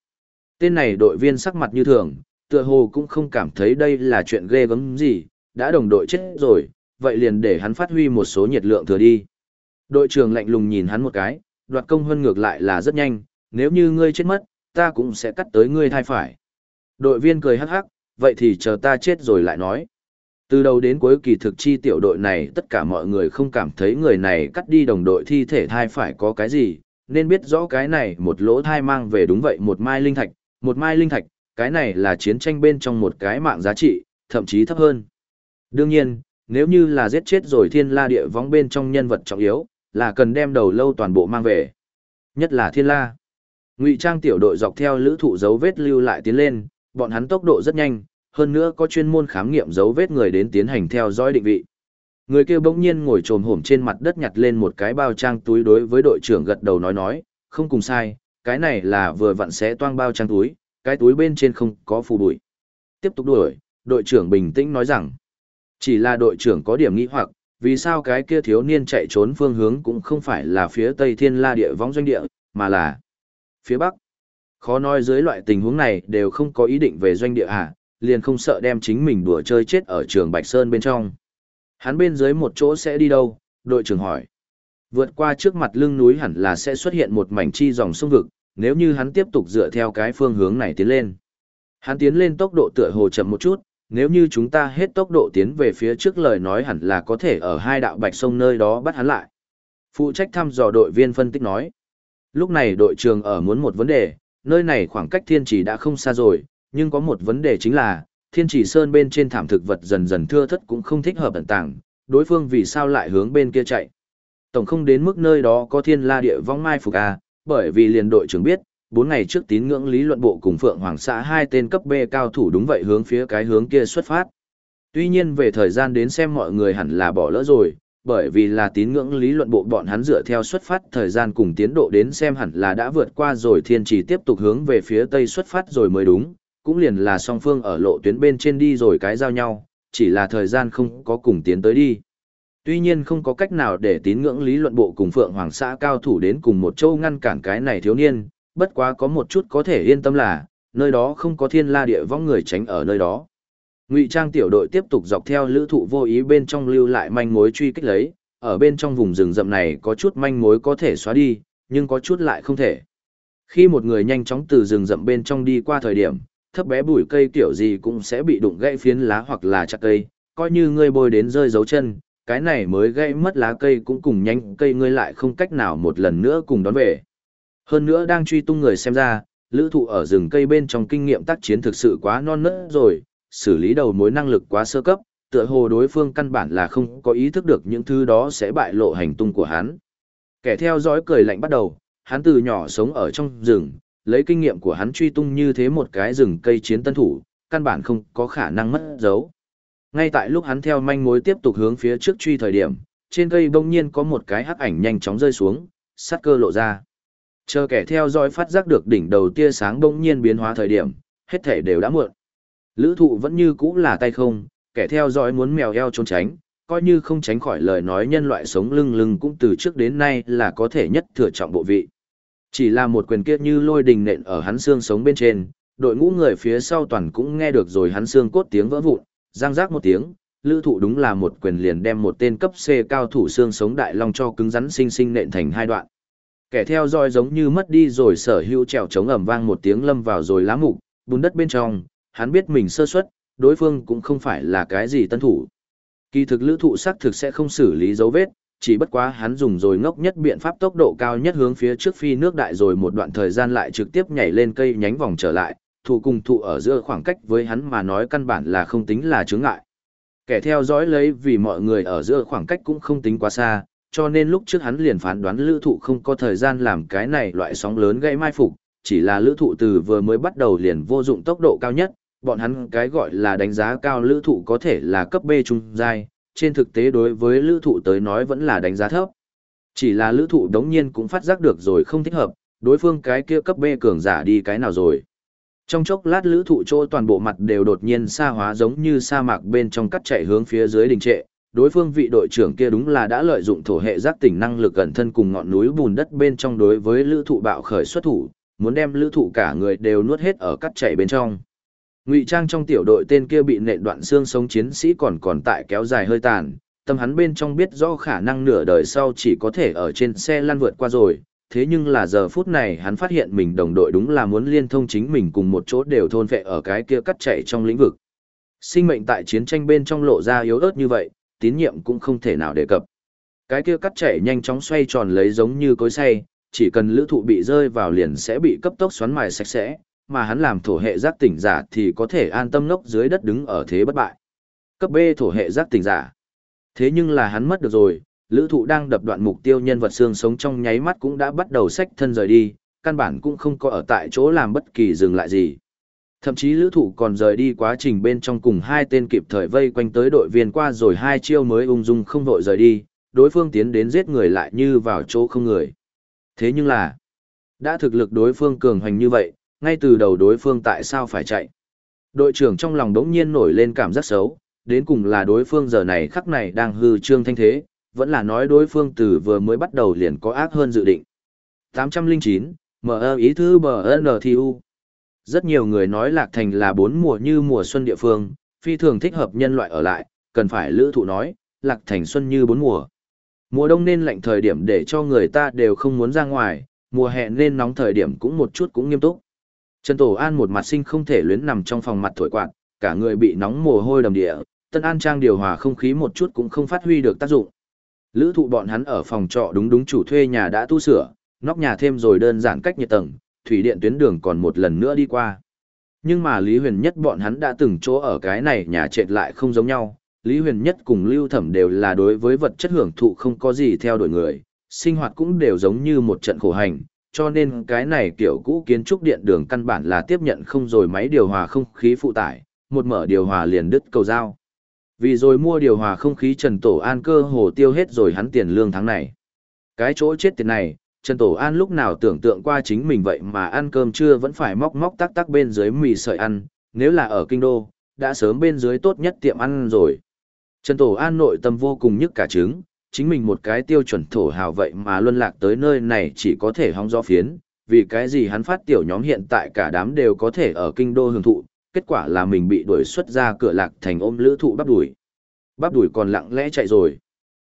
Tên này đội viên sắc mặt như thường, tựa hồ cũng không cảm thấy đây là chuyện ghê gớm gì, đã đồng đội chết rồi, vậy liền để hắn phát huy một số nhiệt lượng thừa đi. Đội trưởng lạnh lùng nhìn hắn một cái, đoạt công hơn ngược lại là rất nhanh, nếu như ngươi chết mất, ta cũng sẽ cắt tới ngươi thai phải. Đội viên cười hắc hắc, vậy thì chờ ta chết rồi lại nói. Từ đầu đến cuối kỳ thực chi tiểu đội này tất cả mọi người không cảm thấy người này cắt đi đồng đội thi thể thai phải có cái gì, nên biết rõ cái này một lỗ thai mang về đúng vậy một mai linh thạch, một mai linh thạch, cái này là chiến tranh bên trong một cái mạng giá trị, thậm chí thấp hơn. Đương nhiên, nếu như là giết chết rồi thiên la địa vong bên trong nhân vật trọng yếu, là cần đem đầu lâu toàn bộ mang về. Nhất là thiên la. Ngụy trang tiểu đội dọc theo lữ thụ dấu vết lưu lại tiến lên, bọn hắn tốc độ rất nhanh, hơn nữa có chuyên môn khám nghiệm dấu vết người đến tiến hành theo dõi định vị. Người kia bỗng nhiên ngồi trồm hổm trên mặt đất nhặt lên một cái bao trang túi đối với đội trưởng gật đầu nói nói, không cùng sai, cái này là vừa vặn sẽ toang bao trang túi, cái túi bên trên không có phù bụi. Tiếp tục đuổi, đội trưởng bình tĩnh nói rằng, chỉ là đội trưởng có điểm nghĩ hoặc, vì sao cái kia thiếu niên chạy trốn phương hướng cũng không phải là phía tây thiên la địa vong doanh địa, mà là phía bắc. Khó nói dưới loại tình huống này đều không có ý định về doanh địa à, liền không sợ đem chính mình đùa chơi chết ở trường Bạch Sơn bên trong. Hắn bên dưới một chỗ sẽ đi đâu? Đội trưởng hỏi. Vượt qua trước mặt lưng núi hẳn là sẽ xuất hiện một mảnh chi dòng sông vực, nếu như hắn tiếp tục dựa theo cái phương hướng này tiến lên. Hắn tiến lên tốc độ tựa hồ chậm một chút, nếu như chúng ta hết tốc độ tiến về phía trước lời nói hẳn là có thể ở hai đạo bạch sông nơi đó bắt hắn lại. Phụ trách thăm dò đội viên phân tích nói. Lúc này đội trường ở muốn một vấn đề, nơi này khoảng cách thiên chỉ đã không xa rồi, nhưng có một vấn đề chính là, thiên chỉ sơn bên trên thảm thực vật dần dần thưa thất cũng không thích hợp ẩn tàng, đối phương vì sao lại hướng bên kia chạy. Tổng không đến mức nơi đó có thiên la địa vong mai phục à, bởi vì liền đội trưởng biết, bốn ngày trước tín ngưỡng lý luận bộ cùng Phượng Hoàng xã hai tên cấp B cao thủ đúng vậy hướng phía cái hướng kia xuất phát. Tuy nhiên về thời gian đến xem mọi người hẳn là bỏ lỡ rồi, bởi vì là tín ngưỡng lý luận bộ bọn hắn dựa theo xuất phát thời gian cùng tiến độ đến xem hẳn là đã vượt qua rồi thiên chỉ tiếp tục hướng về phía tây xuất phát rồi mới đúng, cũng liền là song phương ở lộ tuyến bên trên đi rồi cái giao nhau, chỉ là thời gian không có cùng tiến tới đi. Tuy nhiên không có cách nào để tín ngưỡng lý luận bộ cùng Phượng Hoàng xã cao thủ đến cùng một châu ngăn cản cái này thiếu niên, bất quá có một chút có thể yên tâm là, nơi đó không có thiên la địa vong người tránh ở nơi đó. Ngụy Trang tiểu đội tiếp tục dọc theo lữ thụ vô ý bên trong lưu lại manh mối truy kích lấy, ở bên trong vùng rừng rậm này có chút manh mối có thể xóa đi, nhưng có chút lại không thể. Khi một người nhanh chóng từ rừng rậm bên trong đi qua thời điểm, thấp bé bụi cây kiểu gì cũng sẽ bị đụng gãy phiến lá hoặc là chặt cây, coi như ngươi bôi đến rơi dấu chân, cái này mới gãy mất lá cây cũng cùng nhanh cây ngươi lại không cách nào một lần nữa cùng đón về. Hơn nữa đang truy tung người xem ra, lữ thụ ở rừng cây bên trong kinh nghiệm tác chiến thực sự quá non nớt rồi, xử lý đầu mối năng lực quá sơ cấp, tựa hồ đối phương căn bản là không có ý thức được những thứ đó sẽ bại lộ hành tung của hắn. Kẻ theo dõi cười lạnh bắt đầu, hắn từ nhỏ sống ở trong rừng, lấy kinh nghiệm của hắn truy tung như thế một cái rừng cây chiến tân thủ, căn bản không có khả năng mất dấu. Ngay tại lúc hắn theo manh mối tiếp tục hướng phía trước truy thời điểm, trên cây bỗng nhiên có một cái hắc ảnh nhanh chóng rơi xuống, sát cơ lộ ra. Chờ kẻ theo dõi phát giác được đỉnh đầu tia sáng bỗng nhiên biến hóa thời điểm, hết thể đều đã muộn. Lữ thụ vẫn như cũ là tay không, kẻ theo dõi muốn mèo eo trốn tránh, coi như không tránh khỏi lời nói nhân loại sống lưng lưng cũng từ trước đến nay là có thể nhất thừa trọng bộ vị. Chỉ là một quyền kiếp như lôi đình nện ở hắn xương sống bên trên, đội ngũ người phía sau toàn cũng nghe được rồi hắn xương cốt tiếng vỡ vụn, răng rác một tiếng, lữ thụ đúng là một quyền liền đem một tên cấp C cao thủ xương sống đại long cho cứng rắn sinh sinh nện thành hai đoạn. Kẻ theo dõi giống như mất đi rồi sở hữu trèo trống ẩm vang một tiếng lâm vào rồi lá mục, bùn đất bên trong, hắn biết mình sơ suất, đối phương cũng không phải là cái gì tân thủ. Kỳ thực lữ thụ xác thực sẽ không xử lý dấu vết, chỉ bất quá hắn dùng rồi ngốc nhất biện pháp tốc độ cao nhất hướng phía trước phi nước đại rồi một đoạn thời gian lại trực tiếp nhảy lên cây nhánh vòng trở lại, thụ cùng thụ ở giữa khoảng cách với hắn mà nói căn bản là không tính là chướng ngại. Kẻ theo dõi lấy vì mọi người ở giữa khoảng cách cũng không tính quá xa, cho nên lúc trước hắn liền phán đoán lữ thụ không có thời gian làm cái này loại sóng lớn gây mai phục, chỉ là lữ thụ từ vừa mới bắt đầu liền vô dụng tốc độ cao nhất, bọn hắn cái gọi là đánh giá cao lữ thụ có thể là cấp B trung giai, trên thực tế đối với lữ thụ tới nói vẫn là đánh giá thấp. Chỉ là lữ thụ đống nhiên cũng phát giác được rồi không thích hợp, đối phương cái kia cấp B cường giả đi cái nào rồi. Trong chốc lát lữ thụ chỗ toàn bộ mặt đều đột nhiên xa hóa giống như sa mạc bên trong cắt chạy hướng phía dưới đình trệ. Đối phương vị đội trưởng kia đúng là đã lợi dụng thổ hệ giác tỉnh năng lực gần thân cùng ngọn núi bùn đất bên trong đối với lữ thụ bạo khởi xuất thủ, muốn đem lữ thụ cả người đều nuốt hết ở cắt chạy bên trong. Ngụy trang trong tiểu đội tên kia bị nện đoạn xương sống chiến sĩ còn còn tại kéo dài hơi tàn, tâm hắn bên trong biết rõ khả năng nửa đời sau chỉ có thể ở trên xe lăn vượt qua rồi, thế nhưng là giờ phút này hắn phát hiện mình đồng đội đúng là muốn liên thông chính mình cùng một chỗ đều thôn vệ ở cái kia cắt chạy trong lĩnh vực. Sinh mệnh tại chiến tranh bên trong lộ ra yếu ớt như vậy, tín nhiệm cũng không thể nào đề cập. Cái kia cắt chạy nhanh chóng xoay tròn lấy giống như cối xay, chỉ cần lữ thụ bị rơi vào liền sẽ bị cấp tốc xoắn mài sạch sẽ, mà hắn làm thổ hệ giác tỉnh giả thì có thể an tâm ngốc dưới đất đứng ở thế bất bại. Cấp B thổ hệ giác tỉnh giả. Thế nhưng là hắn mất được rồi, lữ thụ đang đập đoạn mục tiêu nhân vật xương sống trong nháy mắt cũng đã bắt đầu xách thân rời đi, căn bản cũng không có ở tại chỗ làm bất kỳ dừng lại gì. Thậm chí lữ thụ còn rời đi quá trình bên trong cùng hai tên kịp thời vây quanh tới đội viên qua rồi hai chiêu mới ung dung không vội rời đi, đối phương tiến đến giết người lại như vào chỗ không người. Thế nhưng là, đã thực lực đối phương cường hoành như vậy, ngay từ đầu đối phương tại sao phải chạy. Đội trưởng trong lòng đống nhiên nổi lên cảm giác xấu, đến cùng là đối phương giờ này khắc này đang hư trương thanh thế, vẫn là nói đối phương từ vừa mới bắt đầu liền có ác hơn dự định. 809, ME ý thư BNTU. Rất nhiều người nói Lạc Thành là bốn mùa như mùa xuân địa phương, phi thường thích hợp nhân loại ở lại, cần phải lữ thụ nói, Lạc Thành xuân như bốn mùa. Mùa đông nên lạnh thời điểm để cho người ta đều không muốn ra ngoài, mùa hè nên nóng thời điểm cũng một chút cũng nghiêm túc. Trần Tổ An một mặt sinh không thể luyến nằm trong phòng mặt thổi quạt, cả người bị nóng mồ hôi đầm địa, Tân An Trang điều hòa không khí một chút cũng không phát huy được tác dụng. Lữ thụ bọn hắn ở phòng trọ đúng đúng chủ thuê nhà đã tu sửa, nóc nhà thêm rồi đơn giản cách nhiệt tầng, thủy điện tuyến đường còn một lần nữa đi qua. Nhưng mà Lý Huyền Nhất bọn hắn đã từng chỗ ở cái này nhà trệt lại không giống nhau. Lý Huyền Nhất cùng Lưu Thẩm đều là đối với vật chất hưởng thụ không có gì theo đuổi người, sinh hoạt cũng đều giống như một trận khổ hành, cho nên cái này kiểu cũ kiến trúc điện đường căn bản là tiếp nhận không rồi máy điều hòa không khí phụ tải, một mở điều hòa liền đứt cầu dao. Vì rồi mua điều hòa không khí Trần Tổ An cơ hồ tiêu hết rồi hắn tiền lương tháng này. Cái chỗ chết tiền này, Trần Tổ An lúc nào tưởng tượng qua chính mình vậy mà ăn cơm trưa vẫn phải móc móc tắc tắc bên dưới mì sợi ăn, nếu là ở kinh đô, đã sớm bên dưới tốt nhất tiệm ăn rồi. Trần Tổ An nội tâm vô cùng nhức cả trứng, chính mình một cái tiêu chuẩn thổ hào vậy mà luân lạc tới nơi này chỉ có thể hóng gió phiến, vì cái gì hắn phát tiểu nhóm hiện tại cả đám đều có thể ở kinh đô hưởng thụ, kết quả là mình bị đuổi xuất ra cửa lạc thành ôm lữ thụ bắp đuổi. Bắp đuổi còn lặng lẽ chạy rồi.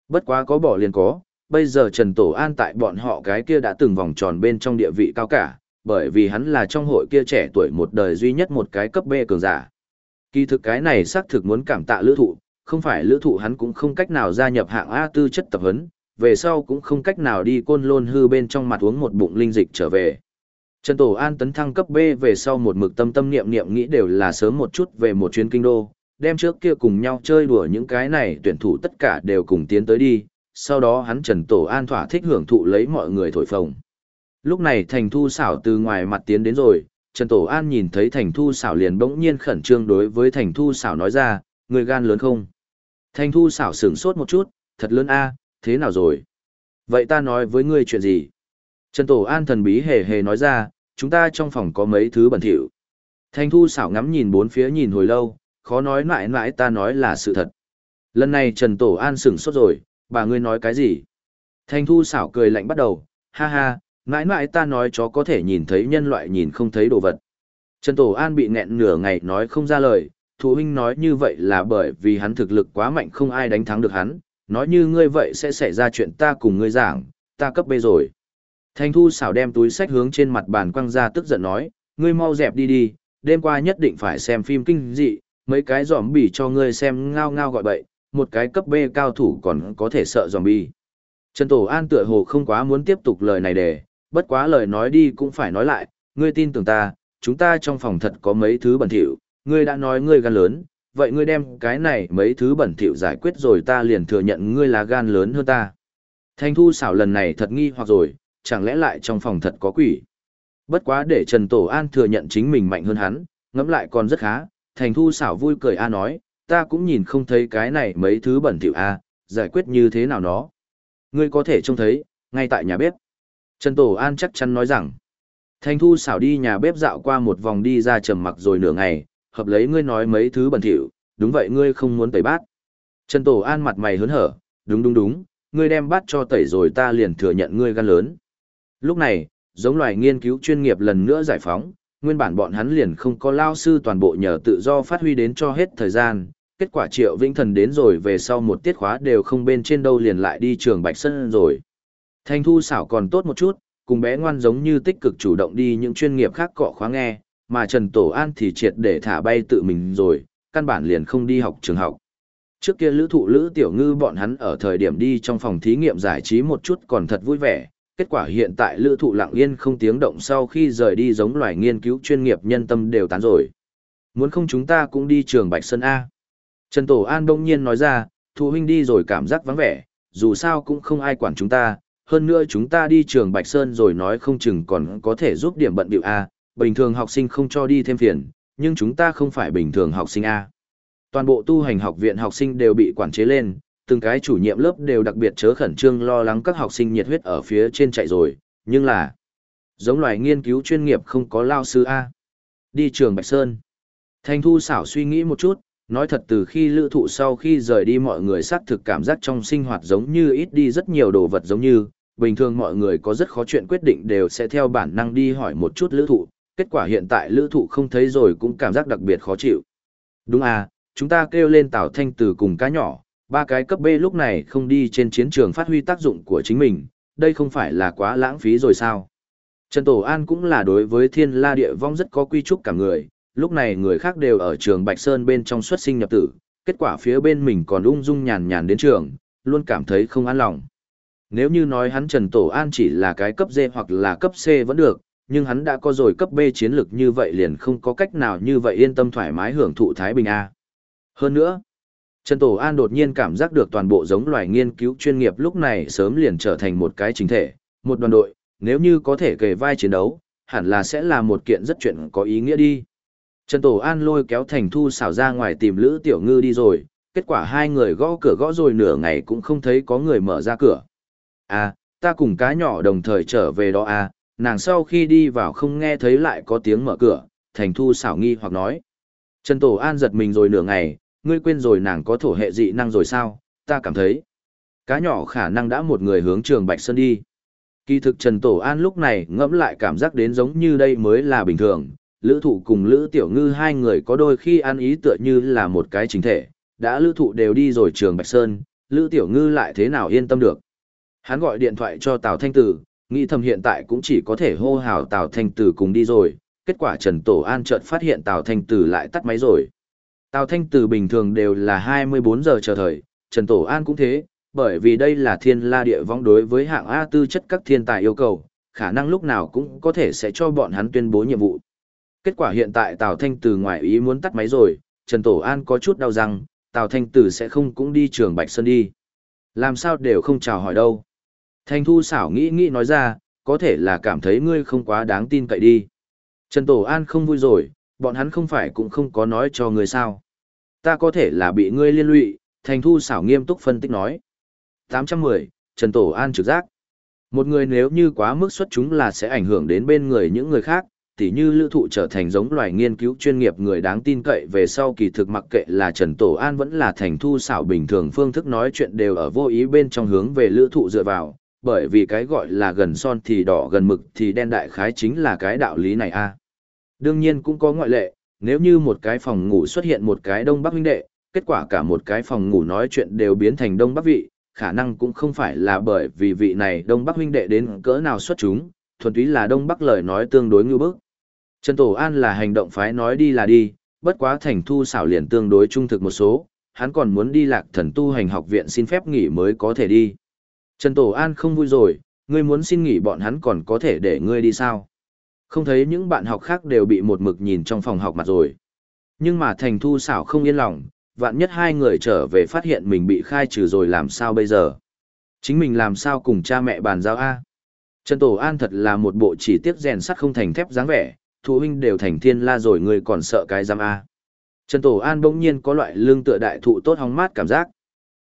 Bất quá có bỏ liền có, bây giờ Trần Tổ An tại bọn họ cái kia đã từng vòng tròn bên trong địa vị cao cả, bởi vì hắn là trong hội kia trẻ tuổi một đời duy nhất một cái cấp B cường giả. Kỳ thực cái này xác thực muốn cảm tạ lữ thụ, không phải lữ thụ hắn cũng không cách nào gia nhập hạng A tư chất tập huấn, về sau cũng không cách nào đi côn lôn hư bên trong mặt uống một bụng linh dịch trở về. Trần Tổ An tấn thăng cấp B về sau một mực tâm tâm niệm niệm nghĩ đều là sớm một chút về một chuyến kinh đô, đem trước kia cùng nhau chơi đùa những cái này tuyển thủ tất cả đều cùng tiến tới đi, sau đó hắn Trần Tổ An thỏa thích hưởng thụ lấy mọi người thổi phồng. Lúc này Thành Thu xảo từ ngoài mặt tiến đến rồi, Trần Tổ An nhìn thấy Thành Thu xảo liền bỗng nhiên khẩn trương đối với Thành Thu xảo nói ra, người gan lớn không? Thành Thu xảo sửng sốt một chút, thật lớn a, thế nào rồi? Vậy ta nói với ngươi chuyện gì? Trần Tổ An thần bí hề hề nói ra, chúng ta trong phòng có mấy thứ bẩn thỉu. Thành Thu xảo ngắm nhìn bốn phía nhìn hồi lâu, khó nói mãi mãi ta nói là sự thật. Lần này Trần Tổ An sửng sốt rồi, bà ngươi nói cái gì? Thành Thu xảo cười lạnh bắt đầu, ha ha, mãi mãi ta nói chó có thể nhìn thấy nhân loại nhìn không thấy đồ vật. Trần Tổ An bị nghẹn nửa ngày nói không ra lời, Thụ huynh nói như vậy là bởi vì hắn thực lực quá mạnh không ai đánh thắng được hắn, nói như ngươi vậy sẽ xảy ra chuyện ta cùng ngươi giảng, ta cấp bê rồi. Thành thu xảo đem túi sách hướng trên mặt bàn quăng ra tức giận nói, ngươi mau dẹp đi đi, đêm qua nhất định phải xem phim kinh dị, mấy cái giòm bỉ cho ngươi xem ngao ngao gọi bậy, một cái cấp B cao thủ còn có thể sợ giòm bỉ. Trần Tổ An tựa hồ không quá muốn tiếp tục lời này để, bất quá lời nói đi cũng phải nói lại, ngươi tin tưởng ta, chúng ta trong phòng thật có mấy thứ bẩn thỉu, ngươi đã nói ngươi gan lớn, vậy ngươi đem cái này mấy thứ bẩn thỉu giải quyết rồi ta liền thừa nhận ngươi là gan lớn hơn ta. Thanh thu xảo lần này thật nghi hoặc rồi, chẳng lẽ lại trong phòng thật có quỷ. Bất quá để Trần Tổ An thừa nhận chính mình mạnh hơn hắn, ngẫm lại còn rất khá, thành thu xảo vui cười A nói, ta cũng nhìn không thấy cái này mấy thứ bẩn thỉu A, giải quyết như thế nào nó. Ngươi có thể trông thấy, ngay tại nhà bếp. Trần Tổ An chắc chắn nói rằng, thành thu xảo đi nhà bếp dạo qua một vòng đi ra trầm mặc rồi nửa ngày, hợp lấy ngươi nói mấy thứ bẩn thỉu, đúng vậy ngươi không muốn tẩy bát. Trần Tổ An mặt mày hớn hở, đúng đúng đúng, ngươi đem bát cho tẩy rồi ta liền thừa nhận ngươi gan lớn. Lúc này, giống loài nghiên cứu chuyên nghiệp lần nữa giải phóng, nguyên bản bọn hắn liền không có lao sư toàn bộ nhờ tự do phát huy đến cho hết thời gian. Kết quả triệu vĩnh thần đến rồi về sau một tiết khóa đều không bên trên đâu liền lại đi trường Bạch Sân rồi. Thanh thu xảo còn tốt một chút, cùng bé ngoan giống như tích cực chủ động đi những chuyên nghiệp khác cọ khóa nghe, mà Trần Tổ An thì triệt để thả bay tự mình rồi, căn bản liền không đi học trường học. Trước kia lữ thụ lữ tiểu ngư bọn hắn ở thời điểm đi trong phòng thí nghiệm giải trí một chút còn thật vui vẻ, kết quả hiện tại lữ thụ lặng yên không tiếng động sau khi rời đi giống loài nghiên cứu chuyên nghiệp nhân tâm đều tán rồi. Muốn không chúng ta cũng đi trường Bạch Sơn A. Trần Tổ An đông nhiên nói ra, thụ huynh đi rồi cảm giác vắng vẻ, dù sao cũng không ai quản chúng ta, hơn nữa chúng ta đi trường Bạch Sơn rồi nói không chừng còn có thể giúp điểm bận biểu A, bình thường học sinh không cho đi thêm phiền, nhưng chúng ta không phải bình thường học sinh A. Toàn bộ tu hành học viện học sinh đều bị quản chế lên, từng cái chủ nhiệm lớp đều đặc biệt chớ khẩn trương lo lắng các học sinh nhiệt huyết ở phía trên chạy rồi, nhưng là giống loài nghiên cứu chuyên nghiệp không có lao sư A. Đi trường Bạch Sơn. Thanh Thu xảo suy nghĩ một chút, nói thật từ khi lữ thụ sau khi rời đi mọi người xác thực cảm giác trong sinh hoạt giống như ít đi rất nhiều đồ vật giống như, bình thường mọi người có rất khó chuyện quyết định đều sẽ theo bản năng đi hỏi một chút lữ thụ, kết quả hiện tại lữ thụ không thấy rồi cũng cảm giác đặc biệt khó chịu. Đúng à, chúng ta kêu lên Tào Thanh từ cùng cá nhỏ, ba cái cấp B lúc này không đi trên chiến trường phát huy tác dụng của chính mình, đây không phải là quá lãng phí rồi sao? Trần Tổ An cũng là đối với thiên la địa vong rất có quy trúc cả người, lúc này người khác đều ở trường Bạch Sơn bên trong xuất sinh nhập tử, kết quả phía bên mình còn ung dung nhàn nhàn đến trường, luôn cảm thấy không an lòng. Nếu như nói hắn Trần Tổ An chỉ là cái cấp D hoặc là cấp C vẫn được, nhưng hắn đã có rồi cấp B chiến lược như vậy liền không có cách nào như vậy yên tâm thoải mái hưởng thụ Thái Bình A. Hơn nữa, Trần Tổ An đột nhiên cảm giác được toàn bộ giống loài nghiên cứu chuyên nghiệp lúc này sớm liền trở thành một cái chính thể, một đoàn đội, nếu như có thể kề vai chiến đấu, hẳn là sẽ là một kiện rất chuyện có ý nghĩa đi. Trần Tổ An lôi kéo Thành Thu xảo ra ngoài tìm Lữ Tiểu Ngư đi rồi, kết quả hai người gõ cửa gõ rồi nửa ngày cũng không thấy có người mở ra cửa. À, ta cùng cá nhỏ đồng thời trở về đó à, nàng sau khi đi vào không nghe thấy lại có tiếng mở cửa, Thành Thu xảo nghi hoặc nói. Trần Tổ An giật mình rồi nửa ngày, ngươi quên rồi nàng có thổ hệ dị năng rồi sao, ta cảm thấy. Cá nhỏ khả năng đã một người hướng trường Bạch Sơn đi. Kỳ thực Trần Tổ An lúc này ngẫm lại cảm giác đến giống như đây mới là bình thường. Lữ thụ cùng Lữ Tiểu Ngư hai người có đôi khi ăn ý tựa như là một cái chính thể. Đã Lữ thụ đều đi rồi trường Bạch Sơn, Lữ Tiểu Ngư lại thế nào yên tâm được. Hắn gọi điện thoại cho Tào Thanh Tử, nghĩ thầm hiện tại cũng chỉ có thể hô hào Tào Thanh Tử cùng đi rồi. Kết quả Trần Tổ An chợt phát hiện Tào Thanh Tử lại tắt máy rồi. Tào Thanh Tử bình thường đều là 24 giờ chờ thời, Trần Tổ An cũng thế, bởi vì đây là thiên la địa vong đối với hạng A tư chất các thiên tài yêu cầu, khả năng lúc nào cũng có thể sẽ cho bọn hắn tuyên bố nhiệm vụ. Kết quả hiện tại Tào Thanh Tử ngoài ý muốn tắt máy rồi, Trần Tổ An có chút đau răng, Tào Thanh Tử sẽ không cũng đi trường Bạch Sơn đi. Làm sao đều không chào hỏi đâu. Thanh Thu xảo nghĩ nghĩ nói ra, có thể là cảm thấy ngươi không quá đáng tin cậy đi. Trần Tổ An không vui rồi, bọn hắn không phải cũng không có nói cho ngươi sao. Ta có thể là bị ngươi liên lụy, thành thu xảo nghiêm túc phân tích nói. 810, Trần Tổ An trực giác. Một người nếu như quá mức xuất chúng là sẽ ảnh hưởng đến bên người những người khác, tỉ như lữ thụ trở thành giống loài nghiên cứu chuyên nghiệp người đáng tin cậy về sau kỳ thực mặc kệ là Trần Tổ An vẫn là thành thu xảo bình thường phương thức nói chuyện đều ở vô ý bên trong hướng về lữ thụ dựa vào, bởi vì cái gọi là gần son thì đỏ gần mực thì đen đại khái chính là cái đạo lý này a à. Đương nhiên cũng có ngoại lệ, nếu như một cái phòng ngủ xuất hiện một cái đông bắc huynh đệ, kết quả cả một cái phòng ngủ nói chuyện đều biến thành đông bắc vị, khả năng cũng không phải là bởi vì vị này đông bắc huynh đệ đến cỡ nào xuất chúng, thuần túy là đông bắc lời nói tương đối ngưu bức. Trần Tổ An là hành động phái nói đi là đi, bất quá thành thu xảo liền tương đối trung thực một số, hắn còn muốn đi lạc thần tu hành học viện xin phép nghỉ mới có thể đi. Trần Tổ An không vui rồi, ngươi muốn xin nghỉ bọn hắn còn có thể để ngươi đi sao? Không thấy những bạn học khác đều bị một mực nhìn trong phòng học mặt rồi. Nhưng mà thành thu xảo không yên lòng, vạn nhất hai người trở về phát hiện mình bị khai trừ rồi làm sao bây giờ. Chính mình làm sao cùng cha mẹ bàn giao A. Trần Tổ An thật là một bộ chỉ tiếc rèn sắt không thành thép dáng vẻ, thủ huynh đều thành thiên la rồi người còn sợ cái giam A. Trần Tổ An bỗng nhiên có loại lương tựa đại thụ tốt hóng mát cảm giác.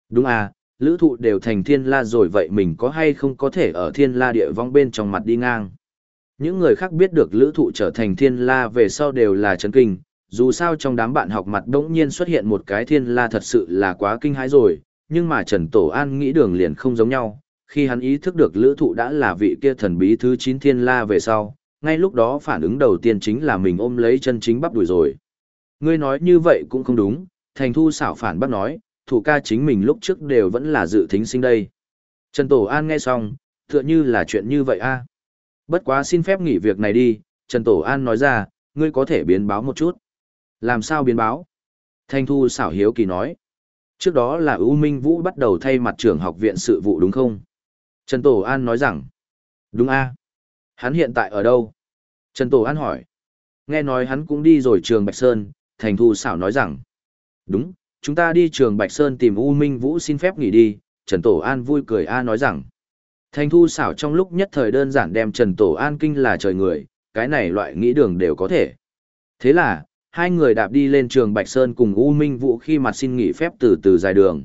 Đúng à, lữ thụ đều thành thiên la rồi vậy mình có hay không có thể ở thiên la địa vong bên trong mặt đi ngang. Những người khác biết được lữ thụ trở thành thiên la về sau đều là chấn kinh, dù sao trong đám bạn học mặt đống nhiên xuất hiện một cái thiên la thật sự là quá kinh hãi rồi, nhưng mà Trần Tổ An nghĩ đường liền không giống nhau, khi hắn ý thức được lữ thụ đã là vị kia thần bí thứ 9 thiên la về sau, ngay lúc đó phản ứng đầu tiên chính là mình ôm lấy chân chính bắp đuổi rồi. Ngươi nói như vậy cũng không đúng, thành thu xảo phản bác nói, thủ ca chính mình lúc trước đều vẫn là dự thính sinh đây. Trần Tổ An nghe xong, tựa như là chuyện như vậy a Bất quá xin phép nghỉ việc này đi, Trần Tổ An nói ra, ngươi có thể biến báo một chút. Làm sao biến báo? Thanh Thu xảo hiếu kỳ nói. Trước đó là U Minh Vũ bắt đầu thay mặt trưởng học viện sự vụ đúng không? Trần Tổ An nói rằng. Đúng a Hắn hiện tại ở đâu? Trần Tổ An hỏi. Nghe nói hắn cũng đi rồi trường Bạch Sơn, Thành Thu xảo nói rằng. Đúng, chúng ta đi trường Bạch Sơn tìm U Minh Vũ xin phép nghỉ đi, Trần Tổ An vui cười A nói rằng. Thành Thu xảo trong lúc nhất thời đơn giản đem Trần Tổ An kinh là trời người, cái này loại nghĩ đường đều có thể. Thế là, hai người đạp đi lên trường Bạch Sơn cùng U Minh Vũ khi mặt xin nghỉ phép từ từ dài đường.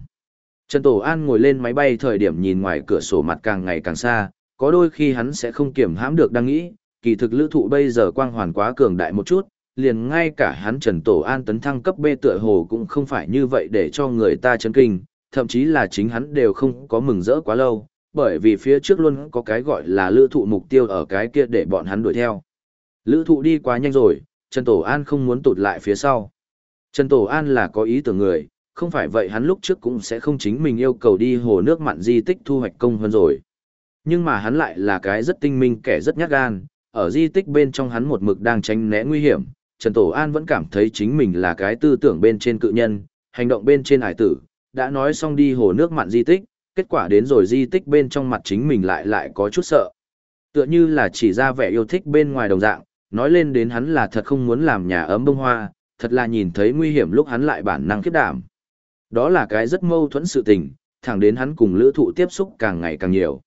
Trần Tổ An ngồi lên máy bay thời điểm nhìn ngoài cửa sổ mặt càng ngày càng xa, có đôi khi hắn sẽ không kiểm hãm được đang nghĩ, kỳ thực lữ thụ bây giờ quang hoàn quá cường đại một chút, liền ngay cả hắn Trần Tổ An tấn thăng cấp B tựa hồ cũng không phải như vậy để cho người ta chấn kinh, thậm chí là chính hắn đều không có mừng rỡ quá lâu, bởi vì phía trước luôn có cái gọi là lữ thụ mục tiêu ở cái kia để bọn hắn đuổi theo. Lữ thụ đi quá nhanh rồi, Trần Tổ An không muốn tụt lại phía sau. Trần Tổ An là có ý tưởng người, không phải vậy hắn lúc trước cũng sẽ không chính mình yêu cầu đi hồ nước mặn di tích thu hoạch công hơn rồi. Nhưng mà hắn lại là cái rất tinh minh kẻ rất nhát gan, ở di tích bên trong hắn một mực đang tránh né nguy hiểm, Trần Tổ An vẫn cảm thấy chính mình là cái tư tưởng bên trên cự nhân, hành động bên trên hải tử, đã nói xong đi hồ nước mặn di tích, kết quả đến rồi di tích bên trong mặt chính mình lại lại có chút sợ. Tựa như là chỉ ra vẻ yêu thích bên ngoài đồng dạng, nói lên đến hắn là thật không muốn làm nhà ấm bông hoa, thật là nhìn thấy nguy hiểm lúc hắn lại bản năng khiếp đảm. Đó là cái rất mâu thuẫn sự tình, thẳng đến hắn cùng lữ thụ tiếp xúc càng ngày càng nhiều.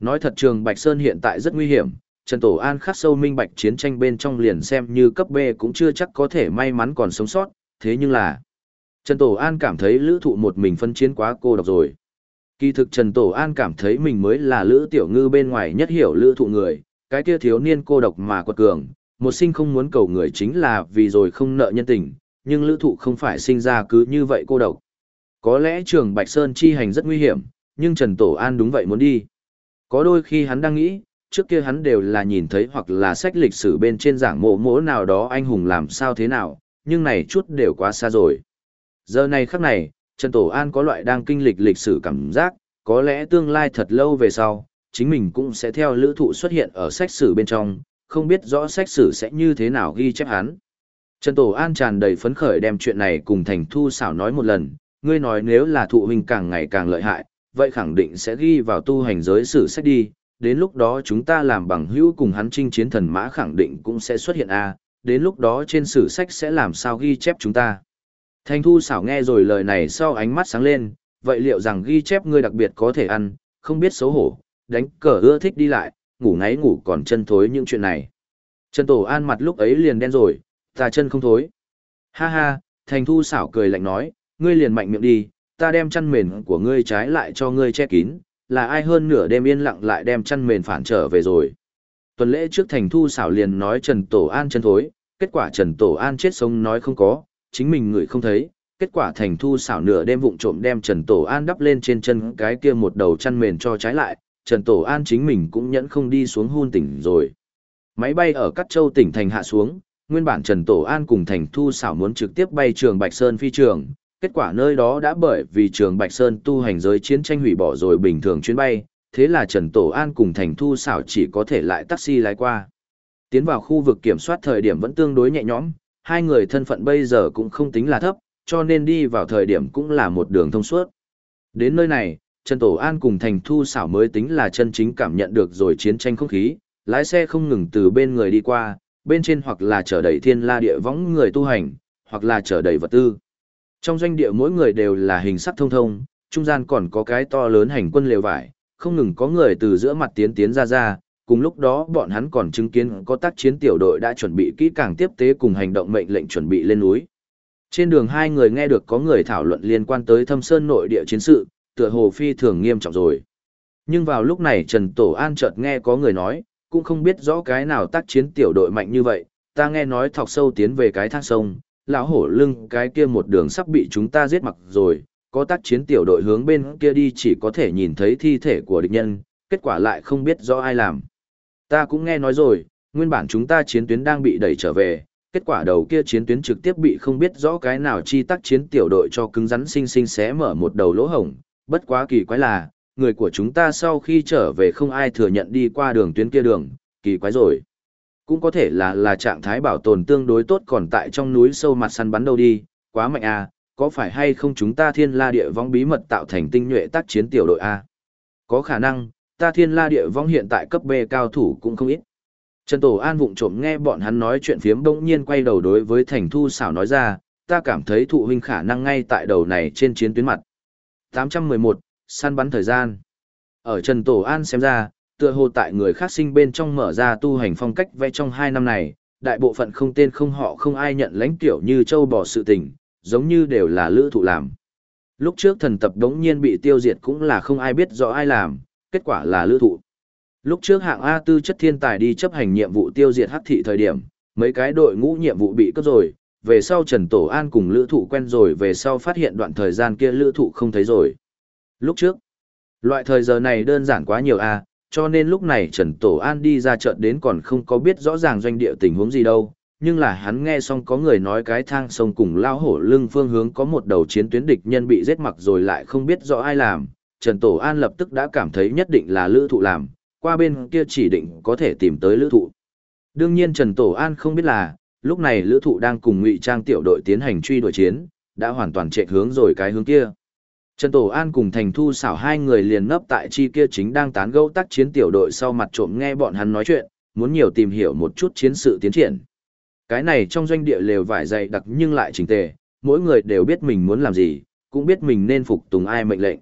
Nói thật trường Bạch Sơn hiện tại rất nguy hiểm, Trần Tổ An khắc sâu minh bạch chiến tranh bên trong liền xem như cấp B cũng chưa chắc có thể may mắn còn sống sót, thế nhưng là... Trần Tổ An cảm thấy lữ thụ một mình phân chiến quá cô độc rồi. Kỳ thực Trần Tổ An cảm thấy mình mới là lữ tiểu ngư bên ngoài nhất hiểu lữ thụ người, cái kia thiếu niên cô độc mà quật cường, một sinh không muốn cầu người chính là vì rồi không nợ nhân tình, nhưng lữ thụ không phải sinh ra cứ như vậy cô độc. Có lẽ trường Bạch Sơn chi hành rất nguy hiểm, nhưng Trần Tổ An đúng vậy muốn đi. Có đôi khi hắn đang nghĩ, trước kia hắn đều là nhìn thấy hoặc là sách lịch sử bên trên giảng mộ mỗ nào đó anh hùng làm sao thế nào, nhưng này chút đều quá xa rồi. Giờ này khắc này, Trần Tổ An có loại đang kinh lịch lịch sử cảm giác, có lẽ tương lai thật lâu về sau, chính mình cũng sẽ theo lữ thụ xuất hiện ở sách sử bên trong, không biết rõ sách sử sẽ như thế nào ghi chép hắn. Trần Tổ An tràn đầy phấn khởi đem chuyện này cùng Thành Thu xảo nói một lần, ngươi nói nếu là thụ huynh càng ngày càng lợi hại, vậy khẳng định sẽ ghi vào tu hành giới sử sách đi, đến lúc đó chúng ta làm bằng hữu cùng hắn chinh chiến thần mã khẳng định cũng sẽ xuất hiện a đến lúc đó trên sử sách sẽ làm sao ghi chép chúng ta. Thanh Thu xảo nghe rồi lời này sau ánh mắt sáng lên, vậy liệu rằng ghi chép ngươi đặc biệt có thể ăn, không biết xấu hổ, đánh cờ ưa thích đi lại, ngủ ngáy ngủ còn chân thối những chuyện này. Trần Tổ An mặt lúc ấy liền đen rồi, ta chân không thối. Ha ha, Thành Thu xảo cười lạnh nói, ngươi liền mạnh miệng đi, ta đem chăn mền của ngươi trái lại cho ngươi che kín, là ai hơn nửa đêm yên lặng lại đem chăn mền phản trở về rồi. Tuần lễ trước Thành Thu xảo liền nói Trần Tổ An chân thối, kết quả Trần Tổ An chết sống nói không có, chính mình người không thấy, kết quả Thành Thu xảo nửa đêm vụng trộm đem Trần Tổ An đắp lên trên chân cái kia một đầu chăn mền cho trái lại, Trần Tổ An chính mình cũng nhẫn không đi xuống hôn tỉnh rồi. Máy bay ở Cát Châu tỉnh thành hạ xuống, nguyên bản Trần Tổ An cùng Thành Thu xảo muốn trực tiếp bay trường Bạch Sơn phi trường, kết quả nơi đó đã bởi vì trường Bạch Sơn tu hành giới chiến tranh hủy bỏ rồi bình thường chuyến bay, thế là Trần Tổ An cùng Thành Thu xảo chỉ có thể lại taxi lái qua. Tiến vào khu vực kiểm soát thời điểm vẫn tương đối nhẹ nhõm, hai người thân phận bây giờ cũng không tính là thấp, cho nên đi vào thời điểm cũng là một đường thông suốt. Đến nơi này, Trần Tổ An cùng Thành Thu xảo mới tính là chân chính cảm nhận được rồi chiến tranh không khí, lái xe không ngừng từ bên người đi qua, bên trên hoặc là chở đầy thiên la địa võng người tu hành, hoặc là chở đầy vật tư. Trong doanh địa mỗi người đều là hình sắc thông thông, trung gian còn có cái to lớn hành quân lều vải, không ngừng có người từ giữa mặt tiến tiến ra ra, cùng lúc đó bọn hắn còn chứng kiến có tác chiến tiểu đội đã chuẩn bị kỹ càng tiếp tế cùng hành động mệnh lệnh chuẩn bị lên núi. Trên đường hai người nghe được có người thảo luận liên quan tới thâm sơn nội địa chiến sự, tựa hồ phi thường nghiêm trọng rồi. Nhưng vào lúc này Trần Tổ An chợt nghe có người nói, cũng không biết rõ cái nào tác chiến tiểu đội mạnh như vậy, ta nghe nói thọc sâu tiến về cái thang sông, lão hổ lưng cái kia một đường sắp bị chúng ta giết mặc rồi, có tác chiến tiểu đội hướng bên kia đi chỉ có thể nhìn thấy thi thể của địch nhân, kết quả lại không biết rõ ai làm. Ta cũng nghe nói rồi, nguyên bản chúng ta chiến tuyến đang bị đẩy trở về, kết quả đầu kia chiến tuyến trực tiếp bị không biết rõ cái nào chi tác chiến tiểu đội cho cứng rắn sinh sinh xé mở một đầu lỗ hổng, bất quá kỳ quái là, người của chúng ta sau khi trở về không ai thừa nhận đi qua đường tuyến kia đường, kỳ quái rồi. Cũng có thể là là trạng thái bảo tồn tương đối tốt còn tại trong núi sâu mặt săn bắn đâu đi, quá mạnh à, có phải hay không chúng ta thiên la địa vong bí mật tạo thành tinh nhuệ tác chiến tiểu đội A? Có khả năng, ta thiên la địa vong hiện tại cấp B cao thủ cũng không ít. Trần Tổ An vụng trộm nghe bọn hắn nói chuyện phiếm bỗng nhiên quay đầu đối với Thành Thu xảo nói ra, ta cảm thấy thụ huynh khả năng ngay tại đầu này trên chiến tuyến mặt. 811, săn bắn thời gian. Ở Trần Tổ An xem ra, tựa hồ tại người khác sinh bên trong mở ra tu hành phong cách vẽ trong hai năm này, đại bộ phận không tên không họ không ai nhận lãnh tiểu như châu bò sự tình, giống như đều là lữ thụ làm. Lúc trước thần tập đống nhiên bị tiêu diệt cũng là không ai biết rõ ai làm, kết quả là lữ thụ. Lúc trước hạng A tư chất thiên tài đi chấp hành nhiệm vụ tiêu diệt hắc thị thời điểm, mấy cái đội ngũ nhiệm vụ bị cấp rồi, về sau Trần Tổ An cùng lữ thụ quen rồi về sau phát hiện đoạn thời gian kia lữ thụ không thấy rồi. Lúc trước, loại thời giờ này đơn giản quá nhiều A, cho nên lúc này Trần Tổ An đi ra chợt đến còn không có biết rõ ràng doanh địa tình huống gì đâu, nhưng là hắn nghe xong có người nói cái thang sông cùng lao hổ lưng phương hướng có một đầu chiến tuyến địch nhân bị giết mặc rồi lại không biết rõ ai làm, Trần Tổ An lập tức đã cảm thấy nhất định là lữ thụ làm, qua bên kia chỉ định có thể tìm tới lữ thụ. Đương nhiên Trần Tổ An không biết là, lúc này lữ thụ đang cùng ngụy trang tiểu đội tiến hành truy đuổi chiến, đã hoàn toàn chạy hướng rồi cái hướng kia. Trần Tổ An cùng Thành Thu xảo hai người liền nấp tại chi kia chính đang tán gẫu tác chiến tiểu đội sau mặt trộm nghe bọn hắn nói chuyện, muốn nhiều tìm hiểu một chút chiến sự tiến triển. Cái này trong doanh địa lều vải dày đặc nhưng lại chỉnh tề, mỗi người đều biết mình muốn làm gì, cũng biết mình nên phục tùng ai mệnh lệnh.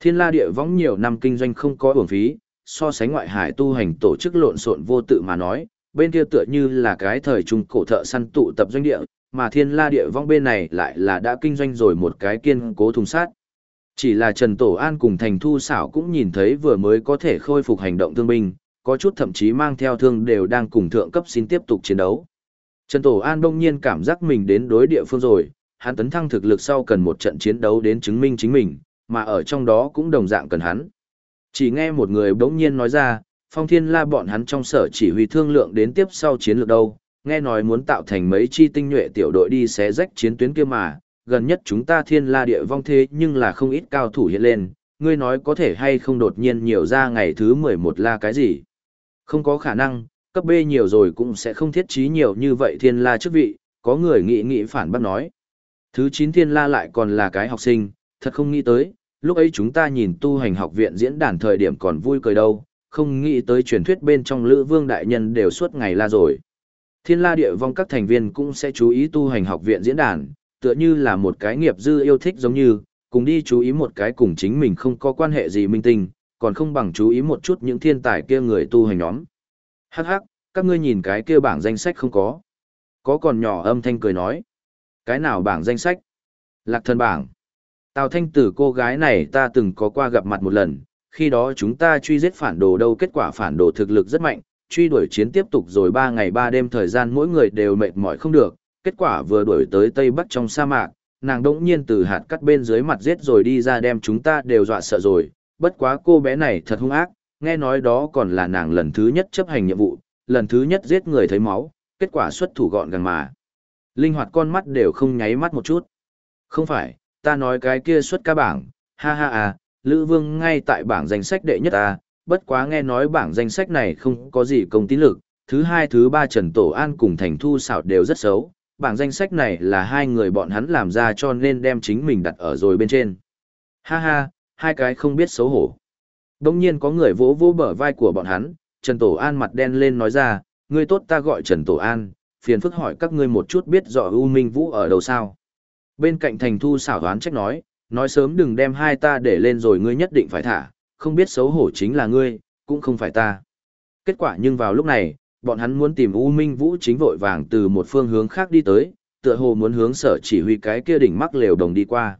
Thiên la địa võng nhiều năm kinh doanh không có uổng phí, so sánh ngoại hải tu hành tổ chức lộn xộn vô tự mà nói, bên kia tựa như là cái thời trung cổ thợ săn tụ tập doanh địa, mà thiên la địa vong bên này lại là đã kinh doanh rồi một cái kiên cố thùng sát. Chỉ là Trần Tổ An cùng Thành Thu sảo cũng nhìn thấy vừa mới có thể khôi phục hành động thương binh, có chút thậm chí mang theo thương đều đang cùng thượng cấp xin tiếp tục chiến đấu. Trần Tổ An đông nhiên cảm giác mình đến đối địa phương rồi, hắn tấn thăng thực lực sau cần một trận chiến đấu đến chứng minh chính mình, mà ở trong đó cũng đồng dạng cần hắn. Chỉ nghe một người bỗng nhiên nói ra, Phong Thiên La bọn hắn trong sở chỉ huy thương lượng đến tiếp sau chiến lược đâu, nghe nói muốn tạo thành mấy chi tinh nhuệ tiểu đội đi xé rách chiến tuyến kia mà, gần nhất chúng ta Thiên La địa vong thế nhưng là không ít cao thủ hiện lên, ngươi nói có thể hay không đột nhiên nhiều ra ngày thứ 11 la cái gì? Không có khả năng, cấp B nhiều rồi cũng sẽ không thiết trí nhiều như vậy thiên la chức vị, có người nghĩ nghĩ phản bác nói. Thứ 9 thiên la lại còn là cái học sinh, thật không nghĩ tới, lúc ấy chúng ta nhìn tu hành học viện diễn đàn thời điểm còn vui cười đâu, không nghĩ tới truyền thuyết bên trong lữ vương đại nhân đều suốt ngày la rồi. Thiên la địa vong các thành viên cũng sẽ chú ý tu hành học viện diễn đàn, tựa như là một cái nghiệp dư yêu thích giống như, cùng đi chú ý một cái cùng chính mình không có quan hệ gì minh tinh, còn không bằng chú ý một chút những thiên tài kia người tu hành nhóm. Hắc hắc, các ngươi nhìn cái kia bảng danh sách không có. Có còn nhỏ âm thanh cười nói. Cái nào bảng danh sách? Lạc thần bảng. Tào thanh tử cô gái này ta từng có qua gặp mặt một lần, khi đó chúng ta truy giết phản đồ đâu kết quả phản đồ thực lực rất mạnh, truy đuổi chiến tiếp tục rồi 3 ngày 3 đêm thời gian mỗi người đều mệt mỏi không được, kết quả vừa đuổi tới Tây Bắc trong sa mạc, nàng đỗng nhiên từ hạt cắt bên dưới mặt giết rồi đi ra đem chúng ta đều dọa sợ rồi, bất quá cô bé này thật hung ác, nghe nói đó còn là nàng lần thứ nhất chấp hành nhiệm vụ, lần thứ nhất giết người thấy máu, kết quả xuất thủ gọn gàng mà. Linh hoạt con mắt đều không nháy mắt một chút. Không phải, ta nói cái kia xuất ca bảng, ha ha à, Lữ Vương ngay tại bảng danh sách đệ nhất à, bất quá nghe nói bảng danh sách này không có gì công tín lực, thứ hai thứ ba Trần Tổ An cùng Thành Thu xảo đều rất xấu, bảng danh sách này là hai người bọn hắn làm ra cho nên đem chính mình đặt ở rồi bên trên. Ha ha, hai cái không biết xấu hổ. Đông nhiên có người vỗ vỗ bờ vai của bọn hắn, Trần Tổ An mặt đen lên nói ra, ngươi tốt ta gọi Trần Tổ An, phiền phức hỏi các ngươi một chút biết rõ U Minh Vũ ở đâu sao. Bên cạnh thành thu xảo đoán trách nói, nói sớm đừng đem hai ta để lên rồi ngươi nhất định phải thả, không biết xấu hổ chính là ngươi, cũng không phải ta. Kết quả nhưng vào lúc này, bọn hắn muốn tìm U Minh Vũ chính vội vàng từ một phương hướng khác đi tới, tựa hồ muốn hướng sở chỉ huy cái kia đỉnh mắc lều đồng đi qua.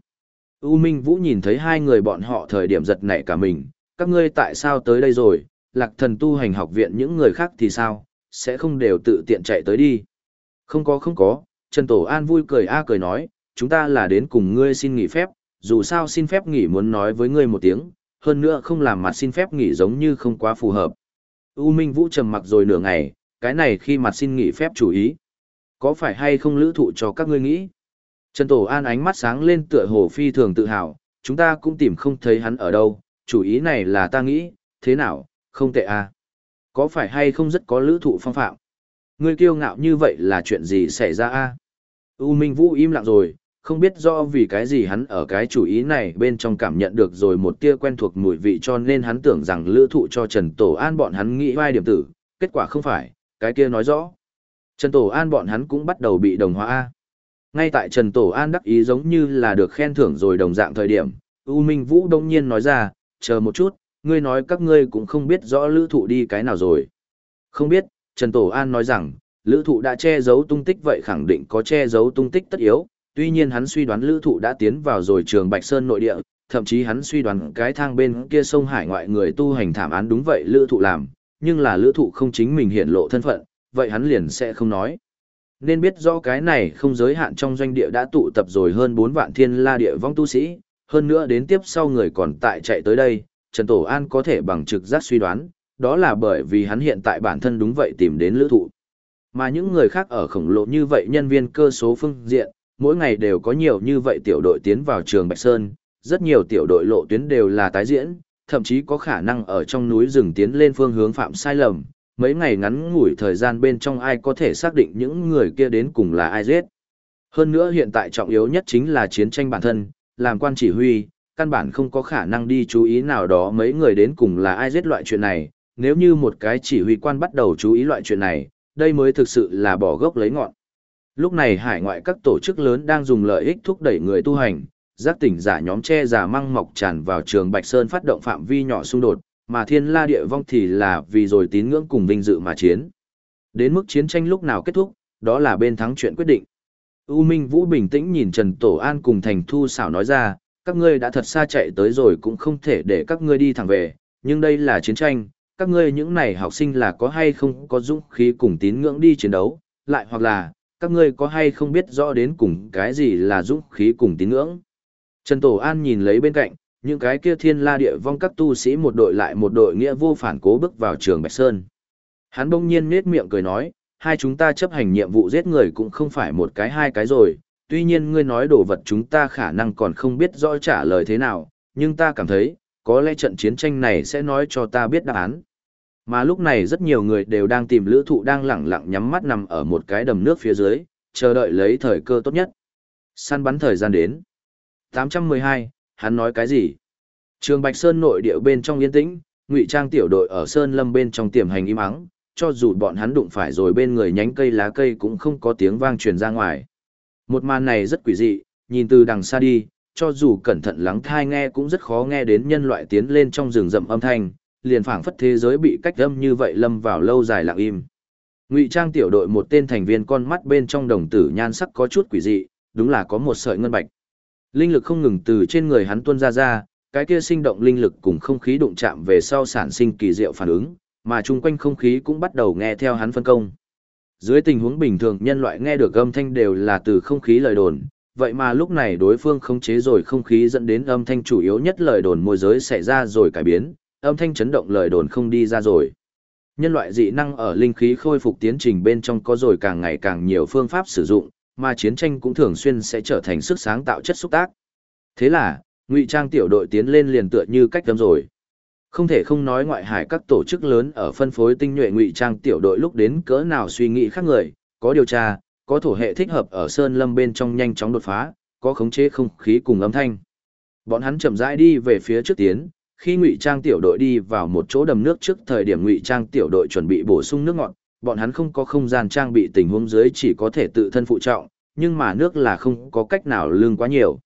U Minh Vũ nhìn thấy hai người bọn họ thời điểm giật nảy cả mình, các ngươi tại sao tới đây rồi, lạc thần tu hành học viện những người khác thì sao, sẽ không đều tự tiện chạy tới đi. Không có không có, Trần Tổ An vui cười a cười nói, chúng ta là đến cùng ngươi xin nghỉ phép, dù sao xin phép nghỉ muốn nói với ngươi một tiếng, hơn nữa không làm mặt xin phép nghỉ giống như không quá phù hợp. U Minh Vũ trầm mặc rồi nửa ngày, cái này khi mặt xin nghỉ phép chủ ý. Có phải hay không lữ thụ cho các ngươi nghĩ? Trần Tổ An ánh mắt sáng lên tựa hồ phi thường tự hào, chúng ta cũng tìm không thấy hắn ở đâu, chủ ý này là ta nghĩ, thế nào, không tệ à? Có phải hay không rất có lữ thụ phong phạm? Ngươi kiêu ngạo như vậy là chuyện gì xảy ra a U Minh Vũ im lặng rồi, không biết do vì cái gì hắn ở cái chủ ý này bên trong cảm nhận được rồi một tia quen thuộc mùi vị cho nên hắn tưởng rằng lữ thụ cho Trần Tổ An bọn hắn nghĩ vai điểm tử, kết quả không phải, cái kia nói rõ. Trần Tổ An bọn hắn cũng bắt đầu bị đồng hóa A. Ngay tại Trần Tổ An đắc ý giống như là được khen thưởng rồi đồng dạng thời điểm, U Minh Vũ đông nhiên nói ra, chờ một chút, ngươi nói các ngươi cũng không biết rõ lữ thụ đi cái nào rồi. Không biết, Trần Tổ An nói rằng, lữ thụ đã che giấu tung tích vậy khẳng định có che giấu tung tích tất yếu, tuy nhiên hắn suy đoán lữ thụ đã tiến vào rồi trường Bạch Sơn nội địa, thậm chí hắn suy đoán cái thang bên kia sông hải ngoại người tu hành thảm án đúng vậy lữ thụ làm, nhưng là lữ thụ không chính mình hiện lộ thân phận, vậy hắn liền sẽ không nói. Nên biết rõ cái này không giới hạn trong doanh địa đã tụ tập rồi hơn 4 vạn thiên la địa vong tu sĩ, hơn nữa đến tiếp sau người còn tại chạy tới đây, Trần Tổ An có thể bằng trực giác suy đoán, đó là bởi vì hắn hiện tại bản thân đúng vậy tìm đến lữ thụ. Mà những người khác ở khổng lồ như vậy nhân viên cơ số phương diện, mỗi ngày đều có nhiều như vậy tiểu đội tiến vào trường Bạch Sơn, rất nhiều tiểu đội lộ tuyến đều là tái diễn, thậm chí có khả năng ở trong núi rừng tiến lên phương hướng phạm sai lầm. Mấy ngày ngắn ngủi thời gian bên trong ai có thể xác định những người kia đến cùng là ai giết. Hơn nữa hiện tại trọng yếu nhất chính là chiến tranh bản thân, làm quan chỉ huy, căn bản không có khả năng đi chú ý nào đó mấy người đến cùng là ai giết loại chuyện này, nếu như một cái chỉ huy quan bắt đầu chú ý loại chuyện này, đây mới thực sự là bỏ gốc lấy ngọn. Lúc này hải ngoại các tổ chức lớn đang dùng lợi ích thúc đẩy người tu hành, giác tỉnh giả nhóm che giả măng mọc tràn vào trường Bạch Sơn phát động phạm vi nhỏ xung đột, mà thiên la địa vong thì là vì rồi tín ngưỡng cùng vinh dự mà chiến. Đến mức chiến tranh lúc nào kết thúc, đó là bên thắng chuyện quyết định. U Minh Vũ bình tĩnh nhìn Trần Tổ An cùng Thành Thu xảo nói ra, các ngươi đã thật xa chạy tới rồi cũng không thể để các ngươi đi thẳng về, nhưng đây là chiến tranh, các ngươi những này học sinh là có hay không có dũng khí cùng tín ngưỡng đi chiến đấu, lại hoặc là, các ngươi có hay không biết rõ đến cùng cái gì là dũng khí cùng tín ngưỡng. Trần Tổ An nhìn lấy bên cạnh, những cái kia thiên la địa vong các tu sĩ một đội lại một đội nghĩa vô phản cố bước vào trường Bạch Sơn. Hắn bỗng nhiên nết miệng cười nói, hai chúng ta chấp hành nhiệm vụ giết người cũng không phải một cái hai cái rồi, tuy nhiên ngươi nói đồ vật chúng ta khả năng còn không biết rõ trả lời thế nào, nhưng ta cảm thấy, có lẽ trận chiến tranh này sẽ nói cho ta biết đáp án. Mà lúc này rất nhiều người đều đang tìm lữ thụ đang lẳng lặng nhắm mắt nằm ở một cái đầm nước phía dưới, chờ đợi lấy thời cơ tốt nhất. Săn bắn thời gian đến. 812, hắn nói cái gì? Trường Bạch Sơn nội địa bên trong yên tĩnh, ngụy trang tiểu đội ở Sơn Lâm bên trong tiềm hành im ắng, cho dù bọn hắn đụng phải rồi bên người nhánh cây lá cây cũng không có tiếng vang truyền ra ngoài. Một màn này rất quỷ dị, nhìn từ đằng xa đi, cho dù cẩn thận lắng thai nghe cũng rất khó nghe đến nhân loại tiến lên trong rừng rậm âm thanh, liền phảng phất thế giới bị cách âm như vậy lâm vào lâu dài lặng im. Ngụy Trang tiểu đội một tên thành viên con mắt bên trong đồng tử nhan sắc có chút quỷ dị, đúng là có một sợi ngân bạch. Linh lực không ngừng từ trên người hắn tuôn ra ra, cái kia sinh động linh lực cùng không khí đụng chạm về sau sản sinh kỳ diệu phản ứng, mà chung quanh không khí cũng bắt đầu nghe theo hắn phân công. Dưới tình huống bình thường nhân loại nghe được âm thanh đều là từ không khí lời đồn, vậy mà lúc này đối phương không chế rồi không khí dẫn đến âm thanh chủ yếu nhất lời đồn môi giới xảy ra rồi cải biến, âm thanh chấn động lời đồn không đi ra rồi. Nhân loại dị năng ở linh khí khôi phục tiến trình bên trong có rồi càng ngày càng nhiều phương pháp sử dụng, mà chiến tranh cũng thường xuyên sẽ trở thành sức sáng tạo chất xúc tác. Thế là, ngụy trang tiểu đội tiến lên liền tựa như cách đâm rồi. Không thể không nói ngoại hải các tổ chức lớn ở phân phối tinh nhuệ ngụy trang tiểu đội lúc đến cỡ nào suy nghĩ khác người, có điều tra, có thổ hệ thích hợp ở sơn lâm bên trong nhanh chóng đột phá, có khống chế không khí cùng âm thanh. Bọn hắn chậm rãi đi về phía trước tiến, khi ngụy trang tiểu đội đi vào một chỗ đầm nước trước thời điểm ngụy trang tiểu đội chuẩn bị bổ sung nước ngọt, bọn hắn không có không gian trang bị tình huống dưới chỉ có thể tự thân phụ trọng, nhưng mà nước là không có cách nào lương quá nhiều.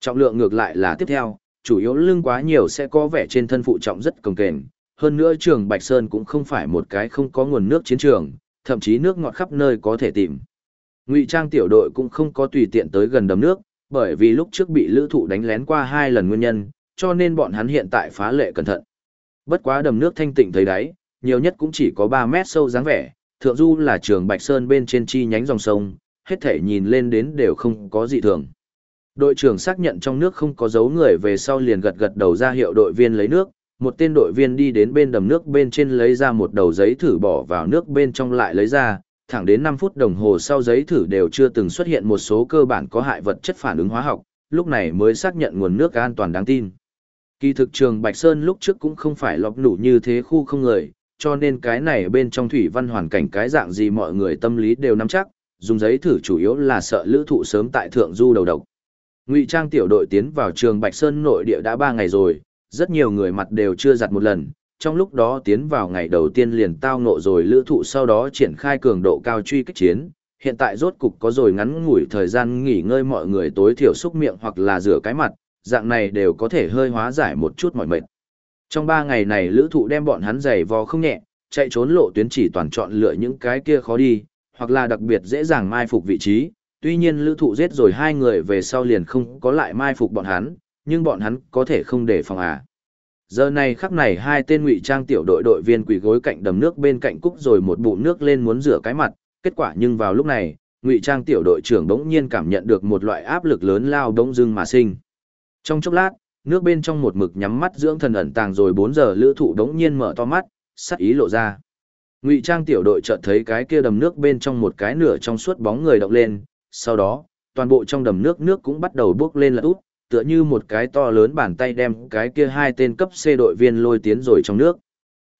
Trọng lượng ngược lại là tiếp theo, chủ yếu lương quá nhiều sẽ có vẻ trên thân phụ trọng rất cồng kềnh. Hơn nữa trường Bạch Sơn cũng không phải một cái không có nguồn nước chiến trường, thậm chí nước ngọt khắp nơi có thể tìm. Ngụy Trang tiểu đội cũng không có tùy tiện tới gần đầm nước, bởi vì lúc trước bị lữ thụ đánh lén qua hai lần nguyên nhân, cho nên bọn hắn hiện tại phá lệ cẩn thận. Bất quá đầm nước thanh tịnh thấy đáy, nhiều nhất cũng chỉ có 3 mét sâu dáng vẻ, thượng du là trường Bạch Sơn bên trên chi nhánh dòng sông, hết thể nhìn lên đến đều không có gì thường. Đội trưởng xác nhận trong nước không có dấu người về sau liền gật gật đầu ra hiệu đội viên lấy nước, một tên đội viên đi đến bên đầm nước bên trên lấy ra một đầu giấy thử bỏ vào nước bên trong lại lấy ra, thẳng đến 5 phút đồng hồ sau giấy thử đều chưa từng xuất hiện một số cơ bản có hại vật chất phản ứng hóa học, lúc này mới xác nhận nguồn nước an toàn đáng tin. Kỳ thực trường Bạch Sơn lúc trước cũng không phải lọc nủ như thế khu không người, cho nên cái này bên trong thủy văn hoàn cảnh cái dạng gì mọi người tâm lý đều nắm chắc, dùng giấy thử chủ yếu là sợ lữ thụ sớm tại thượng du đầu độc. Ngụy Trang tiểu đội tiến vào trường Bạch Sơn nội địa đã 3 ngày rồi, rất nhiều người mặt đều chưa giặt một lần, trong lúc đó tiến vào ngày đầu tiên liền tao ngộ rồi lữ thụ sau đó triển khai cường độ cao truy kích chiến, hiện tại rốt cục có rồi ngắn ngủi thời gian nghỉ ngơi mọi người tối thiểu xúc miệng hoặc là rửa cái mặt, dạng này đều có thể hơi hóa giải một chút mọi mệt. Trong 3 ngày này lữ thụ đem bọn hắn giày vò không nhẹ, chạy trốn lộ tuyến chỉ toàn chọn lựa những cái kia khó đi, hoặc là đặc biệt dễ dàng mai phục vị trí, tuy nhiên lữ thụ giết rồi hai người về sau liền không có lại mai phục bọn hắn, nhưng bọn hắn có thể không để phòng à. Giờ này khắc này hai tên ngụy trang tiểu đội đội viên quỳ gối cạnh đầm nước bên cạnh cúc rồi một bụng nước lên muốn rửa cái mặt, kết quả nhưng vào lúc này, ngụy trang tiểu đội trưởng đống nhiên cảm nhận được một loại áp lực lớn lao đống dưng mà sinh. Trong chốc lát, nước bên trong một mực nhắm mắt dưỡng thần ẩn tàng rồi 4 giờ lữ thụ đống nhiên mở to mắt, sắc ý lộ ra. Ngụy trang tiểu đội chợt thấy cái kia đầm nước bên trong một cái nửa trong suốt bóng người động lên, sau đó, toàn bộ trong đầm nước nước cũng bắt đầu bốc lên là út, tựa như một cái to lớn bàn tay đem cái kia hai tên cấp C đội viên lôi tiến rồi trong nước.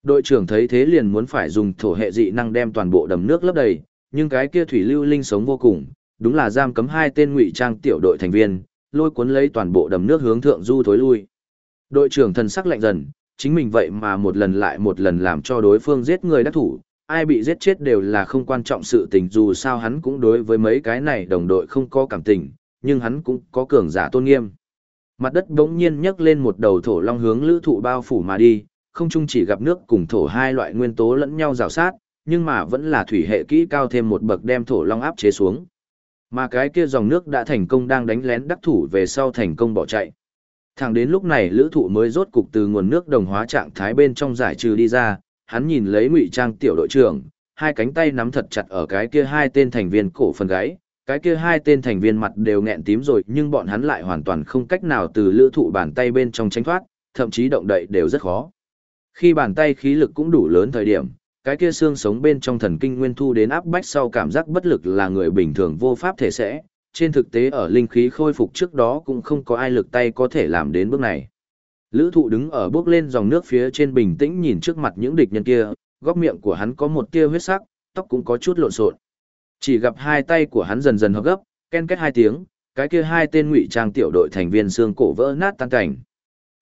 Đội trưởng thấy thế liền muốn phải dùng thổ hệ dị năng đem toàn bộ đầm nước lấp đầy, nhưng cái kia thủy lưu linh sống vô cùng, đúng là giam cấm hai tên ngụy trang tiểu đội thành viên, lôi cuốn lấy toàn bộ đầm nước hướng thượng du thối lui. Đội trưởng thần sắc lạnh dần, chính mình vậy mà một lần lại một lần làm cho đối phương giết người đắc thủ, ai bị giết chết đều là không quan trọng sự tình dù sao hắn cũng đối với mấy cái này đồng đội không có cảm tình, nhưng hắn cũng có cường giả tôn nghiêm. Mặt đất bỗng nhiên nhấc lên một đầu thổ long hướng lữ thụ bao phủ mà đi, không chung chỉ gặp nước cùng thổ hai loại nguyên tố lẫn nhau rào sát, nhưng mà vẫn là thủy hệ kỹ cao thêm một bậc đem thổ long áp chế xuống. Mà cái kia dòng nước đã thành công đang đánh lén đắc thủ về sau thành công bỏ chạy. Thẳng đến lúc này lữ thụ mới rốt cục từ nguồn nước đồng hóa trạng thái bên trong giải trừ đi ra, hắn nhìn lấy ngụy trang tiểu đội trưởng, hai cánh tay nắm thật chặt ở cái kia hai tên thành viên cổ phần gáy, cái kia hai tên thành viên mặt đều nghẹn tím rồi nhưng bọn hắn lại hoàn toàn không cách nào từ lữ thụ bàn tay bên trong tránh thoát, thậm chí động đậy đều rất khó. Khi bàn tay khí lực cũng đủ lớn thời điểm, cái kia xương sống bên trong thần kinh nguyên thu đến áp bách sau cảm giác bất lực là người bình thường vô pháp thể sẽ, trên thực tế ở linh khí khôi phục trước đó cũng không có ai lực tay có thể làm đến bước này. Lữ thụ đứng ở bước lên dòng nước phía trên bình tĩnh nhìn trước mặt những địch nhân kia, góc miệng của hắn có một tia huyết sắc, tóc cũng có chút lộn xộn. Chỉ gặp hai tay của hắn dần dần hợp gấp, ken kết hai tiếng, cái kia hai tên ngụy trang tiểu đội thành viên xương cổ vỡ nát tan cảnh.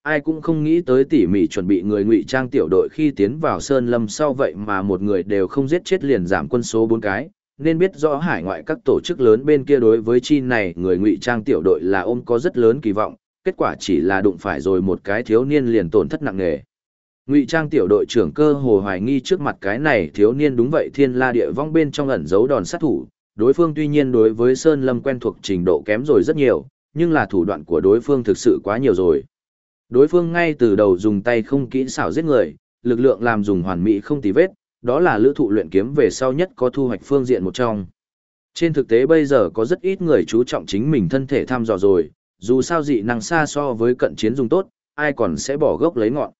Ai cũng không nghĩ tới tỉ mỉ chuẩn bị người ngụy trang tiểu đội khi tiến vào sơn lâm sau vậy mà một người đều không giết chết liền giảm quân số bốn cái, nên biết rõ hải ngoại các tổ chức lớn bên kia đối với chi này người ngụy trang tiểu đội là ôm có rất lớn kỳ vọng, kết quả chỉ là đụng phải rồi một cái thiếu niên liền tổn thất nặng nề. Ngụy trang tiểu đội trưởng cơ hồ hoài nghi trước mặt cái này thiếu niên đúng vậy thiên la địa vong bên trong ẩn giấu đòn sát thủ, đối phương tuy nhiên đối với Sơn Lâm quen thuộc trình độ kém rồi rất nhiều, nhưng là thủ đoạn của đối phương thực sự quá nhiều rồi. Đối phương ngay từ đầu dùng tay không kỹ xảo giết người, lực lượng làm dùng hoàn mỹ không tì vết, đó là lữ thụ luyện kiếm về sau nhất có thu hoạch phương diện một trong. Trên thực tế bây giờ có rất ít người chú trọng chính mình thân thể tham dò rồi, dù sao dị năng xa so với cận chiến dùng tốt, ai còn sẽ bỏ gốc lấy ngọn.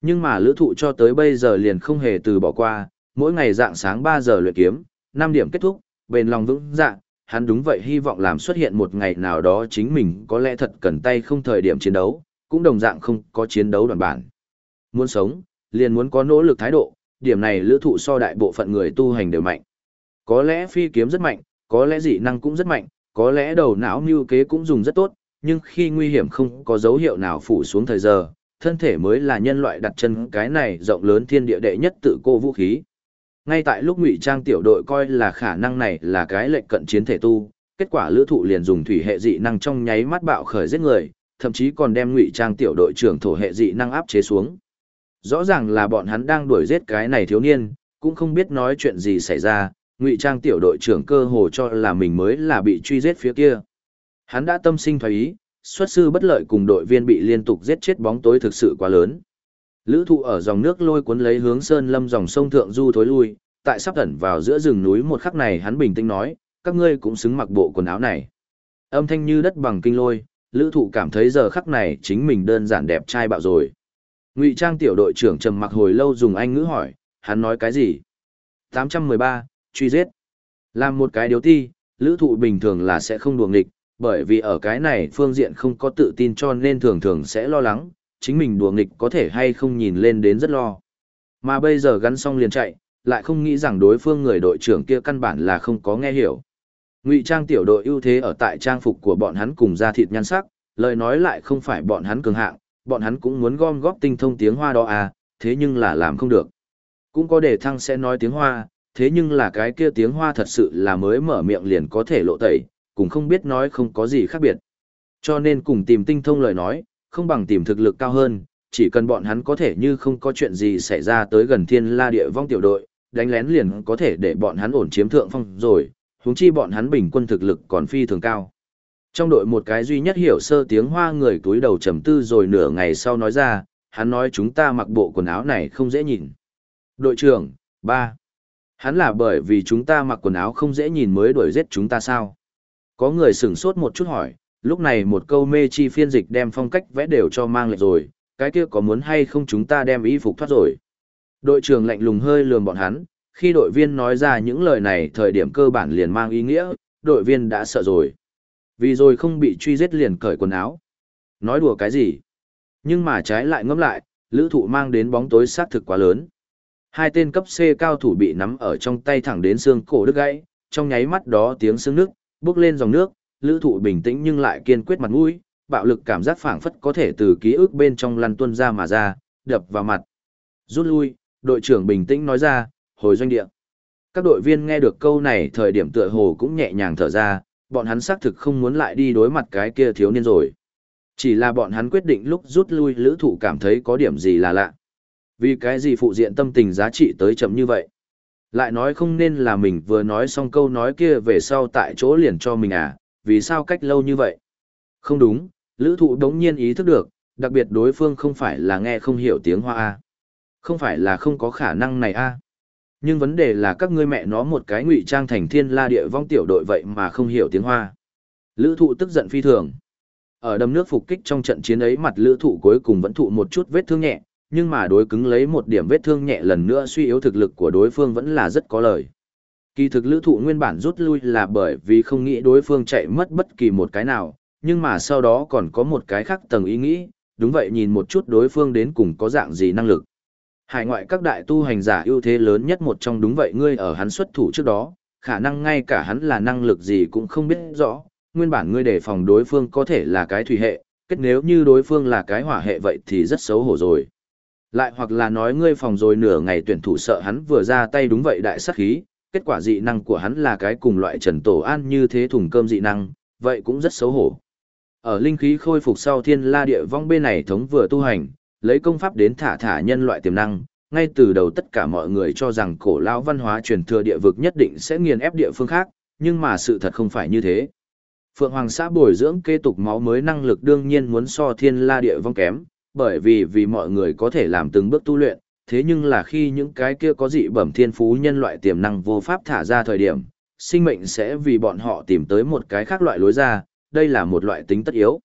Nhưng mà lữ thụ cho tới bây giờ liền không hề từ bỏ qua, mỗi ngày dạng sáng 3 giờ luyện kiếm, 5 điểm kết thúc, bền lòng vững dạ, hắn đúng vậy hy vọng làm xuất hiện một ngày nào đó chính mình có lẽ thật cần tay không thời điểm chiến đấu, cũng đồng dạng không có chiến đấu đoàn bản. Muốn sống, liền muốn có nỗ lực thái độ, điểm này lữ thụ so đại bộ phận người tu hành đều mạnh. Có lẽ phi kiếm rất mạnh, có lẽ dị năng cũng rất mạnh, có lẽ đầu não mưu kế cũng dùng rất tốt, nhưng khi nguy hiểm không có dấu hiệu nào phủ xuống thời giờ, thân thể mới là nhân loại đặt chân cái này rộng lớn thiên địa đệ nhất tự cô vũ khí. Ngay tại lúc ngụy trang tiểu đội coi là khả năng này là cái lệnh cận chiến thể tu, kết quả lữ thụ liền dùng thủy hệ dị năng trong nháy mắt bạo khởi giết người, thậm chí còn đem ngụy trang tiểu đội trưởng thổ hệ dị năng áp chế xuống. Rõ ràng là bọn hắn đang đuổi giết cái này thiếu niên, cũng không biết nói chuyện gì xảy ra, ngụy trang tiểu đội trưởng cơ hồ cho là mình mới là bị truy giết phía kia. Hắn đã tâm sinh thoái ý, xuất sư bất lợi cùng đội viên bị liên tục giết chết bóng tối thực sự quá lớn. Lữ thụ ở dòng nước lôi cuốn lấy hướng sơn lâm dòng sông thượng du thối lui, tại sắp ẩn vào giữa rừng núi một khắc này hắn bình tĩnh nói, các ngươi cũng xứng mặc bộ quần áo này. Âm thanh như đất bằng kinh lôi, lữ thụ cảm thấy giờ khắc này chính mình đơn giản đẹp trai bạo rồi. Ngụy trang tiểu đội trưởng trầm mặc hồi lâu dùng anh ngữ hỏi, hắn nói cái gì? 813, truy giết. Làm một cái điếu ti, lữ thụ bình thường là sẽ không đùa nghịch, bởi vì ở cái này phương diện không có tự tin cho nên thường thường sẽ lo lắng, chính mình đùa nghịch có thể hay không nhìn lên đến rất lo. Mà bây giờ gắn xong liền chạy, lại không nghĩ rằng đối phương người đội trưởng kia căn bản là không có nghe hiểu. Ngụy trang tiểu đội ưu thế ở tại trang phục của bọn hắn cùng da thịt nhan sắc, lời nói lại không phải bọn hắn cường hạng, bọn hắn cũng muốn gom góp tinh thông tiếng Hoa đó à, thế nhưng là làm không được. Cũng có để thăng sẽ nói tiếng Hoa, thế nhưng là cái kia tiếng Hoa thật sự là mới mở miệng liền có thể lộ tẩy, cũng không biết nói không có gì khác biệt. Cho nên cùng tìm tinh thông lời nói, không bằng tìm thực lực cao hơn, chỉ cần bọn hắn có thể như không có chuyện gì xảy ra tới gần thiên la địa vong tiểu đội, đánh lén liền có thể để bọn hắn ổn chiếm thượng phong rồi, huống chi bọn hắn bình quân thực lực còn phi thường cao. Trong đội một cái duy nhất hiểu sơ tiếng hoa người túi đầu trầm tư rồi nửa ngày sau nói ra, hắn nói chúng ta mặc bộ quần áo này không dễ nhìn. Đội trưởng, ba. Hắn là bởi vì chúng ta mặc quần áo không dễ nhìn mới đuổi giết chúng ta sao? Có người sửng sốt một chút hỏi, lúc này một câu mê chi phiên dịch đem phong cách vẽ đều cho mang lại rồi, cái kia có muốn hay không chúng ta đem y phục thoát rồi. Đội trưởng lạnh lùng hơi lườm bọn hắn, khi đội viên nói ra những lời này thời điểm cơ bản liền mang ý nghĩa, đội viên đã sợ rồi. Vì rồi không bị truy giết liền cởi quần áo. Nói đùa cái gì? Nhưng mà trái lại ngẫm lại, lữ thụ mang đến bóng tối sát thực quá lớn. Hai tên cấp C cao thủ bị nắm ở trong tay thẳng đến xương cổ đứt gãy, trong nháy mắt đó tiếng xương nước, bước lên dòng nước, lữ thụ bình tĩnh nhưng lại kiên quyết mặt mũi, bạo lực cảm giác phảng phất có thể từ ký ức bên trong lăn tuân ra mà ra, đập vào mặt. Rút lui, đội trưởng bình tĩnh nói ra, hồi doanh địa. Các đội viên nghe được câu này thời điểm tựa hồ cũng nhẹ nhàng thở ra, bọn hắn xác thực không muốn lại đi đối mặt cái kia thiếu niên rồi. Chỉ là bọn hắn quyết định lúc rút lui lữ thụ cảm thấy có điểm gì là lạ. Vì cái gì phụ diện tâm tình giá trị tới chậm như vậy? Lại nói không nên là mình vừa nói xong câu nói kia về sau tại chỗ liền cho mình à, vì sao cách lâu như vậy? Không đúng, lữ thụ đống nhiên ý thức được, đặc biệt đối phương không phải là nghe không hiểu tiếng hoa A. Không phải là không có khả năng này A. Nhưng vấn đề là các ngươi mẹ nó một cái ngụy trang thành thiên la địa vong tiểu đội vậy mà không hiểu tiếng hoa. Lữ thụ tức giận phi thường. Ở đầm nước phục kích trong trận chiến ấy mặt lữ thụ cuối cùng vẫn thụ một chút vết thương nhẹ, nhưng mà đối cứng lấy một điểm vết thương nhẹ lần nữa suy yếu thực lực của đối phương vẫn là rất có lời. Kỳ thực lữ thụ nguyên bản rút lui là bởi vì không nghĩ đối phương chạy mất bất kỳ một cái nào, nhưng mà sau đó còn có một cái khác tầng ý nghĩ, đúng vậy nhìn một chút đối phương đến cùng có dạng gì năng lực. Hải ngoại các đại tu hành giả ưu thế lớn nhất một trong đúng vậy ngươi ở hắn xuất thủ trước đó, khả năng ngay cả hắn là năng lực gì cũng không biết rõ, nguyên bản ngươi đề phòng đối phương có thể là cái thủy hệ, kết nếu như đối phương là cái hỏa hệ vậy thì rất xấu hổ rồi. Lại hoặc là nói ngươi phòng rồi nửa ngày tuyển thủ sợ hắn vừa ra tay đúng vậy đại sát khí, kết quả dị năng của hắn là cái cùng loại Trần Tổ An như thế thùng cơm dị năng, vậy cũng rất xấu hổ. Ở linh khí khôi phục sau thiên la địa vong bên này thống vừa tu hành, lấy công pháp đến thả thả nhân loại tiềm năng, ngay từ đầu tất cả mọi người cho rằng cổ lão văn hóa truyền thừa địa vực nhất định sẽ nghiền ép địa phương khác, nhưng mà sự thật không phải như thế. Phượng Hoàng xã bồi dưỡng kế tục máu mới năng lực đương nhiên muốn so thiên la địa vong kém, bởi vì vì mọi người có thể làm từng bước tu luyện, thế nhưng là khi những cái kia có dị bẩm thiên phú nhân loại tiềm năng vô pháp thả ra thời điểm, sinh mệnh sẽ vì bọn họ tìm tới một cái khác loại lối ra, đây là một loại tính tất yếu.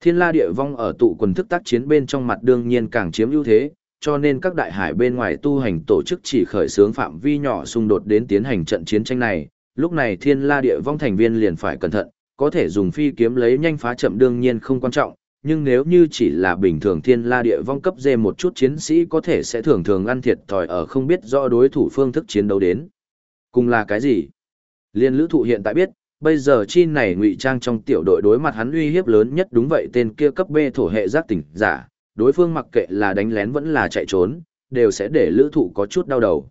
Thiên la địa vong ở tụ quần thức tác chiến bên trong mặt đương nhiên càng chiếm ưu thế, cho nên các đại hải bên ngoài tu hành tổ chức chỉ khởi xướng phạm vi nhỏ xung đột đến tiến hành trận chiến tranh này, lúc này thiên la địa vong thành viên liền phải cẩn thận, có thể dùng phi kiếm lấy nhanh phá chậm đương nhiên không quan trọng, nhưng nếu như chỉ là bình thường thiên la địa vong cấp dê một chút chiến sĩ có thể sẽ thường thường ăn thiệt thòi ở không biết rõ đối thủ phương thức chiến đấu đến. Cùng là cái gì? Liên lữ thụ hiện tại biết, bây giờ chi này ngụy trang trong tiểu đội đối mặt hắn uy hiếp lớn nhất đúng vậy tên kia cấp B thổ hệ giác tỉnh giả, đối phương mặc kệ là đánh lén vẫn là chạy trốn, đều sẽ để lữ thụ có chút đau đầu.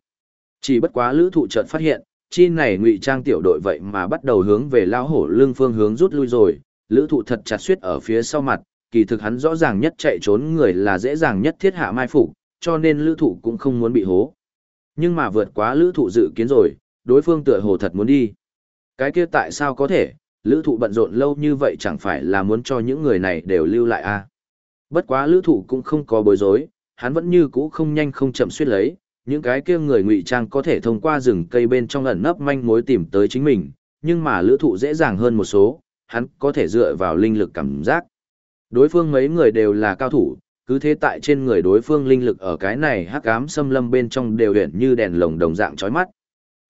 Chỉ bất quá lữ thụ chợt phát hiện, chi này ngụy trang tiểu đội vậy mà bắt đầu hướng về lao hổ lưng phương hướng rút lui rồi, lữ thụ thật chặt suýt ở phía sau mặt, kỳ thực hắn rõ ràng nhất chạy trốn người là dễ dàng nhất thiết hạ mai phục, cho nên lữ thụ cũng không muốn bị hố. Nhưng mà vượt quá lữ thụ dự kiến rồi, đối phương tựa hồ thật muốn đi. Cái kia tại sao có thể, lữ thụ bận rộn lâu như vậy chẳng phải là muốn cho những người này đều lưu lại a à? Bất quá lữ thụ cũng không có bối rối, hắn vẫn như cũ không nhanh không chậm suýt lấy, những cái kia người ngụy trang có thể thông qua rừng cây bên trong ẩn nấp manh mối tìm tới chính mình, nhưng mà lữ thụ dễ dàng hơn một số, hắn có thể dựa vào linh lực cảm giác. Đối phương mấy người đều là cao thủ, cứ thế tại trên người đối phương linh lực ở cái này hắc ám xâm lâm bên trong đều hiện như đèn lồng đồng dạng chói mắt.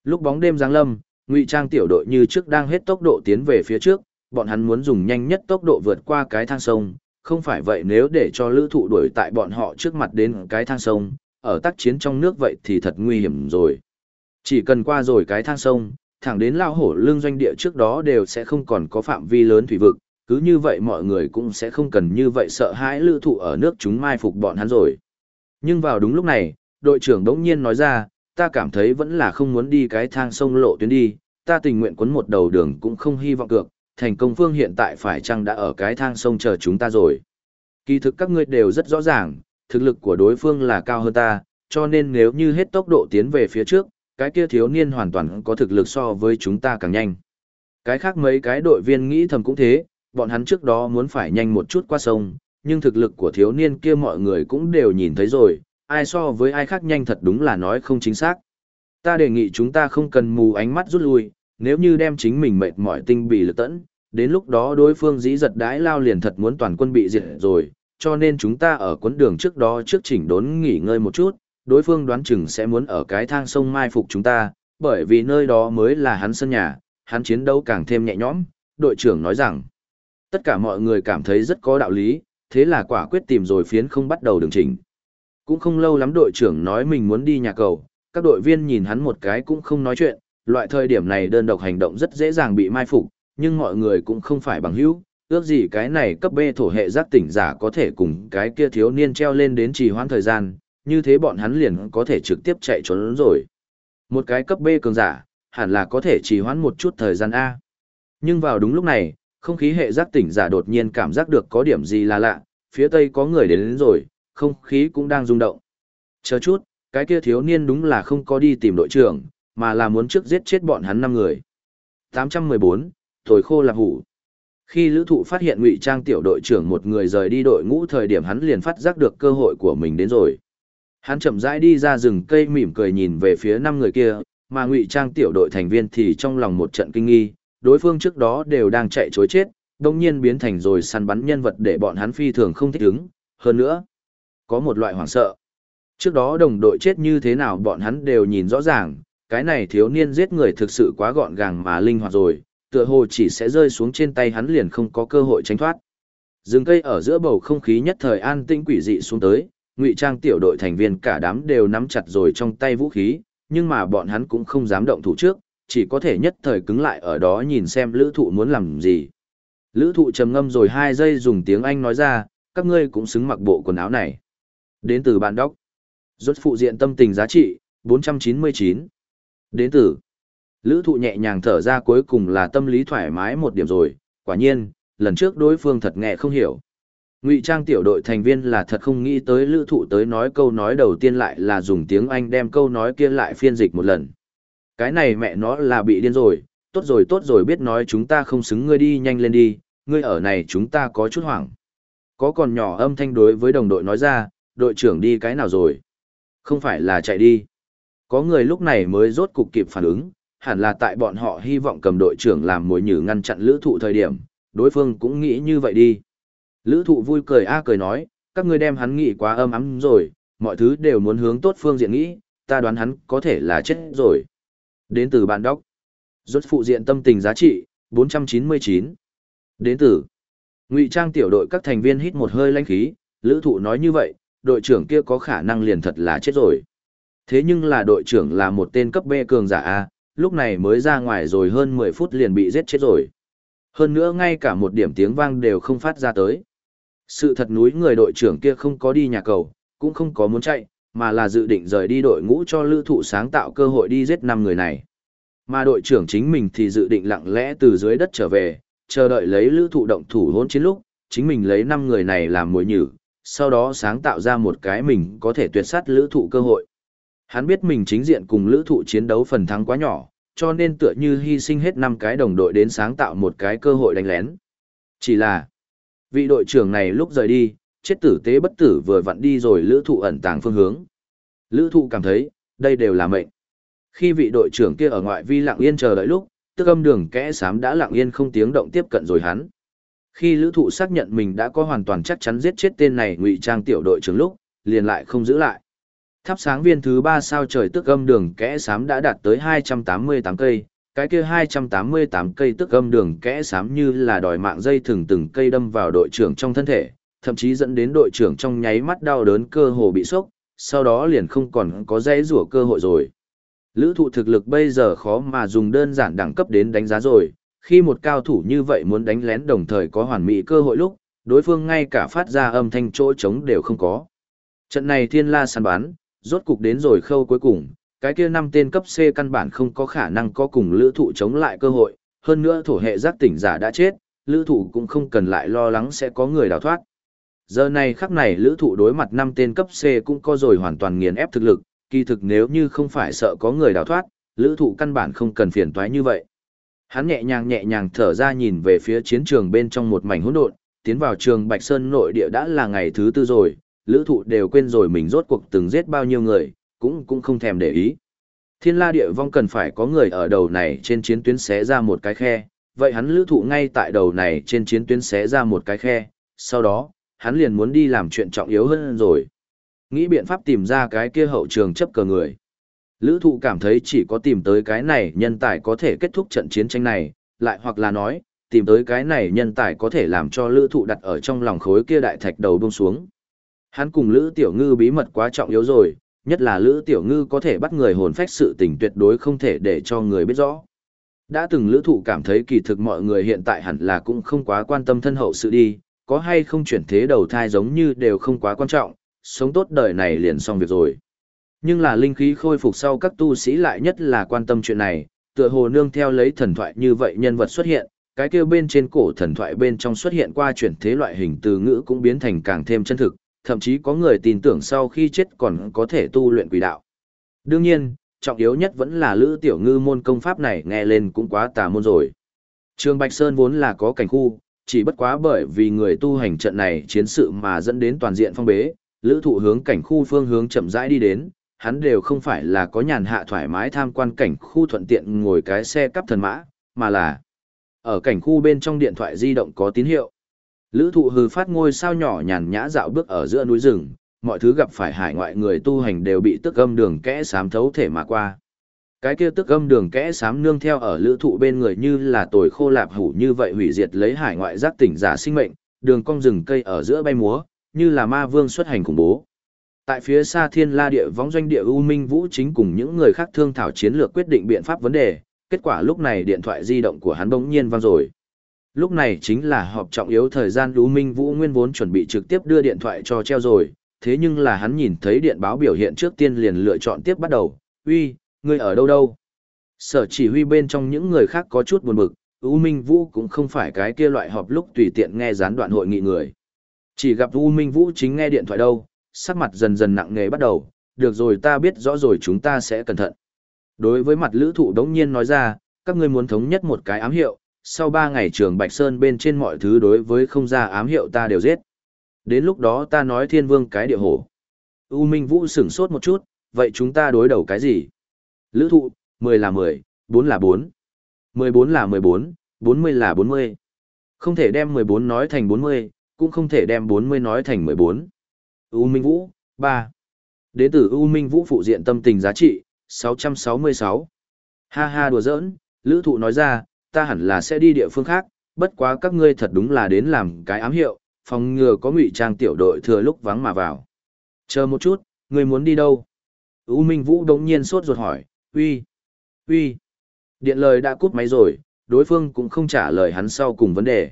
Lúc bóng đêm giáng lâm, ngụy trang tiểu đội như trước đang hết tốc độ tiến về phía trước, bọn hắn muốn dùng nhanh nhất tốc độ vượt qua cái thang sông, không phải vậy nếu để cho lữ thụ đuổi tại bọn họ trước mặt đến cái thang sông, ở tác chiến trong nước vậy thì thật nguy hiểm rồi. Chỉ cần qua rồi cái thang sông, thẳng đến lao hổ lương doanh địa trước đó đều sẽ không còn có phạm vi lớn thủy vực, cứ như vậy mọi người cũng sẽ không cần như vậy sợ hãi lữ thụ ở nước chúng mai phục bọn hắn rồi. Nhưng vào đúng lúc này, đội trưởng đống nhiên nói ra, ta cảm thấy vẫn là không muốn đi cái thang sông lộ tuyến đi, ta tình nguyện quấn một đầu đường cũng không hy vọng cược, thành công phương hiện tại phải chăng đã ở cái thang sông chờ chúng ta rồi. Kỳ thực các ngươi đều rất rõ ràng, thực lực của đối phương là cao hơn ta, cho nên nếu như hết tốc độ tiến về phía trước, cái kia thiếu niên hoàn toàn có thực lực so với chúng ta càng nhanh. Cái khác mấy cái đội viên nghĩ thầm cũng thế, bọn hắn trước đó muốn phải nhanh một chút qua sông, nhưng thực lực của thiếu niên kia mọi người cũng đều nhìn thấy rồi, ai so với ai khác nhanh thật đúng là nói không chính xác. Ta đề nghị chúng ta không cần mù ánh mắt rút lui, nếu như đem chính mình mệt mỏi tinh bị lực tẫn, đến lúc đó đối phương dĩ giật đái lao liền thật muốn toàn quân bị diệt rồi, cho nên chúng ta ở cuốn đường trước đó trước chỉnh đốn nghỉ ngơi một chút, đối phương đoán chừng sẽ muốn ở cái thang sông mai phục chúng ta, bởi vì nơi đó mới là hắn sân nhà, hắn chiến đấu càng thêm nhẹ nhõm, đội trưởng nói rằng, tất cả mọi người cảm thấy rất có đạo lý, thế là quả quyết tìm rồi phiến không bắt đầu đường chỉnh. Cũng không lâu lắm đội trưởng nói mình muốn đi nhà cầu, các đội viên nhìn hắn một cái cũng không nói chuyện, loại thời điểm này đơn độc hành động rất dễ dàng bị mai phục, nhưng mọi người cũng không phải bằng hữu, ước gì cái này cấp B thổ hệ giác tỉnh giả có thể cùng cái kia thiếu niên treo lên đến trì hoãn thời gian, như thế bọn hắn liền có thể trực tiếp chạy trốn rồi. Một cái cấp B cường giả, hẳn là có thể trì hoãn một chút thời gian A. Nhưng vào đúng lúc này, không khí hệ giác tỉnh giả đột nhiên cảm giác được có điểm gì là lạ, phía tây có người đến, đến rồi, không khí cũng đang rung động. Chờ chút, cái kia thiếu niên đúng là không có đi tìm đội trưởng, mà là muốn trước giết chết bọn hắn 5 người. 814, Thổi khô là hủ. Khi lữ thụ phát hiện ngụy trang tiểu đội trưởng một người rời đi đội ngũ thời điểm hắn liền phát giác được cơ hội của mình đến rồi. Hắn chậm rãi đi ra rừng cây mỉm cười nhìn về phía năm người kia, mà ngụy trang tiểu đội thành viên thì trong lòng một trận kinh nghi, đối phương trước đó đều đang chạy chối chết, đồng nhiên biến thành rồi săn bắn nhân vật để bọn hắn phi thường không thích ứng, hơn nữa, có một loại hoảng sợ. Trước đó đồng đội chết như thế nào bọn hắn đều nhìn rõ ràng, cái này thiếu niên giết người thực sự quá gọn gàng mà linh hoạt rồi, tựa hồ chỉ sẽ rơi xuống trên tay hắn liền không có cơ hội tránh thoát. dừng cây ở giữa bầu không khí nhất thời an tĩnh quỷ dị xuống tới, ngụy trang tiểu đội thành viên cả đám đều nắm chặt rồi trong tay vũ khí, nhưng mà bọn hắn cũng không dám động thủ trước, chỉ có thể nhất thời cứng lại ở đó nhìn xem lữ thụ muốn làm gì. Lữ thụ trầm ngâm rồi hai giây dùng tiếng Anh nói ra, các ngươi cũng xứng mặc bộ quần áo này. Đến từ bạn đốc. Rốt phụ diện tâm tình giá trị, 499. Đến từ. Lữ thụ nhẹ nhàng thở ra cuối cùng là tâm lý thoải mái một điểm rồi, quả nhiên, lần trước đối phương thật nghe không hiểu. Ngụy trang tiểu đội thành viên là thật không nghĩ tới lữ thụ tới nói câu nói đầu tiên lại là dùng tiếng Anh đem câu nói kia lại phiên dịch một lần. Cái này mẹ nó là bị điên rồi, tốt rồi tốt rồi biết nói chúng ta không xứng ngươi đi nhanh lên đi, ngươi ở này chúng ta có chút hoảng. Có còn nhỏ âm thanh đối với đồng đội nói ra, đội trưởng đi cái nào rồi? Không phải là chạy đi. Có người lúc này mới rốt cục kịp phản ứng, hẳn là tại bọn họ hy vọng cầm đội trưởng làm mồi nhử ngăn chặn lữ thụ thời điểm, đối phương cũng nghĩ như vậy đi. Lữ thụ vui cười a cười nói, các ngươi đem hắn nghĩ quá âm ấm rồi, mọi thứ đều muốn hướng tốt phương diện nghĩ, ta đoán hắn có thể là chết rồi. Đến từ bạn đốc. Rốt phụ diện tâm tình giá trị, 499. Đến từ. Ngụy trang tiểu đội các thành viên hít một hơi lãnh khí, lữ thụ nói như vậy, đội trưởng kia có khả năng liền thật là chết rồi. Thế nhưng là đội trưởng là một tên cấp B cường giả A, lúc này mới ra ngoài rồi hơn 10 phút liền bị giết chết rồi. Hơn nữa ngay cả một điểm tiếng vang đều không phát ra tới. Sự thật núi người đội trưởng kia không có đi nhà cầu, cũng không có muốn chạy, mà là dự định rời đi đội ngũ cho lữ thụ sáng tạo cơ hội đi giết 5 người này. Mà đội trưởng chính mình thì dự định lặng lẽ từ dưới đất trở về, chờ đợi lấy lữ thụ động thủ hôn chiến lúc, chính mình lấy năm người này làm mối nhử, sau đó sáng tạo ra một cái mình có thể tuyệt sát lữ thụ cơ hội. Hắn biết mình chính diện cùng lữ thụ chiến đấu phần thắng quá nhỏ, cho nên tựa như hy sinh hết năm cái đồng đội đến sáng tạo một cái cơ hội đánh lén. Chỉ là, vị đội trưởng này lúc rời đi, chết tử tế bất tử vừa vặn đi rồi lữ thụ ẩn tàng phương hướng. Lữ thụ cảm thấy, đây đều là mệnh. Khi vị đội trưởng kia ở ngoại vi lặng yên chờ đợi lúc, tức âm đường kẽ sám đã lặng yên không tiếng động tiếp cận rồi hắn. Khi lữ thụ xác nhận mình đã có hoàn toàn chắc chắn giết chết tên này ngụy trang tiểu đội trưởng lúc, liền lại không giữ lại. Thắp sáng viên thứ 3 sao trời tức âm đường kẽ sám đã đạt tới 288 cây, cái kia 288 cây tức âm đường kẽ sám như là đòi mạng dây thừng từng cây đâm vào đội trưởng trong thân thể, thậm chí dẫn đến đội trưởng trong nháy mắt đau đớn cơ hồ bị sốc, sau đó liền không còn có dãy rủa cơ hội rồi. Lữ thụ thực lực bây giờ khó mà dùng đơn giản đẳng cấp đến đánh giá rồi, khi một cao thủ như vậy muốn đánh lén đồng thời có hoàn mỹ cơ hội lúc, đối phương ngay cả phát ra âm thanh chỗ trống đều không có. Trận này thiên la săn bán, rốt cục đến rồi khâu cuối cùng, cái kia năm tên cấp C căn bản không có khả năng có cùng lữ thụ chống lại cơ hội, hơn nữa thổ hệ giác tỉnh giả đã chết, lữ thụ cũng không cần lại lo lắng sẽ có người đào thoát. Giờ này khắc này lữ thụ đối mặt năm tên cấp C cũng có rồi hoàn toàn nghiền ép thực lực, kỳ thực nếu như không phải sợ có người đào thoát, lữ thụ căn bản không cần phiền toái như vậy. Hắn nhẹ nhàng nhẹ nhàng thở ra nhìn về phía chiến trường bên trong một mảnh hỗn độn, tiến vào trường Bạch Sơn nội địa đã là ngày thứ tư rồi, lữ thụ đều quên rồi mình rốt cuộc từng giết bao nhiêu người, cũng cũng không thèm để ý. Thiên la địa vong cần phải có người ở đầu này trên chiến tuyến xé ra một cái khe, vậy hắn lữ thụ ngay tại đầu này trên chiến tuyến xé ra một cái khe, sau đó, hắn liền muốn đi làm chuyện trọng yếu hơn rồi. Nghĩ biện pháp tìm ra cái kia hậu trường chấp cờ người. Lữ thụ cảm thấy chỉ có tìm tới cái này nhân tài có thể kết thúc trận chiến tranh này, lại hoặc là nói, tìm tới cái này nhân tài có thể làm cho lữ thụ đặt ở trong lòng khối kia đại thạch đầu bông xuống. Hắn cùng Lữ Tiểu Ngư bí mật quá trọng yếu rồi, nhất là Lữ Tiểu Ngư có thể bắt người hồn phách sự tình tuyệt đối không thể để cho người biết rõ. Đã từng Lữ Thụ cảm thấy kỳ thực mọi người hiện tại hẳn là cũng không quá quan tâm thân hậu sự đi, có hay không chuyển thế đầu thai giống như đều không quá quan trọng, sống tốt đời này liền xong việc rồi. Nhưng là linh khí khôi phục sau các tu sĩ lại nhất là quan tâm chuyện này, tựa hồ nương theo lấy thần thoại như vậy nhân vật xuất hiện, cái kia bên trên cổ thần thoại bên trong xuất hiện qua chuyển thế loại hình từ ngữ cũng biến thành càng thêm chân thực, thậm chí có người tin tưởng sau khi chết còn có thể tu luyện quỷ đạo. Đương nhiên, trọng yếu nhất vẫn là lữ tiểu ngư môn công pháp này nghe lên cũng quá tà môn rồi. Trường Bạch Sơn vốn là có cảnh khu, chỉ bất quá bởi vì người tu hành trận này chiến sự mà dẫn đến toàn diện phong bế, lữ thụ hướng cảnh khu phương hướng chậm rãi đi đến, hắn đều không phải là có nhàn hạ thoải mái tham quan cảnh khu thuận tiện ngồi cái xe cắp thần mã, mà là ở cảnh khu bên trong điện thoại di động có tín hiệu. Lữ thụ hư phát ngôi sao nhỏ nhàn nhã dạo bước ở giữa núi rừng, mọi thứ gặp phải hải ngoại người tu hành đều bị tức âm đường kẽ sám thấu thể mà qua. Cái kia tức âm đường kẽ sám nương theo ở lữ thụ bên người như là tồi khô lạp hủ như vậy hủy diệt lấy hải ngoại giác tỉnh giả sinh mệnh, đường cong rừng cây ở giữa bay múa, như là ma vương xuất hành khủng bố. Tại phía xa thiên la địa võng doanh địa U Minh Vũ chính cùng những người khác thương thảo chiến lược quyết định biện pháp vấn đề, kết quả lúc này điện thoại di động của hắn bỗng nhiên vang rồi. Lúc này chính là họp trọng yếu thời gian U Minh Vũ nguyên vốn chuẩn bị trực tiếp đưa điện thoại cho treo rồi, thế nhưng là hắn nhìn thấy điện báo biểu hiện trước tiên liền lựa chọn tiếp bắt đầu, uy, ngươi ở đâu đâu? Sở chỉ huy bên trong những người khác có chút buồn bực, U Minh Vũ cũng không phải cái kia loại họp lúc tùy tiện nghe gián đoạn hội nghị người. Chỉ gặp U Minh Vũ chính nghe điện thoại đâu, sắc mặt dần dần nặng nề bắt đầu, được rồi ta biết rõ rồi chúng ta sẽ cẩn thận. Đối với mặt lữ thụ đống nhiên nói ra, các ngươi muốn thống nhất một cái ám hiệu, sau 3 ngày trường Bạch Sơn bên trên mọi thứ đối với không ra ám hiệu ta đều giết. Đến lúc đó ta nói thiên vương cái địa hổ. U Minh Vũ sửng sốt một chút, vậy chúng ta đối đầu cái gì? Lữ thụ, 10 là 10, 4 là 4. 14 là 14, 40 là 40. Không thể đem 14 nói thành 40, cũng không thể đem 40 nói thành 14. U Minh Vũ, 3. Đến từ U Minh Vũ phụ diện tâm tình giá trị, 666. Ha ha đùa giỡn, Lữ Thụ nói ra, ta hẳn là sẽ đi địa phương khác, bất quá các ngươi thật đúng là đến làm cái ám hiệu, phòng ngừa có ngụy trang tiểu đội thừa lúc vắng mà vào. Chờ một chút, ngươi muốn đi đâu? U Minh Vũ đống nhiên sốt ruột hỏi, uy, uy. Điện lời đã cút máy rồi, đối phương cũng không trả lời hắn sau cùng vấn đề.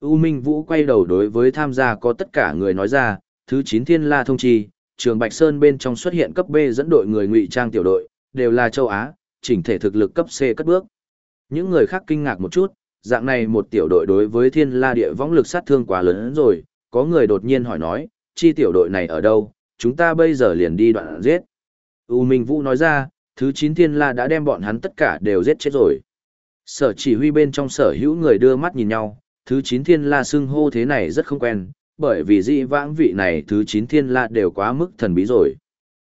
U Minh Vũ quay đầu đối với tham gia có tất cả người nói ra, thứ 9 thiên la thông chi, trường Bạch Sơn bên trong xuất hiện cấp B dẫn đội người ngụy trang tiểu đội, đều là châu Á, chỉnh thể thực lực cấp C cất bước. Những người khác kinh ngạc một chút, dạng này một tiểu đội đối với thiên la địa võng lực sát thương quá lớn rồi, có người đột nhiên hỏi nói, chi tiểu đội này ở đâu, chúng ta bây giờ liền đi đoạn giết. U Minh Vũ nói ra, thứ 9 thiên la đã đem bọn hắn tất cả đều giết chết rồi. Sở chỉ huy bên trong sở hữu người đưa mắt nhìn nhau, thứ 9 thiên la xưng hô thế này rất không quen, bởi vì dị vãng vị này thứ 9 thiên la đều quá mức thần bí rồi.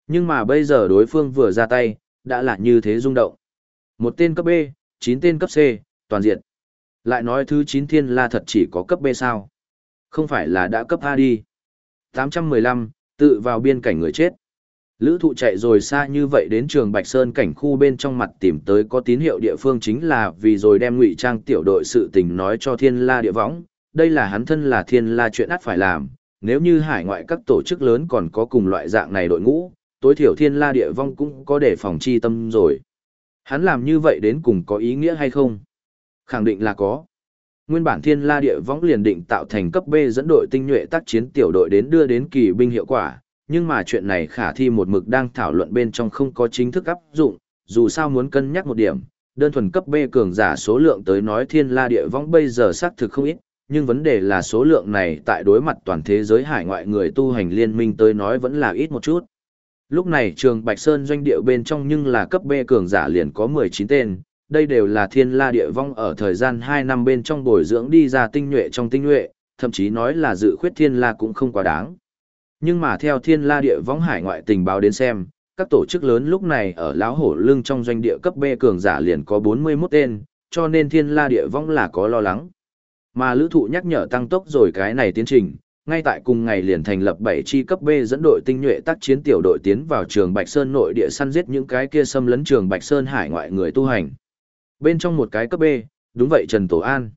Nhưng mà bây giờ đối phương vừa ra tay, đã là như thế rung động. Một tên cấp B, 9 tên cấp C, toàn diện. Lại nói thứ 9 thiên la thật chỉ có cấp B sao? Không phải là đã cấp A đi. 815, tự vào biên cảnh người chết. Lữ thụ chạy rồi xa như vậy đến trường Bạch Sơn cảnh khu bên trong mặt tìm tới có tín hiệu địa phương chính là vì rồi đem ngụy trang tiểu đội sự tình nói cho thiên la địa võng. Đây là hắn thân là thiên la chuyện ắt phải làm, nếu như hải ngoại các tổ chức lớn còn có cùng loại dạng này đội ngũ, tối thiểu thiên la địa vong cũng có để phòng chi tâm rồi. Hắn làm như vậy đến cùng có ý nghĩa hay không? Khẳng định là có. Nguyên bản thiên la địa võng liền định tạo thành cấp B dẫn đội tinh nhuệ tác chiến tiểu đội đến đưa đến kỳ binh hiệu quả, nhưng mà chuyện này khả thi một mực đang thảo luận bên trong không có chính thức áp dụng, dù sao muốn cân nhắc một điểm, đơn thuần cấp B cường giả số lượng tới nói thiên la địa võng bây giờ xác thực không ít, nhưng vấn đề là số lượng này tại đối mặt toàn thế giới hải ngoại người tu hành liên minh tới nói vẫn là ít một chút. Lúc này trường Bạch Sơn doanh địa bên trong nhưng là cấp B cường giả liền có 19 tên, đây đều là thiên la địa vong ở thời gian 2 năm bên trong bồi dưỡng đi ra tinh nhuệ trong tinh nhuệ, thậm chí nói là dự khuyết thiên la cũng không quá đáng. Nhưng mà theo thiên la địa vong hải ngoại tình báo đến xem, các tổ chức lớn lúc này ở lão hổ lưng trong doanh địa cấp B cường giả liền có 41 tên, cho nên thiên la địa vong là có lo lắng. Mà lữ thụ nhắc nhở tăng tốc rồi cái này tiến trình, ngay tại cùng ngày liền thành lập 7 chi cấp B dẫn đội tinh nhuệ tác chiến tiểu đội tiến vào trường Bạch Sơn nội địa săn giết những cái kia xâm lấn trường Bạch Sơn hải ngoại người tu hành. Bên trong một cái cấp B, đúng vậy Trần Tổ An.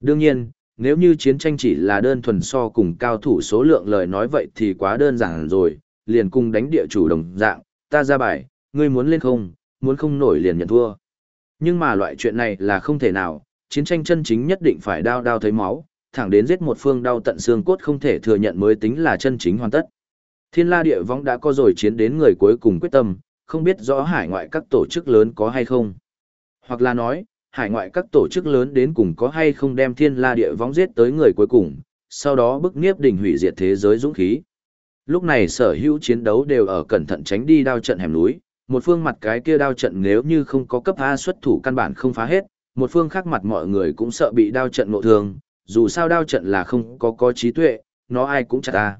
Đương nhiên, nếu như chiến tranh chỉ là đơn thuần so cùng cao thủ số lượng lời nói vậy thì quá đơn giản rồi, liền cùng đánh địa chủ đồng dạng, ta ra bài, ngươi muốn lên không, muốn không nổi liền nhận thua. Nhưng mà loại chuyện này là không thể nào, chiến tranh chân chính nhất định phải đao đao thấy máu, thẳng đến giết một phương đau tận xương cốt không thể thừa nhận mới tính là chân chính hoàn tất. Thiên la địa vong đã có rồi chiến đến người cuối cùng quyết tâm, không biết rõ hải ngoại các tổ chức lớn có hay không. Hoặc là nói, hải ngoại các tổ chức lớn đến cùng có hay không đem thiên la địa vong giết tới người cuối cùng, sau đó bức nghiếp đỉnh hủy diệt thế giới dũng khí. Lúc này sở hữu chiến đấu đều ở cẩn thận tránh đi đao trận hẻm núi, một phương mặt cái kia đao trận nếu như không có cấp A xuất thủ căn bản không phá hết, một phương khác mặt mọi người cũng sợ bị đao trận ngộ thương, dù sao đao trận là không có có trí tuệ, nó ai cũng chặt ta.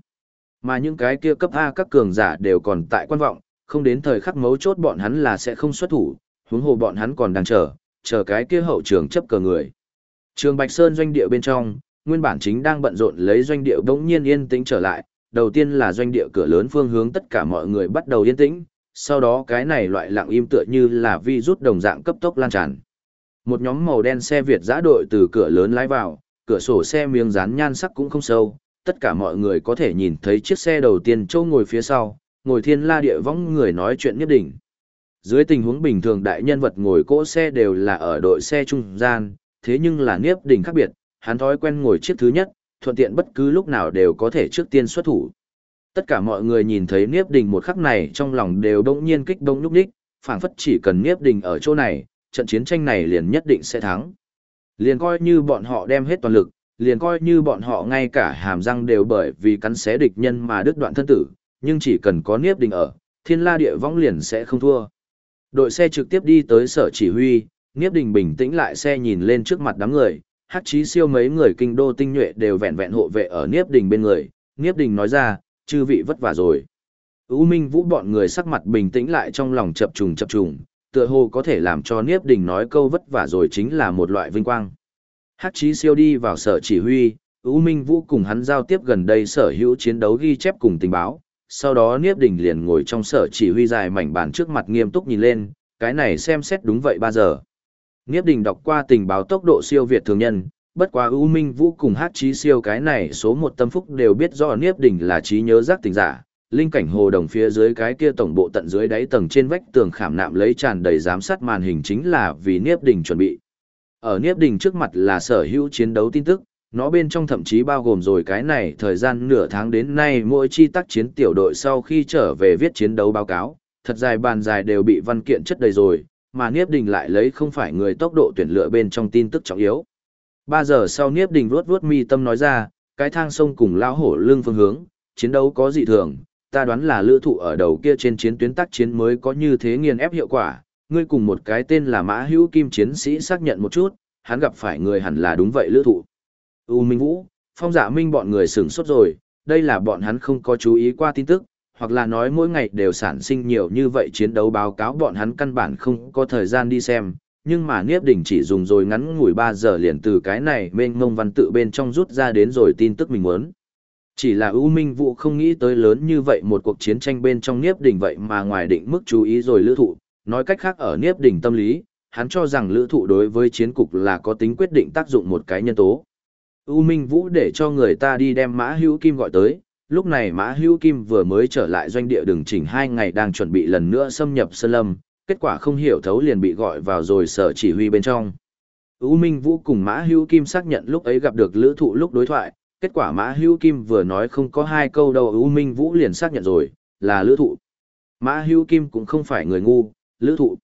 Mà những cái kia cấp A các cường giả đều còn tại quan vọng, không đến thời khắc mấu chốt bọn hắn là sẽ không xuất thủ, huống hồ bọn hắn còn đang chờ, chờ cái kia hậu trường chấp cờ người. Trường Bạch Sơn doanh địa bên trong, nguyên bản chính đang bận rộn lấy doanh địa bỗng nhiên yên tĩnh trở lại, đầu tiên là doanh địa cửa lớn phương hướng tất cả mọi người bắt đầu yên tĩnh, sau đó cái này loại lặng im tựa như là vi rút đồng dạng cấp tốc lan tràn. Một nhóm màu đen xe Việt giã đội từ cửa lớn lái vào, cửa sổ xe miếng dán nhan sắc cũng không sâu, tất cả mọi người có thể nhìn thấy chiếc xe đầu tiên châu ngồi phía sau, ngồi thiên la địa võng người nói chuyện nhất định. Dưới tình huống bình thường đại nhân vật ngồi cỗ xe đều là ở đội xe trung gian, thế nhưng là Niếp Đình khác biệt, hắn thói quen ngồi chiếc thứ nhất, thuận tiện bất cứ lúc nào đều có thể trước tiên xuất thủ. Tất cả mọi người nhìn thấy Niếp Đình một khắc này trong lòng đều đông nhiên kích đông nhúc đích, phảng phất chỉ cần Niếp Đình ở chỗ này, trận chiến tranh này liền nhất định sẽ thắng. Liền coi như bọn họ đem hết toàn lực, liền coi như bọn họ ngay cả hàm răng đều bởi vì cắn xé địch nhân mà đứt đoạn thân tử, nhưng chỉ cần có Niếp Đình ở, thiên la địa vong liền sẽ không thua. Đội xe trực tiếp đi tới sở chỉ huy, Niếp Đình bình tĩnh lại xe nhìn lên trước mặt đám người, hắc chí siêu mấy người kinh đô tinh nhuệ đều vẹn vẹn hộ vệ ở Niếp Đình bên người. Niếp Đình nói ra, chư vị vất vả rồi. U Minh Vũ bọn người sắc mặt bình tĩnh lại trong lòng chập trùng chập trùng, tựa hồ có thể làm cho Niếp Đình nói câu vất vả rồi chính là một loại vinh quang. Hắc chí siêu đi vào sở chỉ huy, U Minh Vũ cùng hắn giao tiếp gần đây sở hữu chiến đấu ghi chép cùng tình báo, sau đó Niếp Đình liền ngồi trong sở chỉ huy dài mảnh bàn trước mặt nghiêm túc nhìn lên, cái này xem xét đúng vậy ba giờ. Niếp Đình đọc qua tình báo tốc độ siêu việt thường nhân, bất quá U Minh Vũ cùng Hắc Chí siêu cái này số một tâm phúc đều biết rõ Niếp Đình là trí nhớ giác tình giả. Linh cảnh hồ đồng phía dưới cái kia tổng bộ tận dưới đáy tầng trên vách tường khảm nạm lấy tràn đầy giám sát màn hình chính là vì Niếp Đình chuẩn bị. Ở Niếp Đình trước mặt là sở hữu chiến đấu tin tức, nó bên trong thậm chí bao gồm rồi cái này thời gian nửa tháng đến nay mỗi chi tác chiến tiểu đội sau khi trở về viết chiến đấu báo cáo, thật dài bàn dài đều bị văn kiện chất đầy rồi, mà Niếp Đình lại lấy không phải người tốc độ tuyển lựa bên trong tin tức trọng yếu. Ba giờ sau Niếp Đình vuốt vuốt mi tâm nói ra, cái thang sông cùng lão hổ lưng phương hướng, chiến đấu có dị thường, ta đoán là lữ thụ ở đầu kia trên chiến tuyến tác chiến mới có như thế nghiền ép hiệu quả, ngươi cùng một cái tên là Mã Hữu Kim chiến sĩ xác nhận một chút, hắn gặp phải người hẳn là đúng vậy lữ thụ. U Minh Vũ, Phong Dạ Minh bọn người sửng sốt rồi, đây là bọn hắn không có chú ý qua tin tức, hoặc là nói mỗi ngày đều sản sinh nhiều như vậy chiến đấu báo cáo bọn hắn căn bản không có thời gian đi xem, nhưng mà Niếp Đình chỉ dùng rồi ngắn ngủi 3 giờ liền từ cái này mênh mông văn tự bên trong rút ra đến rồi tin tức mình muốn. Chỉ là U Minh Vũ không nghĩ tới lớn như vậy một cuộc chiến tranh bên trong Niếp Đỉnh vậy mà ngoài định mức chú ý rồi lữ thụ, nói cách khác ở Niếp Đỉnh tâm lý, hắn cho rằng lữ thụ đối với chiến cục là có tính quyết định tác dụng một cái nhân tố. U Minh Vũ để cho người ta đi đem Mã Hữu Kim gọi tới, lúc này Mã Hữu Kim vừa mới trở lại doanh địa đường chỉnh hai ngày đang chuẩn bị lần nữa xâm nhập Sơn Lâm, kết quả không hiểu thấu liền bị gọi vào rồi sở chỉ huy bên trong. U Minh Vũ cùng Mã Hữu Kim xác nhận lúc ấy gặp được lữ thụ lúc đối thoại, kết quả Mã Hữu Kim vừa nói không có hai câu đâu U Minh Vũ liền xác nhận rồi, là lữ thụ. Mã Hữu Kim cũng không phải người ngu, lữ thụ.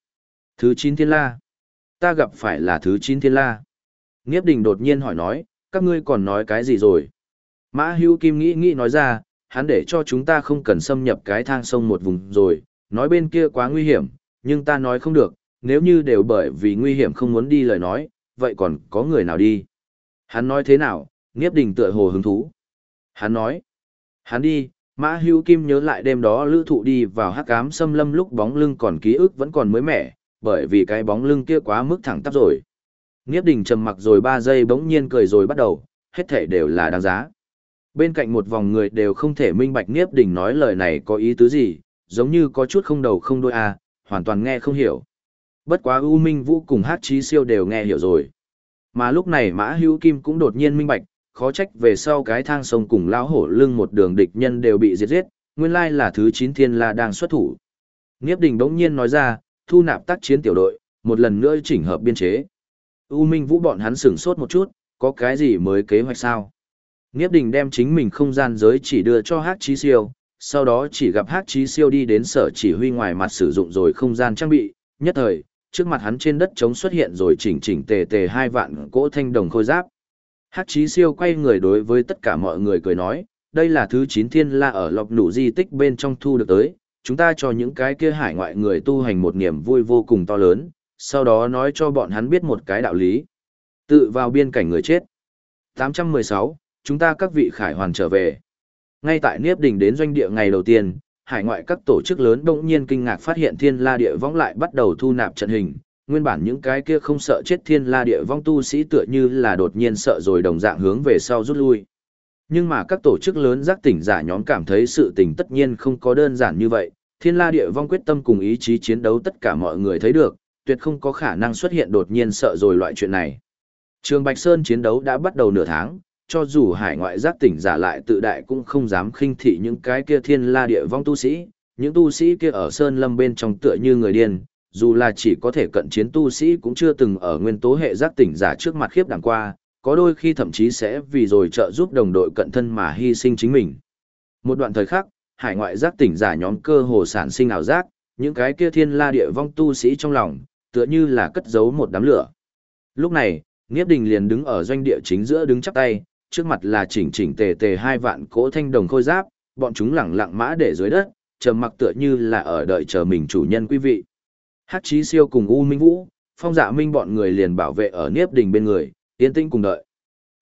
Thứ 9 thiên la. Ta gặp phải là thứ 9 thiên la. Nghiếp đình đột nhiên hỏi nói, các ngươi còn nói cái gì rồi? Mã Hữu Kim nghĩ nghĩ nói ra, hắn để cho chúng ta không cần xâm nhập cái thang sông một vùng rồi, nói bên kia quá nguy hiểm, nhưng ta nói không được, nếu như đều bởi vì nguy hiểm không muốn đi lời nói, vậy còn có người nào đi? Hắn nói thế nào? Nghiếp đình tựa hồ hứng thú. Hắn nói, hắn đi, Mã Hữu Kim nhớ lại đêm đó lữ thụ đi vào hắc ám xâm lâm lúc bóng lưng còn ký ức vẫn còn mới mẻ, bởi vì cái bóng lưng kia quá mức thẳng tắp rồi. Nghiếp đình trầm mặc rồi 3 giây bỗng nhiên cười rồi bắt đầu, hết thể đều là đáng giá. Bên cạnh một vòng người đều không thể minh bạch Nghiếp đình nói lời này có ý tứ gì, giống như có chút không đầu không đuôi à, hoàn toàn nghe không hiểu. Bất quá U Minh Vũ cùng Hát Chí Siêu đều nghe hiểu rồi. Mà lúc này Mã Hữu Kim cũng đột nhiên minh bạch, khó trách về sau cái thang sông cùng lão hổ lưng một đường địch nhân đều bị diệt giết, nguyên lai là thứ 9 thiên la đang xuất thủ. Nghiếp đình đống nhiên nói ra, thu nạp tác chiến tiểu đội, một lần nữa chỉnh hợp biên chế. U Minh Vũ bọn hắn sửng sốt một chút, có cái gì mới kế hoạch sao? Nghiếp đình đem chính mình không gian giới chỉ đưa cho Hát Chí Siêu, sau đó chỉ gặp Hát Chí Siêu đi đến sở chỉ huy ngoài mặt sử dụng rồi không gian trang bị, nhất thời, trước mặt hắn trên đất trống xuất hiện rồi chỉnh chỉnh tề tề hai vạn cỗ thanh đồng khôi giáp. Hát Chí Siêu quay người đối với tất cả mọi người cười nói, đây là thứ 9 thiên la ở lọc nụ di tích bên trong thu được tới, chúng ta cho những cái kia hải ngoại người tu hành một niềm vui vô cùng to lớn, sau đó nói cho bọn hắn biết một cái đạo lý. Tự vào biên cảnh người chết. 816, chúng ta các vị khải hoàn trở về. Ngay tại Niếp Đình đến doanh địa ngày đầu tiên, hải ngoại các tổ chức lớn bỗng nhiên kinh ngạc phát hiện thiên la địa võng lại bắt đầu thu nạp trận hình. Nguyên bản những cái kia không sợ chết thiên la địa vong tu sĩ tựa như là đột nhiên sợ rồi đồng dạng hướng về sau rút lui. Nhưng mà các tổ chức lớn giác tỉnh giả nhóm cảm thấy sự tình tất nhiên không có đơn giản như vậy, thiên la địa vong quyết tâm cùng ý chí chiến đấu tất cả mọi người thấy được, tuyệt không có khả năng xuất hiện đột nhiên sợ rồi loại chuyện này. Trường Bạch Sơn chiến đấu đã bắt đầu nửa tháng, cho dù hải ngoại giác tỉnh giả lại tự đại cũng không dám khinh thị những cái kia thiên la địa vong tu sĩ, những tu sĩ kia ở Sơn Lâm bên trong tựa như người điên, dù là chỉ có thể cận chiến tu sĩ cũng chưa từng ở nguyên tố hệ giác tỉnh giả trước mặt khiếp đằng qua, có đôi khi thậm chí sẽ vì rồi trợ giúp đồng đội cận thân mà hy sinh chính mình. Một đoạn thời khắc, hải ngoại giác tỉnh giả nhóm cơ hồ sản sinh ảo giác, những cái kia thiên la địa vong tu sĩ trong lòng, tựa như là cất giấu một đám lửa. Lúc này, Niếp Đình liền đứng ở doanh địa chính giữa đứng chắp tay, trước mặt là chỉnh chỉnh tề tề hai vạn cỗ thanh đồng khôi giáp, bọn chúng lẳng lặng mã để dưới đất, trầm mặc tựa như là ở đợi chờ mình chủ nhân quý vị. Hắc Chí Siêu cùng U Minh Vũ, Phong Dạ Minh bọn người liền bảo vệ ở Niếp Đình bên người, yên tĩnh cùng đợi.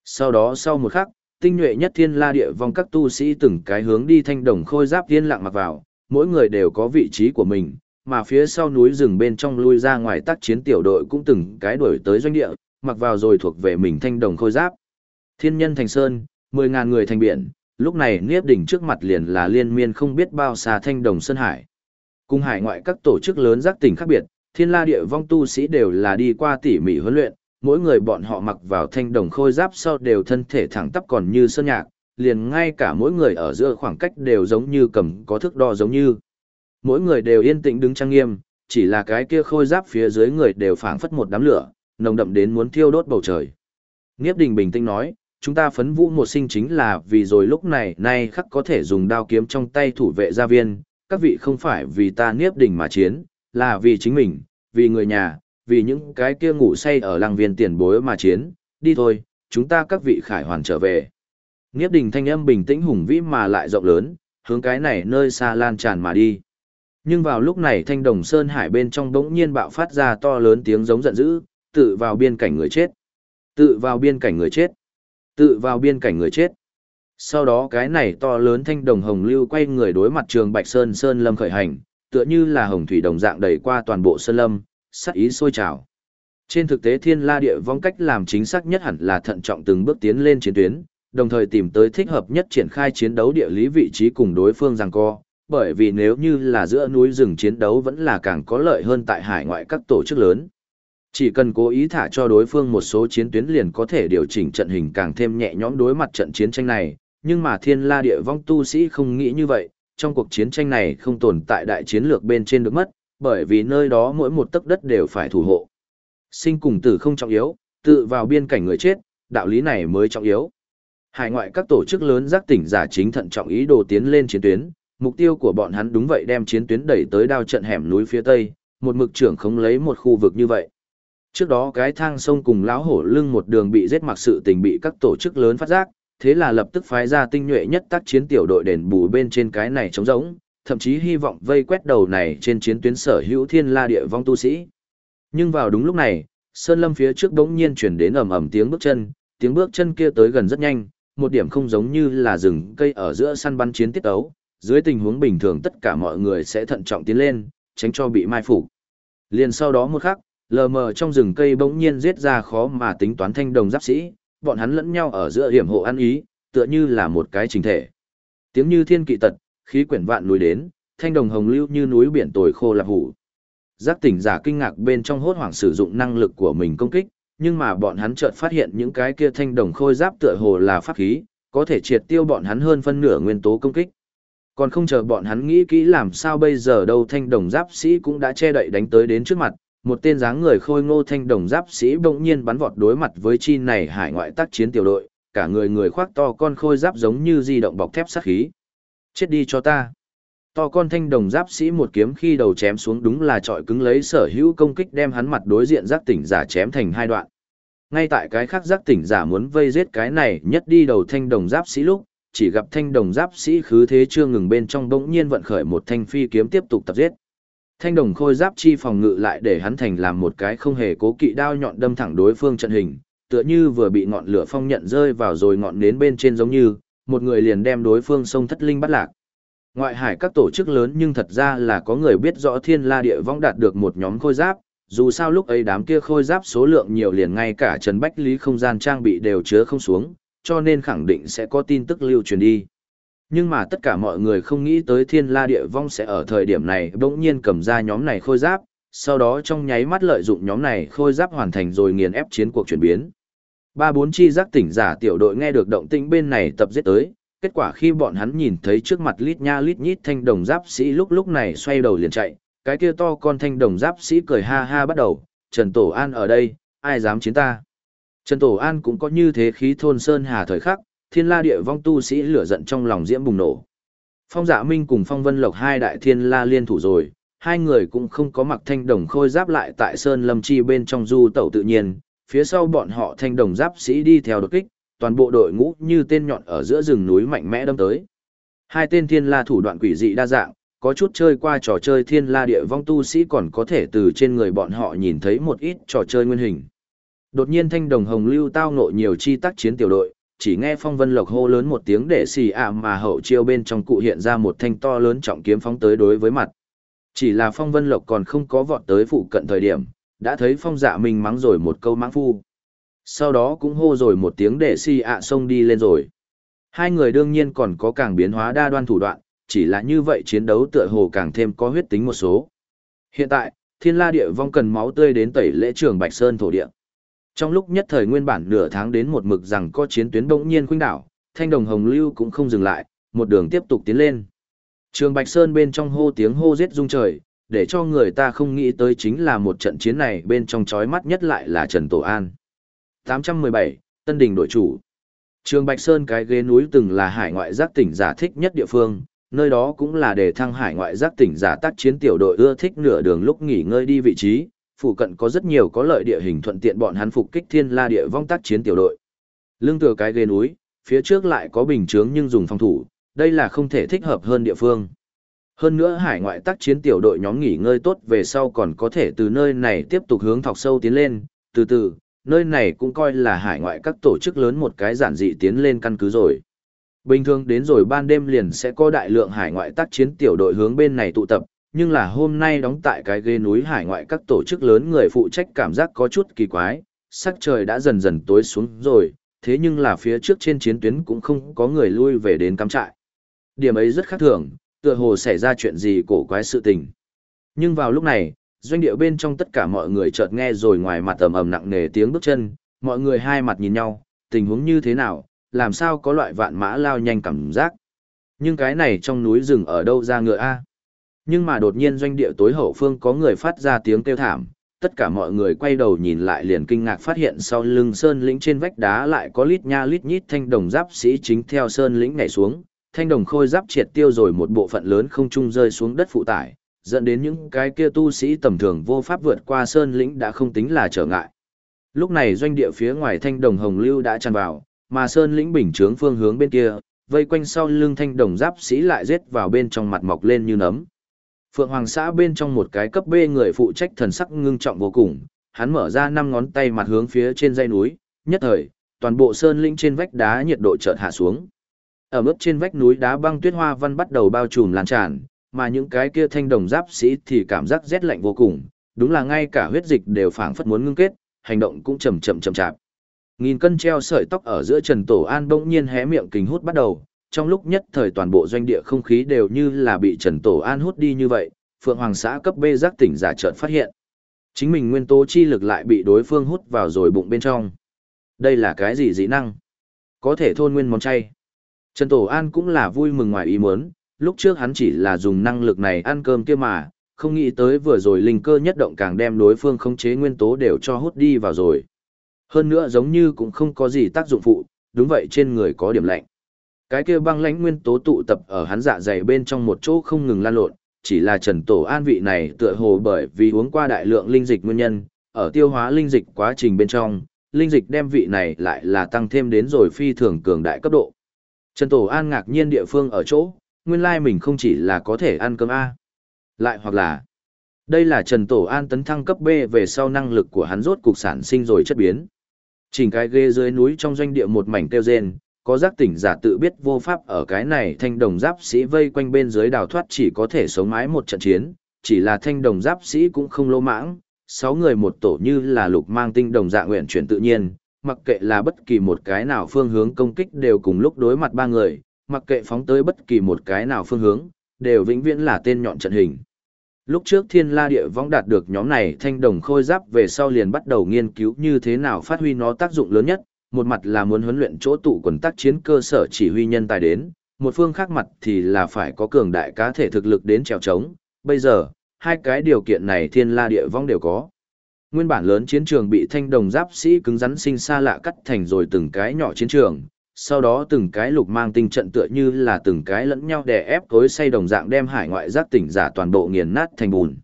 Sau đó sau một khắc, tinh nhuệ nhất thiên la địa vong các tu sĩ từng cái hướng đi thanh đồng khôi giáp tiên lặng mặc vào, mỗi người đều có vị trí của mình, mà phía sau núi rừng bên trong lui ra ngoài tác chiến tiểu đội cũng từng cái đuổi tới doanh địa, mặc vào rồi thuộc về mình thanh đồng khôi giáp. Thiên nhân thành sơn, mười ngàn người thành biển, lúc này Niếp đỉnh trước mặt liền là liên miên không biết bao xa thanh đồng sơn hải. Cùng hải ngoại các tổ chức lớn giác tỉnh khác biệt, thiên la địa vong tu sĩ đều là đi qua tỉ mỉ huấn luyện, mỗi người bọn họ mặc vào thanh đồng khôi giáp sau đều thân thể thẳng tắp còn như sơn nhạc, liền ngay cả mỗi người ở giữa khoảng cách đều giống như cầm có thước đo giống như. Mỗi người đều yên tĩnh đứng trang nghiêm, chỉ là cái kia khôi giáp phía dưới người đều phảng phất một đám lửa, nồng đậm đến muốn thiêu đốt bầu trời. Niếp Đình bình tĩnh nói, chúng ta phấn vũ một sinh chính là vì rồi lúc này nay khắc có thể dùng đao kiếm trong tay thủ vệ gia viên, các vị không phải vì ta Niếp Đình mà chiến, là vì chính mình, vì người nhà, vì những cái kia ngủ say ở làng viên tiền bối mà chiến, đi thôi, chúng ta các vị khải hoàn trở về. Niếp đình thanh âm bình tĩnh hùng vĩ mà lại rộng lớn, hướng cái này nơi xa lan tràn mà đi. Nhưng vào lúc này thanh đồng sơn hải bên trong đống nhiên bạo phát ra to lớn tiếng giống giận dữ, tự vào biên cảnh người chết. Tự vào biên cảnh người chết. Tự vào biên cảnh người chết. Sau đó cái này to lớn thanh đồng hồng lưu quay người đối mặt trường Bạch Sơn Sơn Lâm khởi hành, tựa như là hồng thủy đồng dạng đầy qua toàn bộ Sơn Lâm, sắc ý sôi trào. Trên thực tế thiên la địa vong cách làm chính xác nhất hẳn là thận trọng từng bước tiến lên chiến tuyến, đồng thời tìm tới thích hợp nhất triển khai chiến đấu địa lý vị trí cùng đối phương giằng co, bởi vì nếu như là giữa núi rừng chiến đấu vẫn là càng có lợi hơn tại hải ngoại các tổ chức lớn. Chỉ cần cố ý thả cho đối phương một số chiến tuyến liền có thể điều chỉnh trận hình càng thêm nhẹ nhõm đối mặt trận chiến tranh này, nhưng mà thiên la địa vong tu sĩ không nghĩ như vậy, trong cuộc chiến tranh này không tồn tại đại chiến lược bên trên được mất, bởi vì nơi đó mỗi một tấc đất đều phải thủ hộ. Sinh cùng tử không trọng yếu, tự vào biên cảnh người chết, đạo lý này mới trọng yếu. Hải ngoại các tổ chức lớn giác tỉnh giả chính thận trọng ý đồ tiến lên chiến tuyến, mục tiêu của bọn hắn đúng vậy đem chiến tuyến đẩy tới đao trận hẻm núi phía tây, một mực trưởng không lấy một khu vực như vậy. Trước đó cái thang sông cùng lão hổ lưng một đường bị giết mặc sự tình bị các tổ chức lớn phát giác, thế là lập tức phái ra tinh nhuệ nhất tác chiến tiểu đội đền bù bên trên cái này trống rỗng, thậm chí hy vọng vây quét đầu này trên chiến tuyến sở hữu thiên la địa vong tu sĩ. Nhưng vào đúng lúc này, sơn lâm phía trước bỗng nhiên chuyển đến ầm ầm tiếng bước chân, tiếng bước chân kia tới gần rất nhanh, một điểm không giống như là rừng cây ở giữa săn bắn chiến tiết ấu, dưới tình huống bình thường tất cả mọi người sẽ thận trọng tiến lên, tránh cho bị mai phục. Liền sau đó một khắc, lờ mờ trong rừng cây bỗng nhiên giết ra khó mà tính toán thanh đồng giáp sĩ, bọn hắn lẫn nhau ở giữa hiểm hộ ăn ý, tựa như là một cái trình thể. Tiếng như thiên kỵ tật, khí quyển vạn núi đến, thanh đồng hồng lưu như núi biển tồi khô là hủ. Giác tỉnh giả kinh ngạc bên trong hốt hoảng sử dụng năng lực của mình công kích, nhưng mà bọn hắn chợt phát hiện những cái kia thanh đồng khôi giáp tựa hồ là pháp khí, có thể triệt tiêu bọn hắn hơn phân nửa nguyên tố công kích. Còn không chờ bọn hắn nghĩ kỹ làm sao bây giờ đâu thanh đồng giáp sĩ cũng đã che đậy đánh tới đến trước mặt, một tên dáng người khôi ngô thanh đồng giáp sĩ bỗng nhiên bắn vọt đối mặt với chi này hải ngoại tác chiến tiểu đội, cả người người khoác to con khôi giáp giống như di động bọc thép sát khí. Chết đi cho ta. To con thanh đồng giáp sĩ một kiếm khi đầu chém xuống đúng là trọi cứng lấy sở hữu công kích đem hắn mặt đối diện giác tỉnh giả chém thành hai đoạn. Ngay tại cái khác giác tỉnh giả muốn vây giết cái này nhất đi đầu thanh đồng giáp sĩ lúc, chỉ gặp thanh đồng giáp sĩ khứ thế chưa ngừng bên trong bỗng nhiên vận khởi một thanh phi kiếm tiếp tục tập giết. Thanh đồng khôi giáp chi phòng ngự lại để hắn thành làm một cái không hề cố kỵ đao nhọn đâm thẳng đối phương trận hình, tựa như vừa bị ngọn lửa phong nhận rơi vào rồi ngọn nến bên trên giống như, một người liền đem đối phương sông thất linh bắt lạc. Ngoại hải các tổ chức lớn nhưng thật ra là có người biết rõ thiên la địa vong đạt được một nhóm khôi giáp, dù sao lúc ấy đám kia khôi giáp số lượng nhiều liền ngay cả Trần Bách Lý không gian trang bị đều chứa không xuống, cho nên khẳng định sẽ có tin tức lưu truyền đi. Nhưng mà tất cả mọi người không nghĩ tới thiên la địa vong sẽ ở thời điểm này bỗng nhiên cầm ra nhóm này khôi giáp, sau đó trong nháy mắt lợi dụng nhóm này khôi giáp hoàn thành rồi nghiền ép chiến cuộc chuyển biến. Ba bốn chi giác tỉnh giả tiểu đội nghe được động tĩnh bên này tập giết tới, kết quả khi bọn hắn nhìn thấy trước mặt lít nha lít nhít thanh đồng giáp sĩ lúc lúc này xoay đầu liền chạy, cái kia to con thanh đồng giáp sĩ cười ha ha bắt đầu, Trần Tổ An ở đây, ai dám chiến ta. Trần Tổ An cũng có như thế khí thôn sơn hà thời khắc, thiên la địa vong tu sĩ lửa giận trong lòng diễm bùng nổ. Phong dạ minh cùng phong vân lộc hai đại thiên la liên thủ rồi, hai người cũng không có mặc thanh đồng khôi giáp lại tại sơn lâm chi bên trong du tẩu tự nhiên, phía sau bọn họ thanh đồng giáp sĩ đi theo đột kích, toàn bộ đội ngũ như tên nhọn ở giữa rừng núi mạnh mẽ đâm tới. Hai tên thiên la thủ đoạn quỷ dị đa dạng, có chút chơi qua trò chơi thiên la địa vong tu sĩ còn có thể từ trên người bọn họ nhìn thấy một ít trò chơi nguyên hình. Đột nhiên thanh đồng hồng lưu tao ngộ nhiều chi tác chiến tiểu đội, chỉ nghe phong vân lộc hô lớn một tiếng để xì ạ mà hậu chiêu bên trong cụ hiện ra một thanh to lớn trọng kiếm phóng tới đối với mặt. Chỉ là phong vân lộc còn không có vọt tới phụ cận thời điểm, đã thấy phong dạ mình mắng rồi một câu mãng phu. Sau đó cũng hô rồi một tiếng để xì ạ xông đi lên rồi. Hai người đương nhiên còn có càng biến hóa đa đoan thủ đoạn, chỉ là như vậy chiến đấu tựa hồ càng thêm có huyết tính một số. Hiện tại, thiên la địa vong cần máu tươi đến tẩy lễ trường Bạch Sơn thổ địa. Trong lúc nhất thời nguyên bản nửa tháng đến một mực rằng có chiến tuyến bỗng nhiên khuynh đảo, thanh đồng hồng lưu cũng không dừng lại, một đường tiếp tục tiến lên. Trường Bạch Sơn bên trong hô tiếng hô giết rung trời, để cho người ta không nghĩ tới chính là một trận chiến này bên trong chói mắt nhất lại là Trần Tổ An. 817, Tân Đình đội chủ. Trường Bạch Sơn cái ghế núi từng là hải ngoại giác tỉnh giả thích nhất địa phương, nơi đó cũng là để thăng hải ngoại giác tỉnh giả tác chiến tiểu đội ưa thích nửa đường lúc nghỉ ngơi đi vị trí, phụ cận có rất nhiều có lợi địa hình thuận tiện bọn hắn phục kích thiên la địa vong tác chiến tiểu đội. Lưng tựa cái ghế núi, phía trước lại có bình chướng nhưng dùng phòng thủ, đây là không thể thích hợp hơn địa phương. Hơn nữa hải ngoại tác chiến tiểu đội nhóm nghỉ ngơi tốt về sau còn có thể từ nơi này tiếp tục hướng thọc sâu tiến lên, từ từ, nơi này cũng coi là hải ngoại các tổ chức lớn một cái giản dị tiến lên căn cứ rồi. Bình thường đến rồi ban đêm liền sẽ có đại lượng hải ngoại tác chiến tiểu đội hướng bên này tụ tập, nhưng là hôm nay đóng tại cái ghế núi hải ngoại các tổ chức lớn người phụ trách cảm giác có chút kỳ quái, sắc trời đã dần dần tối xuống rồi, thế nhưng là phía trước trên chiến tuyến cũng không có người lui về đến cắm trại. Điểm ấy rất khác thường, tựa hồ xảy ra chuyện gì cổ quái sự tình. Nhưng vào lúc này, doanh địa bên trong tất cả mọi người chợt nghe rồi ngoài mặt ầm ầm nặng nề tiếng bước chân, mọi người hai mặt nhìn nhau, tình huống như thế nào, làm sao có loại vạn mã lao nhanh cảm giác. Nhưng cái này trong núi rừng ở đâu ra ngựa a? Nhưng mà đột nhiên doanh địa tối hậu phương có người phát ra tiếng kêu thảm, tất cả mọi người quay đầu nhìn lại liền kinh ngạc phát hiện sau lưng sơn lĩnh trên vách đá lại có lít nha lít nhít thanh đồng giáp sĩ chính theo sơn lĩnh nhảy xuống, thanh đồng khôi giáp triệt tiêu rồi một bộ phận lớn không trung rơi xuống đất phụ tải, dẫn đến những cái kia tu sĩ tầm thường vô pháp vượt qua sơn lĩnh đã không tính là trở ngại. Lúc này doanh địa phía ngoài thanh đồng hồng lưu đã tràn vào, mà sơn lĩnh bình chướng phương hướng bên kia, vây quanh sau lưng thanh đồng giáp sĩ lại giết vào bên trong mặt mọc lên như nấm. Phượng Hoàng xã bên trong một cái cấp B người phụ trách thần sắc ngưng trọng vô cùng, hắn mở ra năm ngón tay mặt hướng phía trên dãy núi, nhất thời, toàn bộ sơn lĩnh trên vách đá nhiệt độ chợt hạ xuống. Ở mức trên vách núi đá băng tuyết hoa văn bắt đầu bao trùm lan tràn, mà những cái kia thanh đồng giáp sĩ thì cảm giác rét lạnh vô cùng, đúng là ngay cả huyết dịch đều phảng phất muốn ngưng kết, hành động cũng chậm chậm chậm chạp. Nghìn cân treo sợi tóc ở giữa Trần Tổ An bỗng nhiên hé miệng kính hút bắt đầu, trong lúc nhất thời toàn bộ doanh địa không khí đều như là bị Trần Tổ An hút đi như vậy, Phượng Hoàng xã cấp B giác tỉnh giả chợt phát hiện. Chính mình nguyên tố chi lực lại bị đối phương hút vào rồi bụng bên trong. Đây là cái gì dị năng? Có thể thôn nguyên món chay. Trần Tổ An cũng là vui mừng ngoài ý muốn, lúc trước hắn chỉ là dùng năng lực này ăn cơm kia mà, không nghĩ tới vừa rồi linh cơ nhất động càng đem đối phương khống chế nguyên tố đều cho hút đi vào rồi. Hơn nữa giống như cũng không có gì tác dụng phụ, đúng vậy trên người có điểm lạnh. Cái kia băng lãnh nguyên tố tụ tập ở hắn dạ dày bên trong một chỗ không ngừng lan lộn, chỉ là Trần Tổ An vị này tựa hồ bởi vì uống qua đại lượng linh dịch nguyên nhân, ở tiêu hóa linh dịch quá trình bên trong, linh dịch đem vị này lại là tăng thêm đến rồi phi thường cường đại cấp độ. Trần Tổ An ngạc nhiên địa phương ở chỗ, nguyên lai mình không chỉ là có thể ăn cơm A. Lại hoặc là, đây là Trần Tổ An tấn thăng cấp B về sau năng lực của hắn rốt cục sản sinh rồi chất biến. Chỉnh cái ghê dưới núi trong doanh địa một mảnh tiêu rên, có giác tỉnh giả tự biết vô pháp ở cái này thanh đồng giáp sĩ vây quanh bên dưới đào thoát chỉ có thể sống mái một trận chiến, chỉ là thanh đồng giáp sĩ cũng không lô mãng, sáu người một tổ như là lục mang tinh đồng dạng nguyện chuyển tự nhiên, mặc kệ là bất kỳ một cái nào phương hướng công kích đều cùng lúc đối mặt ba người, mặc kệ phóng tới bất kỳ một cái nào phương hướng, đều vĩnh viễn là tên nhọn trận hình. Lúc trước thiên la địa võng đạt được nhóm này thanh đồng khôi giáp về sau liền bắt đầu nghiên cứu như thế nào phát huy nó tác dụng lớn nhất, một mặt là muốn huấn luyện chỗ tụ quần tác chiến cơ sở chỉ huy nhân tài đến, một phương khác mặt thì là phải có cường đại cá thể thực lực đến trèo trống. Bây giờ, hai cái điều kiện này thiên la địa vong đều có. Nguyên bản lớn chiến trường bị thanh đồng giáp sĩ cứng rắn sinh xa lạ cắt thành rồi từng cái nhỏ chiến trường, sau đó từng cái lục mang tinh trận tựa như là từng cái lẫn nhau đè ép cối xây đồng dạng đem hải ngoại giác tỉnh giả toàn bộ nghiền nát thành bùn.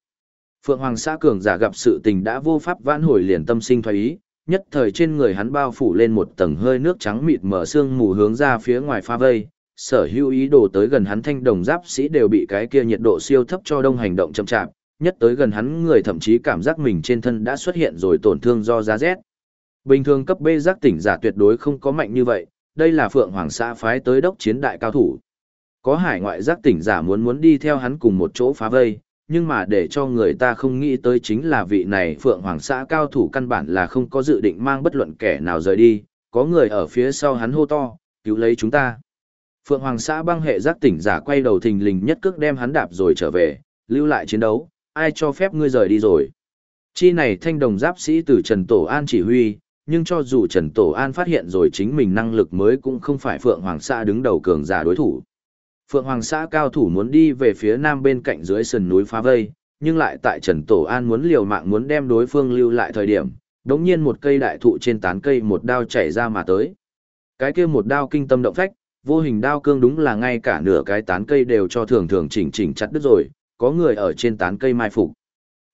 Phượng Hoàng xã cường giả gặp sự tình đã vô pháp vãn hồi liền tâm sinh thoái ý, nhất thời trên người hắn bao phủ lên một tầng hơi nước trắng mịt mở sương mù hướng ra phía ngoài pha vây, sở hữu ý đồ tới gần hắn thanh đồng giáp sĩ đều bị cái kia nhiệt độ siêu thấp cho đông hành động chậm chạp, nhất tới gần hắn người thậm chí cảm giác mình trên thân đã xuất hiện rồi tổn thương do giá rét. Bình thường cấp B giác tỉnh giả tuyệt đối không có mạnh như vậy, đây là Phượng Hoàng xã phái tới đốc chiến đại cao thủ. Có hải ngoại giác tỉnh giả muốn muốn đi theo hắn cùng một chỗ phá vây, nhưng mà để cho người ta không nghĩ tới chính là vị này Phượng Hoàng xã cao thủ căn bản là không có dự định mang bất luận kẻ nào rời đi, có người ở phía sau hắn hô to, cứu lấy chúng ta. Phượng Hoàng xã băng hệ giác tỉnh giả quay đầu thình lình nhất cước đem hắn đạp rồi trở về, lưu lại chiến đấu, ai cho phép ngươi rời đi rồi. Chi này thanh đồng giáp sĩ từ Trần Tổ An chỉ huy, nhưng cho dù Trần Tổ An phát hiện rồi chính mình năng lực mới cũng không phải Phượng Hoàng xã đứng đầu cường giả đối thủ. Phượng Hoàng xã cao thủ muốn đi về phía nam bên cạnh dưới sườn núi phá vây, nhưng lại tại Trần Tổ An muốn liều mạng muốn đem đối phương lưu lại thời điểm, đống nhiên một cây đại thụ trên tán cây một đao chảy ra mà tới. Cái kia một đao kinh tâm động phách, vô hình đao cương đúng là ngay cả nửa cái tán cây đều cho thường thường chỉnh chỉnh chặt đứt rồi, có người ở trên tán cây mai phục.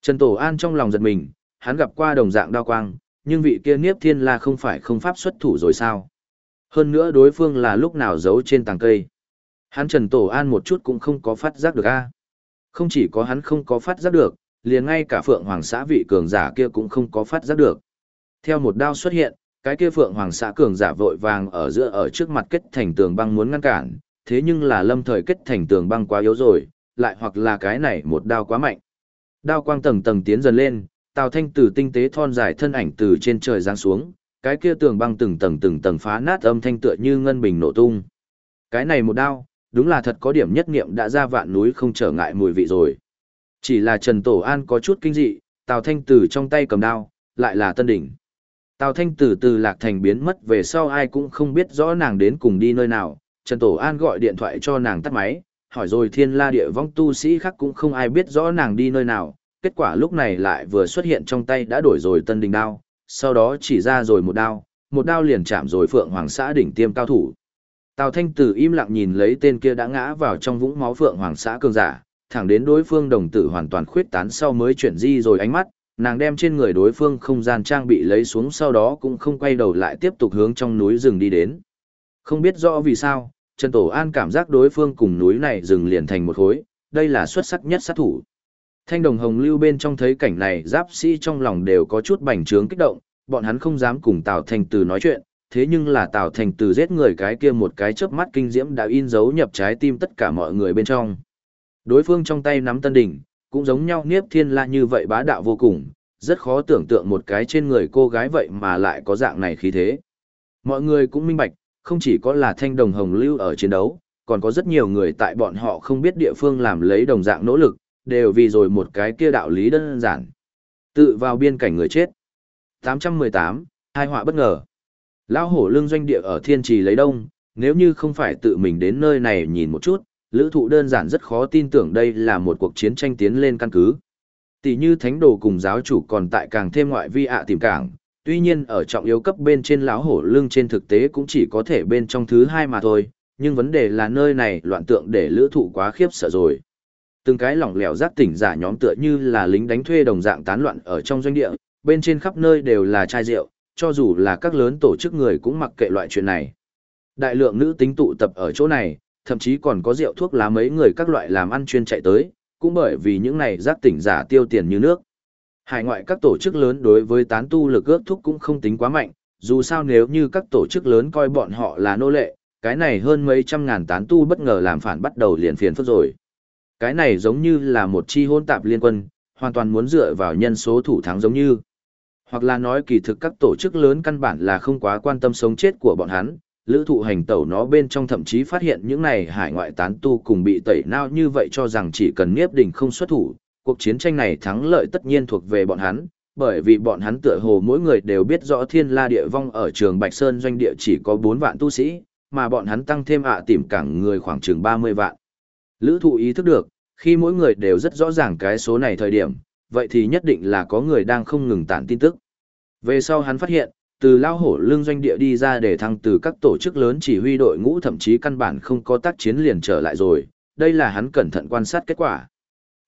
Trần Tổ An trong lòng giật mình, hắn gặp qua đồng dạng đao quang, nhưng vị kia Niếp Thiên La không phải không pháp xuất thủ rồi sao? Hơn nữa đối phương là lúc nào giấu trên tàng cây. Hắn Trần Tổ An một chút cũng không có phát giác được a. Không chỉ có hắn không có phát giác được, liền ngay cả Phượng Hoàng xã vị cường giả kia cũng không có phát giác được. Theo một đao xuất hiện, cái kia Phượng Hoàng xã cường giả vội vàng ở giữa ở trước mặt kết thành tường băng muốn ngăn cản, thế nhưng là lâm thời kết thành tường băng quá yếu rồi, lại hoặc là cái này một đao quá mạnh. Đao quang tầng tầng tiến dần lên, Tào Thanh từ tinh tế thon dài thân ảnh từ trên trời giáng xuống, cái kia tường băng từng tầng từng tầng phá nát âm thanh tựa như ngân bình nổ tung. Cái này một đao, đúng là thật có điểm nhất nghiệm đã ra vạn núi không trở ngại mùi vị rồi. Chỉ là Trần Tổ An có chút kinh dị, Tào Thanh tử trong tay cầm đao, lại là Tân Đỉnh. Tào Thanh tử từ Lạc Thành biến mất về sau ai cũng không biết rõ nàng đến cùng đi nơi nào, Trần Tổ An gọi điện thoại cho nàng tắt máy, hỏi rồi thiên la địa vong tu sĩ khác cũng không ai biết rõ nàng đi nơi nào, kết quả lúc này lại vừa xuất hiện trong tay đã đổi rồi tân đỉnh đao, sau đó chỉ ra rồi một đao, một đao liền chạm rồi phượng hoàng xã đỉnh tiêm cao thủ. Tào Thanh Tử im lặng nhìn lấy tên kia đã ngã vào trong vũng máu phượng hoàng xã cường giả, thẳng đến đối phương đồng tử hoàn toàn khuyết tán sau mới chuyển di rồi ánh mắt, nàng đem trên người đối phương không gian trang bị lấy xuống sau đó cũng không quay đầu lại tiếp tục hướng trong núi rừng đi đến. Không biết rõ vì sao, Trần Tổ An cảm giác đối phương cùng núi này rừng liền thành một khối, đây là xuất sắc nhất sát thủ. Thanh đồng hồng lưu bên trong thấy cảnh này giáp sĩ trong lòng đều có chút bành trướng kích động, bọn hắn không dám cùng Tào Thanh Từ nói chuyện, thế nhưng là Tào Thành Từ giết người cái kia một cái chớp mắt kinh diễm đã in dấu nhập trái tim tất cả mọi người bên trong. Đối phương trong tay nắm tân đỉnh, cũng giống nhau niếp thiên la như vậy bá đạo vô cùng, rất khó tưởng tượng một cái trên người cô gái vậy mà lại có dạng này khí thế. Mọi người cũng minh bạch, không chỉ có là thanh đồng hồng lưu ở chiến đấu, còn có rất nhiều người tại bọn họ không biết địa phương làm lấy đồng dạng nỗ lực, đều vì rồi một cái kia đạo lý đơn giản. Tự vào biên cảnh người chết. 818, hai họa bất ngờ. Lão hổ lương doanh địa ở thiên trì lấy đông, nếu như không phải tự mình đến nơi này nhìn một chút, lữ thụ đơn giản rất khó tin tưởng đây là một cuộc chiến tranh tiến lên căn cứ. Tỷ như thánh đồ cùng giáo chủ còn tại càng thêm ngoại vi ạ tìm cảng, tuy nhiên ở trọng yếu cấp bên trên lão hổ lương trên thực tế cũng chỉ có thể bên trong thứ hai mà thôi, nhưng vấn đề là nơi này loạn tượng để lữ thụ quá khiếp sợ rồi. Từng cái lỏng lẻo giác tỉnh giả nhóm tựa như là lính đánh thuê đồng dạng tán loạn ở trong doanh địa, bên trên khắp nơi đều là chai rượu, cho dù là các lớn tổ chức người cũng mặc kệ loại chuyện này. Đại lượng nữ tính tụ tập ở chỗ này, thậm chí còn có rượu thuốc lá mấy người các loại làm ăn chuyên chạy tới, cũng bởi vì những này giác tỉnh giả tiêu tiền như nước. Hải ngoại các tổ chức lớn đối với tán tu lực ước thúc cũng không tính quá mạnh, dù sao nếu như các tổ chức lớn coi bọn họ là nô lệ, cái này hơn mấy trăm ngàn tán tu bất ngờ làm phản bắt đầu liền phiền phức rồi. Cái này giống như là một chi hôn tạp liên quân, hoàn toàn muốn dựa vào nhân số thủ thắng giống như. Hoặc là nói kỳ thực các tổ chức lớn căn bản là không quá quan tâm sống chết của bọn hắn, lữ thụ hành tẩu nó bên trong thậm chí phát hiện những này hải ngoại tán tu cùng bị tẩy nao như vậy cho rằng chỉ cần nghiếp Đình không xuất thủ, cuộc chiến tranh này thắng lợi tất nhiên thuộc về bọn hắn, bởi vì bọn hắn tựa hồ mỗi người đều biết rõ thiên la địa vong ở trường Bạch Sơn doanh địa chỉ có 4 vạn tu sĩ, mà bọn hắn tăng thêm ạ à tìm cảng người khoảng chừng 30 vạn. Lữ thụ ý thức được, khi mỗi người đều rất rõ ràng cái số này thời điểm, vậy thì nhất định là có người đang không ngừng tản tin tức. Về sau hắn phát hiện, từ lao hổ lương doanh địa đi ra để thăng từ các tổ chức lớn chỉ huy đội ngũ thậm chí căn bản không có tác chiến liền trở lại rồi, đây là hắn cẩn thận quan sát kết quả.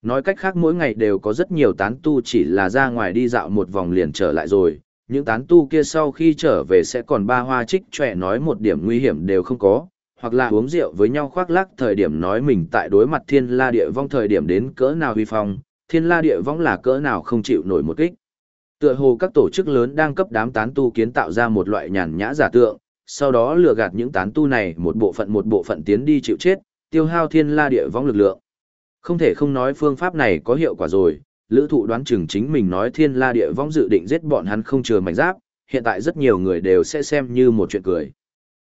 Nói cách khác mỗi ngày đều có rất nhiều tán tu chỉ là ra ngoài đi dạo một vòng liền trở lại rồi, những tán tu kia sau khi trở về sẽ còn ba hoa trích trẻ nói một điểm nguy hiểm đều không có, hoặc là uống rượu với nhau khoác lác thời điểm nói mình tại đối mặt thiên la địa vong thời điểm đến cỡ nào huy phong, thiên la địa vong là cỡ nào không chịu nổi một kích. Tựa hồ các tổ chức lớn đang cấp đám tán tu kiến tạo ra một loại nhàn nhã giả tượng, sau đó lừa gạt những tán tu này một bộ phận một bộ phận tiến đi chịu chết, tiêu hao thiên la địa vong lực lượng. Không thể không nói phương pháp này có hiệu quả rồi, lữ thụ đoán chừng chính mình nói thiên la địa vong dự định giết bọn hắn không chừa mảnh giáp, hiện tại rất nhiều người đều sẽ xem như một chuyện cười.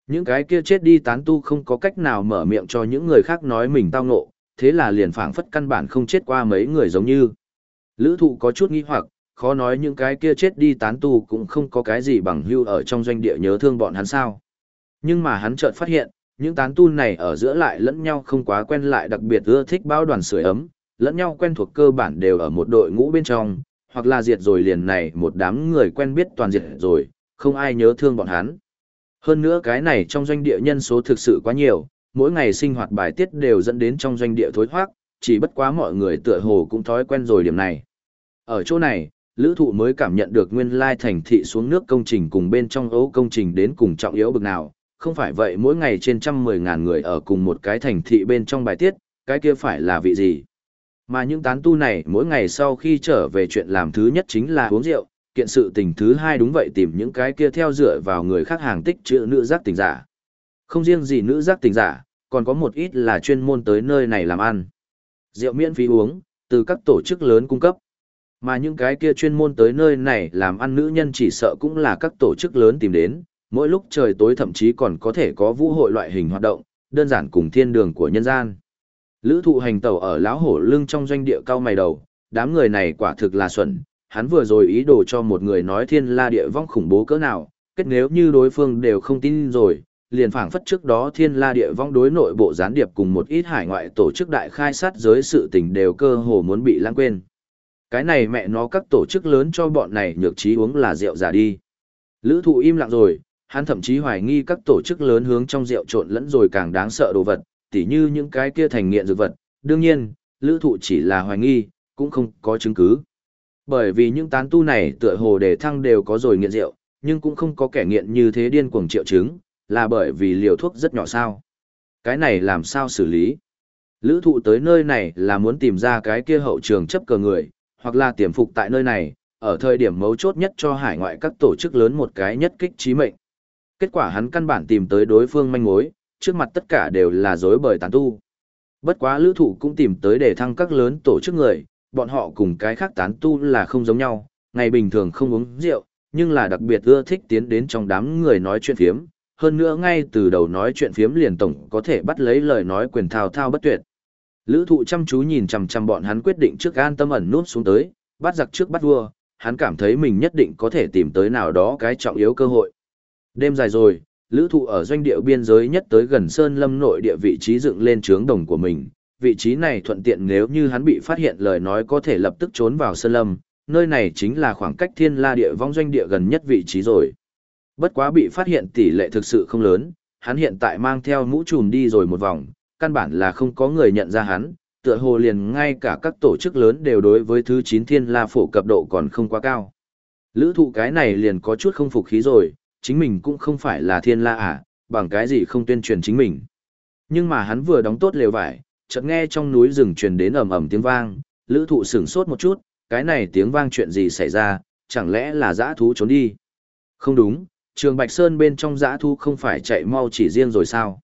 Những cái kia chết đi tán tu không có cách nào mở miệng cho những người khác nói mình tao ngộ, thế là liền phảng phất căn bản không chết qua mấy người giống như. Lữ thụ có chút nghi hoặc, khó nói những cái kia chết đi tán tu cũng không có cái gì bằng hưu ở trong doanh địa nhớ thương bọn hắn sao. Nhưng mà hắn chợt phát hiện, những tán tu này ở giữa lại lẫn nhau không quá quen lại đặc biệt ưa thích bao đoàn sưởi ấm, lẫn nhau quen thuộc cơ bản đều ở một đội ngũ bên trong, hoặc là diệt rồi liền này một đám người quen biết toàn diệt rồi, không ai nhớ thương bọn hắn. Hơn nữa cái này trong doanh địa nhân số thực sự quá nhiều, mỗi ngày sinh hoạt bài tiết đều dẫn đến trong doanh địa thối thoát, chỉ bất quá mọi người tựa hồ cũng thói quen rồi điểm này. Ở chỗ này, lữ thụ mới cảm nhận được nguyên lai thành thị xuống nước công trình cùng bên trong ấu công trình đến cùng trọng yếu bực nào, không phải vậy mỗi ngày trên trăm mười ngàn người ở cùng một cái thành thị bên trong bài tiết, cái kia phải là vị gì. Mà những tán tu này mỗi ngày sau khi trở về chuyện làm thứ nhất chính là uống rượu, kiện sự tình thứ hai đúng vậy tìm những cái kia theo dựa vào người khác hàng tích chữ nữ giác tình giả. Không riêng gì nữ giác tình giả, còn có một ít là chuyên môn tới nơi này làm ăn. Rượu miễn phí uống, từ các tổ chức lớn cung cấp. Mà những cái kia chuyên môn tới nơi này làm ăn nữ nhân chỉ sợ cũng là các tổ chức lớn tìm đến, mỗi lúc trời tối thậm chí còn có thể có vũ hội loại hình hoạt động, đơn giản cùng thiên đường của nhân gian. Lữ thụ hành tàu ở lão hổ lưng trong doanh địa cao mày đầu, đám người này quả thực là xuẩn, hắn vừa rồi ý đồ cho một người nói thiên la địa vong khủng bố cỡ nào, kết nếu như đối phương đều không tin rồi, liền phảng phất trước đó thiên la địa vong đối nội bộ gián điệp cùng một ít hải ngoại tổ chức đại khai sát giới sự tình đều cơ hồ muốn bị lãng quên. Cái này mẹ nó các tổ chức lớn cho bọn này nhược trí uống là rượu giả đi. Lữ thụ im lặng rồi, hắn thậm chí hoài nghi các tổ chức lớn hướng trong rượu trộn lẫn rồi càng đáng sợ đồ vật, tỉ như những cái kia thành nghiện dược vật. Đương nhiên, lữ thụ chỉ là hoài nghi, cũng không có chứng cứ. Bởi vì những tán tu này tựa hồ đề thăng đều có rồi nghiện rượu, nhưng cũng không có kẻ nghiện như thế điên cuồng triệu chứng, là bởi vì liều thuốc rất nhỏ sao. Cái này làm sao xử lý? Lữ thụ tới nơi này là muốn tìm ra cái kia hậu trường chấp cờ người, hoặc là tiềm phục tại nơi này, ở thời điểm mấu chốt nhất cho hải ngoại các tổ chức lớn một cái nhất kích trí mệnh. Kết quả hắn căn bản tìm tới đối phương manh mối, trước mặt tất cả đều là dối bời tán tu. Bất quá lữ thủ cũng tìm tới để thăng các lớn tổ chức người, bọn họ cùng cái khác tán tu là không giống nhau, ngày bình thường không uống rượu, nhưng là đặc biệt ưa thích tiến đến trong đám người nói chuyện phiếm. Hơn nữa ngay từ đầu nói chuyện phiếm liền tổng có thể bắt lấy lời nói quyền thao thao bất tuyệt. Lữ thụ chăm chú nhìn chằm chằm bọn hắn quyết định trước an tâm ẩn nút xuống tới, bắt giặc trước bắt vua, hắn cảm thấy mình nhất định có thể tìm tới nào đó cái trọng yếu cơ hội. Đêm dài rồi, lữ thụ ở doanh địa biên giới nhất tới gần Sơn Lâm nội địa vị trí dựng lên trướng đồng của mình. Vị trí này thuận tiện nếu như hắn bị phát hiện lời nói có thể lập tức trốn vào Sơn Lâm, nơi này chính là khoảng cách thiên la địa vong doanh địa gần nhất vị trí rồi. Bất quá bị phát hiện tỷ lệ thực sự không lớn, hắn hiện tại mang theo mũ trùm đi rồi một vòng, căn bản là không có người nhận ra hắn, tựa hồ liền ngay cả các tổ chức lớn đều đối với thứ 9 thiên la phổ cập độ còn không quá cao. Lữ thụ cái này liền có chút không phục khí rồi, chính mình cũng không phải là thiên la à, bằng cái gì không tuyên truyền chính mình. Nhưng mà hắn vừa đóng tốt lều vải, chợt nghe trong núi rừng truyền đến ầm ầm tiếng vang, lữ thụ sửng sốt một chút, cái này tiếng vang chuyện gì xảy ra, chẳng lẽ là dã thú trốn đi? Không đúng, trường Bạch Sơn bên trong dã thú không phải chạy mau chỉ riêng rồi sao?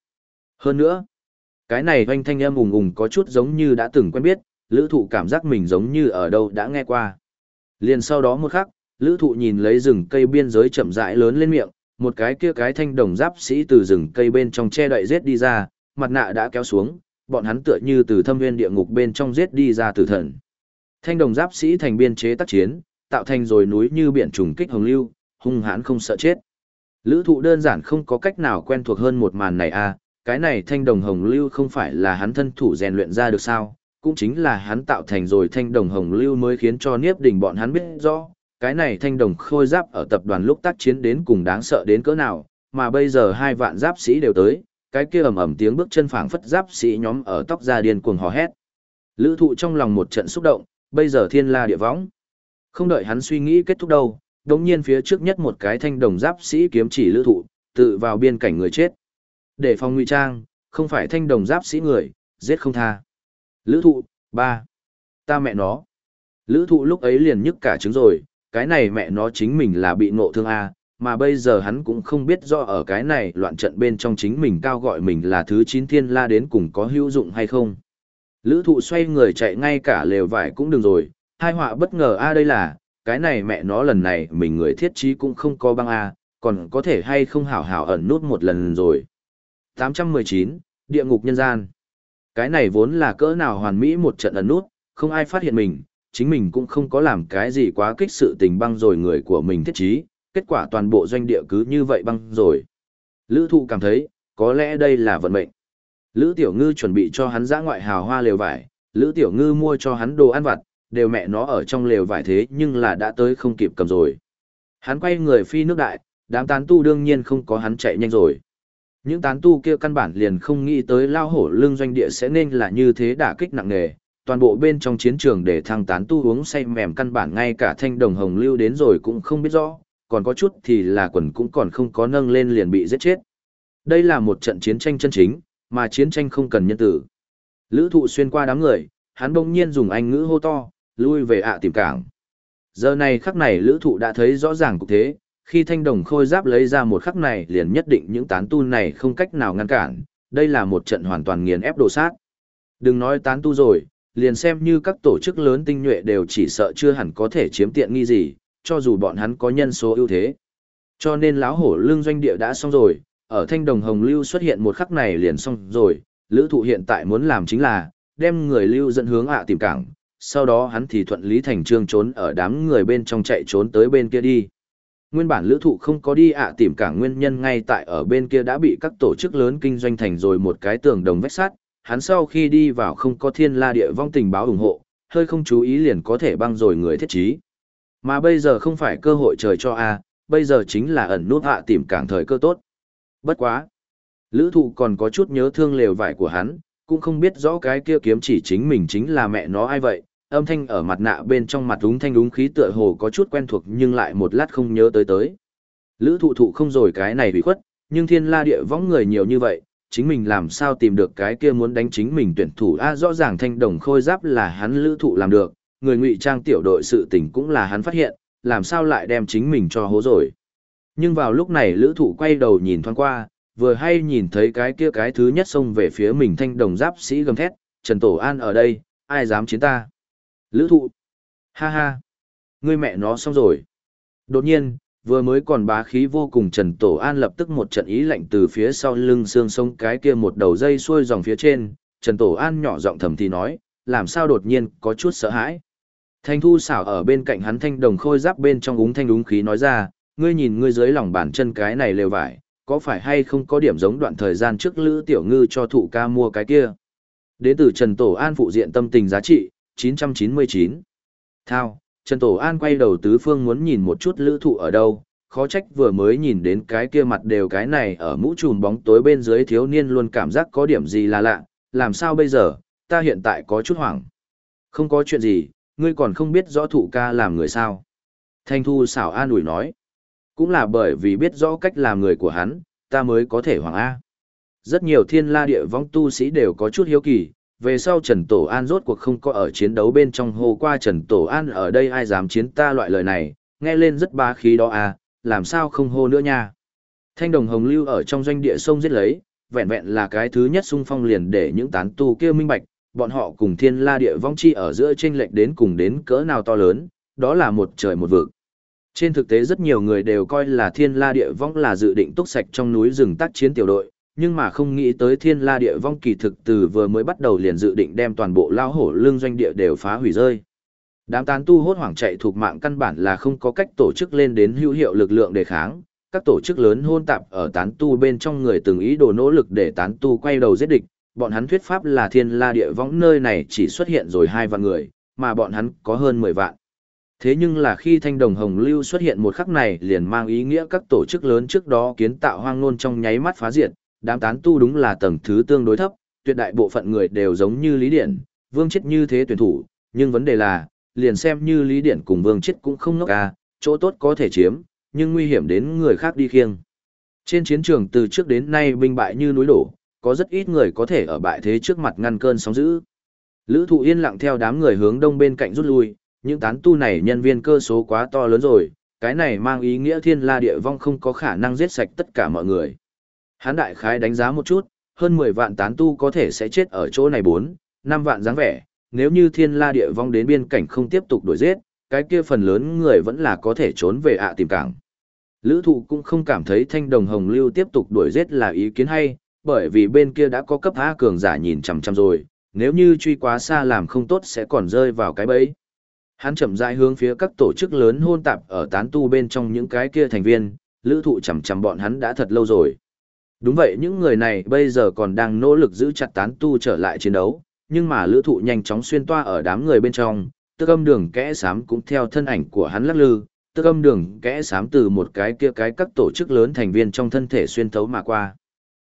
Hơn nữa, cái này oanh thanh âm ùng ùng có chút giống như đã từng quen biết, lữ thụ cảm giác mình giống như ở đâu đã nghe qua. Liền sau đó một khắc, lữ thụ nhìn lấy rừng cây biên giới chậm rãi lớn lên miệng, một cái kia cái thanh đồng giáp sĩ từ rừng cây bên trong che đậy giết đi ra, mặt nạ đã kéo xuống, bọn hắn tựa như từ thâm viên địa ngục bên trong giết đi ra tử thần. Thanh đồng giáp sĩ thành biên chế tác chiến, tạo thành rồi núi như biển trùng kích hồng lưu, hung hãn không sợ chết. Lữ thụ đơn giản không có cách nào quen thuộc hơn một màn này à, cái này thanh đồng hồng lưu không phải là hắn thân thủ rèn luyện ra được sao, cũng chính là hắn tạo thành rồi thanh đồng hồng lưu mới khiến cho Niếp Đình bọn hắn biết rõ, cái này thanh đồng khôi giáp ở tập đoàn lúc tác chiến đến cùng đáng sợ đến cỡ nào, mà bây giờ hai vạn giáp sĩ đều tới, cái kia ầm ầm tiếng bước chân phảng phất giáp sĩ nhóm ở tóc ra điên cuồng hò hét. Lữ thụ trong lòng một trận xúc động, bây giờ thiên la địa võng. Không đợi hắn suy nghĩ kết thúc đâu, đống nhiên phía trước nhất một cái thanh đồng giáp sĩ kiếm chỉ lữ thụ, tự vào biên cảnh người chết. Để phòng ngụy trang, không phải thanh đồng giáp sĩ người, giết không tha. Lữ thụ, ba Ta mẹ nó. Lữ thụ lúc ấy liền nhức cả trứng rồi, cái này mẹ nó chính mình là bị ngộ thương A, mà bây giờ hắn cũng không biết do ở cái này loạn trận bên trong chính mình cao gọi mình là thứ 9 thiên la đến cùng có hữu dụng hay không. Lữ thụ xoay người chạy ngay cả lều vải cũng đừng rồi, hai họa bất ngờ A đây là, cái này mẹ nó lần này mình người thiết trí cũng không có băng A, còn có thể hay không hảo hảo ẩn nút một lần rồi. 819, Địa ngục nhân gian. Cái này vốn là cỡ nào hoàn mỹ một trận ẩn nút, không ai phát hiện mình, chính mình cũng không có làm cái gì quá kích sự tình băng rồi người của mình thiết trí, kết quả toàn bộ doanh địa cứ như vậy băng rồi. Lữ thụ cảm thấy, có lẽ đây là vận mệnh. Lữ tiểu ngư chuẩn bị cho hắn giã ngoại hào hoa lều vải, Lữ tiểu ngư mua cho hắn đồ ăn vặt, đều mẹ nó ở trong lều vải thế nhưng là đã tới không kịp cầm rồi. Hắn quay người phi nước đại, đám tán tu đương nhiên không có hắn chạy nhanh rồi. Những tán tu kia căn bản liền không nghĩ tới lao hổ lưng doanh địa sẽ nên là như thế đả kích nặng nề, toàn bộ bên trong chiến trường để thăng tán tu uống say mềm căn bản ngay cả thanh đồng hồng lưu đến rồi cũng không biết rõ, còn có chút thì là quần cũng còn không có nâng lên liền bị giết chết. Đây là một trận chiến tranh chân chính, mà chiến tranh không cần nhân tử. Lữ thụ xuyên qua đám người, hắn bỗng nhiên dùng anh ngữ hô to, lui về ạ à tìm cảng. Giờ này khắc này lữ thụ đã thấy rõ ràng cục thế, khi thanh đồng khôi giáp lấy ra một khắc này liền nhất định những tán tu này không cách nào ngăn cản, đây là một trận hoàn toàn nghiền ép đồ sát. Đừng nói tán tu rồi, liền xem như các tổ chức lớn tinh nhuệ đều chỉ sợ chưa hẳn có thể chiếm tiện nghi gì, cho dù bọn hắn có nhân số ưu thế. Cho nên lão hổ lương doanh địa đã xong rồi, ở thanh đồng hồng lưu xuất hiện một khắc này liền xong rồi, lữ thụ hiện tại muốn làm chính là, đem người lưu dẫn hướng ạ tìm cảng, sau đó hắn thì thuận lý thành trương trốn ở đám người bên trong chạy trốn tới bên kia đi. Nguyên bản lữ thụ không có đi ạ à tìm cả nguyên nhân ngay tại ở bên kia đã bị các tổ chức lớn kinh doanh thành rồi một cái tường đồng vách sắt hắn sau khi đi vào không có thiên la địa vong tình báo ủng hộ, hơi không chú ý liền có thể băng rồi người thiết trí. Mà bây giờ không phải cơ hội trời cho a bây giờ chính là ẩn nút hạ à tìm cảng thời cơ tốt. Bất quá. Lữ thụ còn có chút nhớ thương lều vải của hắn, cũng không biết rõ cái kia kiếm chỉ chính mình chính là mẹ nó ai vậy. Âm thanh ở mặt nạ bên trong mặt đúng thanh đúng khí tựa hồ có chút quen thuộc nhưng lại một lát không nhớ tới tới. Lữ thụ thụ không rồi cái này bị khuất, nhưng thiên la địa võng người nhiều như vậy, chính mình làm sao tìm được cái kia muốn đánh chính mình tuyển thủ a rõ ràng thanh đồng khôi giáp là hắn lữ thụ làm được, người ngụy trang tiểu đội sự tình cũng là hắn phát hiện, làm sao lại đem chính mình cho hố rồi. Nhưng vào lúc này lữ thụ quay đầu nhìn thoáng qua, vừa hay nhìn thấy cái kia cái thứ nhất xông về phía mình thanh đồng giáp sĩ gầm thét, Trần Tổ An ở đây, ai dám chiến ta. Lữ thụ. Ha ha. Ngươi mẹ nó xong rồi. Đột nhiên, vừa mới còn bá khí vô cùng Trần Tổ An lập tức một trận ý lạnh từ phía sau lưng xương sông cái kia một đầu dây xuôi dòng phía trên, Trần Tổ An nhỏ giọng thầm thì nói, làm sao đột nhiên có chút sợ hãi. Thanh thu xảo ở bên cạnh hắn thanh đồng khôi giáp bên trong úng thanh đúng khí nói ra, ngươi nhìn ngươi dưới lòng bàn chân cái này lều vải, có phải hay không có điểm giống đoạn thời gian trước Lữ Tiểu Ngư cho thụ ca mua cái kia. Đến từ Trần Tổ An phụ diện tâm tình giá trị, 999. Thao, Trần Tổ An quay đầu tứ phương muốn nhìn một chút lữ thụ ở đâu, khó trách vừa mới nhìn đến cái kia mặt đều cái này ở mũ trùm bóng tối bên dưới thiếu niên luôn cảm giác có điểm gì là lạ, làm sao bây giờ, ta hiện tại có chút hoảng. Không có chuyện gì, ngươi còn không biết rõ thụ ca làm người sao. Thanh Thu xảo an ủi nói, cũng là bởi vì biết rõ cách làm người của hắn, ta mới có thể hoảng A. Rất nhiều thiên la địa vong tu sĩ đều có chút hiếu kỳ, về sau Trần Tổ An rốt cuộc không có ở chiến đấu bên trong hô qua Trần Tổ An ở đây ai dám chiến ta loại lời này, nghe lên rất bá khí đó à, làm sao không hô nữa nha. Thanh đồng hồng lưu ở trong doanh địa sông giết lấy, vẹn vẹn là cái thứ nhất xung phong liền để những tán tu kia minh bạch, bọn họ cùng thiên la địa vong chi ở giữa tranh lệch đến cùng đến cỡ nào to lớn, đó là một trời một vực. Trên thực tế rất nhiều người đều coi là thiên la địa vong là dự định túc sạch trong núi rừng tác chiến tiểu đội, nhưng mà không nghĩ tới thiên la địa vong kỳ thực từ vừa mới bắt đầu liền dự định đem toàn bộ lao hổ lương doanh địa đều phá hủy rơi. Đám tán tu hốt hoảng chạy thuộc mạng căn bản là không có cách tổ chức lên đến hữu hiệu lực lượng đề kháng. Các tổ chức lớn hôn tạp ở tán tu bên trong người từng ý đồ nỗ lực để tán tu quay đầu giết địch. Bọn hắn thuyết pháp là thiên la địa vong nơi này chỉ xuất hiện rồi hai vạn người, mà bọn hắn có hơn mười vạn. Thế nhưng là khi thanh đồng hồng lưu xuất hiện một khắc này liền mang ý nghĩa các tổ chức lớn trước đó kiến tạo hoang nôn trong nháy mắt phá diệt, đám tán tu đúng là tầng thứ tương đối thấp, tuyệt đại bộ phận người đều giống như Lý Điển, Vương Chết như thế tuyển thủ, nhưng vấn đề là, liền xem như Lý Điển cùng Vương Chết cũng không ngốc à, chỗ tốt có thể chiếm, nhưng nguy hiểm đến người khác đi khiêng. Trên chiến trường từ trước đến nay binh bại như núi đổ, có rất ít người có thể ở bại thế trước mặt ngăn cơn sóng dữ. Lữ thụ yên lặng theo đám người hướng đông bên cạnh rút lui, những tán tu này nhân viên cơ số quá to lớn rồi, cái này mang ý nghĩa thiên la địa vong không có khả năng giết sạch tất cả mọi người. Hán đại khái đánh giá một chút, hơn 10 vạn tán tu có thể sẽ chết ở chỗ này 4, 5 vạn dáng vẻ, nếu như thiên la địa vong đến biên cảnh không tiếp tục đuổi giết, cái kia phần lớn người vẫn là có thể trốn về ạ tìm cảng. Lữ thụ cũng không cảm thấy thanh đồng hồng lưu tiếp tục đuổi giết là ý kiến hay, bởi vì bên kia đã có cấp A cường giả nhìn chằm chằm rồi, nếu như truy quá xa làm không tốt sẽ còn rơi vào cái bẫy. Hắn chậm rãi hướng phía các tổ chức lớn hôn tạp ở tán tu bên trong những cái kia thành viên, lữ thụ chằm chằm bọn hắn đã thật lâu rồi. Đúng vậy những người này bây giờ còn đang nỗ lực giữ chặt tán tu trở lại chiến đấu, nhưng mà lữ thụ nhanh chóng xuyên toa ở đám người bên trong, tức âm đường kẽ sám cũng theo thân ảnh của hắn lắc lư, tức âm đường kẽ sám từ một cái kia cái các tổ chức lớn thành viên trong thân thể xuyên thấu mà qua.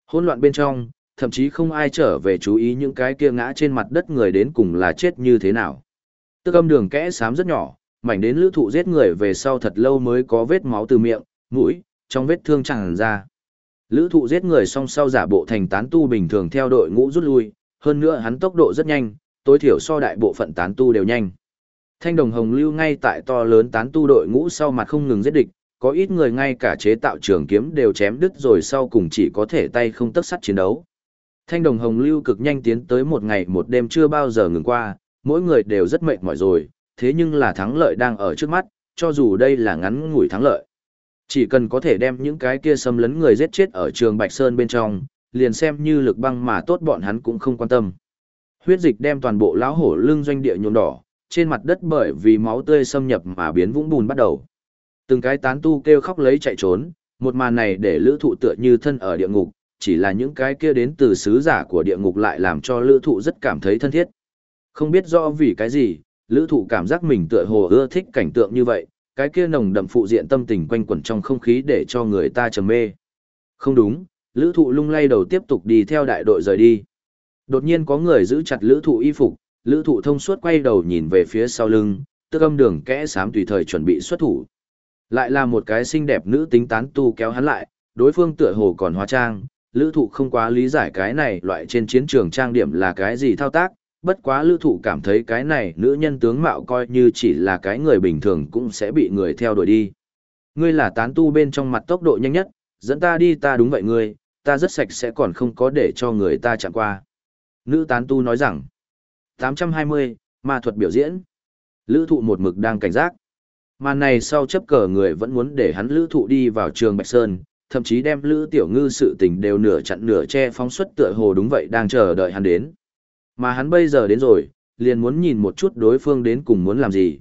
Hỗn loạn bên trong, thậm chí không ai trở về chú ý những cái kia ngã trên mặt đất người đến cùng là chết như thế nào. Tức âm đường kẽ sám rất nhỏ, mảnh đến lữ thụ giết người về sau thật lâu mới có vết máu từ miệng, mũi, trong vết thương chẳng ra. Lữ thụ giết người song sau giả bộ thành tán tu bình thường theo đội ngũ rút lui, hơn nữa hắn tốc độ rất nhanh, tối thiểu so đại bộ phận tán tu đều nhanh. Thanh đồng hồng lưu ngay tại to lớn tán tu đội ngũ sau mặt không ngừng giết địch, có ít người ngay cả chế tạo trường kiếm đều chém đứt rồi sau cùng chỉ có thể tay không tất sắt chiến đấu. Thanh đồng hồng lưu cực nhanh tiến tới một ngày một đêm chưa bao giờ ngừng qua, mỗi người đều rất mệt mỏi rồi, thế nhưng là thắng lợi đang ở trước mắt, cho dù đây là ngắn ngủi thắng lợi. Chỉ cần có thể đem những cái kia xâm lấn người giết chết ở trường Bạch Sơn bên trong, liền xem như lực băng mà tốt bọn hắn cũng không quan tâm. Huyết dịch đem toàn bộ lão hổ lưng doanh địa nhuộm đỏ, trên mặt đất bởi vì máu tươi xâm nhập mà biến vũng bùn bắt đầu. Từng cái tán tu kêu khóc lấy chạy trốn, một màn này để lữ thụ tựa như thân ở địa ngục, chỉ là những cái kia đến từ sứ giả của địa ngục lại làm cho lữ thụ rất cảm thấy thân thiết. Không biết rõ vì cái gì, lữ thụ cảm giác mình tựa hồ ưa thích cảnh tượng như vậy, cái kia nồng đậm phụ diện tâm tình quanh quẩn trong không khí để cho người ta trầm mê. Không đúng, lữ thụ lung lay đầu tiếp tục đi theo đại đội rời đi. Đột nhiên có người giữ chặt lữ thụ y phục, lữ thụ thông suốt quay đầu nhìn về phía sau lưng, tức âm đường kẽ sám tùy thời chuẩn bị xuất thủ. Lại là một cái xinh đẹp nữ tính tán tu kéo hắn lại, đối phương tựa hồ còn hóa trang, lữ thụ không quá lý giải cái này loại trên chiến trường trang điểm là cái gì thao tác, bất quá lữ thụ cảm thấy cái này nữ nhân tướng mạo coi như chỉ là cái người bình thường cũng sẽ bị người theo đuổi đi. Ngươi là tán tu bên trong mặt tốc độ nhanh nhất, dẫn ta đi ta đúng vậy ngươi, ta rất sạch sẽ còn không có để cho người ta chạm qua. Nữ tán tu nói rằng, 820, ma thuật biểu diễn. Lữ thụ một mực đang cảnh giác. Màn này sau chấp cờ người vẫn muốn để hắn lữ thụ đi vào trường Bạch Sơn, thậm chí đem lữ tiểu ngư sự tình đều nửa chặn nửa che phóng xuất tựa hồ đúng vậy đang chờ đợi hắn đến. Mà hắn bây giờ đến rồi, liền muốn nhìn một chút đối phương đến cùng muốn làm gì.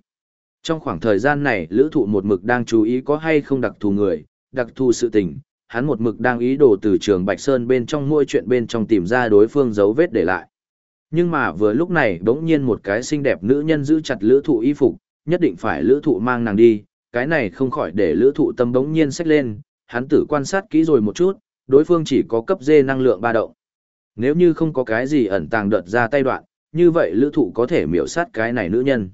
Trong khoảng thời gian này lữ thụ một mực đang chú ý có hay không đặc thù người, đặc thù sự tình, hắn một mực đang ý đồ từ trường Bạch Sơn bên trong mỗi chuyện bên trong tìm ra đối phương dấu vết để lại. Nhưng mà vừa lúc này bỗng nhiên một cái xinh đẹp nữ nhân giữ chặt lữ thụ y phục, nhất định phải lữ thụ mang nàng đi, cái này không khỏi để lữ thụ tâm bỗng nhiên xách lên, hắn tử quan sát kỹ rồi một chút, đối phương chỉ có cấp dê năng lượng ba động. Nếu như không có cái gì ẩn tàng đợt ra tay đoạn, như vậy lữ thụ có thể miểu sát cái này nữ nhân.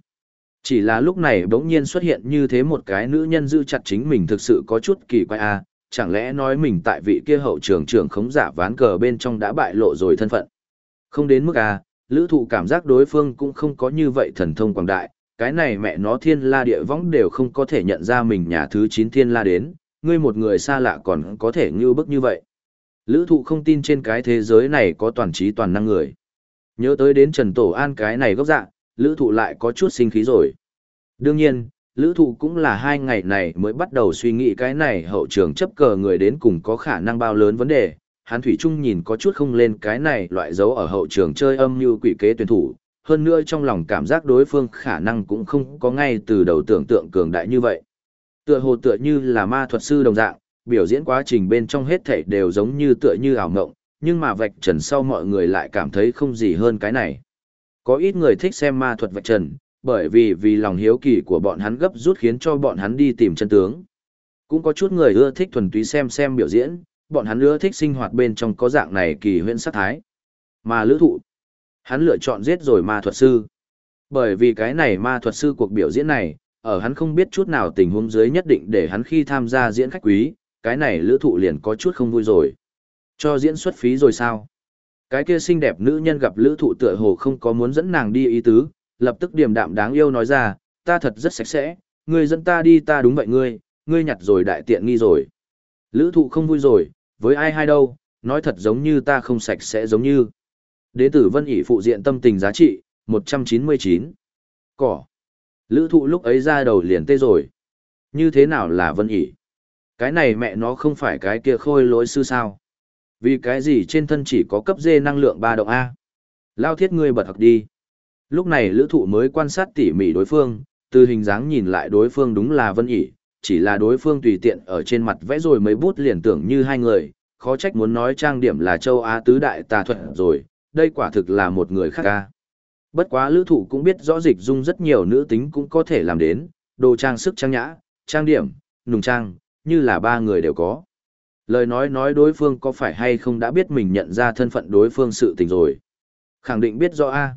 Chỉ là lúc này bỗng nhiên xuất hiện như thế một cái nữ nhân giữ chặt chính mình thực sự có chút kỳ quái à, chẳng lẽ nói mình tại vị kia hậu trường trưởng khống giả ván cờ bên trong đã bại lộ rồi thân phận. Không đến mức à, lữ thụ cảm giác đối phương cũng không có như vậy thần thông quảng đại, cái này mẹ nó thiên la địa võng đều không có thể nhận ra mình nhà thứ 9 thiên la đến, ngươi một người xa lạ còn có thể như bức như vậy. Lữ thụ không tin trên cái thế giới này có toàn trí toàn năng người. Nhớ tới đến Trần Tổ An cái này gốc dạ, lữ thụ lại có chút sinh khí rồi. Đương nhiên, lữ thụ cũng là hai ngày này mới bắt đầu suy nghĩ cái này hậu trường chấp cờ người đến cùng có khả năng bao lớn vấn đề. Hán Thủy Trung nhìn có chút không lên cái này loại dấu ở hậu trường chơi âm như quỷ kế tuyển thủ, hơn nữa trong lòng cảm giác đối phương khả năng cũng không có ngay từ đầu tưởng tượng cường đại như vậy. Tựa hồ tựa như là ma thuật sư đồng dạng, biểu diễn quá trình bên trong hết thảy đều giống như tựa như ảo mộng, nhưng mà vạch trần sau mọi người lại cảm thấy không gì hơn cái này. Có ít người thích xem ma thuật vạch trần, bởi vì vì lòng hiếu kỳ của bọn hắn gấp rút khiến cho bọn hắn đi tìm chân tướng. Cũng có chút người ưa thích thuần túy xem xem biểu diễn, bọn hắn ưa thích sinh hoạt bên trong có dạng này kỳ huyễn sát thái. Mà lữ thụ, hắn lựa chọn giết rồi ma thuật sư. Bởi vì cái này ma thuật sư cuộc biểu diễn này, ở hắn không biết chút nào tình huống dưới nhất định để hắn khi tham gia diễn khách quý, cái này lữ thụ liền có chút không vui rồi. Cho diễn xuất phí rồi sao? Cái kia xinh đẹp nữ nhân gặp lữ thụ tựa hồ không có muốn dẫn nàng đi ý tứ, lập tức điềm đạm đáng yêu nói ra, ta thật rất sạch sẽ, ngươi dẫn ta đi ta đúng vậy ngươi, ngươi nhặt rồi đại tiện nghi rồi. Lữ thụ không vui rồi, với ai hay đâu, nói thật giống như ta không sạch sẽ giống như. Đế tử vân ỉ phụ diện tâm tình giá trị, 199. Cỏ. Lữ thụ lúc ấy ra đầu liền tê rồi. Như thế nào là vân ỉ? Cái này mẹ nó không phải cái kia khôi lỗi sư sao? Vì cái gì trên thân chỉ có cấp dê năng lượng ba động A? Lao thiết ngươi bật học đi. Lúc này lữ thụ mới quan sát tỉ mỉ đối phương, từ hình dáng nhìn lại đối phương đúng là vân ỉ, chỉ là đối phương tùy tiện ở trên mặt vẽ rồi mấy bút liền tưởng như hai người, khó trách muốn nói trang điểm là châu Á tứ đại tà thuật rồi, đây quả thực là một người khác ca. Bất quá lữ thụ cũng biết rõ dịch dung rất nhiều nữ tính cũng có thể làm đến, đồ trang sức trang nhã, trang điểm, nùng trang, như là ba người đều có. Lời nói nói đối phương có phải hay không đã biết mình nhận ra thân phận đối phương sự tình rồi. Khẳng định biết rõ A.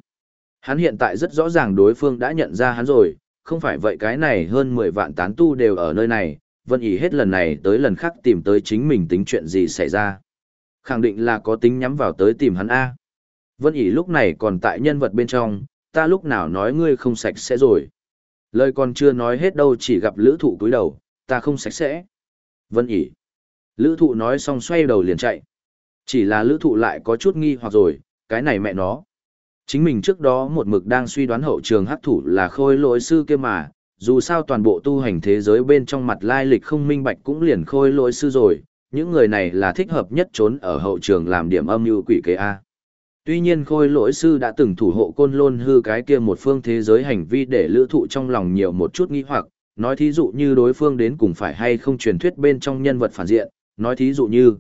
Hắn hiện tại rất rõ ràng đối phương đã nhận ra hắn rồi, không phải vậy cái này hơn 10 vạn tán tu đều ở nơi này, Vân ý hết lần này tới lần khác tìm tới chính mình tính chuyện gì xảy ra. Khẳng định là có tính nhắm vào tới tìm hắn A. Vân ỉ lúc này còn tại nhân vật bên trong, ta lúc nào nói ngươi không sạch sẽ rồi. Lời còn chưa nói hết đâu chỉ gặp lữ thụ cúi đầu, ta không sạch sẽ. Vân ỉ. Lữ thụ nói xong xoay đầu liền chạy. Chỉ là lữ thụ lại có chút nghi hoặc rồi, cái này mẹ nó. Chính mình trước đó một mực đang suy đoán hậu trường hắc thủ là khôi lỗi sư kia mà, dù sao toàn bộ tu hành thế giới bên trong mặt lai lịch không minh bạch cũng liền khôi lỗi sư rồi, những người này là thích hợp nhất trốn ở hậu trường làm điểm âm như quỷ kế A. Tuy nhiên khôi lỗi sư đã từng thủ hộ côn lôn hư cái kia một phương thế giới hành vi để lữ thụ trong lòng nhiều một chút nghi hoặc, nói thí dụ như đối phương đến cùng phải hay không truyền thuyết bên trong nhân vật phản diện, nói thí dụ như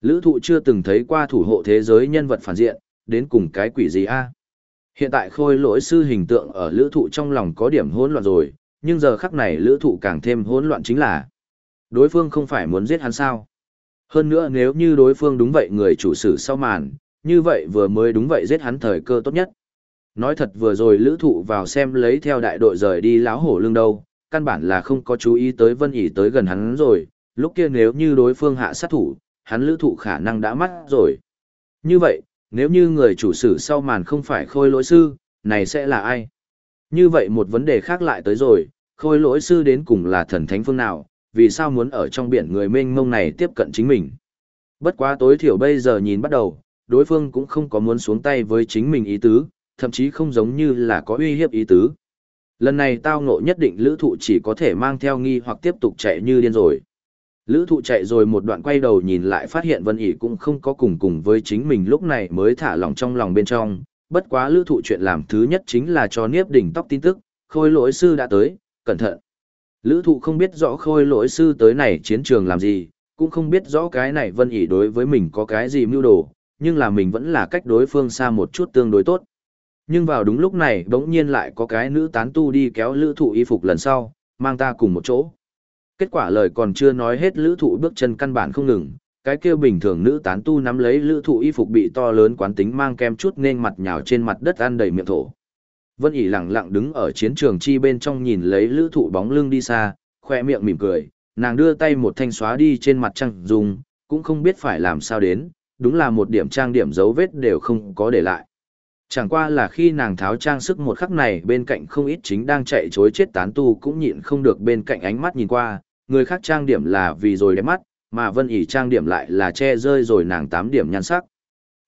lữ thụ chưa từng thấy qua thủ hộ thế giới nhân vật phản diện, đến cùng cái quỷ gì a Hiện tại khôi lỗi sư hình tượng ở lữ thụ trong lòng có điểm hỗn loạn rồi, nhưng giờ khắc này lữ thụ càng thêm hỗn loạn chính là đối phương không phải muốn giết hắn sao. Hơn nữa nếu như đối phương đúng vậy người chủ sử sau màn, như vậy vừa mới đúng vậy giết hắn thời cơ tốt nhất. Nói thật vừa rồi lữ thụ vào xem lấy theo đại đội rời đi láo hổ lưng đâu, căn bản là không có chú ý tới vân ỉ tới gần hắn rồi, lúc kia nếu như đối phương hạ sát thủ, hắn lữ thụ khả năng đã mắt rồi. Như vậy, nếu như người chủ sử sau màn không phải khôi lỗi sư, này sẽ là ai? Như vậy một vấn đề khác lại tới rồi, khôi lỗi sư đến cùng là thần thánh phương nào, vì sao muốn ở trong biển người mênh mông này tiếp cận chính mình? Bất quá tối thiểu bây giờ nhìn bắt đầu, đối phương cũng không có muốn xuống tay với chính mình ý tứ, thậm chí không giống như là có uy hiếp ý tứ. Lần này tao ngộ nhất định lữ thụ chỉ có thể mang theo nghi hoặc tiếp tục chạy như điên rồi. Lữ thụ chạy rồi một đoạn quay đầu nhìn lại phát hiện Vân ỉ cũng không có cùng cùng với chính mình lúc này mới thả lòng trong lòng bên trong. Bất quá lữ thụ chuyện làm thứ nhất chính là cho Niếp đỉnh tóc tin tức, khôi lỗi sư đã tới, cẩn thận. Lữ thụ không biết rõ khôi lỗi sư tới này chiến trường làm gì, cũng không biết rõ cái này Vân ỉ đối với mình có cái gì mưu đồ, nhưng là mình vẫn là cách đối phương xa một chút tương đối tốt. Nhưng vào đúng lúc này bỗng nhiên lại có cái nữ tán tu đi kéo lữ thụ y phục lần sau, mang ta cùng một chỗ. Kết quả lời còn chưa nói hết lữ thụ bước chân căn bản không ngừng, cái kêu bình thường nữ tán tu nắm lấy lữ thụ y phục bị to lớn quán tính mang kem chút nên mặt nhào trên mặt đất ăn đầy miệng thổ. Vân ỉ lặng lặng đứng ở chiến trường chi bên trong nhìn lấy lữ thụ bóng lưng đi xa, khoe miệng mỉm cười, nàng đưa tay một thanh xóa đi trên mặt trăng dùng, cũng không biết phải làm sao đến, đúng là một điểm trang điểm dấu vết đều không có để lại. Chẳng qua là khi nàng tháo trang sức một khắc này bên cạnh không ít chính đang chạy chối chết tán tu cũng nhịn không được bên cạnh ánh mắt nhìn qua, người khác trang điểm là vì rồi đẹp mắt, mà vân ỉ trang điểm lại là che rơi rồi nàng tám điểm nhan sắc.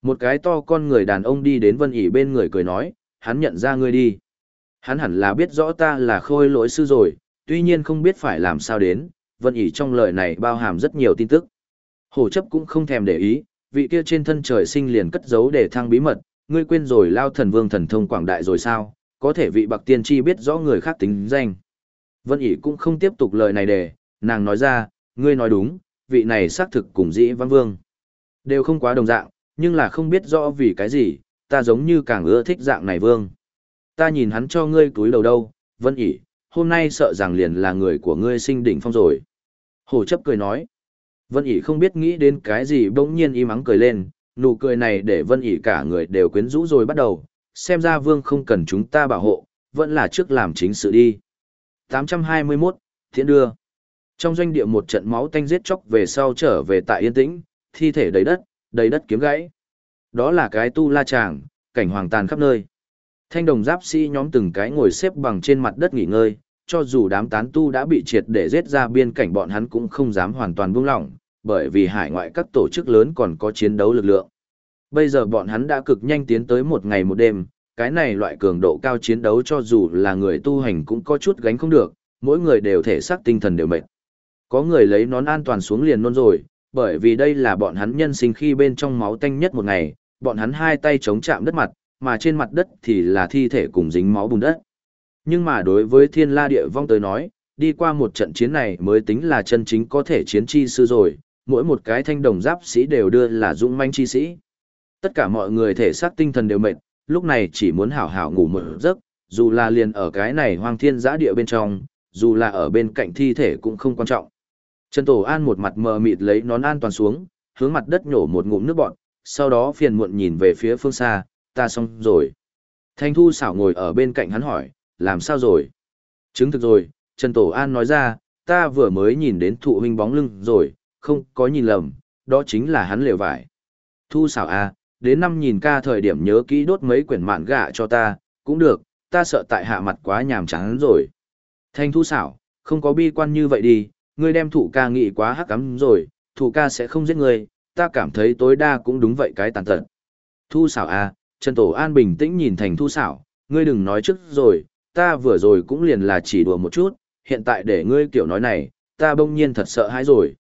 Một cái to con người đàn ông đi đến vân ỉ bên người cười nói, hắn nhận ra ngươi đi. Hắn hẳn là biết rõ ta là khôi lỗi sư rồi, tuy nhiên không biết phải làm sao đến, vân ỉ trong lời này bao hàm rất nhiều tin tức. Hổ chấp cũng không thèm để ý, vị kia trên thân trời sinh liền cất giấu để thăng bí mật, ngươi quên rồi lao thần vương thần thông quảng đại rồi sao, có thể vị bạc tiên tri biết rõ người khác tính danh. Vân ỉ cũng không tiếp tục lời này để, nàng nói ra, ngươi nói đúng, vị này xác thực cùng dĩ văn vương. Đều không quá đồng dạng, nhưng là không biết rõ vì cái gì, ta giống như càng ưa thích dạng này vương. Ta nhìn hắn cho ngươi túi đầu đâu, vân ỉ, hôm nay sợ rằng liền là người của ngươi sinh đỉnh phong rồi. Hồ chấp cười nói, vân ỉ không biết nghĩ đến cái gì bỗng nhiên im ắng cười lên, nụ cười này để vân ỉ cả người đều quyến rũ rồi bắt đầu, xem ra vương không cần chúng ta bảo hộ, vẫn là trước làm chính sự đi. 821, Thiện đưa. Trong doanh địa một trận máu tanh giết chóc về sau trở về tại yên tĩnh, thi thể đầy đất, đầy đất kiếm gãy. Đó là cái tu la tràng, cảnh hoàng tàn khắp nơi. Thanh đồng giáp sĩ nhóm từng cái ngồi xếp bằng trên mặt đất nghỉ ngơi, cho dù đám tán tu đã bị triệt để giết ra biên cảnh bọn hắn cũng không dám hoàn toàn buông lỏng, bởi vì hải ngoại các tổ chức lớn còn có chiến đấu lực lượng. Bây giờ bọn hắn đã cực nhanh tiến tới một ngày một đêm, cái này loại cường độ cao chiến đấu cho dù là người tu hành cũng có chút gánh không được, mỗi người đều thể xác tinh thần đều mệt. Có người lấy nón an toàn xuống liền nôn rồi, bởi vì đây là bọn hắn nhân sinh khi bên trong máu tanh nhất một ngày, bọn hắn hai tay chống chạm đất mặt, mà trên mặt đất thì là thi thể cùng dính máu bùn đất. Nhưng mà đối với thiên la địa vong tới nói, đi qua một trận chiến này mới tính là chân chính có thể chiến chi sư rồi, mỗi một cái thanh đồng giáp sĩ đều đưa là dũng manh chi sĩ. Tất cả mọi người thể xác tinh thần đều mệt, lúc này chỉ muốn hảo hảo ngủ một giấc, dù là liền ở cái này hoang thiên giã địa bên trong, dù là ở bên cạnh thi thể cũng không quan trọng. Trần Tổ An một mặt mờ mịt lấy nón an toàn xuống, hướng mặt đất nhổ một ngụm nước bọt, sau đó phiền muộn nhìn về phía phương xa, ta xong rồi. Thanh Thu xảo ngồi ở bên cạnh hắn hỏi, làm sao rồi? Chứng thực rồi, Trần Tổ An nói ra, ta vừa mới nhìn đến thụ huynh bóng lưng rồi, không có nhìn lầm, đó chính là hắn lều vải. Thu xảo à, đến năm nhìn ca thời điểm nhớ kỹ đốt mấy quyển mạn gạ cho ta, cũng được, ta sợ tại hạ mặt quá nhàm chán rồi. Thanh thu xảo, không có bi quan như vậy đi, ngươi đem thủ ca nghị quá hắc cắm rồi, thủ ca sẽ không giết ngươi, ta cảm thấy tối đa cũng đúng vậy cái tàn tật. Thu xảo à, Trần Tổ An bình tĩnh nhìn thành thu xảo, ngươi đừng nói trước rồi, ta vừa rồi cũng liền là chỉ đùa một chút, hiện tại để ngươi kiểu nói này, ta bỗng nhiên thật sợ hãi rồi.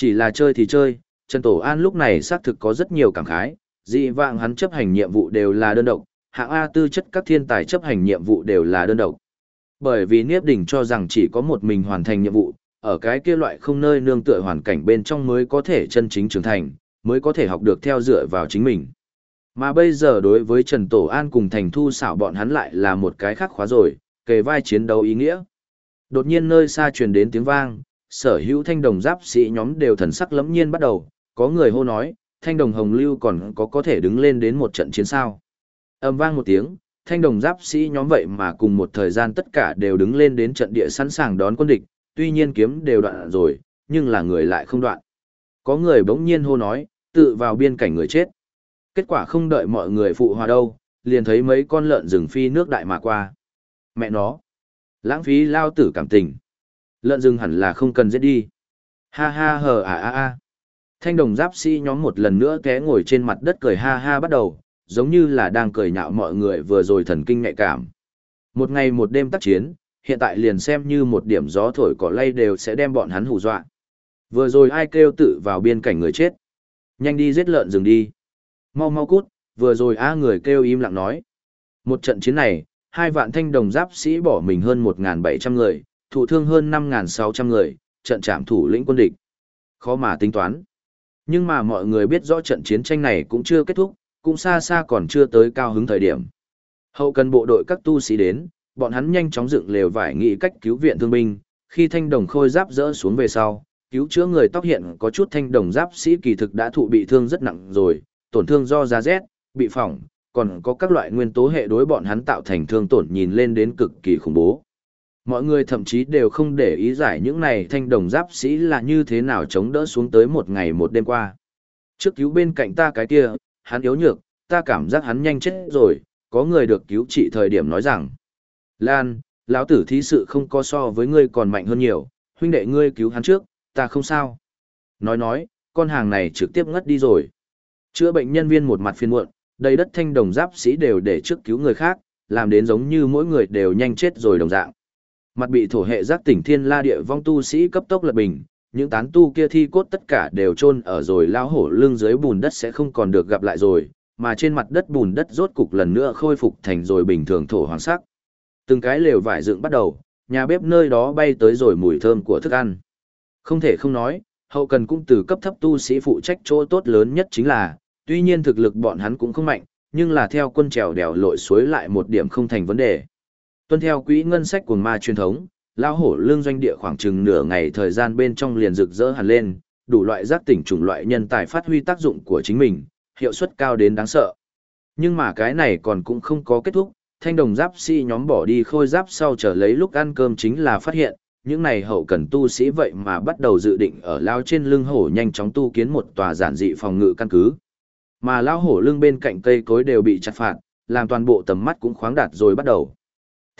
Chỉ là chơi thì chơi, Trần Tổ An lúc này xác thực có rất nhiều cảm khái, dị vạng hắn chấp hành nhiệm vụ đều là đơn độc, hạng A tư chất các thiên tài chấp hành nhiệm vụ đều là đơn độc. Bởi vì Niếp Đình cho rằng chỉ có một mình hoàn thành nhiệm vụ, ở cái kia loại không nơi nương tựa hoàn cảnh bên trong mới có thể chân chính trưởng thành, mới có thể học được theo dựa vào chính mình. Mà bây giờ đối với Trần Tổ An cùng Thành Thu xảo bọn hắn lại là một cái khác khóa rồi, kề vai chiến đấu ý nghĩa. Đột nhiên nơi xa truyền đến tiếng vang, sở hữu thanh đồng giáp sĩ nhóm đều thần sắc lẫm nhiên bắt đầu, có người hô nói, thanh đồng hồng lưu còn có có thể đứng lên đến một trận chiến sao. Âm vang một tiếng, thanh đồng giáp sĩ nhóm vậy mà cùng một thời gian tất cả đều đứng lên đến trận địa sẵn sàng đón quân địch, tuy nhiên kiếm đều đoạn rồi, nhưng là người lại không đoạn. Có người bỗng nhiên hô nói, tự vào biên cảnh người chết. Kết quả không đợi mọi người phụ hòa đâu, liền thấy mấy con lợn rừng phi nước đại mà qua. Mẹ nó, lãng phí lao tử cảm tình. Lợn rừng hẳn là không cần giết đi. Ha ha hờ à à à. Thanh đồng giáp sĩ nhóm một lần nữa té ngồi trên mặt đất cười ha ha bắt đầu, giống như là đang cười nhạo mọi người vừa rồi thần kinh nhạy cảm. Một ngày một đêm tác chiến, hiện tại liền xem như một điểm gió thổi cỏ lay đều sẽ đem bọn hắn hù dọa. Vừa rồi ai kêu tự vào biên cảnh người chết. Nhanh đi giết lợn rừng đi. Mau mau cút, vừa rồi a người kêu im lặng nói. Một trận chiến này, hai vạn thanh đồng giáp sĩ bỏ mình hơn 1.700 người, thủ thương hơn 5.600 người, trận trạm thủ lĩnh quân địch. Khó mà tính toán. Nhưng mà mọi người biết rõ trận chiến tranh này cũng chưa kết thúc, cũng xa xa còn chưa tới cao hứng thời điểm. Hậu cần bộ đội các tu sĩ đến, bọn hắn nhanh chóng dựng lều vải nghị cách cứu viện thương binh, khi thanh đồng khôi giáp rỡ xuống về sau, cứu chữa người tóc hiện có chút thanh đồng giáp sĩ kỳ thực đã thụ bị thương rất nặng rồi, tổn thương do giá rét, bị phỏng, còn có các loại nguyên tố hệ đối bọn hắn tạo thành thương tổn nhìn lên đến cực kỳ khủng bố. Mọi người thậm chí đều không để ý giải những này thanh đồng giáp sĩ là như thế nào chống đỡ xuống tới một ngày một đêm qua. Trước cứu bên cạnh ta cái kia, hắn yếu nhược, ta cảm giác hắn nhanh chết rồi, có người được cứu trị thời điểm nói rằng. Lan, lão tử thí sự không có so với ngươi còn mạnh hơn nhiều, huynh đệ ngươi cứu hắn trước, ta không sao. Nói nói, con hàng này trực tiếp ngất đi rồi. Chữa bệnh nhân viên một mặt phiền muộn, đầy đất thanh đồng giáp sĩ đều để trước cứu người khác, làm đến giống như mỗi người đều nhanh chết rồi đồng dạng. Mặt bị thổ hệ giác tỉnh thiên la địa vong tu sĩ cấp tốc lật bình, những tán tu kia thi cốt tất cả đều chôn ở rồi lao hổ lưng dưới bùn đất sẽ không còn được gặp lại rồi, mà trên mặt đất bùn đất rốt cục lần nữa khôi phục thành rồi bình thường thổ hoàng sắc. Từng cái lều vải dựng bắt đầu, nhà bếp nơi đó bay tới rồi mùi thơm của thức ăn. Không thể không nói, hậu cần cũng từ cấp thấp tu sĩ phụ trách chỗ tốt lớn nhất chính là, tuy nhiên thực lực bọn hắn cũng không mạnh, nhưng là theo quân trèo đèo lội suối lại một điểm không thành vấn đề. Tuân theo quỹ ngân sách của ma truyền thống, lão hổ lương doanh địa khoảng chừng nửa ngày thời gian bên trong liền rực rỡ hẳn lên, đủ loại giác tỉnh chủng loại nhân tài phát huy tác dụng của chính mình, hiệu suất cao đến đáng sợ. Nhưng mà cái này còn cũng không có kết thúc, thanh đồng giáp sĩ si nhóm bỏ đi khôi giáp sau trở lấy lúc ăn cơm chính là phát hiện, những này hậu cần tu sĩ vậy mà bắt đầu dự định ở lao trên lưng hổ nhanh chóng tu kiến một tòa giản dị phòng ngự căn cứ. Mà lao hổ lưng bên cạnh cây cối đều bị chặt phạt, làm toàn bộ tầm mắt cũng khoáng đạt rồi bắt đầu.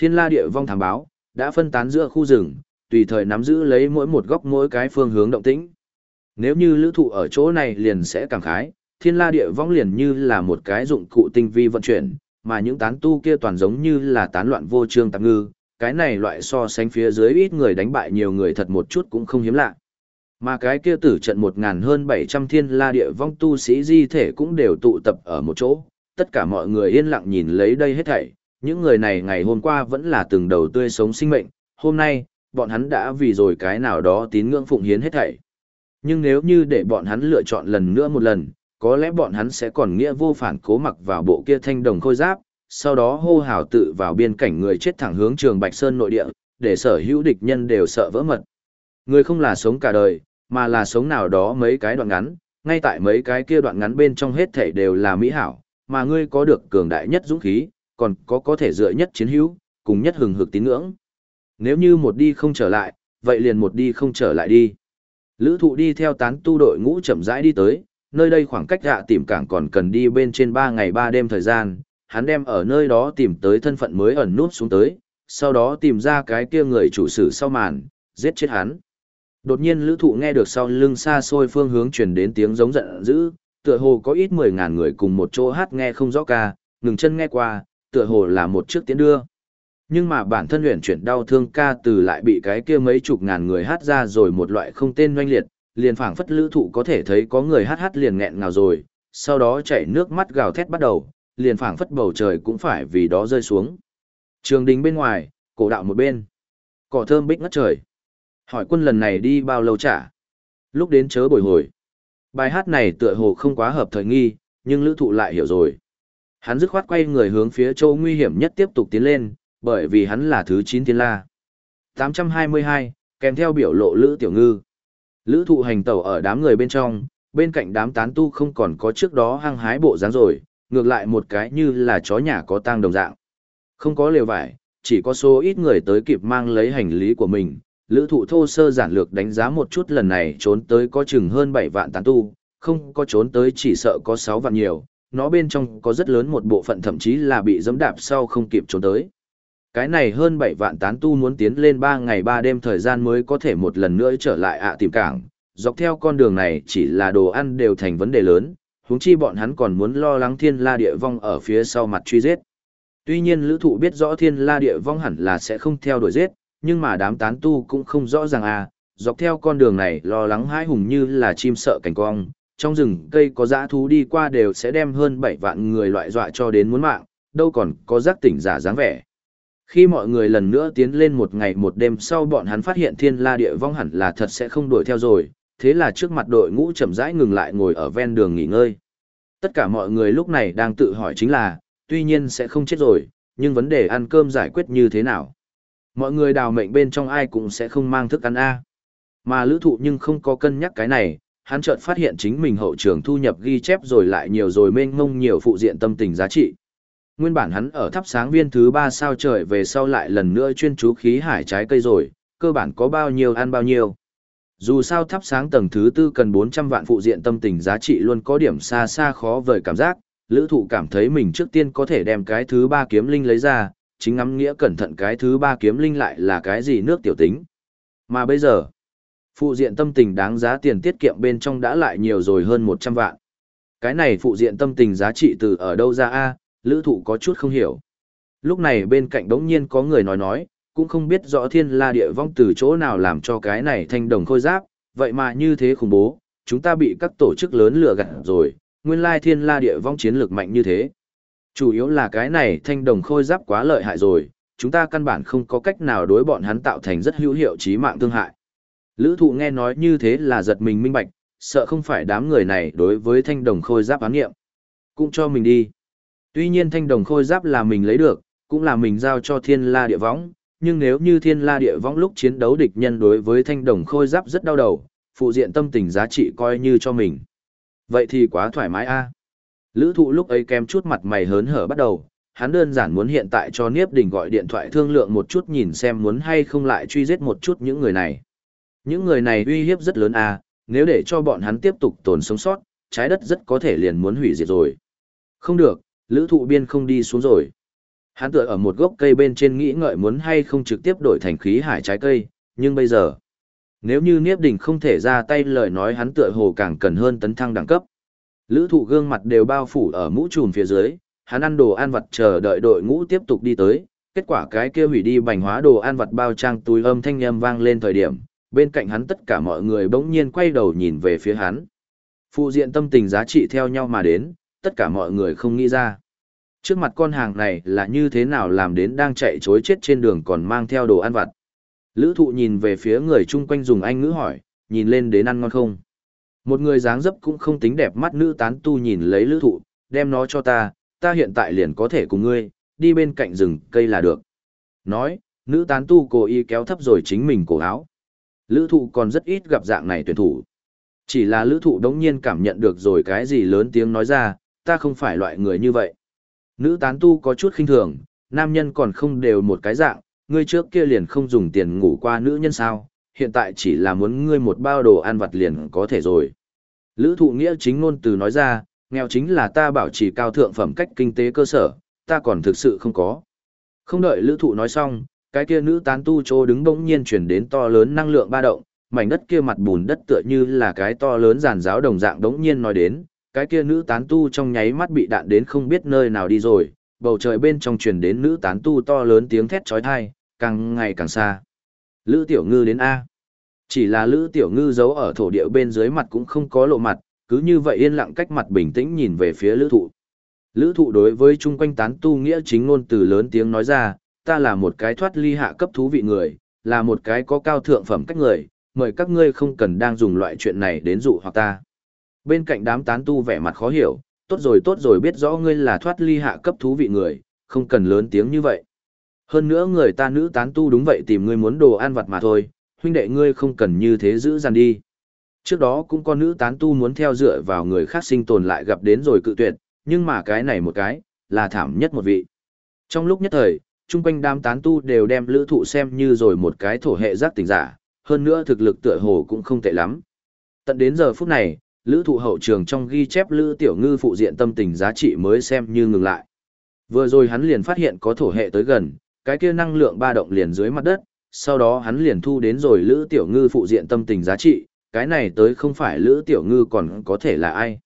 Thiên la địa vong thám báo, đã phân tán giữa khu rừng, tùy thời nắm giữ lấy mỗi một góc mỗi cái phương hướng động tĩnh. Nếu như lữ thụ ở chỗ này liền sẽ cảm khái, thiên la địa vong liền như là một cái dụng cụ tinh vi vận chuyển, mà những tán tu kia toàn giống như là tán loạn vô trương tạp ngư, cái này loại so sánh phía dưới ít người đánh bại nhiều người thật một chút cũng không hiếm lạ. Mà cái kia tử trận một ngàn hơn 700 thiên la địa vong tu sĩ di thể cũng đều tụ tập ở một chỗ, tất cả mọi người yên lặng nhìn lấy đây hết thảy, những người này ngày hôm qua vẫn là từng đầu tươi sống sinh mệnh, hôm nay, bọn hắn đã vì rồi cái nào đó tín ngưỡng phụng hiến hết thảy. Nhưng nếu như để bọn hắn lựa chọn lần nữa một lần, có lẽ bọn hắn sẽ còn nghĩa vô phản cố mặc vào bộ kia thanh đồng khôi giáp, sau đó hô hào tự vào biên cảnh người chết thẳng hướng trường Bạch Sơn nội địa, để sở hữu địch nhân đều sợ vỡ mật. Người không là sống cả đời, mà là sống nào đó mấy cái đoạn ngắn, ngay tại mấy cái kia đoạn ngắn bên trong hết thảy đều là mỹ hảo, mà ngươi có được cường đại nhất dũng khí, còn có có thể dựa nhất chiến hữu, cùng nhất hừng hực tín ngưỡng. Nếu như một đi không trở lại, vậy liền một đi không trở lại đi. Lữ thụ đi theo tán tu đội ngũ chậm rãi đi tới, nơi đây khoảng cách dạ tìm cảng còn cần đi bên trên 3 ngày 3 đêm thời gian, hắn đem ở nơi đó tìm tới thân phận mới ẩn nút xuống tới, sau đó tìm ra cái kia người chủ sử sau màn, giết chết hắn. Đột nhiên lữ thụ nghe được sau lưng xa xôi phương hướng truyền đến tiếng giống giận dữ, tựa hồ có ít 10.000 người cùng một chỗ hát nghe không rõ ca, ngừng chân nghe qua, tựa hồ là một chiếc tiến đưa. Nhưng mà bản thân luyện chuyển đau thương ca từ lại bị cái kia mấy chục ngàn người hát ra rồi một loại không tên doanh liệt, liền phảng phất lữ thụ có thể thấy có người hát hát liền nghẹn ngào rồi, sau đó chảy nước mắt gào thét bắt đầu, liền phảng phất bầu trời cũng phải vì đó rơi xuống. Trường đình bên ngoài, cổ đạo một bên. Cỏ thơm bích ngất trời. Hỏi quân lần này đi bao lâu trả? Lúc đến chớ bồi hồi. Bài hát này tựa hồ không quá hợp thời nghi, nhưng lữ thụ lại hiểu rồi. Hắn dứt khoát quay người hướng phía châu nguy hiểm nhất tiếp tục tiến lên, bởi vì hắn là thứ 9 thiên la. 822, kèm theo biểu lộ lữ tiểu ngư. Lữ thụ hành tẩu ở đám người bên trong, bên cạnh đám tán tu không còn có trước đó hăng hái bộ dáng rồi, ngược lại một cái như là chó nhà có tang đồng dạng. Không có lều vải, chỉ có số ít người tới kịp mang lấy hành lý của mình. Lữ thụ thô sơ giản lược đánh giá một chút lần này trốn tới có chừng hơn 7 vạn tán tu, không có trốn tới chỉ sợ có 6 vạn nhiều, nó bên trong có rất lớn một bộ phận thậm chí là bị dẫm đạp sau không kịp trốn tới. Cái này hơn 7 vạn tán tu muốn tiến lên 3 ngày 3 đêm thời gian mới có thể một lần nữa trở lại ạ tìm cảng, dọc theo con đường này chỉ là đồ ăn đều thành vấn đề lớn, huống chi bọn hắn còn muốn lo lắng thiên la địa vong ở phía sau mặt truy giết. Tuy nhiên lữ thụ biết rõ thiên la địa vong hẳn là sẽ không theo đuổi giết, nhưng mà đám tán tu cũng không rõ ràng à, dọc theo con đường này lo lắng hãi hùng như là chim sợ cảnh cong, trong rừng cây có dã thú đi qua đều sẽ đem hơn 7 vạn người loại dọa cho đến muốn mạng, đâu còn có giác tỉnh giả dáng vẻ. Khi mọi người lần nữa tiến lên một ngày một đêm sau bọn hắn phát hiện thiên la địa vong hẳn là thật sẽ không đuổi theo rồi, thế là trước mặt đội ngũ chậm rãi ngừng lại ngồi ở ven đường nghỉ ngơi. Tất cả mọi người lúc này đang tự hỏi chính là, tuy nhiên sẽ không chết rồi, nhưng vấn đề ăn cơm giải quyết như thế nào? Mọi người đào mệnh bên trong ai cũng sẽ không mang thức ăn A. Mà lữ thụ nhưng không có cân nhắc cái này, hắn chợt phát hiện chính mình hậu trường thu nhập ghi chép rồi lại nhiều rồi mênh mông nhiều phụ diện tâm tình giá trị. Nguyên bản hắn ở thắp sáng viên thứ 3 sao trời về sau lại lần nữa chuyên chú khí hải trái cây rồi, cơ bản có bao nhiêu ăn bao nhiêu. Dù sao thắp sáng tầng thứ tư cần 400 vạn phụ diện tâm tình giá trị luôn có điểm xa xa khó vời cảm giác, lữ thụ cảm thấy mình trước tiên có thể đem cái thứ ba kiếm linh lấy ra, chính ngắm nghĩa cẩn thận cái thứ ba kiếm linh lại là cái gì nước tiểu tính. Mà bây giờ, phụ diện tâm tình đáng giá tiền tiết kiệm bên trong đã lại nhiều rồi hơn 100 vạn. Cái này phụ diện tâm tình giá trị từ ở đâu ra a lữ thụ có chút không hiểu. Lúc này bên cạnh đống nhiên có người nói nói, cũng không biết rõ thiên la địa vong từ chỗ nào làm cho cái này thanh đồng khôi giáp, vậy mà như thế khủng bố, chúng ta bị các tổ chức lớn lừa gạt rồi, nguyên lai thiên la địa vong chiến lược mạnh như thế. Chủ yếu là cái này thanh đồng khôi giáp quá lợi hại rồi, chúng ta căn bản không có cách nào đối bọn hắn tạo thành rất hữu hiệu chí mạng thương hại. Lữ thụ nghe nói như thế là giật mình minh bạch, sợ không phải đám người này đối với thanh đồng khôi giáp án nghiệm. Cũng cho mình đi. Tuy nhiên thanh đồng khôi giáp là mình lấy được, cũng là mình giao cho thiên la địa võng, nhưng nếu như thiên la địa võng lúc chiến đấu địch nhân đối với thanh đồng khôi giáp rất đau đầu, phụ diện tâm tình giá trị coi như cho mình. Vậy thì quá thoải mái a. Lữ thụ lúc ấy kém chút mặt mày hớn hở bắt đầu, hắn đơn giản muốn hiện tại cho Niếp Đình gọi điện thoại thương lượng một chút nhìn xem muốn hay không lại truy giết một chút những người này. Những người này uy hiếp rất lớn à? nếu để cho bọn hắn tiếp tục tồn sống sót, trái đất rất có thể liền muốn hủy diệt rồi. Không được, lữ thụ biên không đi xuống rồi. Hắn tựa ở một gốc cây bên trên nghĩ ngợi muốn hay không trực tiếp đổi thành khí hải trái cây, nhưng bây giờ, nếu như Niếp Đình không thể ra tay lời nói hắn tựa hồ càng cần hơn tấn thăng đẳng cấp. Lữ thụ gương mặt đều bao phủ ở mũ trùm phía dưới, hắn ăn đồ ăn vặt chờ đợi đội ngũ tiếp tục đi tới, kết quả cái kia hủy đi bành hóa đồ ăn vặt bao trang túi âm thanh âm vang lên thời điểm, bên cạnh hắn tất cả mọi người bỗng nhiên quay đầu nhìn về phía hắn. Phụ diện tâm tình giá trị theo nhau mà đến, tất cả mọi người không nghĩ ra. Trước mặt con hàng này là như thế nào làm đến đang chạy chối chết trên đường còn mang theo đồ ăn vặt. Lữ thụ nhìn về phía người chung quanh dùng anh ngữ hỏi, nhìn lên đến ăn ngon không. Một người dáng dấp cũng không tính đẹp mắt nữ tán tu nhìn lấy lữ thụ, đem nó cho ta, ta hiện tại liền có thể cùng ngươi, đi bên cạnh rừng cây là được. Nói, nữ tán tu cố ý kéo thấp rồi chính mình cổ áo. Lữ thụ còn rất ít gặp dạng này tuyển thủ. Chỉ là lữ thụ đống nhiên cảm nhận được rồi cái gì lớn tiếng nói ra, ta không phải loại người như vậy. Nữ tán tu có chút khinh thường, nam nhân còn không đều một cái dạng, ngươi trước kia liền không dùng tiền ngủ qua nữ nhân sao, hiện tại chỉ là muốn ngươi một bao đồ ăn vặt liền có thể rồi. Lữ thụ nghĩa chính ngôn từ nói ra, nghèo chính là ta bảo trì cao thượng phẩm cách kinh tế cơ sở, ta còn thực sự không có. Không đợi lữ thụ nói xong, cái kia nữ tán tu chỗ đứng bỗng nhiên chuyển đến to lớn năng lượng ba động, mảnh đất kia mặt bùn đất tựa như là cái to lớn giàn giáo đồng dạng đống nhiên nói đến, cái kia nữ tán tu trong nháy mắt bị đạn đến không biết nơi nào đi rồi, bầu trời bên trong truyền đến nữ tán tu to lớn tiếng thét chói tai, càng ngày càng xa. Lữ Tiểu Ngư đến A. Chỉ là Lữ Tiểu Ngư giấu ở thổ địa bên dưới mặt cũng không có lộ mặt, cứ như vậy yên lặng cách mặt bình tĩnh nhìn về phía Lữ Thụ. Lữ Thụ đối với chung quanh tán tu nghĩa chính ngôn từ lớn tiếng nói ra, ta là một cái thoát ly hạ cấp thú vị người, là một cái có cao thượng phẩm cách người, mời các ngươi không cần đang dùng loại chuyện này đến dụ hoặc ta. Bên cạnh đám tán tu vẻ mặt khó hiểu, tốt rồi tốt rồi biết rõ ngươi là thoát ly hạ cấp thú vị người, không cần lớn tiếng như vậy. Hơn nữa người ta nữ tán tu đúng vậy tìm ngươi muốn đồ ăn vặt mà thôi, huynh đệ ngươi không cần như thế giữ dằn đi. Trước đó cũng có nữ tán tu muốn theo dựa vào người khác sinh tồn lại gặp đến rồi cự tuyệt, nhưng mà cái này một cái, là thảm nhất một vị. Trong lúc nhất thời, chung quanh đám tán tu đều đem lữ thụ xem như rồi một cái thổ hệ giác tình giả, hơn nữa thực lực tựa hồ cũng không tệ lắm. Tận đến giờ phút này, lữ thụ hậu trường trong ghi chép lữ tiểu ngư phụ diện tâm tình giá trị mới xem như ngừng lại. Vừa rồi hắn liền phát hiện có thổ hệ tới gần, cái kia năng lượng ba động liền dưới mặt đất, sau đó hắn liền thu đến rồi lữ tiểu ngư phụ diện tâm tình giá trị, cái này tới không phải lữ tiểu ngư còn có thể là ai.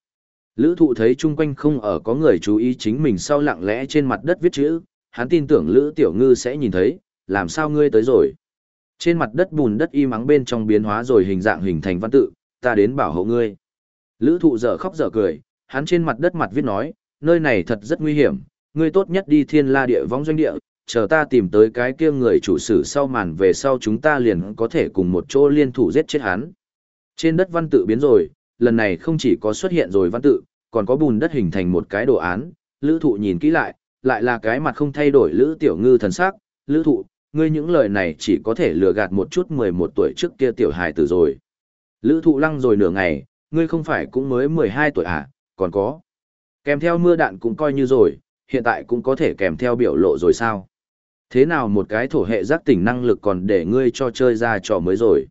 Lữ thụ thấy chung quanh không ở có người chú ý chính mình sau lặng lẽ trên mặt đất viết chữ, hắn tin tưởng lữ tiểu ngư sẽ nhìn thấy, làm sao ngươi tới rồi. Trên mặt đất bùn đất y mắng bên trong biến hóa rồi hình dạng hình thành văn tự, ta đến bảo hộ ngươi. Lữ thụ dở khóc dở cười, hắn trên mặt đất mặt viết nói, nơi này thật rất nguy hiểm, ngươi tốt nhất đi thiên la địa vong doanh địa, chờ ta tìm tới cái kia người chủ sử sau màn về sau chúng ta liền có thể cùng một chỗ liên thủ giết chết hắn. Trên đất văn tự biến rồi, lần này không chỉ có xuất hiện rồi văn tự, còn có bùn đất hình thành một cái đồ án, lữ thụ nhìn kỹ lại, lại là cái mặt không thay đổi lữ tiểu ngư thần sắc, lữ thụ, ngươi những lời này chỉ có thể lừa gạt một chút 11 tuổi trước kia tiểu hài tử rồi. Lữ thụ lăng rồi nửa ngày, ngươi không phải cũng mới 12 tuổi à, còn có. Kèm theo mưa đạn cũng coi như rồi, hiện tại cũng có thể kèm theo biểu lộ rồi sao. Thế nào một cái thổ hệ giác tỉnh năng lực còn để ngươi cho chơi ra trò mới rồi.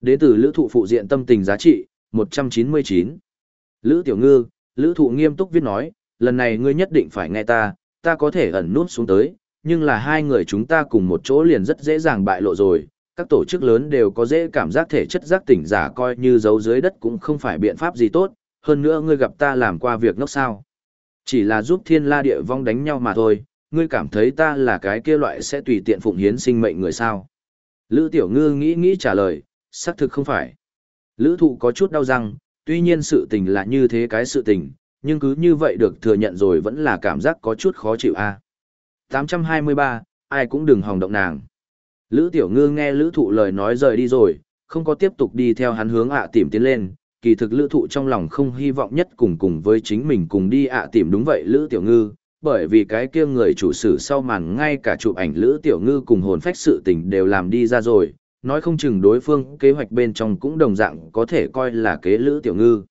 Đến từ lữ thụ phụ diện tâm tình giá trị, 199. Lữ tiểu ngư, lữ thụ nghiêm túc viết nói, lần này ngươi nhất định phải nghe ta, ta có thể ẩn nút xuống tới, nhưng là hai người chúng ta cùng một chỗ liền rất dễ dàng bại lộ rồi. Các tổ chức lớn đều có dễ cảm giác thể chất giác tỉnh giả coi như giấu dưới đất cũng không phải biện pháp gì tốt, hơn nữa ngươi gặp ta làm qua việc ngốc sao. Chỉ là giúp thiên la địa vong đánh nhau mà thôi, ngươi cảm thấy ta là cái kia loại sẽ tùy tiện phụng hiến sinh mệnh người sao. Lữ tiểu ngư nghĩ nghĩ trả lời, xác thực không phải. Lữ thụ có chút đau răng, tuy nhiên sự tình là như thế cái sự tình, nhưng cứ như vậy được thừa nhận rồi vẫn là cảm giác có chút khó chịu a à. 823, ai cũng đừng hòng động nàng. Lữ Tiểu Ngư nghe Lữ Thụ lời nói rời đi rồi, không có tiếp tục đi theo hắn hướng ạ tìm tiến lên, kỳ thực Lữ Thụ trong lòng không hy vọng nhất cùng cùng với chính mình cùng đi ạ tìm đúng vậy Lữ Tiểu Ngư, bởi vì cái kia người chủ sử sau màn ngay cả chụp ảnh Lữ Tiểu Ngư cùng hồn phách sự tình đều làm đi ra rồi, nói không chừng đối phương kế hoạch bên trong cũng đồng dạng có thể coi là kế Lữ Tiểu Ngư.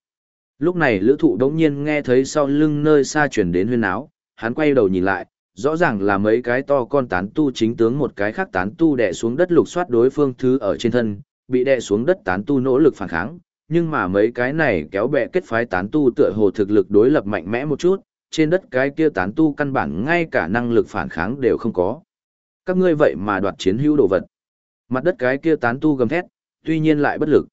Lúc này Lữ Thụ đống nhiên nghe thấy sau lưng nơi xa chuyển đến huyên áo, hắn quay đầu nhìn lại, rõ ràng là mấy cái to con tán tu chính tướng một cái khác tán tu đè xuống đất lục soát đối phương thứ ở trên thân, bị đè xuống đất tán tu nỗ lực phản kháng, nhưng mà mấy cái này kéo bè kết phái tán tu tựa hồ thực lực đối lập mạnh mẽ một chút, trên đất cái kia tán tu căn bản ngay cả năng lực phản kháng đều không có. Các ngươi vậy mà đoạt chiến hữu đồ vật. Mặt đất cái kia tán tu gầm thét, tuy nhiên lại bất lực.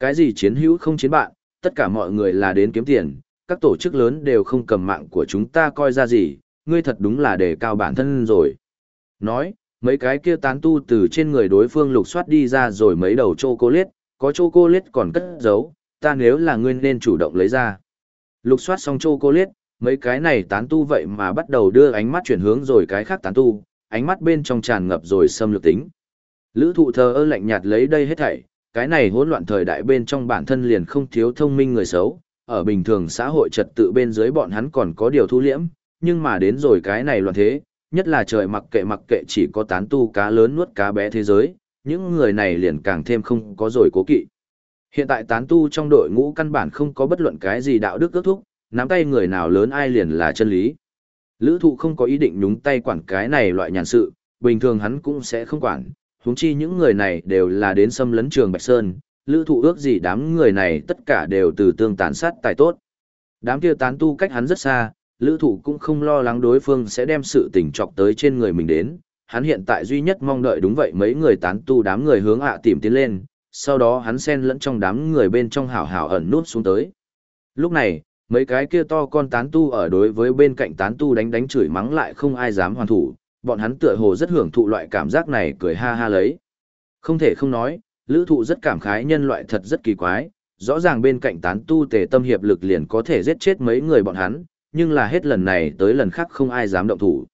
Cái gì chiến hữu không chiến bạn, tất cả mọi người là đến kiếm tiền, các tổ chức lớn đều không cầm mạng của chúng ta coi ra gì, ngươi thật đúng là đề cao bản thân rồi. Nói, mấy cái kia tán tu từ trên người đối phương lục soát đi ra rồi mấy đầu chocolate, có chocolate còn cất giấu, ta nếu là ngươi nên chủ động lấy ra. Lục soát xong chocolate, mấy cái này tán tu vậy mà bắt đầu đưa ánh mắt chuyển hướng rồi cái khác tán tu, ánh mắt bên trong tràn ngập rồi xâm lược tính. Lữ thụ thờ ơ lạnh nhạt lấy đây hết thảy, cái này hỗn loạn thời đại bên trong bản thân liền không thiếu thông minh người xấu, ở bình thường xã hội trật tự bên dưới bọn hắn còn có điều thu liễm, nhưng mà đến rồi cái này loạn thế, nhất là trời mặc kệ mặc kệ chỉ có tán tu cá lớn nuốt cá bé thế giới, những người này liền càng thêm không có rồi cố kỵ. Hiện tại tán tu trong đội ngũ căn bản không có bất luận cái gì đạo đức ước thúc, nắm tay người nào lớn ai liền là chân lý. Lữ thụ không có ý định nhúng tay quản cái này loại nhàn sự, bình thường hắn cũng sẽ không quản, huống chi những người này đều là đến xâm lấn trường Bạch Sơn, lữ thụ ước gì đám người này tất cả đều từ tương tàn sát tài tốt. Đám kia tán tu cách hắn rất xa, lữ thụ cũng không lo lắng đối phương sẽ đem sự tình trọc tới trên người mình đến, hắn hiện tại duy nhất mong đợi đúng vậy mấy người tán tu đám người hướng ạ tìm tiến lên, sau đó hắn xen lẫn trong đám người bên trong hảo hảo ẩn nút xuống tới. Lúc này, mấy cái kia to con tán tu ở đối với bên cạnh tán tu đánh đánh chửi mắng lại không ai dám hoàn thủ, bọn hắn tựa hồ rất hưởng thụ loại cảm giác này cười ha ha lấy. Không thể không nói, lữ thụ rất cảm khái nhân loại thật rất kỳ quái, rõ ràng bên cạnh tán tu tề tâm hiệp lực liền có thể giết chết mấy người bọn hắn, nhưng là hết lần này tới lần khác không ai dám động thủ.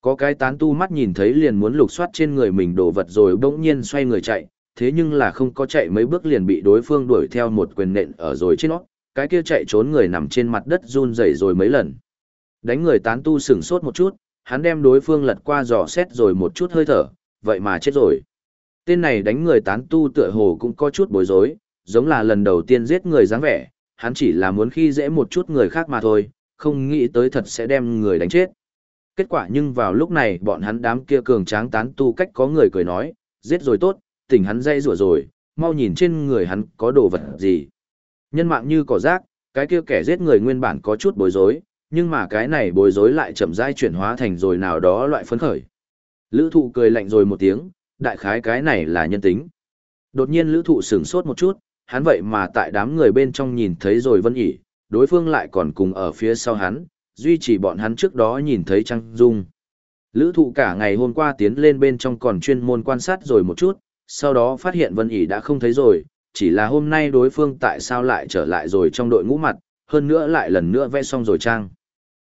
Có cái tán tu mắt nhìn thấy liền muốn lục soát trên người mình đồ vật rồi bỗng nhiên xoay người chạy, thế nhưng là không có chạy mấy bước liền bị đối phương đuổi theo một quyền nện ở rồi trên nó, cái kia chạy trốn người nằm trên mặt đất run rẩy rồi mấy lần. Đánh người tán tu sửng sốt một chút, hắn đem đối phương lật qua dò xét rồi một chút hơi thở, vậy mà chết rồi. Tên này đánh người tán tu tựa hồ cũng có chút bối rối, giống là lần đầu tiên giết người dáng vẻ, hắn chỉ là muốn khi dễ một chút người khác mà thôi, không nghĩ tới thật sẽ đem người đánh chết. Kết quả nhưng vào lúc này bọn hắn đám kia cường tráng tán tu cách có người cười nói, giết rồi tốt, tỉnh hắn dây rủa rồi, mau nhìn trên người hắn có đồ vật gì. Nhân mạng như cỏ rác, cái kia kẻ giết người nguyên bản có chút bối rối, nhưng mà cái này bối rối lại chậm rãi chuyển hóa thành rồi nào đó loại phấn khởi. Lữ thụ cười lạnh rồi một tiếng, đại khái cái này là nhân tính. Đột nhiên lữ thụ sửng sốt một chút, hắn vậy mà tại đám người bên trong nhìn thấy rồi vân ỉ, đối phương lại còn cùng ở phía sau hắn, duy trì bọn hắn trước đó nhìn thấy Trăng Dung. Lữ thụ cả ngày hôm qua tiến lên bên trong còn chuyên môn quan sát rồi một chút, sau đó phát hiện Vân ỉ đã không thấy rồi, chỉ là hôm nay đối phương tại sao lại trở lại rồi trong đội ngũ mặt, hơn nữa lại lần nữa vẽ xong rồi trang.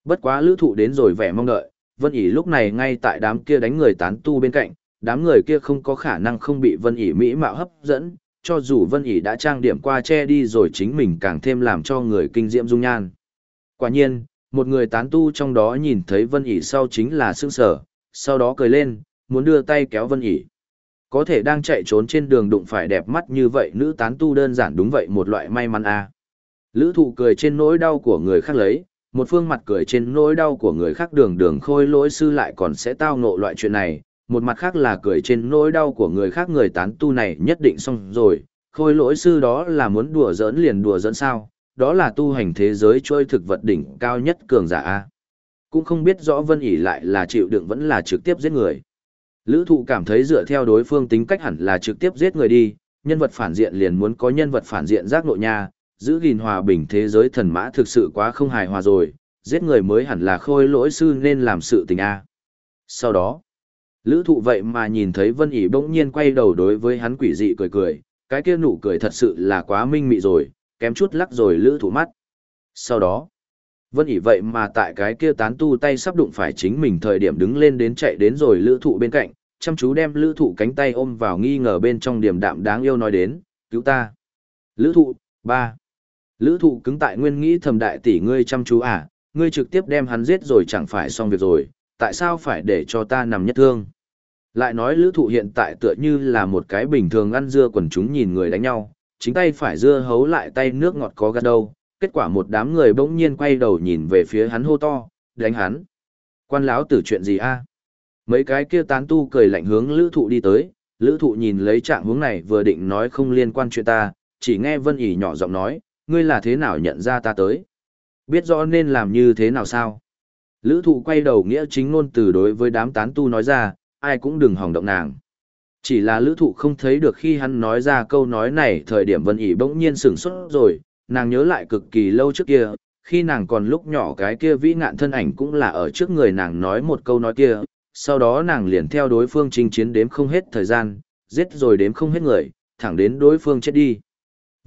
Bất quá lữ thụ đến rồi vẻ mong đợi, Vân ỉ lúc này ngay tại đám kia đánh người tán tu bên cạnh, đám người kia không có khả năng không bị Vân ỉ mỹ mạo hấp dẫn, cho dù Vân ỉ đã trang điểm qua che đi rồi chính mình càng thêm làm cho người kinh diễm dung nhan. Quả nhiên, một người tán tu trong đó nhìn thấy Vân ỉ sau chính là sương sở, sau đó cười lên, muốn đưa tay kéo Vân ỉ. Có thể đang chạy trốn trên đường đụng phải đẹp mắt như vậy nữ tán tu đơn giản đúng vậy một loại may mắn a. À. Lữ thụ cười trên nỗi đau của người khác lấy, một phương mặt cười trên nỗi đau của người khác đường đường khôi lỗi sư lại còn sẽ tao ngộ loại chuyện này, một mặt khác là cười trên nỗi đau của người khác người tán tu này nhất định xong rồi, khôi lỗi sư đó là muốn đùa giỡn liền đùa giỡn sao, đó là tu hành thế giới trôi thực vật đỉnh cao nhất cường giả A. Cũng không biết rõ vân ỉ lại là chịu đựng vẫn là trực tiếp giết người. Lữ thụ cảm thấy dựa theo đối phương tính cách hẳn là trực tiếp giết người đi, nhân vật phản diện liền muốn có nhân vật phản diện giác nội nha, giữ gìn hòa bình thế giới thần mã thực sự quá không hài hòa rồi, giết người mới hẳn là khôi lỗi sư nên làm sự tình A. Sau đó, lữ thụ vậy mà nhìn thấy Vân ỉ bỗng nhiên quay đầu đối với hắn quỷ dị cười cười, cái kia nụ cười thật sự là quá minh mị rồi, kém chút lắc rồi lữ thụ mắt. Sau đó, Vân ỉ vậy mà tại cái kia tán tu tay sắp đụng phải chính mình thời điểm đứng lên đến chạy đến rồi lữ thụ bên cạnh, chăm chú đem lữ thụ cánh tay ôm vào nghi ngờ bên trong điểm đạm đáng yêu nói đến, cứu ta. Lữ thụ, ba Lữ thụ cứng tại nguyên nghĩ thầm đại tỷ ngươi chăm chú à, ngươi trực tiếp đem hắn giết rồi chẳng phải xong việc rồi, tại sao phải để cho ta nằm nhất thương. Lại nói lữ thụ hiện tại tựa như là một cái bình thường ăn dưa quần chúng nhìn người đánh nhau, chính tay phải dưa hấu lại tay nước ngọt có gắt đâu, kết quả một đám người bỗng nhiên quay đầu nhìn về phía hắn hô to, đánh hắn. Quan lão tử chuyện gì a? Mấy cái kia tán tu cười lạnh hướng lữ thụ đi tới, lữ thụ nhìn lấy trạng hướng này vừa định nói không liên quan chuyện ta, chỉ nghe vân ỉ nhỏ giọng nói, ngươi là thế nào nhận ra ta tới? Biết rõ nên làm như thế nào sao? Lữ thụ quay đầu nghĩa chính ngôn từ đối với đám tán tu nói ra, ai cũng đừng hòng động nàng. Chỉ là lữ thụ không thấy được khi hắn nói ra câu nói này thời điểm vân ỉ bỗng nhiên sửng xuất rồi, nàng nhớ lại cực kỳ lâu trước kia, khi nàng còn lúc nhỏ cái kia vĩ ngạn thân ảnh cũng là ở trước người nàng nói một câu nói kia, sau đó nàng liền theo đối phương chinh chiến đếm không hết thời gian, giết rồi đếm không hết người, thẳng đến đối phương chết đi.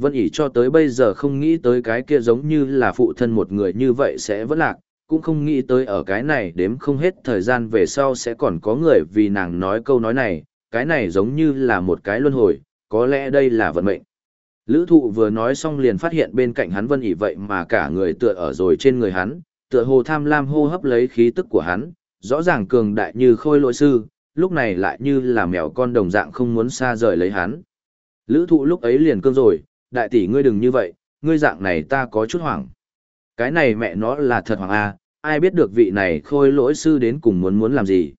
Vân ỉ cho tới bây giờ không nghĩ tới cái kia giống như là phụ thân một người như vậy sẽ vẫn lạc, cũng không nghĩ tới ở cái này đếm không hết thời gian về sau sẽ còn có người vì nàng nói câu nói này, cái này giống như là một cái luân hồi, có lẽ đây là vận mệnh. Lữ thụ vừa nói xong liền phát hiện bên cạnh hắn vân ỉ vậy mà cả người tựa ở rồi trên người hắn, tựa hồ tham lam hô hấp lấy khí tức của hắn, rõ ràng cường đại như khôi lỗi sư, lúc này lại như là mèo con đồng dạng không muốn xa rời lấy hắn. Lữ thụ lúc ấy liền cương rồi, đại tỷ ngươi đừng như vậy, ngươi dạng này ta có chút hoảng. Cái này mẹ nó là thật hoàng a à, ai biết được vị này khôi lỗi sư đến cùng muốn muốn làm gì.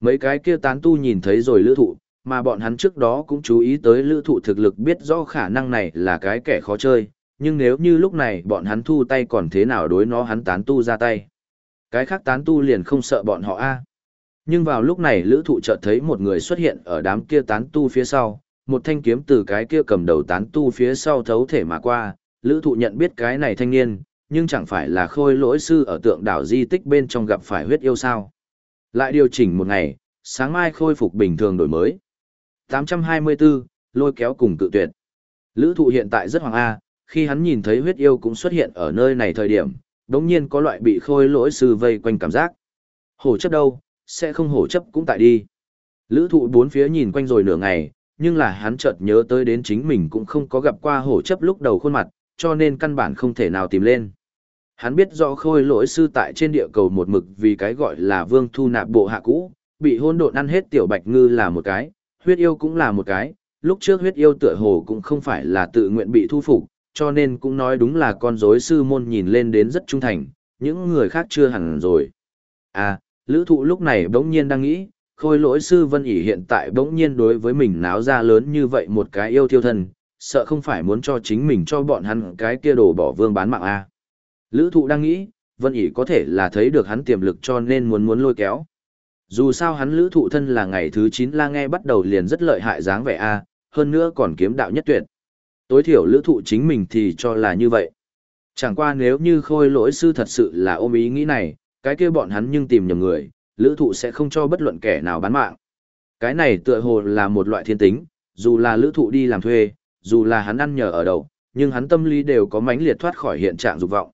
Mấy cái kia tán tu nhìn thấy rồi lữ thụ, mà bọn hắn trước đó cũng chú ý tới lữ thụ thực lực biết rõ khả năng này là cái kẻ khó chơi, nhưng nếu như lúc này bọn hắn thu tay còn thế nào đối nó hắn tán tu ra tay. Cái khác tán tu liền không sợ bọn họ a Nhưng vào lúc này lữ thụ chợt thấy một người xuất hiện ở đám kia tán tu phía sau, một thanh kiếm từ cái kia cầm đầu tán tu phía sau thấu thể mà qua, lữ thụ nhận biết cái này thanh niên, nhưng chẳng phải là khôi lỗi sư ở tượng đảo di tích bên trong gặp phải huyết yêu sao. Lại điều chỉnh một ngày, sáng mai khôi phục bình thường đổi mới. 824, lôi kéo cùng tự tuyệt. Lữ thụ hiện tại rất hoàng A, khi hắn nhìn thấy huyết yêu cũng xuất hiện ở nơi này thời điểm, đống nhiên có loại bị khôi lỗi sư vây quanh cảm giác. Hổ chấp đâu, sẽ không hổ chấp cũng tại đi. Lữ thụ bốn phía nhìn quanh rồi nửa ngày, nhưng là hắn chợt nhớ tới đến chính mình cũng không có gặp qua hổ chấp lúc đầu khuôn mặt, cho nên căn bản không thể nào tìm lên. Hắn biết rõ khôi lỗi sư tại trên địa cầu một mực vì cái gọi là vương thu nạp bộ hạ cũ, bị hôn độn ăn hết tiểu bạch ngư là một cái, huyết yêu cũng là một cái, lúc trước huyết yêu tựa hồ cũng không phải là tự nguyện bị thu phục, cho nên cũng nói đúng là con rối sư môn nhìn lên đến rất trung thành, những người khác chưa hẳn rồi. À, lữ thụ lúc này bỗng nhiên đang nghĩ, khôi lỗi sư vân ỉ hiện tại bỗng nhiên đối với mình náo ra lớn như vậy một cái yêu thiêu thân, sợ không phải muốn cho chính mình cho bọn hắn cái kia đồ bỏ vương bán mạng a à. Lữ thụ đang nghĩ, vân ỉ có thể là thấy được hắn tiềm lực cho nên muốn muốn lôi kéo. Dù sao hắn lữ thụ thân là ngày thứ 9 la nghe bắt đầu liền rất lợi hại dáng vẻ a hơn nữa còn kiếm đạo nhất tuyệt. Tối thiểu lữ thụ chính mình thì cho là như vậy. Chẳng qua nếu như khôi lỗi sư thật sự là ôm ý nghĩ này, cái kia bọn hắn nhưng tìm nhầm người, lữ thụ sẽ không cho bất luận kẻ nào bán mạng. Cái này tựa hồ là một loại thiên tính, dù là lữ thụ đi làm thuê, dù là hắn ăn nhờ ở đầu, nhưng hắn tâm lý đều có mánh liệt thoát khỏi hiện trạng dục vọng.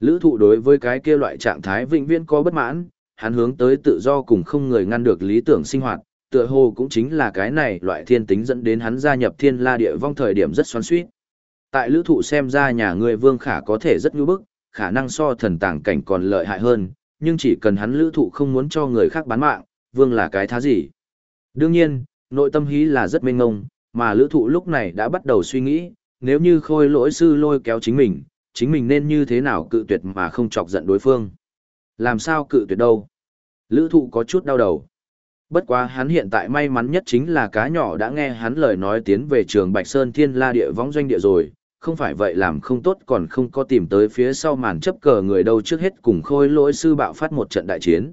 Lữ thụ đối với cái kia loại trạng thái vĩnh viễn có bất mãn, hắn hướng tới tự do cùng không người ngăn được lý tưởng sinh hoạt, tựa hồ cũng chính là cái này loại thiên tính dẫn đến hắn gia nhập thiên la địa vong thời điểm rất xoắn suýt. Tại lữ thụ xem ra nhà người vương khả có thể rất nhu bức, khả năng so thần tàng cảnh còn lợi hại hơn, nhưng chỉ cần hắn lữ thụ không muốn cho người khác bán mạng, vương là cái thá gì. Đương nhiên, nội tâm hí là rất mênh ngông, mà lữ thụ lúc này đã bắt đầu suy nghĩ, nếu như khôi lỗi sư lôi kéo chính mình, chính mình nên như thế nào cự tuyệt mà không chọc giận đối phương. Làm sao cự tuyệt đâu? Lữ thụ có chút đau đầu. Bất quá hắn hiện tại may mắn nhất chính là cá nhỏ đã nghe hắn lời nói tiến về trường Bạch Sơn Thiên La địa võng doanh địa rồi, không phải vậy làm không tốt còn không có tìm tới phía sau màn chấp cờ người đâu trước hết cùng khôi lỗi sư bạo phát một trận đại chiến.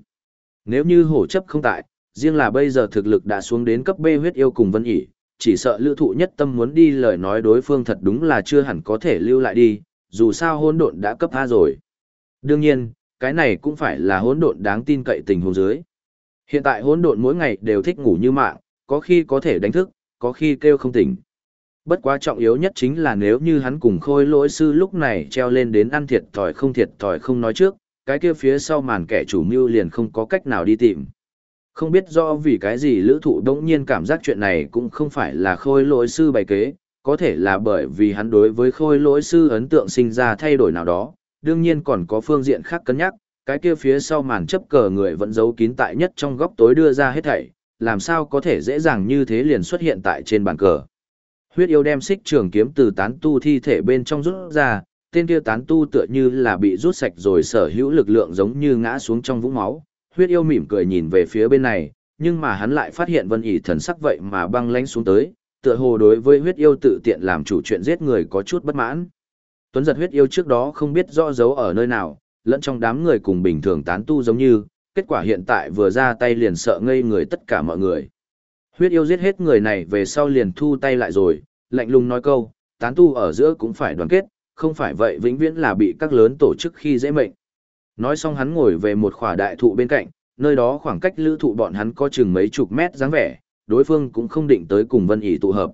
Nếu như hổ chấp không tại, riêng là bây giờ thực lực đã xuống đến cấp B huyết yêu cùng vân ỉ, chỉ sợ lữ thụ nhất tâm muốn đi lời nói đối phương thật đúng là chưa hẳn có thể lưu lại đi, dù sao hôn độn đã cấp A rồi. Đương nhiên, cái này cũng phải là hỗn độn đáng tin cậy tình huống dưới. Hiện tại hỗn độn mỗi ngày đều thích ngủ như mạng, có khi có thể đánh thức, có khi kêu không tỉnh. Bất quá trọng yếu nhất chính là nếu như hắn cùng khôi lỗi sư lúc này treo lên đến ăn thiệt thòi không thiệt thòi không nói trước, cái kia phía sau màn kẻ chủ mưu liền không có cách nào đi tìm. Không biết do vì cái gì lữ thụ đống nhiên cảm giác chuyện này cũng không phải là khôi lỗi sư bày kế, có thể là bởi vì hắn đối với khôi lỗi sư ấn tượng sinh ra thay đổi nào đó, đương nhiên còn có phương diện khác cân nhắc, cái kia phía sau màn chấp cờ người vẫn giấu kín tại nhất trong góc tối đưa ra hết thảy, làm sao có thể dễ dàng như thế liền xuất hiện tại trên bàn cờ. Huyết yêu đem xích trường kiếm từ tán tu thi thể bên trong rút ra, tên kia tán tu tựa như là bị rút sạch rồi sở hữu lực lượng giống như ngã xuống trong vũng máu. Huyết yêu mỉm cười nhìn về phía bên này, nhưng mà hắn lại phát hiện vân ỉ thần sắc vậy mà băng lánh xuống tới, tựa hồ đối với huyết yêu tự tiện làm chủ chuyện giết người có chút bất mãn. Tuấn giật huyết yêu trước đó không biết rõ giấu ở nơi nào, lẫn trong đám người cùng bình thường tán tu giống như, kết quả hiện tại vừa ra tay liền sợ ngây người tất cả mọi người. Huyết yêu giết hết người này về sau liền thu tay lại rồi, lạnh lùng nói câu, tán tu ở giữa cũng phải đoàn kết, không phải vậy vĩnh viễn là bị các lớn tổ chức khi dễ mệnh. Nói xong hắn ngồi về một khỏa đại thụ bên cạnh, nơi đó khoảng cách lữ thụ bọn hắn có chừng mấy chục mét dáng vẻ, đối phương cũng không định tới cùng vân ý tụ hợp.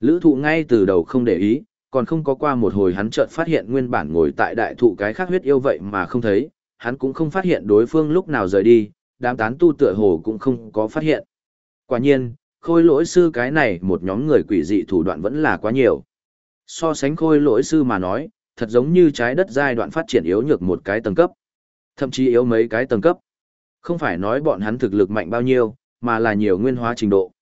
Lữ thụ ngay từ đầu không để ý, còn không có qua một hồi hắn chợt phát hiện nguyên bản ngồi tại đại thụ cái khác huyết yêu vậy mà không thấy, hắn cũng không phát hiện đối phương lúc nào rời đi, đám tán tu tựa hồ cũng không có phát hiện. Quả nhiên, khôi lỗi sư cái này một nhóm người quỷ dị thủ đoạn vẫn là quá nhiều. So sánh khôi lỗi sư mà nói, thật giống như trái đất giai đoạn phát triển yếu nhược một cái tầng cấp. Thậm chí yếu mấy cái tầng cấp. Không phải nói bọn hắn thực lực mạnh bao nhiêu, mà là nhiều nguyên hóa trình độ.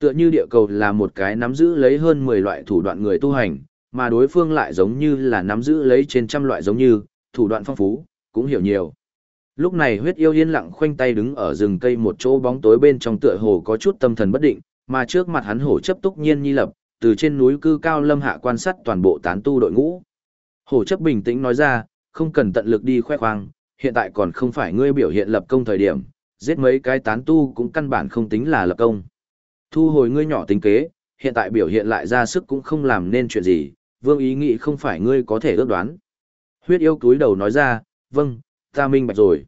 Tựa như địa cầu là một cái nắm giữ lấy hơn 10 loại thủ đoạn người tu hành, mà đối phương lại giống như là nắm giữ lấy trên trăm loại giống như, thủ đoạn phong phú, cũng hiểu nhiều. Lúc này huyết yêu yên lặng khoanh tay đứng ở rừng cây một chỗ bóng tối bên trong tựa hồ có chút tâm thần bất định, Mà trước mặt hắn hổ chấp túc nhiên nhi lập, từ trên núi cư cao lâm hạ quan sát toàn bộ tán tu đội ngũ. Hổ chấp bình tĩnh nói ra, không cần tận lực đi khoe khoang, hiện tại còn không phải ngươi biểu hiện lập công thời điểm, giết mấy cái tán tu cũng căn bản không tính là lập công. Thu hồi ngươi nhỏ tính kế, hiện tại biểu hiện lại ra sức cũng không làm nên chuyện gì, vương ý nghĩ không phải ngươi có thể ước đoán. Huyết yêu túi đầu nói ra, vâng, ta minh bạch rồi.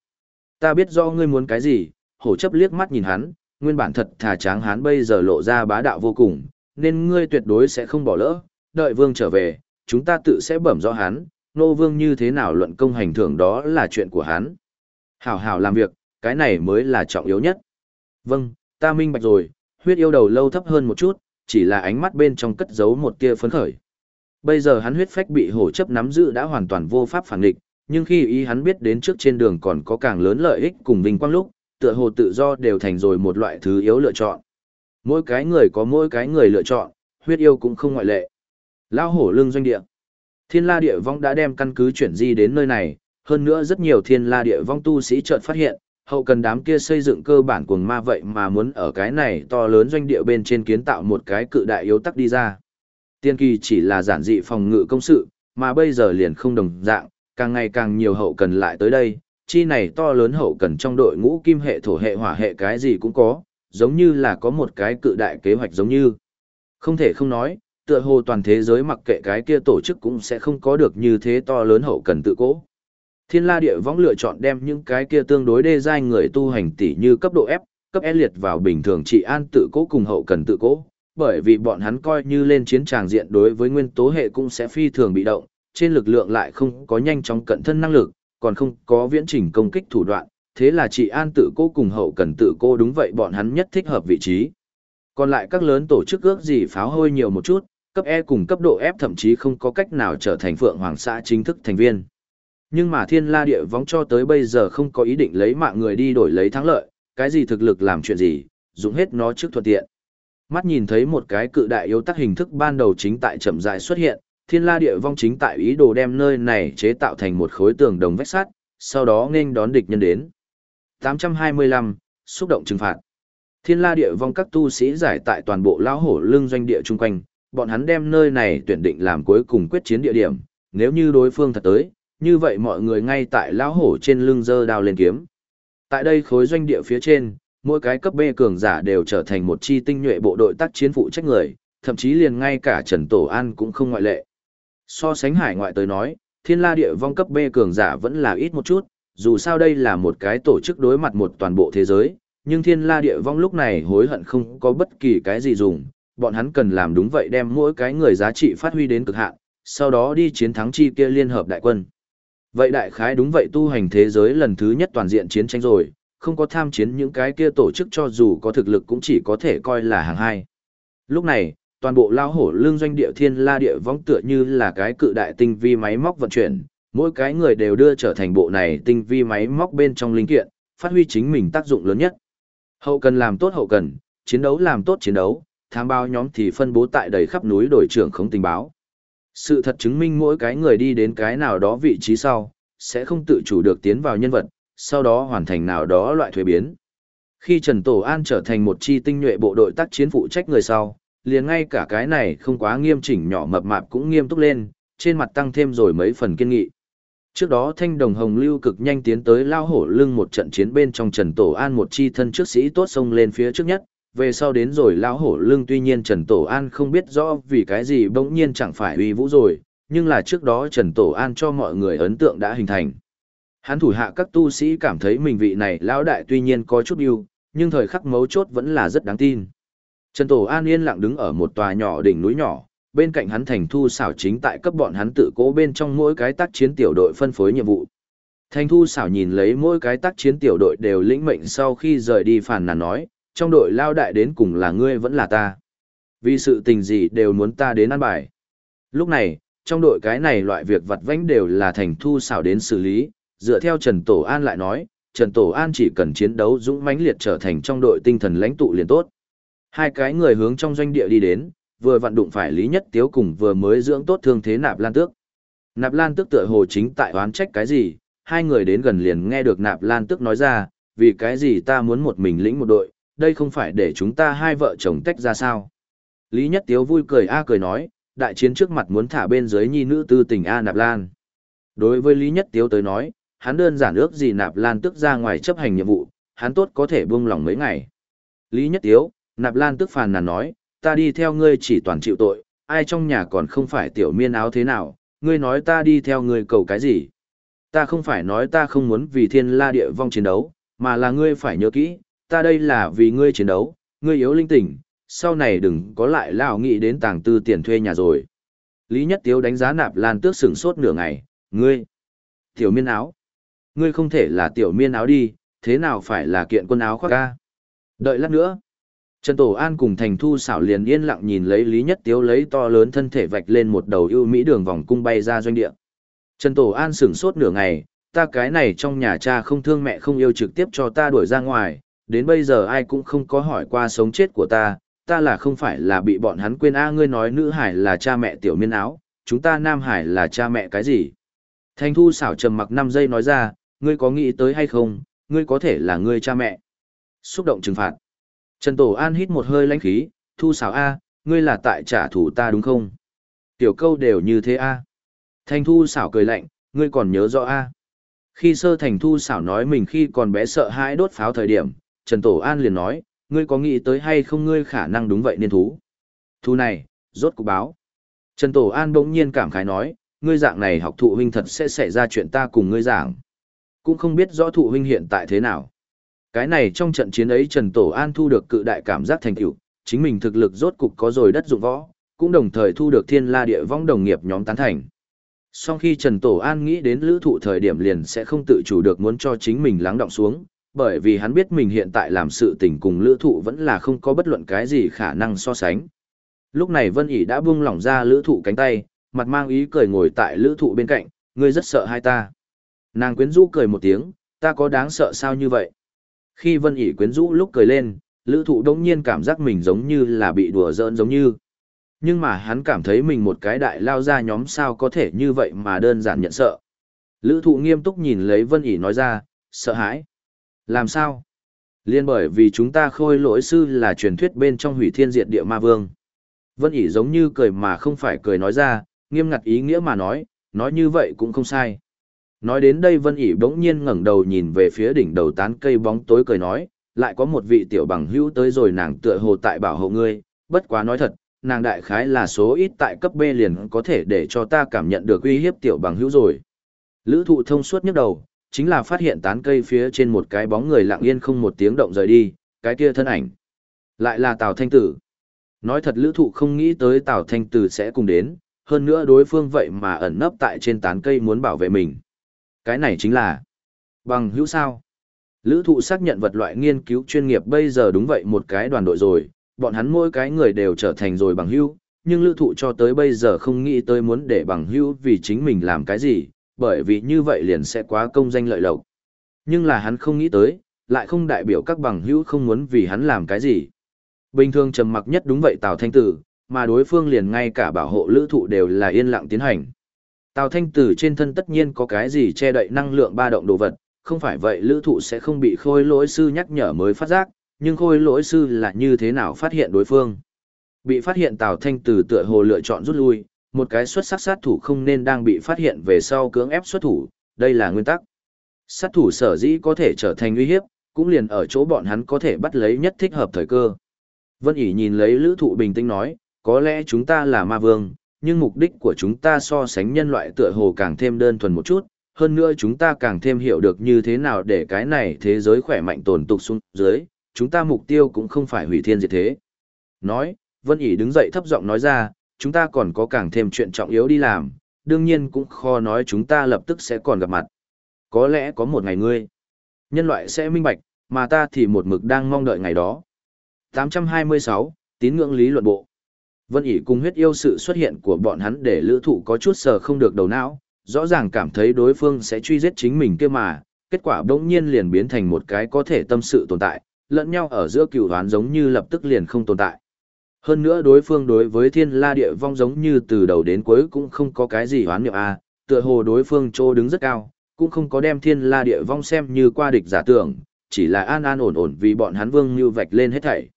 Ta biết do ngươi muốn cái gì, hổ chấp liếc mắt nhìn hắn, nguyên bản thật thà tráng hắn bây giờ lộ ra bá đạo vô cùng, nên ngươi tuyệt đối sẽ không bỏ lỡ, đợi vương trở về, chúng ta tự sẽ bẩm rõ hắn, nô vương như thế nào luận công hành thưởng đó là chuyện của hắn. Hảo hảo làm việc, cái này mới là trọng yếu nhất. Vâng, ta minh bạch rồi, huyết yêu đầu lâu thấp hơn một chút, chỉ là ánh mắt bên trong cất giấu một tia phấn khởi. Bây giờ hắn huyết phách bị hổ chấp nắm giữ đã hoàn toàn vô pháp phản nghịch nhưng khi ý hắn biết đến trước trên đường còn có càng lớn lợi ích cùng vinh quang lúc, tựa hồ tự do đều thành rồi một loại thứ yếu lựa chọn. Mỗi cái người có mỗi cái người lựa chọn, huyết yêu cũng không ngoại lệ. Lao hổ lưng doanh địa. Thiên la địa vong đã đem căn cứ chuyển di đến nơi này, hơn nữa rất nhiều thiên la địa vong tu sĩ chợt phát hiện, hậu cần đám kia xây dựng cơ bản cuồng ma vậy mà muốn ở cái này to lớn doanh địa bên trên kiến tạo một cái cự đại yếu tắc đi ra. Tiên kỳ chỉ là giản dị phòng ngự công sự, mà bây giờ liền không đồng dạng, càng ngày càng nhiều hậu cần lại tới đây, chi này to lớn hậu cần trong đội ngũ kim hệ thổ hệ hỏa hệ cái gì cũng có, giống như là có một cái cự đại kế hoạch giống như. Không thể không nói, tựa hồ toàn thế giới mặc kệ cái kia tổ chức cũng sẽ không có được như thế to lớn hậu cần tự cố. Thiên la địa võng lựa chọn đem những cái kia tương đối đê giai người tu hành tỷ như cấp độ F, cấp E liệt vào bình thường trị an tự cố cùng hậu cần tự cố, bởi vì bọn hắn coi như lên chiến tràng diện đối với nguyên tố hệ cũng sẽ phi thường bị động, trên lực lượng lại không có nhanh chóng cận thân năng lực, còn không có viễn trình công kích thủ đoạn, thế là chị an tự cố cùng hậu cần tự cố đúng vậy bọn hắn nhất thích hợp vị trí. Còn lại các lớn tổ chức ước gì pháo hôi nhiều một chút, cấp E cùng cấp độ F thậm chí không có cách nào trở thành phượng hoàng xã chính thức thành viên. Nhưng mà thiên la địa vóng cho tới bây giờ không có ý định lấy mạng người đi đổi lấy thắng lợi, cái gì thực lực làm chuyện gì, dùng hết nó trước thuận tiện. Mắt nhìn thấy một cái cự đại yếu tắc hình thức ban đầu chính tại chậm rãi xuất hiện, thiên la địa vong chính tại ý đồ đem nơi này chế tạo thành một khối tường đồng vách sắt, sau đó nên đón địch nhân đến. 825, xúc động trừng phạt. Thiên la địa vong các tu sĩ giải tại toàn bộ lão hổ lưng doanh địa chung quanh, bọn hắn đem nơi này tuyển định làm cuối cùng quyết chiến địa điểm, nếu như đối phương thật tới, như vậy mọi người ngay tại lão hổ trên lưng dơ đao lên kiếm. Tại đây khối doanh địa phía trên, mỗi cái cấp B cường giả đều trở thành một chi tinh nhuệ bộ đội tác chiến phụ trách người, thậm chí liền ngay cả Trần Tổ An cũng không ngoại lệ. So sánh hải ngoại tới nói, thiên la địa vong cấp B cường giả vẫn là ít một chút, dù sao đây là một cái tổ chức đối mặt một toàn bộ thế giới, nhưng thiên la địa vong lúc này hối hận không có bất kỳ cái gì dùng, bọn hắn cần làm đúng vậy đem mỗi cái người giá trị phát huy đến cực hạn, sau đó đi chiến thắng chi kia liên hợp đại quân. Vậy đại khái đúng vậy tu hành thế giới lần thứ nhất toàn diện chiến tranh rồi, không có tham chiến những cái kia tổ chức cho dù có thực lực cũng chỉ có thể coi là hàng hai. Lúc này, toàn bộ lao hổ lương doanh địa thiên la địa vong tựa như là cái cự đại tinh vi máy móc vận chuyển, mỗi cái người đều đưa trở thành bộ này tinh vi máy móc bên trong linh kiện, phát huy chính mình tác dụng lớn nhất. Hậu cần làm tốt hậu cần, chiến đấu làm tốt chiến đấu, tham bao nhóm thì phân bố tại đầy khắp núi đổi trưởng không tình báo. Sự thật chứng minh mỗi cái người đi đến cái nào đó vị trí sau, sẽ không tự chủ được tiến vào nhân vật, sau đó hoàn thành nào đó loại thuế biến. Khi Trần Tổ An trở thành một chi tinh nhuệ bộ đội tác chiến phụ trách người sau, liền ngay cả cái này không quá nghiêm chỉnh nhỏ mập mạp cũng nghiêm túc lên, trên mặt tăng thêm rồi mấy phần kiên nghị. Trước đó thanh đồng hồng lưu cực nhanh tiến tới lao hổ lưng một trận chiến bên trong Trần Tổ An một chi thân trước sĩ tốt sông lên phía trước nhất, về sau đến rồi lao hổ lưng tuy nhiên Trần Tổ An không biết rõ vì cái gì bỗng nhiên chẳng phải uy vũ rồi, nhưng là trước đó Trần Tổ An cho mọi người ấn tượng đã hình thành. Hắn thủ hạ các tu sĩ cảm thấy mình vị này lão đại tuy nhiên có chút yêu, nhưng thời khắc mấu chốt vẫn là rất đáng tin. Trần Tổ An yên lặng đứng ở một tòa nhỏ đỉnh núi nhỏ, bên cạnh hắn Thành Thu xảo chính tại cấp bọn hắn tự cố bên trong mỗi cái tác chiến tiểu đội phân phối nhiệm vụ. Thành Thu xảo nhìn lấy mỗi cái tác chiến tiểu đội đều lĩnh mệnh sau khi rời đi phản nàn nói, trong đội lao đại đến cùng là ngươi vẫn là ta. Vì sự tình gì đều muốn ta đến ăn bài. Lúc này, trong đội cái này loại việc vặt vãnh đều là Thành Thu xảo đến xử lý, dựa theo Trần Tổ An lại nói, Trần Tổ An chỉ cần chiến đấu dũng mãnh liệt trở thành trong đội tinh thần lãnh tụ liền tốt. Hai cái người hướng trong doanh địa đi đến, vừa vận đụng phải Lý Nhất Tiếu cùng vừa mới dưỡng tốt thương thế Nạp Lan Tước. Nạp Lan Tước tựa hồ chính tại oán trách cái gì, hai người đến gần liền nghe được Nạp Lan Tước nói ra, vì cái gì ta muốn một mình lĩnh một đội, đây không phải để chúng ta hai vợ chồng tách ra sao. Lý Nhất Tiếu vui cười a cười nói, đại chiến trước mặt muốn thả bên dưới nhi nữ tư tình A Nạp Lan. Đối với Lý Nhất Tiếu tới nói, hắn đơn giản ước gì Nạp Lan Tước ra ngoài chấp hành nhiệm vụ, hắn tốt có thể buông lòng mấy ngày. Lý Nhất Tiếu, Nạp Lan tức phàn nàn nói, ta đi theo ngươi chỉ toàn chịu tội, ai trong nhà còn không phải tiểu miên áo thế nào, ngươi nói ta đi theo ngươi cầu cái gì. Ta không phải nói ta không muốn vì thiên la địa vong chiến đấu, mà là ngươi phải nhớ kỹ, ta đây là vì ngươi chiến đấu, ngươi yếu linh tỉnh, sau này đừng có lại lao nghĩ đến tàng tư tiền thuê nhà rồi. Lý Nhất Tiếu đánh giá nạp lan tước sửng sốt nửa ngày, ngươi, tiểu miên áo, ngươi không thể là tiểu miên áo đi, thế nào phải là kiện quần áo khoác ca. Đợi lát nữa. Trần Tổ An cùng Thành Thu xảo liền yên lặng nhìn lấy Lý Nhất Tiếu lấy to lớn thân thể vạch lên một đầu ưu mỹ đường vòng cung bay ra doanh địa. Trần Tổ An sửng sốt nửa ngày, ta cái này trong nhà cha không thương mẹ không yêu trực tiếp cho ta đuổi ra ngoài, đến bây giờ ai cũng không có hỏi qua sống chết của ta, ta là không phải là bị bọn hắn quên a ngươi nói nữ hải là cha mẹ tiểu miên áo, chúng ta nam hải là cha mẹ cái gì? Thành Thu xảo trầm mặc 5 giây nói ra, ngươi có nghĩ tới hay không, ngươi có thể là ngươi cha mẹ. Xúc động trừng phạt. Trần Tổ An hít một hơi lãnh khí, thu xào A, ngươi là tại trả thù ta đúng không? Tiểu câu đều như thế A. Thành thu xảo cười lạnh, ngươi còn nhớ rõ A. Khi sơ thành thu xảo nói mình khi còn bé sợ hãi đốt pháo thời điểm, Trần Tổ An liền nói, ngươi có nghĩ tới hay không ngươi khả năng đúng vậy nên thú. Thu này, rốt cục báo. Trần Tổ An bỗng nhiên cảm khái nói, ngươi dạng này học thụ huynh thật sẽ xảy ra chuyện ta cùng ngươi giảng. Cũng không biết rõ thụ huynh hiện tại thế nào. Cái này trong trận chiến ấy Trần Tổ An thu được cự đại cảm giác thành tựu, chính mình thực lực rốt cục có rồi đất dụng võ, cũng đồng thời thu được thiên la địa vong đồng nghiệp nhóm tán thành. Sau khi Trần Tổ An nghĩ đến lữ thụ thời điểm liền sẽ không tự chủ được muốn cho chính mình lắng động xuống, bởi vì hắn biết mình hiện tại làm sự tình cùng lữ thụ vẫn là không có bất luận cái gì khả năng so sánh. Lúc này Vân ỉ đã buông lỏng ra lữ thụ cánh tay, mặt mang ý cười ngồi tại lữ thụ bên cạnh, ngươi rất sợ hai ta. Nàng quyến rũ cười một tiếng, ta có đáng sợ sao như vậy? Khi Vân ỉ quyến rũ lúc cười lên, lữ thụ đống nhiên cảm giác mình giống như là bị đùa giỡn giống như. Nhưng mà hắn cảm thấy mình một cái đại lao ra nhóm sao có thể như vậy mà đơn giản nhận sợ. Lữ thụ nghiêm túc nhìn lấy Vân ỉ nói ra, sợ hãi. Làm sao? Liên bởi vì chúng ta khôi lỗi sư là truyền thuyết bên trong hủy thiên diệt địa ma vương. Vân ỉ giống như cười mà không phải cười nói ra, nghiêm ngặt ý nghĩa mà nói, nói như vậy cũng không sai. Nói đến đây Vân ỉ bỗng nhiên ngẩng đầu nhìn về phía đỉnh đầu tán cây bóng tối cười nói, lại có một vị tiểu bằng hữu tới rồi nàng tựa hồ tại bảo hộ ngươi, bất quá nói thật, nàng đại khái là số ít tại cấp B liền có thể để cho ta cảm nhận được uy hiếp tiểu bằng hữu rồi. Lữ thụ thông suốt nhức đầu, chính là phát hiện tán cây phía trên một cái bóng người lặng yên không một tiếng động rời đi, cái kia thân ảnh. Lại là Tào Thanh Tử. Nói thật lữ thụ không nghĩ tới Tào Thanh Tử sẽ cùng đến, hơn nữa đối phương vậy mà ẩn nấp tại trên tán cây muốn bảo vệ mình. Cái này chính là bằng hữu sao. Lữ thụ xác nhận vật loại nghiên cứu chuyên nghiệp bây giờ đúng vậy một cái đoàn đội rồi, bọn hắn mỗi cái người đều trở thành rồi bằng hữu, nhưng lữ thụ cho tới bây giờ không nghĩ tới muốn để bằng hữu vì chính mình làm cái gì, bởi vì như vậy liền sẽ quá công danh lợi lộc. Nhưng là hắn không nghĩ tới, lại không đại biểu các bằng hữu không muốn vì hắn làm cái gì. Bình thường trầm mặc nhất đúng vậy Tào Thanh Tử, mà đối phương liền ngay cả bảo hộ lữ thụ đều là yên lặng tiến hành. Tào Thanh Tử trên thân tất nhiên có cái gì che đậy năng lượng ba động đồ vật, không phải vậy lữ thụ sẽ không bị khôi lỗi sư nhắc nhở mới phát giác, nhưng khôi lỗi sư là như thế nào phát hiện đối phương. Bị phát hiện Tào Thanh Tử tựa hồ lựa chọn rút lui, một cái xuất sắc sát thủ không nên đang bị phát hiện về sau cưỡng ép xuất thủ, đây là nguyên tắc. Sát thủ sở dĩ có thể trở thành uy hiếp, cũng liền ở chỗ bọn hắn có thể bắt lấy nhất thích hợp thời cơ. Vân ỉ nhìn lấy lữ thụ bình tĩnh nói, có lẽ chúng ta là ma vương, nhưng mục đích của chúng ta so sánh nhân loại tựa hồ càng thêm đơn thuần một chút, hơn nữa chúng ta càng thêm hiểu được như thế nào để cái này thế giới khỏe mạnh tồn tục xuống dưới, chúng ta mục tiêu cũng không phải hủy thiên diệt thế. Nói, Vân ỉ đứng dậy thấp giọng nói ra, chúng ta còn có càng thêm chuyện trọng yếu đi làm, đương nhiên cũng khó nói chúng ta lập tức sẽ còn gặp mặt. Có lẽ có một ngày ngươi, nhân loại sẽ minh bạch, mà ta thì một mực đang mong đợi ngày đó. 826, tín ngưỡng lý luận bộ. Vân ỉ cùng huyết yêu sự xuất hiện của bọn hắn để lữ thụ có chút sờ không được đầu não, rõ ràng cảm thấy đối phương sẽ truy giết chính mình kia mà, kết quả đống nhiên liền biến thành một cái có thể tâm sự tồn tại, lẫn nhau ở giữa cựu đoán giống như lập tức liền không tồn tại. Hơn nữa đối phương đối với thiên la địa vong giống như từ đầu đến cuối cũng không có cái gì hoán niệm a tựa hồ đối phương trô đứng rất cao, cũng không có đem thiên la địa vong xem như qua địch giả tưởng, chỉ là an an ổn ổn vì bọn hắn vương như vạch lên hết thảy.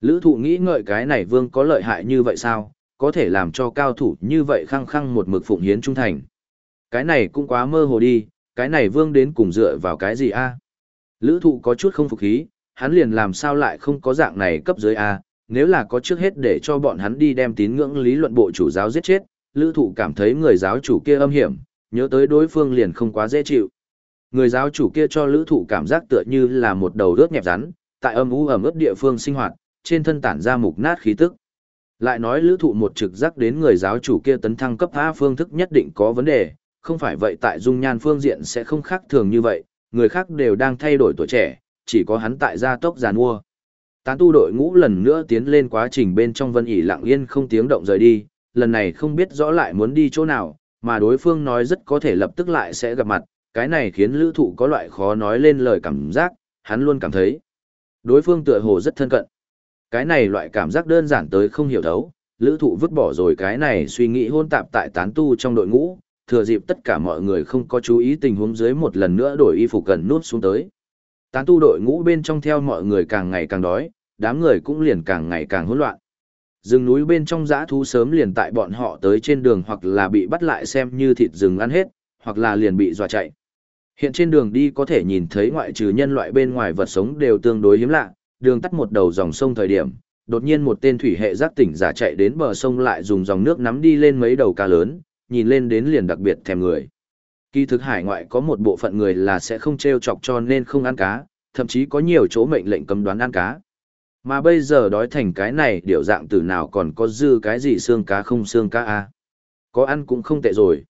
Lữ thụ nghĩ ngợi cái này vương có lợi hại như vậy sao, có thể làm cho cao thủ như vậy khăng khăng một mực phụng hiến trung thành. Cái này cũng quá mơ hồ đi, cái này vương đến cùng dựa vào cái gì a Lữ thụ có chút không phục khí, hắn liền làm sao lại không có dạng này cấp dưới a nếu là có trước hết để cho bọn hắn đi đem tín ngưỡng lý luận bộ chủ giáo giết chết, lữ thụ cảm thấy người giáo chủ kia âm hiểm, nhớ tới đối phương liền không quá dễ chịu. Người giáo chủ kia cho lữ thụ cảm giác tựa như là một đầu rớt nhẹp rắn, tại âm u ẩm ướt địa phương sinh hoạt, trên thân tản ra mục nát khí tức. Lại nói lữ thụ một trực giác đến người giáo chủ kia tấn thăng cấp A phương thức nhất định có vấn đề, không phải vậy tại dung nhan phương diện sẽ không khác thường như vậy, người khác đều đang thay đổi tuổi trẻ, chỉ có hắn tại gia tốc giàn mua. Tán tu đội ngũ lần nữa tiến lên quá trình bên trong vân ỉ lặng yên không tiếng động rời đi, lần này không biết rõ lại muốn đi chỗ nào, mà đối phương nói rất có thể lập tức lại sẽ gặp mặt, cái này khiến lữ thụ có loại khó nói lên lời cảm giác, hắn luôn cảm thấy. Đối phương tựa hồ rất thân cận. Cái này loại cảm giác đơn giản tới không hiểu thấu, lữ thụ vứt bỏ rồi cái này suy nghĩ hôn tạp tại tán tu trong đội ngũ, thừa dịp tất cả mọi người không có chú ý tình huống dưới một lần nữa đổi y phục cần nút xuống tới. Tán tu đội ngũ bên trong theo mọi người càng ngày càng đói, đám người cũng liền càng ngày càng hỗn loạn. Rừng núi bên trong dã thú sớm liền tại bọn họ tới trên đường hoặc là bị bắt lại xem như thịt rừng ăn hết, hoặc là liền bị dọa chạy. Hiện trên đường đi có thể nhìn thấy ngoại trừ nhân loại bên ngoài vật sống đều tương đối hiếm lạ, đường tắt một đầu dòng sông thời điểm, đột nhiên một tên thủy hệ giác tỉnh giả chạy đến bờ sông lại dùng dòng nước nắm đi lên mấy đầu cá lớn, nhìn lên đến liền đặc biệt thèm người. Kỳ thực hải ngoại có một bộ phận người là sẽ không treo chọc cho nên không ăn cá, thậm chí có nhiều chỗ mệnh lệnh cấm đoán ăn cá. Mà bây giờ đói thành cái này điều dạng từ nào còn có dư cái gì xương cá không xương cá a à? Có ăn cũng không tệ rồi.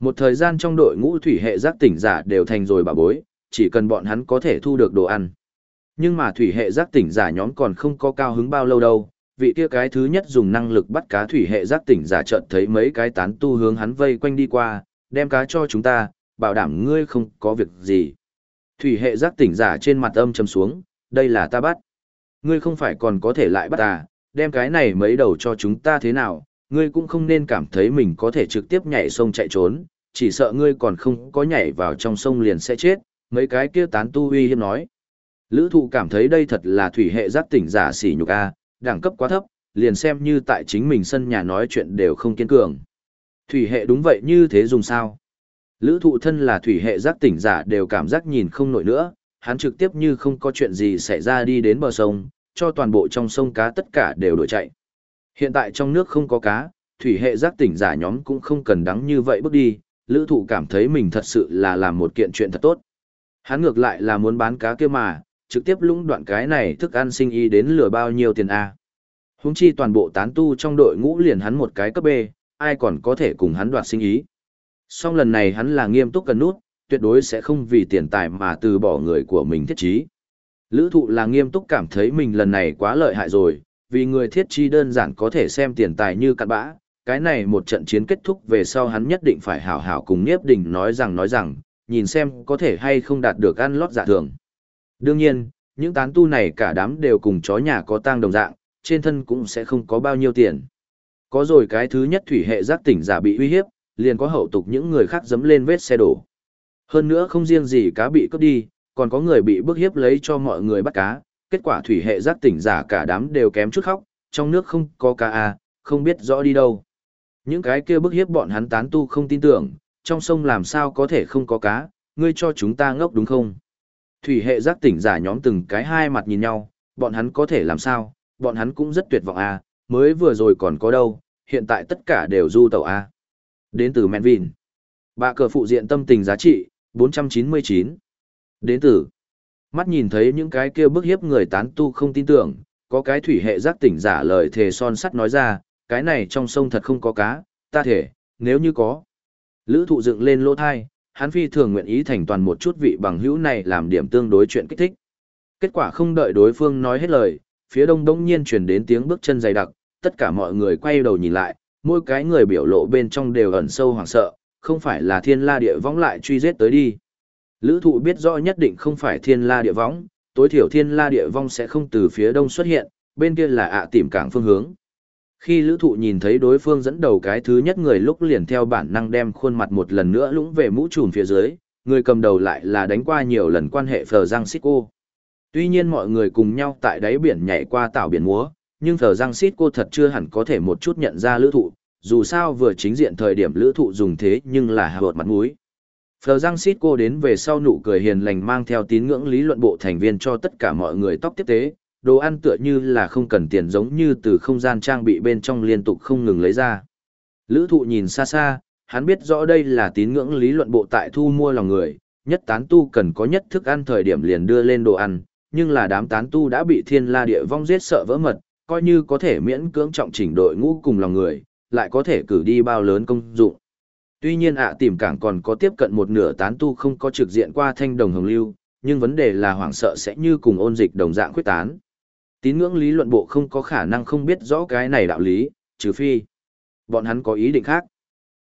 Một thời gian trong đội ngũ thủy hệ giác tỉnh giả đều thành rồi bà bối, chỉ cần bọn hắn có thể thu được đồ ăn. Nhưng mà thủy hệ giác tỉnh giả nhóm còn không có cao hứng bao lâu đâu, vị kia cái thứ nhất dùng năng lực bắt cá thủy hệ giác tỉnh giả chợt thấy mấy cái tán tu hướng hắn vây quanh đi qua, đem cá cho chúng ta, bảo đảm ngươi không có việc gì. Thủy hệ giác tỉnh giả trên mặt âm trầm xuống, đây là ta bắt. Ngươi không phải còn có thể lại bắt ta, đem cái này mấy đầu cho chúng ta thế nào, ngươi cũng không nên cảm thấy mình có thể trực tiếp nhảy sông chạy trốn, chỉ sợ ngươi còn không có nhảy vào trong sông liền sẽ chết, mấy cái kia tán tu uy hiếp nói. Lữ thụ cảm thấy đây thật là thủy hệ giác tỉnh giả xỉ nhục A, đẳng cấp quá thấp, liền xem như tại chính mình sân nhà nói chuyện đều không kiên cường. Thủy hệ đúng vậy như thế dùng sao? Lữ thụ thân là thủy hệ giác tỉnh giả đều cảm giác nhìn không nổi nữa, hắn trực tiếp như không có chuyện gì xảy ra đi đến bờ sông, cho toàn bộ trong sông cá tất cả đều đổi chạy. Hiện tại trong nước không có cá, thủy hệ giác tỉnh giả nhóm cũng không cần đắng như vậy bước đi, lữ thụ cảm thấy mình thật sự là làm một kiện chuyện thật tốt. Hắn ngược lại là muốn bán cá kia mà, trực tiếp lũng đoạn cái này thức ăn sinh y đến lừa bao nhiêu tiền A. Húng chi toàn bộ tán tu trong đội ngũ liền hắn một cái cấp B, ai còn có thể cùng hắn đoạt sinh ý. Song lần này hắn là nghiêm túc cần nút, tuyệt đối sẽ không vì tiền tài mà từ bỏ người của mình thiết trí. Lữ thụ là nghiêm túc cảm thấy mình lần này quá lợi hại rồi, vì người thiết trí đơn giản có thể xem tiền tài như cặn bã. Cái này một trận chiến kết thúc về sau hắn nhất định phải hảo hảo cùng Niếp Đình nói rằng nói rằng, nhìn xem có thể hay không đạt được ăn lót giả thường. Đương nhiên, những tán tu này cả đám đều cùng chó nhà có tang đồng dạng, trên thân cũng sẽ không có bao nhiêu tiền. Có rồi cái thứ nhất thủy hệ giác tỉnh giả bị uy hiếp, liền có hậu tục những người khác dấm lên vết xe đổ. Hơn nữa không riêng gì cá bị cướp đi, còn có người bị bức hiếp lấy cho mọi người bắt cá, kết quả thủy hệ giác tỉnh giả cả đám đều kém chút khóc, trong nước không có cá à, không biết rõ đi đâu. Những cái kia bức hiếp bọn hắn tán tu không tin tưởng, trong sông làm sao có thể không có cá, ngươi cho chúng ta ngốc đúng không? Thủy hệ giác tỉnh giả nhóm từng cái hai mặt nhìn nhau, bọn hắn có thể làm sao, bọn hắn cũng rất tuyệt vọng à, mới vừa rồi còn có đâu, hiện tại tất cả đều du tàu à. Đến từ Menvin. Bạ cờ phụ diện tâm tình giá trị, 499. Đến từ. Mắt nhìn thấy những cái kia bức hiếp người tán tu không tin tưởng, có cái thủy hệ giác tỉnh giả lời thề son sắt nói ra, cái này trong sông thật không có cá, ta thể, nếu như có. Lữ thụ dựng lên lỗ thai, hắn phi thường nguyện ý thành toàn một chút vị bằng hữu này làm điểm tương đối chuyện kích thích. Kết quả không đợi đối phương nói hết lời, phía đông đông nhiên truyền đến tiếng bước chân dày đặc, tất cả mọi người quay đầu nhìn lại, mỗi cái người biểu lộ bên trong đều ẩn sâu hoảng sợ, không phải là thiên la địa võng lại truy giết tới đi. Lữ thụ biết rõ nhất định không phải thiên la địa võng, tối thiểu thiên la địa vong sẽ không từ phía đông xuất hiện, bên kia là ạ tìm cảng phương hướng. Khi lữ thụ nhìn thấy đối phương dẫn đầu cái thứ nhất người lúc liền theo bản năng đem khuôn mặt một lần nữa lũng về mũ trùm phía dưới, người cầm đầu lại là đánh qua nhiều lần quan hệ phờ răng xích cô, Tuy nhiên mọi người cùng nhau tại đáy biển nhảy qua tảo biển múa, nhưng Phờ răng Xích cô thật chưa hẳn có thể một chút nhận ra lữ thụ, dù sao vừa chính diện thời điểm lữ thụ dùng thế nhưng là hạ mặt mũi. Phờ Giang Sít cô đến về sau nụ cười hiền lành mang theo tín ngưỡng lý luận bộ thành viên cho tất cả mọi người tóc tiếp tế, đồ ăn tựa như là không cần tiền giống như từ không gian trang bị bên trong liên tục không ngừng lấy ra. Lữ thụ nhìn xa xa, hắn biết rõ đây là tín ngưỡng lý luận bộ tại thu mua lòng người, nhất tán tu cần có nhất thức ăn thời điểm liền đưa lên đồ ăn, nhưng là đám tán tu đã bị thiên la địa vong giết sợ vỡ mật, coi như có thể miễn cưỡng trọng chỉnh đội ngũ cùng lòng người, lại có thể cử đi bao lớn công dụng. Tuy nhiên ạ tìm cảng còn có tiếp cận một nửa tán tu không có trực diện qua thanh đồng hồng lưu, nhưng vấn đề là hoảng sợ sẽ như cùng ôn dịch đồng dạng khuyết tán. Tín ngưỡng lý luận bộ không có khả năng không biết rõ cái này đạo lý, trừ phi. Bọn hắn có ý định khác.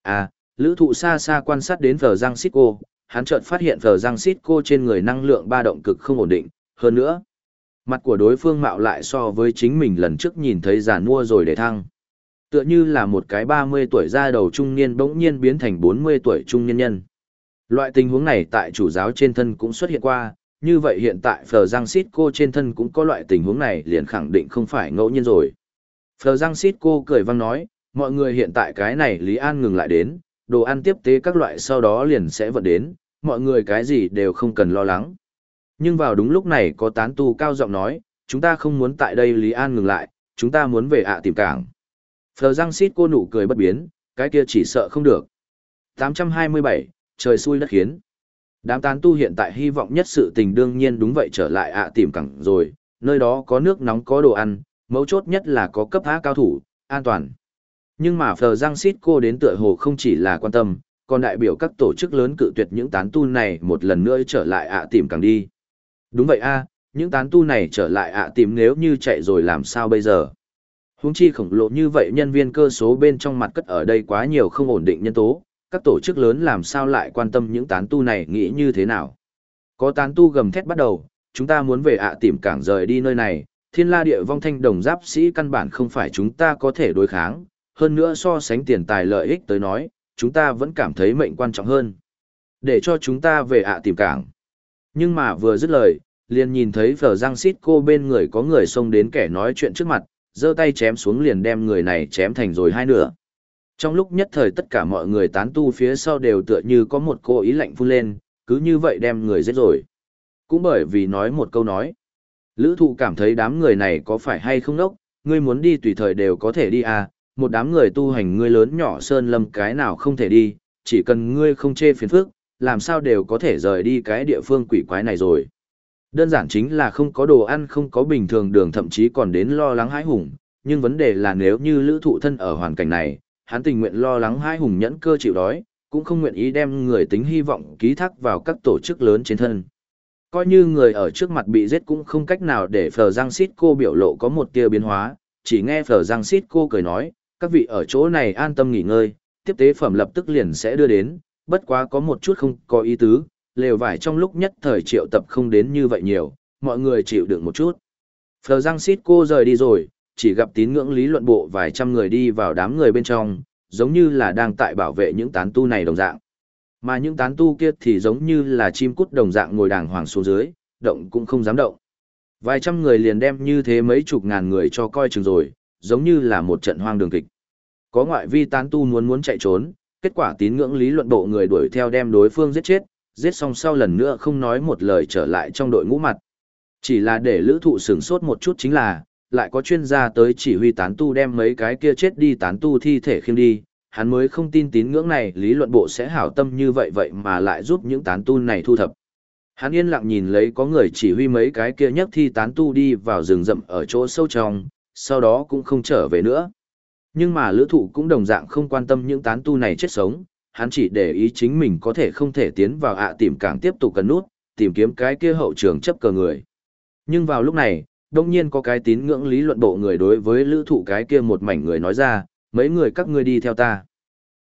À, lữ thụ xa xa quan sát đến Phờ Giang xích Cô, hắn chợt phát hiện Phờ Giang xích Cô trên người năng lượng ba động cực không ổn định, hơn nữa. Mặt của đối phương mạo lại so với chính mình lần trước nhìn thấy giàn mua rồi để thăng. Tựa như là một cái 30 tuổi ra đầu trung niên bỗng nhiên biến thành 40 tuổi trung niên nhân. Loại tình huống này tại chủ giáo trên thân cũng xuất hiện qua, như vậy hiện tại Phờ Giang Sít cô trên thân cũng có loại tình huống này liền khẳng định không phải ngẫu nhiên rồi. Phờ Giang Sít cô cười vang nói, mọi người hiện tại cái này Lý An ngừng lại đến, đồ ăn tiếp tế các loại sau đó liền sẽ vận đến, mọi người cái gì đều không cần lo lắng. Nhưng vào đúng lúc này có tán tu cao giọng nói, chúng ta không muốn tại đây Lý An ngừng lại, chúng ta muốn về ạ tìm cảng. Phờ Giang Sít cô nụ cười bất biến, cái kia chỉ sợ không được. 827, trời xui đất khiến. Đám tán tu hiện tại hy vọng nhất sự tình đương nhiên đúng vậy trở lại ạ tìm cẳng rồi, nơi đó có nước nóng có đồ ăn, mấu chốt nhất là có cấp há cao thủ, an toàn. Nhưng mà Phờ Giang Sít cô đến tựa hồ không chỉ là quan tâm, còn đại biểu các tổ chức lớn cự tuyệt những tán tu này một lần nữa trở lại ạ tìm càng đi. Đúng vậy a, những tán tu này trở lại ạ tìm nếu như chạy rồi làm sao bây giờ? Huống chi khổng lồ như vậy nhân viên cơ số bên trong mặt cất ở đây quá nhiều không ổn định nhân tố, các tổ chức lớn làm sao lại quan tâm những tán tu này nghĩ như thế nào. Có tán tu gầm thét bắt đầu, chúng ta muốn về ạ tìm cảng rời đi nơi này, thiên la địa vong thanh đồng giáp sĩ căn bản không phải chúng ta có thể đối kháng, hơn nữa so sánh tiền tài lợi ích tới nói, chúng ta vẫn cảm thấy mệnh quan trọng hơn. Để cho chúng ta về ạ tìm cảng. Nhưng mà vừa dứt lời, liền nhìn thấy phở giang xít cô bên người có người xông đến kẻ nói chuyện trước mặt, giơ tay chém xuống liền đem người này chém thành rồi hai nửa. Trong lúc nhất thời tất cả mọi người tán tu phía sau đều tựa như có một cô ý lạnh phun lên, cứ như vậy đem người giết rồi. Cũng bởi vì nói một câu nói. Lữ thụ cảm thấy đám người này có phải hay không nốc, ngươi muốn đi tùy thời đều có thể đi à, một đám người tu hành ngươi lớn nhỏ sơn lâm cái nào không thể đi, chỉ cần ngươi không chê phiền phức, làm sao đều có thể rời đi cái địa phương quỷ quái này rồi. Đơn giản chính là không có đồ ăn không có bình thường đường thậm chí còn đến lo lắng hãi hùng, nhưng vấn đề là nếu như lữ thụ thân ở hoàn cảnh này, hắn tình nguyện lo lắng hai hùng nhẫn cơ chịu đói, cũng không nguyện ý đem người tính hy vọng ký thác vào các tổ chức lớn trên thân. Coi như người ở trước mặt bị giết cũng không cách nào để Phờ Giang Sít cô biểu lộ có một tia biến hóa, chỉ nghe Phờ Giang Sít cô cười nói, các vị ở chỗ này an tâm nghỉ ngơi, tiếp tế phẩm lập tức liền sẽ đưa đến, bất quá có một chút không có ý tứ, lều vải trong lúc nhất thời triệu tập không đến như vậy nhiều, mọi người chịu đựng một chút. Phờ Giang Sít cô rời đi rồi, chỉ gặp tín ngưỡng lý luận bộ vài trăm người đi vào đám người bên trong, giống như là đang tại bảo vệ những tán tu này đồng dạng. Mà những tán tu kia thì giống như là chim cút đồng dạng ngồi đàng hoàng xuống dưới, động cũng không dám động. Vài trăm người liền đem như thế mấy chục ngàn người cho coi chừng rồi, giống như là một trận hoang đường kịch. Có ngoại vi tán tu muốn muốn chạy trốn, kết quả tín ngưỡng lý luận bộ người đuổi theo đem đối phương giết chết, giết xong sau lần nữa không nói một lời trở lại trong đội ngũ mặt. Chỉ là để lữ thụ sửng sốt một chút chính là, lại có chuyên gia tới chỉ huy tán tu đem mấy cái kia chết đi tán tu thi thể khiêng đi, hắn mới không tin tín ngưỡng này lý luận bộ sẽ hảo tâm như vậy vậy mà lại giúp những tán tu này thu thập. Hắn yên lặng nhìn lấy có người chỉ huy mấy cái kia nhấc thi tán tu đi vào rừng rậm ở chỗ sâu trong, sau đó cũng không trở về nữa. Nhưng mà lữ thụ cũng đồng dạng không quan tâm những tán tu này chết sống, hắn chỉ để ý chính mình có thể không thể tiến vào ạ tìm cảng tiếp tục cần nút, tìm kiếm cái kia hậu trường chấp cờ người. Nhưng vào lúc này, đông nhiên có cái tín ngưỡng lý luận bộ người đối với lữ thụ cái kia một mảnh người nói ra, mấy người các ngươi đi theo ta.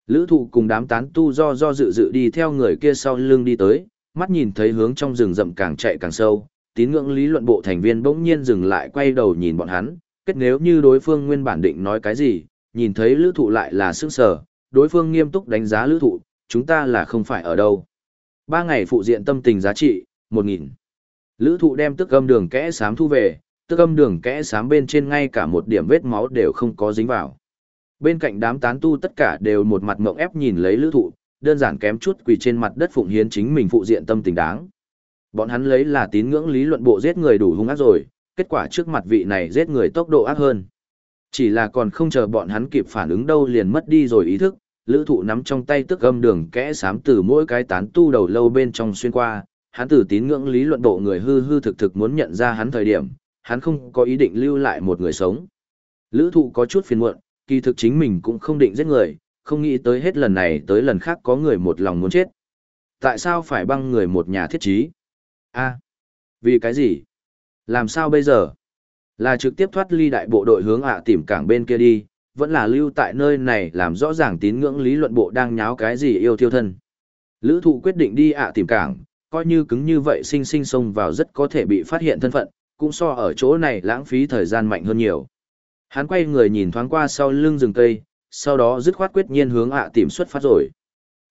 Lữ thụ cùng đám tán tu do do dự dự đi theo người kia sau lưng đi tới, mắt nhìn thấy hướng trong rừng rậm càng chạy càng sâu, tín ngưỡng lý luận bộ thành viên bỗng nhiên dừng lại quay đầu nhìn bọn hắn, kết nếu như đối phương nguyên bản định nói cái gì, nhìn thấy lữ thụ lại là sức sở, đối phương nghiêm túc đánh giá lữ thụ, chúng ta là không phải ở đâu. Ba ngày phụ diện tâm tình giá trị, 1.000. Lữ thụ đem tức âm đường kẽ sám thu về, tức âm đường kẽ sám bên trên ngay cả một điểm vết máu đều không có dính vào. Bên cạnh đám tán tu tất cả đều một mặt mộng ép nhìn lấy lữ thụ, đơn giản kém chút quỳ trên mặt đất phụng hiến chính mình phụ diện tâm tình đáng. Bọn hắn lấy là tín ngưỡng lý luận bộ giết người đủ hung ác rồi, kết quả trước mặt vị này giết người tốc độ ác hơn. Chỉ là còn không chờ bọn hắn kịp phản ứng đâu liền mất đi rồi ý thức, lữ thụ nắm trong tay tức âm đường kẽ sám từ mỗi cái tán tu đầu lâu bên trong xuyên qua, hắn từ tín ngưỡng lý luận bộ người hư hư thực thực muốn nhận ra hắn thời điểm, hắn không có ý định lưu lại một người sống. Lữ thụ có chút phiền muộn, kỳ thực chính mình cũng không định giết người, không nghĩ tới hết lần này tới lần khác có người một lòng muốn chết. Tại sao phải băng người một nhà thiết trí? a vì cái gì? Làm sao bây giờ? Là trực tiếp thoát ly đại bộ đội hướng ạ tìm cảng bên kia đi, vẫn là lưu tại nơi này làm rõ ràng tín ngưỡng lý luận bộ đang nháo cái gì yêu thiêu thân. Lữ thụ quyết định đi ạ tìm cảng, coi như cứng như vậy sinh sinh xông vào rất có thể bị phát hiện thân phận, cũng so ở chỗ này lãng phí thời gian mạnh hơn nhiều. Hắn quay người nhìn thoáng qua sau lưng rừng cây, sau đó dứt khoát quyết nhiên hướng ạ tìm xuất phát rồi.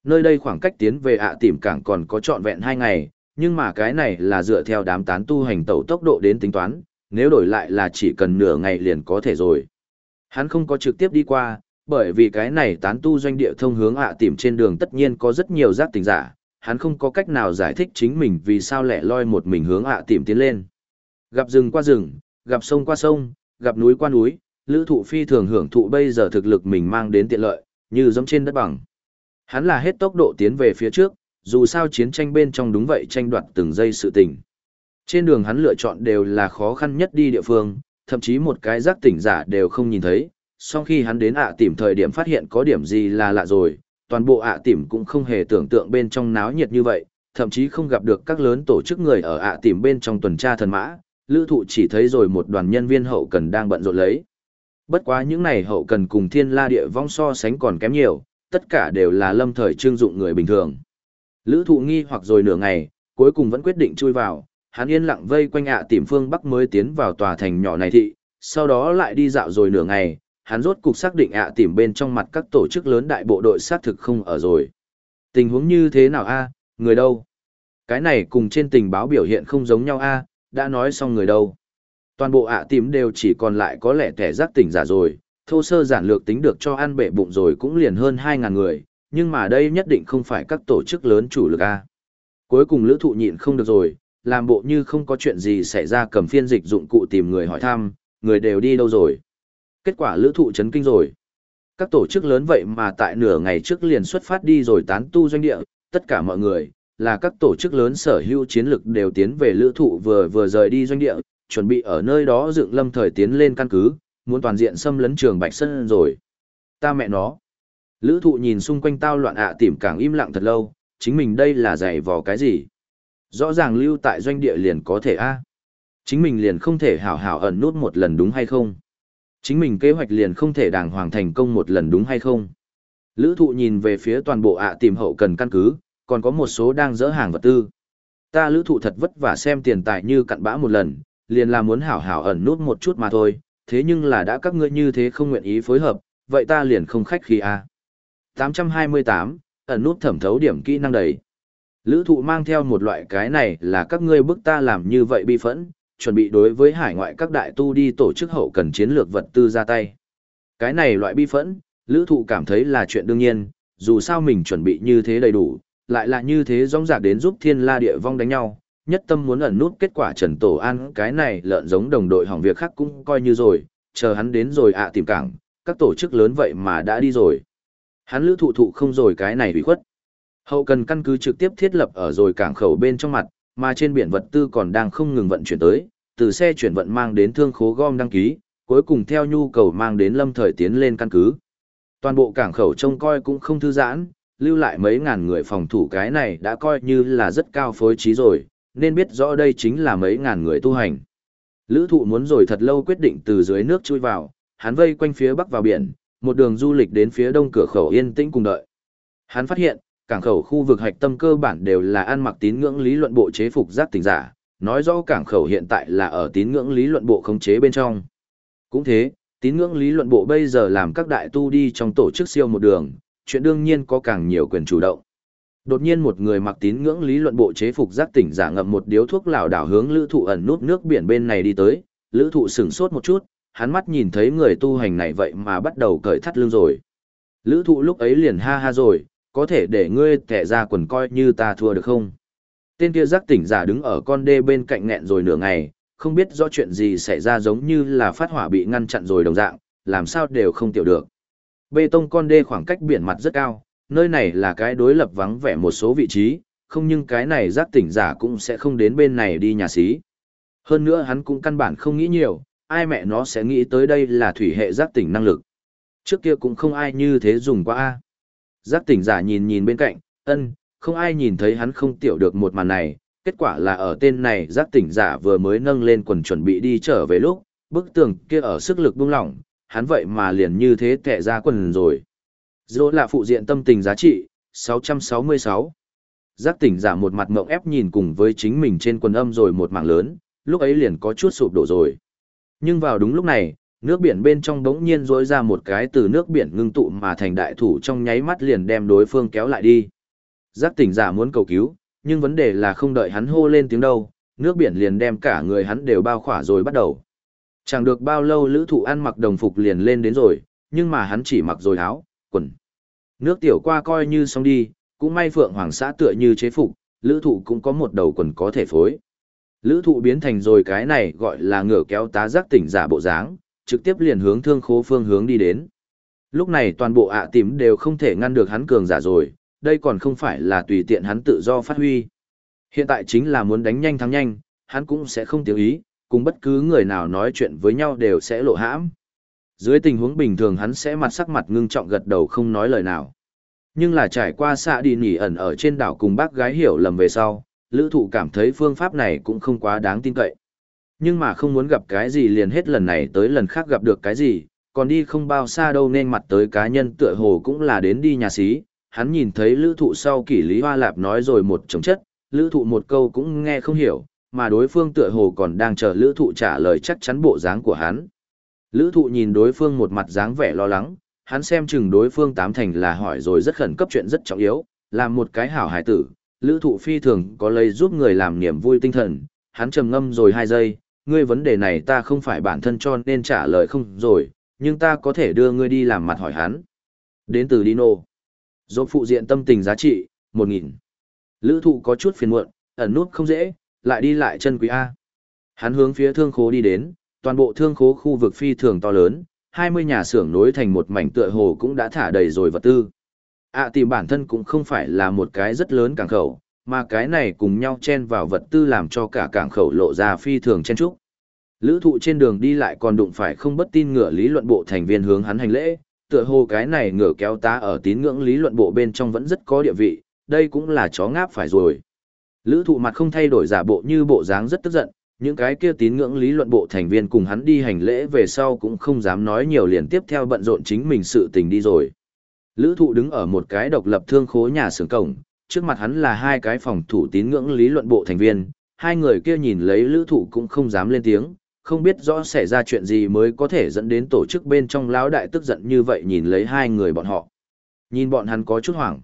Nơi đây khoảng cách tiến về ạ tìm cảng còn có trọn vẹn 2 ngày, nhưng mà cái này là dựa theo đám tán tu hành tẩu tốc độ đến tính toán, nếu đổi lại là chỉ cần nửa ngày liền có thể rồi. Hắn không có trực tiếp đi qua, bởi vì cái này tán tu doanh địa thông hướng ạ tìm trên đường tất nhiên có rất nhiều giác tình giả, hắn không có cách nào giải thích chính mình vì sao lẻ loi một mình hướng ạ tìm tiến lên. Gặp rừng qua rừng, gặp sông qua sông, gặp núi qua núi, lữ thụ phi thường hưởng thụ bây giờ thực lực mình mang đến tiện lợi, như giống trên đất bằng. Hắn là hết tốc độ tiến về phía trước, dù sao chiến tranh bên trong đúng vậy tranh đoạt từng giây sự tình. Trên đường hắn lựa chọn đều là khó khăn nhất đi địa phương, thậm chí một cái giác tỉnh giả đều không nhìn thấy. Sau khi hắn đến ạ tìm thời điểm phát hiện có điểm gì là lạ rồi, toàn bộ ạ tìm cũng không hề tưởng tượng bên trong náo nhiệt như vậy, thậm chí không gặp được các lớn tổ chức người ở ạ tìm bên trong tuần tra thần mã, lữ thụ chỉ thấy rồi một đoàn nhân viên hậu cần đang bận rộn lấy. Bất quá những này hậu cần cùng thiên la địa vong so sánh còn kém nhiều, tất cả đều là lâm thời trương dụng người bình thường. Lữ thụ nghi hoặc rồi nửa ngày, cuối cùng vẫn quyết định chui vào, hắn yên lặng vây quanh ạ tìm phương Bắc mới tiến vào tòa thành nhỏ này thị, sau đó lại đi dạo rồi nửa ngày, hắn rốt cục xác định ạ tìm bên trong mặt các tổ chức lớn đại bộ đội xác thực không ở rồi. Tình huống như thế nào a người đâu? Cái này cùng trên tình báo biểu hiện không giống nhau a đã nói xong người đâu. Toàn bộ ạ tìm đều chỉ còn lại có lẽ kẻ giác tỉnh giả rồi, thô sơ giản lược tính được cho ăn bể bụng rồi cũng liền hơn 2.000 người, nhưng mà đây nhất định không phải các tổ chức lớn chủ lực A. Cuối cùng lữ thụ nhịn không được rồi, làm bộ như không có chuyện gì xảy ra cầm phiên dịch dụng cụ tìm người hỏi thăm, người đều đi đâu rồi. Kết quả lữ thụ chấn kinh rồi. Các tổ chức lớn vậy mà tại nửa ngày trước liền xuất phát đi rồi tán tu doanh địa, tất cả mọi người, là các tổ chức lớn sở hữu chiến lực đều tiến về lữ thụ vừa vừa rời đi doanh địa, chuẩn bị ở nơi đó dựng lâm thời tiến lên căn cứ, muốn toàn diện xâm lấn trường Bạch Sơn rồi. Ta mẹ nó. Lữ thụ nhìn xung quanh tao loạn ạ tìm càng im lặng thật lâu, chính mình đây là dạy vò cái gì? Rõ ràng lưu tại doanh địa liền có thể a Chính mình liền không thể hảo hảo ẩn nút một lần đúng hay không? Chính mình kế hoạch liền không thể đàng hoàng thành công một lần đúng hay không? Lữ thụ nhìn về phía toàn bộ ạ tìm hậu cần căn cứ, còn có một số đang dỡ hàng vật tư. Ta lữ thụ thật vất vả xem tiền tài như cặn bã một lần, liền là muốn hảo hảo ẩn nút một chút mà thôi, thế nhưng là đã các ngươi như thế không nguyện ý phối hợp, vậy ta liền không khách khí à. a 828, ẩn nút thẩm thấu điểm kỹ năng đầy. Lữ thụ mang theo một loại cái này là các ngươi bức ta làm như vậy bi phẫn, chuẩn bị đối với hải ngoại các đại tu đi tổ chức hậu cần chiến lược vật tư ra tay. Cái này loại bi phẫn, lữ thụ cảm thấy là chuyện đương nhiên, dù sao mình chuẩn bị như thế đầy đủ, lại là như thế rong rạc đến giúp thiên la địa vong đánh nhau, nhất tâm muốn ẩn nút kết quả Trần Tổ An cái này lợn giống đồng đội hỏng việc khác cũng coi như rồi, chờ hắn đến rồi ạ tìm cảng, các tổ chức lớn vậy mà đã đi rồi. Hắn lữ thụ thụ không rồi cái này bị khuất. Hậu cần căn cứ trực tiếp thiết lập ở rồi cảng khẩu bên trong mặt, mà trên biển vật tư còn đang không ngừng vận chuyển tới, từ xe chuyển vận mang đến thương khố gom đăng ký, cuối cùng theo nhu cầu mang đến lâm thời tiến lên căn cứ. Toàn bộ cảng khẩu trông coi cũng không thư giãn, lưu lại mấy ngàn người phòng thủ cái này đã coi như là rất cao phối trí rồi, nên biết rõ đây chính là mấy ngàn người tu hành. Lữ thụ muốn rồi thật lâu quyết định từ dưới nước chui vào, hắn vây quanh phía bắc vào biển, một đường du lịch đến phía đông cửa khẩu yên tĩnh cùng đợi. Hắn phát hiện, cảng khẩu khu vực hạch tâm cơ bản đều là ăn mặc tín ngưỡng lý luận bộ chế phục giác tình giả, nói rõ cảng khẩu hiện tại là ở tín ngưỡng lý luận bộ khống chế bên trong. Cũng thế, tín ngưỡng lý luận bộ bây giờ làm các đại tu đi trong tổ chức siêu một đường, chuyện đương nhiên có càng nhiều quyền chủ động. Đột nhiên một người mặc tín ngưỡng lý luận bộ chế phục giác tỉnh giả ngậm một điếu thuốc lảo đảo hướng lữ thụ ẩn nút nước biển bên này đi tới, lữ thụ sửng sốt một chút, hắn mắt nhìn thấy người tu hành này vậy mà bắt đầu cởi thắt lưng rồi. Lữ thụ lúc ấy liền ha ha rồi, có thể để ngươi kẻ ra quần coi như ta thua được không? Tên kia giác tỉnh giả đứng ở con đê bên cạnh nghẹn rồi nửa ngày, không biết do chuyện gì xảy ra giống như là phát hỏa bị ngăn chặn rồi đồng dạng, làm sao đều không tiểu được. Bê tông con đê khoảng cách biển mặt rất cao, nơi này là cái đối lập vắng vẻ một số vị trí, không nhưng cái này giác tỉnh giả cũng sẽ không đến bên này đi nhà xí. Hơn nữa hắn cũng căn bản không nghĩ nhiều, ai mẹ nó sẽ nghĩ tới đây là thủy hệ giác tỉnh năng lực. Trước kia cũng không ai như thế dùng qua a. Giác tỉnh giả nhìn nhìn bên cạnh, ân, không ai nhìn thấy hắn không tiểu được một màn này, kết quả là ở tên này giác tỉnh giả vừa mới nâng lên quần chuẩn bị đi trở về lúc, bức tường kia ở sức lực buông lỏng, hắn vậy mà liền như thế tệ ra quần rồi. Dỗ là phụ diện tâm tình giá trị, 666. Giác tỉnh giả một mặt mộng ép nhìn cùng với chính mình trên quần âm rồi một mảng lớn, lúc ấy liền có chút sụp đổ rồi. Nhưng vào đúng lúc này, nước biển bên trong đống nhiên rối ra một cái từ nước biển ngưng tụ mà thành đại thủ trong nháy mắt liền đem đối phương kéo lại đi. Giác tỉnh giả muốn cầu cứu, nhưng vấn đề là không đợi hắn hô lên tiếng đâu, nước biển liền đem cả người hắn đều bao khỏa rồi bắt đầu. Chẳng được bao lâu lữ thụ ăn mặc đồng phục liền lên đến rồi, nhưng mà hắn chỉ mặc rồi áo, quần. Nước tiểu qua coi như xong đi, cũng may phượng hoàng xã tựa như chế phục, lữ thụ cũng có một đầu quần có thể phối. Lữ thụ biến thành rồi cái này gọi là ngửa kéo tá giác tỉnh giả bộ dáng, trực tiếp liền hướng thương khố phương hướng đi đến. Lúc này toàn bộ ạ à tím đều không thể ngăn được hắn cường giả rồi, đây còn không phải là tùy tiện hắn tự do phát huy. Hiện tại chính là muốn đánh nhanh thắng nhanh, hắn cũng sẽ không tiểu ý, cùng bất cứ người nào nói chuyện với nhau đều sẽ lộ hãm. Dưới tình huống bình thường hắn sẽ mặt sắc mặt ngưng trọng gật đầu không nói lời nào. Nhưng là trải qua xạ đi nỉ ẩn ở trên đảo cùng bác gái hiểu lầm về sau, lữ thụ cảm thấy phương pháp này cũng không quá đáng tin cậy. Nhưng mà không muốn gặp cái gì liền hết lần này tới lần khác gặp được cái gì, còn đi không bao xa đâu nên mặt tới cá nhân tựa hồ cũng là đến đi nhà xí, hắn nhìn thấy lữ thụ sau kỷ lý hoa lạp nói rồi một chống chất, lữ thụ một câu cũng nghe không hiểu, mà đối phương tựa hồ còn đang chờ lữ thụ trả lời chắc chắn bộ dáng của hắn. Lữ thụ nhìn đối phương một mặt dáng vẻ lo lắng, hắn xem chừng đối phương tám thành là hỏi rồi rất khẩn cấp chuyện rất trọng yếu, làm một cái hảo hải tử, lữ thụ phi thường có lấy giúp người làm niềm vui tinh thần, hắn trầm ngâm rồi hai giây, ngươi vấn đề này ta không phải bản thân cho nên trả lời không rồi, nhưng ta có thể đưa ngươi đi làm mặt hỏi hắn. Đến từ Dino. Dốt phụ diện tâm tình giá trị, 1.000. Lữ thụ có chút phiền muộn, ẩn nút không dễ, lại đi lại chân quý A. Hắn hướng phía thương khố đi đến, toàn bộ thương khố khu vực phi thường to lớn, 20 nhà xưởng nối thành một mảnh tựa hồ cũng đã thả đầy rồi vật tư. À tìm bản thân cũng không phải là một cái rất lớn cảng khẩu, mà cái này cùng nhau chen vào vật tư làm cho cả cảng khẩu lộ ra phi thường chen trúc. Lữ thụ trên đường đi lại còn đụng phải không bất tin ngựa lý luận bộ thành viên hướng hắn hành lễ, tựa hồ cái này ngựa kéo tá ở tín ngưỡng lý luận bộ bên trong vẫn rất có địa vị, đây cũng là chó ngáp phải rồi. Lữ thụ mặt không thay đổi giả bộ như bộ dáng rất tức giận, những cái kia tín ngưỡng lý luận bộ thành viên cùng hắn đi hành lễ về sau cũng không dám nói nhiều liền tiếp theo bận rộn chính mình sự tình đi rồi. Lữ thụ đứng ở một cái độc lập thương khố nhà xưởng cổng, trước mặt hắn là hai cái phòng thủ tín ngưỡng lý luận bộ thành viên, hai người kia nhìn lấy lữ thụ cũng không dám lên tiếng, không biết rõ xảy ra chuyện gì mới có thể dẫn đến tổ chức bên trong lão đại tức giận như vậy nhìn lấy hai người bọn họ. Nhìn bọn hắn có chút hoảng.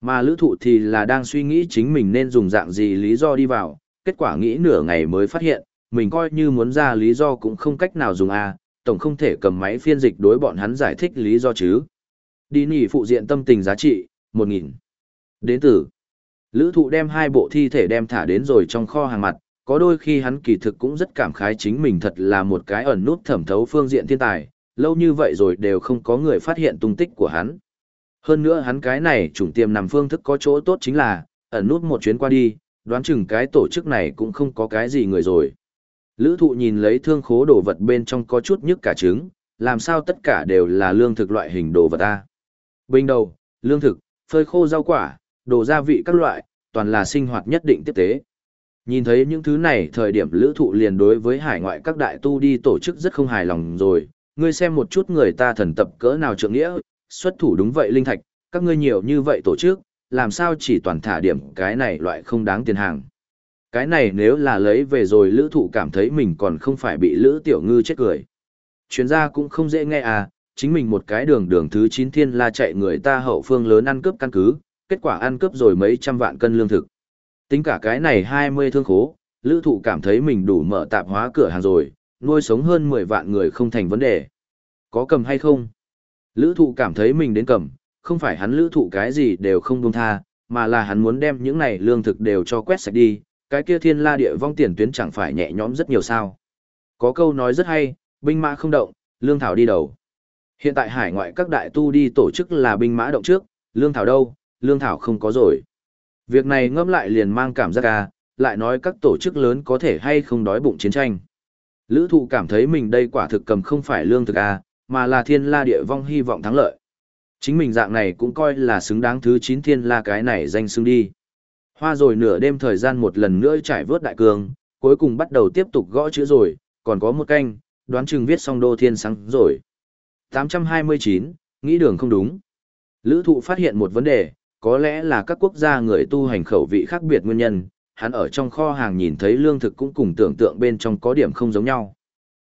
Mà lữ thụ thì là đang suy nghĩ chính mình nên dùng dạng gì lý do đi vào, kết quả nghĩ nửa ngày mới phát hiện, mình coi như muốn ra lý do cũng không cách nào dùng A, tổng không thể cầm máy phiên dịch đối bọn hắn giải thích lý do chứ. Đi nỉ phụ diện tâm tình giá trị, 1.000. Đến từ, lữ thụ đem hai bộ thi thể đem thả đến rồi trong kho hàng mặt, có đôi khi hắn kỳ thực cũng rất cảm khái chính mình thật là một cái ẩn nút thẩm thấu phương diện thiên tài, lâu như vậy rồi đều không có người phát hiện tung tích của hắn. Hơn nữa hắn cái này chủng tiềm nằm phương thức có chỗ tốt chính là, ẩn nút một chuyến qua đi, đoán chừng cái tổ chức này cũng không có cái gì người rồi. Lữ thụ nhìn lấy thương khố đồ vật bên trong có chút nhức cả trứng, làm sao tất cả đều là lương thực loại hình đồ vật ta. Bình đầu, lương thực, phơi khô rau quả, đồ gia vị các loại, toàn là sinh hoạt nhất định tiếp tế. Nhìn thấy những thứ này thời điểm lữ thụ liền đối với hải ngoại các đại tu đi tổ chức rất không hài lòng rồi, ngươi xem một chút người ta thần tập cỡ nào trượng nghĩa, xuất thủ đúng vậy linh thạch, các ngươi nhiều như vậy tổ chức, làm sao chỉ toàn thả điểm cái này loại không đáng tiền hàng. Cái này nếu là lấy về rồi lữ thụ cảm thấy mình còn không phải bị lữ tiểu ngư chết cười. Chuyên gia cũng không dễ nghe à, chính mình một cái đường đường thứ 9 thiên la chạy người ta hậu phương lớn ăn cướp căn cứ, kết quả ăn cướp rồi mấy trăm vạn cân lương thực. Tính cả cái này 20 thương khố, lữ thụ cảm thấy mình đủ mở tạp hóa cửa hàng rồi, nuôi sống hơn 10 vạn người không thành vấn đề. Có cầm hay không? Lữ thụ cảm thấy mình đến cầm, không phải hắn lữ thụ cái gì đều không buông tha, mà là hắn muốn đem những này lương thực đều cho quét sạch đi, cái kia thiên la địa vong tiền tuyến chẳng phải nhẹ nhõm rất nhiều sao. Có câu nói rất hay, binh mã không động, lương thảo đi đầu. Hiện tại hải ngoại các đại tu đi tổ chức là binh mã động trước, lương thảo đâu, lương thảo không có rồi. Việc này ngâm lại liền mang cảm giác ca, lại nói các tổ chức lớn có thể hay không đói bụng chiến tranh. Lữ thụ cảm thấy mình đây quả thực cầm không phải lương thực à? Mà là thiên la địa vong hy vọng thắng lợi. Chính mình dạng này cũng coi là xứng đáng thứ 9 thiên la cái này danh xứng đi. Hoa rồi nửa đêm thời gian một lần nữa trải vớt đại cương, cuối cùng bắt đầu tiếp tục gõ chữ rồi, còn có một canh, đoán chừng viết xong đô thiên sáng rồi. 829, nghĩ đường không đúng. Lữ thụ phát hiện một vấn đề, có lẽ là các quốc gia người tu hành khẩu vị khác biệt nguyên nhân, hắn ở trong kho hàng nhìn thấy lương thực cũng cùng tưởng tượng bên trong có điểm không giống nhau.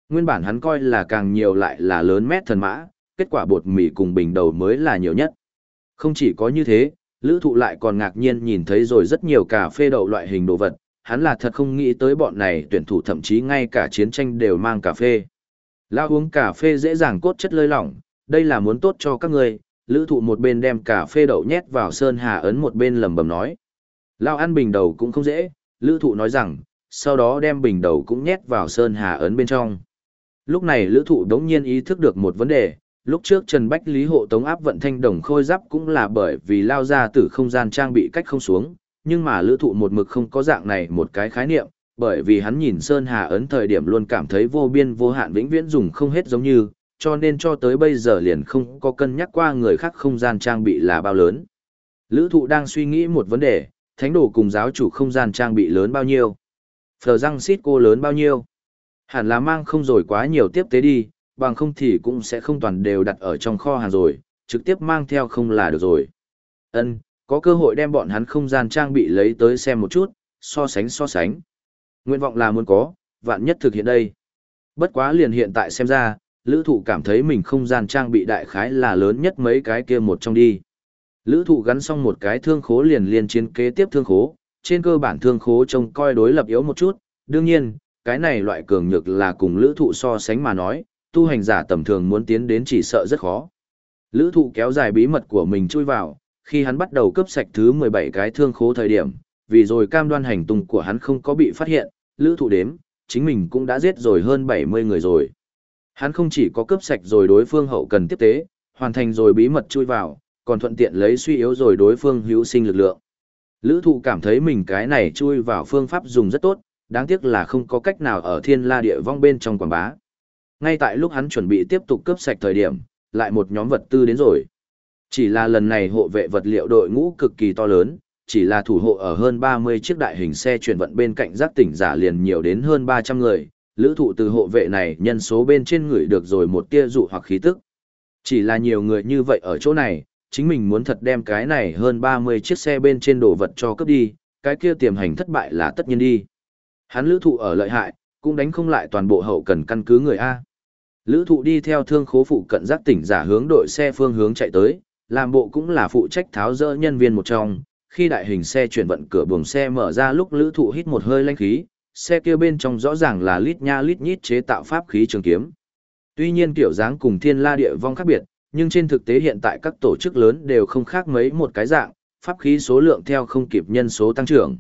Nguyên bản hắn coi là càng nhiều lại là lớn mét thần mã, kết quả bột mì cùng bình đầu mới là nhiều nhất. Không chỉ có như thế, lữ thụ lại còn ngạc nhiên nhìn thấy rồi rất nhiều cà phê đậu loại hình đồ vật, hắn là thật không nghĩ tới bọn này tuyển thủ thậm chí ngay cả chiến tranh đều mang cà phê. Lao uống cà phê dễ dàng cốt chất lơi lỏng, đây là muốn tốt cho các người, lữ thụ một bên đem cà phê đậu nhét vào sơn hà ấn một bên lầm bầm nói. Lao ăn bình đầu cũng không dễ, lữ thụ nói rằng, sau đó đem bình đầu cũng nhét vào sơn hà ấn bên trong. Lúc này lữ thụ đống nhiên ý thức được một vấn đề, lúc trước Trần Bách Lý hộ tống áp vận thanh đồng khôi giáp cũng là bởi vì lao ra từ không gian trang bị cách không xuống, nhưng mà lữ thụ một mực không có dạng này một cái khái niệm, bởi vì hắn nhìn Sơn Hà ấn thời điểm luôn cảm thấy vô biên vô hạn vĩnh viễn dùng không hết giống như, cho nên cho tới bây giờ liền không có cân nhắc qua người khác không gian trang bị là bao lớn. Lữ thụ đang suy nghĩ một vấn đề, thánh đồ cùng giáo chủ không gian trang bị lớn bao nhiêu? Phờ răng xít cô lớn bao nhiêu? Hẳn là mang không rồi quá nhiều tiếp tế đi, bằng không thì cũng sẽ không toàn đều đặt ở trong kho hàng rồi, trực tiếp mang theo không là được rồi. Ân, có cơ hội đem bọn hắn không gian trang bị lấy tới xem một chút, so sánh so sánh. Nguyện vọng là muốn có, vạn nhất thực hiện đây. Bất quá liền hiện tại xem ra, lữ thụ cảm thấy mình không gian trang bị đại khái là lớn nhất mấy cái kia một trong đi. Lữ thụ gắn xong một cái thương khố liền liền chiến kế tiếp thương khố, trên cơ bản thương khố trông coi đối lập yếu một chút, đương nhiên, cái này loại cường nhược là cùng lữ thụ so sánh mà nói, tu hành giả tầm thường muốn tiến đến chỉ sợ rất khó. Lữ thụ kéo dài bí mật của mình chui vào, khi hắn bắt đầu cướp sạch thứ 17 cái thương khố thời điểm, vì rồi cam đoan hành tung của hắn không có bị phát hiện, lữ thụ đếm, chính mình cũng đã giết rồi hơn 70 người rồi. Hắn không chỉ có cướp sạch rồi đối phương hậu cần tiếp tế, hoàn thành rồi bí mật chui vào, còn thuận tiện lấy suy yếu rồi đối phương hữu sinh lực lượng. Lữ thụ cảm thấy mình cái này chui vào phương pháp dùng rất tốt, đáng tiếc là không có cách nào ở thiên la địa vong bên trong quảng bá. Ngay tại lúc hắn chuẩn bị tiếp tục cướp sạch thời điểm, lại một nhóm vật tư đến rồi. Chỉ là lần này hộ vệ vật liệu đội ngũ cực kỳ to lớn, chỉ là thủ hộ ở hơn 30 chiếc đại hình xe chuyển vận bên cạnh giác tỉnh giả liền nhiều đến hơn 300 người, lữ thụ từ hộ vệ này nhân số bên trên người được rồi một tia dụ hoặc khí tức. Chỉ là nhiều người như vậy ở chỗ này, chính mình muốn thật đem cái này hơn 30 chiếc xe bên trên đồ vật cho cấp đi, cái kia tiềm hành thất bại là tất nhiên đi. Hắn lữ thụ ở lợi hại, cũng đánh không lại toàn bộ hậu cần căn cứ người A. Lữ thụ đi theo thương khố phụ cận giác tỉnh giả hướng đội xe phương hướng chạy tới, làm bộ cũng là phụ trách tháo dỡ nhân viên một trong. Khi đại hình xe chuyển vận cửa buồng xe mở ra lúc lữ thụ hít một hơi lanh khí, xe kia bên trong rõ ràng là lít nha lít nhít chế tạo pháp khí trường kiếm. Tuy nhiên kiểu dáng cùng thiên la địa vong khác biệt, nhưng trên thực tế hiện tại các tổ chức lớn đều không khác mấy một cái dạng, pháp khí số lượng theo không kịp nhân số tăng trưởng.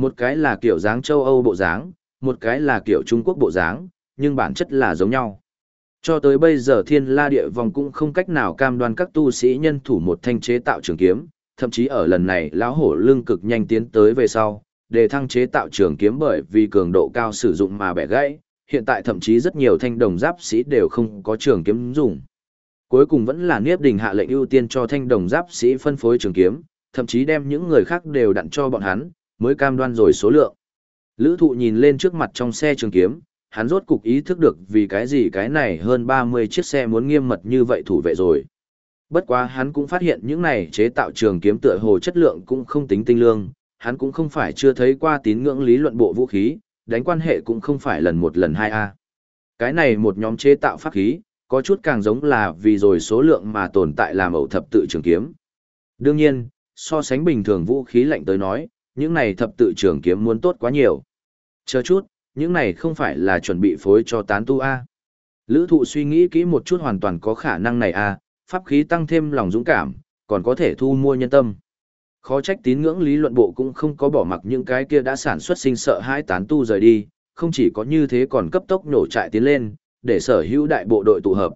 Một cái là kiểu dáng châu Âu bộ dáng, một cái là kiểu Trung Quốc bộ dáng, nhưng bản chất là giống nhau. Cho tới bây giờ thiên la địa vòng cũng không cách nào cam đoan các tu sĩ nhân thủ một thanh chế tạo trường kiếm, thậm chí ở lần này lão hổ lưng cực nhanh tiến tới về sau, để thăng chế tạo trường kiếm bởi vì cường độ cao sử dụng mà bẻ gãy, hiện tại thậm chí rất nhiều thanh đồng giáp sĩ đều không có trường kiếm dùng. Cuối cùng vẫn là Niếp Đình hạ lệnh ưu tiên cho thanh đồng giáp sĩ phân phối trường kiếm, thậm chí đem những người khác đều đặn cho bọn hắn, mới cam đoan rồi số lượng. Lữ thụ nhìn lên trước mặt trong xe trường kiếm, hắn rốt cục ý thức được vì cái gì cái này hơn 30 chiếc xe muốn nghiêm mật như vậy thủ vệ rồi. Bất quá hắn cũng phát hiện những này chế tạo trường kiếm tựa hồ chất lượng cũng không tính tinh lương, hắn cũng không phải chưa thấy qua tín ngưỡng lý luận bộ vũ khí, đánh quan hệ cũng không phải lần một lần hai a. Cái này một nhóm chế tạo pháp khí, có chút càng giống là vì rồi số lượng mà tồn tại làm ẩu thập tự trường kiếm. Đương nhiên, so sánh bình thường vũ khí lạnh tới nói, những này thập tự trường kiếm muốn tốt quá nhiều. Chờ chút, những này không phải là chuẩn bị phối cho tán tu A. Lữ thụ suy nghĩ kỹ một chút hoàn toàn có khả năng này A, pháp khí tăng thêm lòng dũng cảm, còn có thể thu mua nhân tâm. Khó trách tín ngưỡng lý luận bộ cũng không có bỏ mặc những cái kia đã sản xuất sinh sợ hai tán tu rời đi, không chỉ có như thế còn cấp tốc nổ trại tiến lên, để sở hữu đại bộ đội tụ hợp.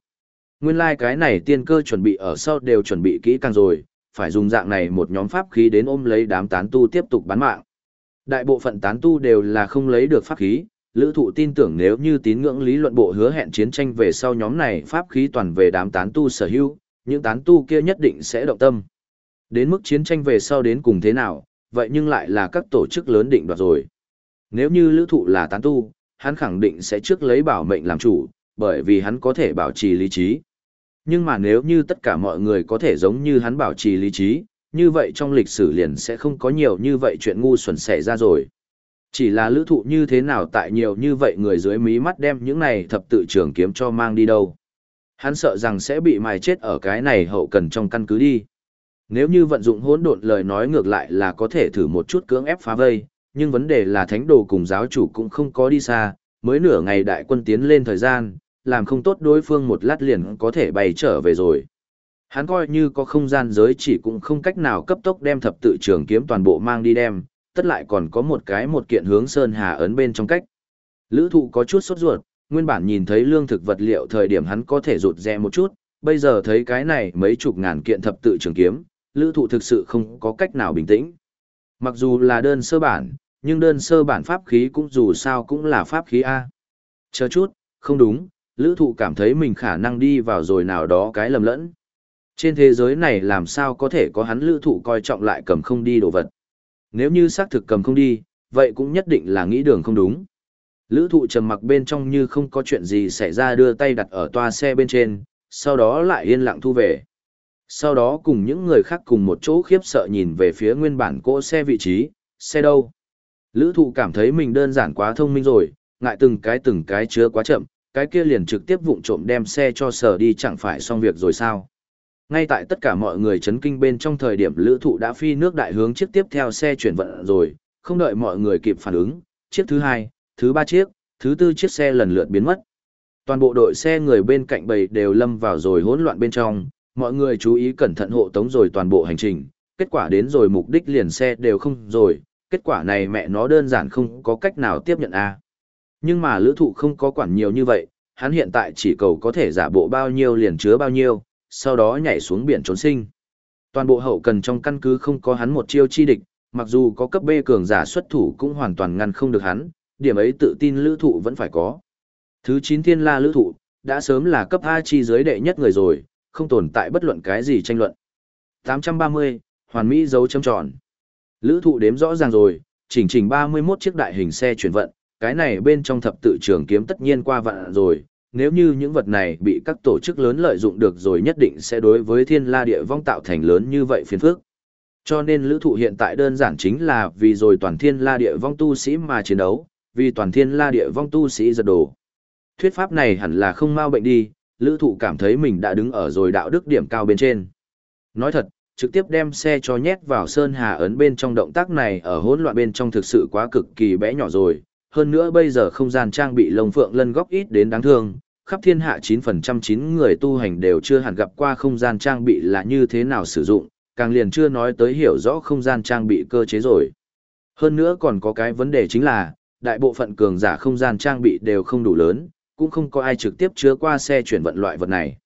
Nguyên lai like cái này tiên cơ chuẩn bị ở sau đều chuẩn bị kỹ càng rồi, phải dùng dạng này một nhóm pháp khí đến ôm lấy đám tán tu tiếp tục bán mạng. Đại bộ phận tán tu đều là không lấy được pháp khí, lữ thụ tin tưởng nếu như tín ngưỡng lý luận bộ hứa hẹn chiến tranh về sau nhóm này pháp khí toàn về đám tán tu sở hữu, những tán tu kia nhất định sẽ động tâm. Đến mức chiến tranh về sau đến cùng thế nào, vậy nhưng lại là các tổ chức lớn định đoạt rồi. Nếu như lữ thụ là tán tu, hắn khẳng định sẽ trước lấy bảo mệnh làm chủ, bởi vì hắn có thể bảo trì lý trí. Nhưng mà nếu như tất cả mọi người có thể giống như hắn bảo trì lý trí, như vậy trong lịch sử liền sẽ không có nhiều như vậy chuyện ngu xuẩn xảy ra rồi. Chỉ là lữ thụ như thế nào tại nhiều như vậy người dưới mí mắt đem những này thập tự trường kiếm cho mang đi đâu. Hắn sợ rằng sẽ bị mài chết ở cái này hậu cần trong căn cứ đi. Nếu như vận dụng hỗn độn lời nói ngược lại là có thể thử một chút cưỡng ép phá vây, nhưng vấn đề là thánh đồ cùng giáo chủ cũng không có đi xa, mới nửa ngày đại quân tiến lên thời gian, làm không tốt đối phương một lát liền có thể bay trở về rồi. Hắn coi như có không gian giới chỉ cũng không cách nào cấp tốc đem thập tự trường kiếm toàn bộ mang đi đem, tất lại còn có một cái một kiện hướng Sơn Hà ấn bên trong cách. Lữ thụ có chút sốt ruột, nguyên bản nhìn thấy lương thực vật liệu thời điểm hắn có thể rụt rè một chút, bây giờ thấy cái này mấy chục ngàn kiện thập tự trường kiếm, lữ thụ thực sự không có cách nào bình tĩnh. Mặc dù là đơn sơ bản, nhưng đơn sơ bản pháp khí cũng dù sao cũng là pháp khí A. Chờ chút, không đúng, lữ thụ cảm thấy mình khả năng đi vào rồi nào đó cái lầm lẫn. Trên thế giới này làm sao có thể có hắn lữ thụ coi trọng lại cầm không đi đồ vật. Nếu như xác thực cầm không đi, vậy cũng nhất định là nghĩ đường không đúng. Lữ thụ trầm mặc bên trong như không có chuyện gì xảy ra đưa tay đặt ở toa xe bên trên, sau đó lại yên lặng thu về. Sau đó cùng những người khác cùng một chỗ khiếp sợ nhìn về phía nguyên bản cỗ xe vị trí, xe đâu. Lữ thụ cảm thấy mình đơn giản quá thông minh rồi, ngại từng cái từng cái chứa quá chậm, cái kia liền trực tiếp vụng trộm đem xe cho sở đi chẳng phải xong việc rồi sao. Ngay tại tất cả mọi người chấn kinh bên trong thời điểm lữ thụ đã phi nước đại hướng chiếc tiếp theo xe chuyển vận rồi, không đợi mọi người kịp phản ứng, chiếc thứ hai, thứ ba chiếc, thứ tư chiếc xe lần lượt biến mất. Toàn bộ đội xe người bên cạnh bầy đều lâm vào rồi hỗn loạn bên trong, mọi người chú ý cẩn thận hộ tống rồi toàn bộ hành trình, kết quả đến rồi mục đích liền xe đều không rồi, kết quả này mẹ nó đơn giản không có cách nào tiếp nhận a. Nhưng mà lữ thụ không có quản nhiều như vậy, hắn hiện tại chỉ cầu có thể giả bộ bao nhiêu liền chứa bao nhiêu, sau đó nhảy xuống biển trốn sinh. Toàn bộ hậu cần trong căn cứ không có hắn một chiêu chi địch, mặc dù có cấp B cường giả xuất thủ cũng hoàn toàn ngăn không được hắn, điểm ấy tự tin lữ thụ vẫn phải có. Thứ 9 thiên la lữ thụ, đã sớm là cấp A chi giới đệ nhất người rồi, không tồn tại bất luận cái gì tranh luận. 830, hoàn mỹ dấu chấm tròn. Lữ thụ đếm rõ ràng rồi, chỉnh chỉnh 31 chiếc đại hình xe chuyển vận, cái này bên trong thập tự trường kiếm tất nhiên qua vạn rồi, nếu như những vật này bị các tổ chức lớn lợi dụng được rồi nhất định sẽ đối với thiên la địa vong tạo thành lớn như vậy phiền phức. Cho nên lữ thụ hiện tại đơn giản chính là vì rồi toàn thiên la địa vong tu sĩ mà chiến đấu, vì toàn thiên la địa vong tu sĩ giật đổ Thuyết pháp này hẳn là không mau bệnh đi, lữ thụ cảm thấy mình đã đứng ở rồi đạo đức điểm cao bên trên. Nói thật, trực tiếp đem xe cho nhét vào Sơn Hà ấn bên trong động tác này ở hỗn loạn bên trong thực sự quá cực kỳ bé nhỏ rồi. Hơn nữa bây giờ không gian trang bị lồng phượng lân góc ít đến đáng thương, khắp thiên hạ 9% 9 người tu hành đều chưa hẳn gặp qua không gian trang bị là như thế nào sử dụng, càng liền chưa nói tới hiểu rõ không gian trang bị cơ chế rồi. Hơn nữa còn có cái vấn đề chính là, đại bộ phận cường giả không gian trang bị đều không đủ lớn, cũng không có ai trực tiếp chứa qua xe chuyển vận loại vật này.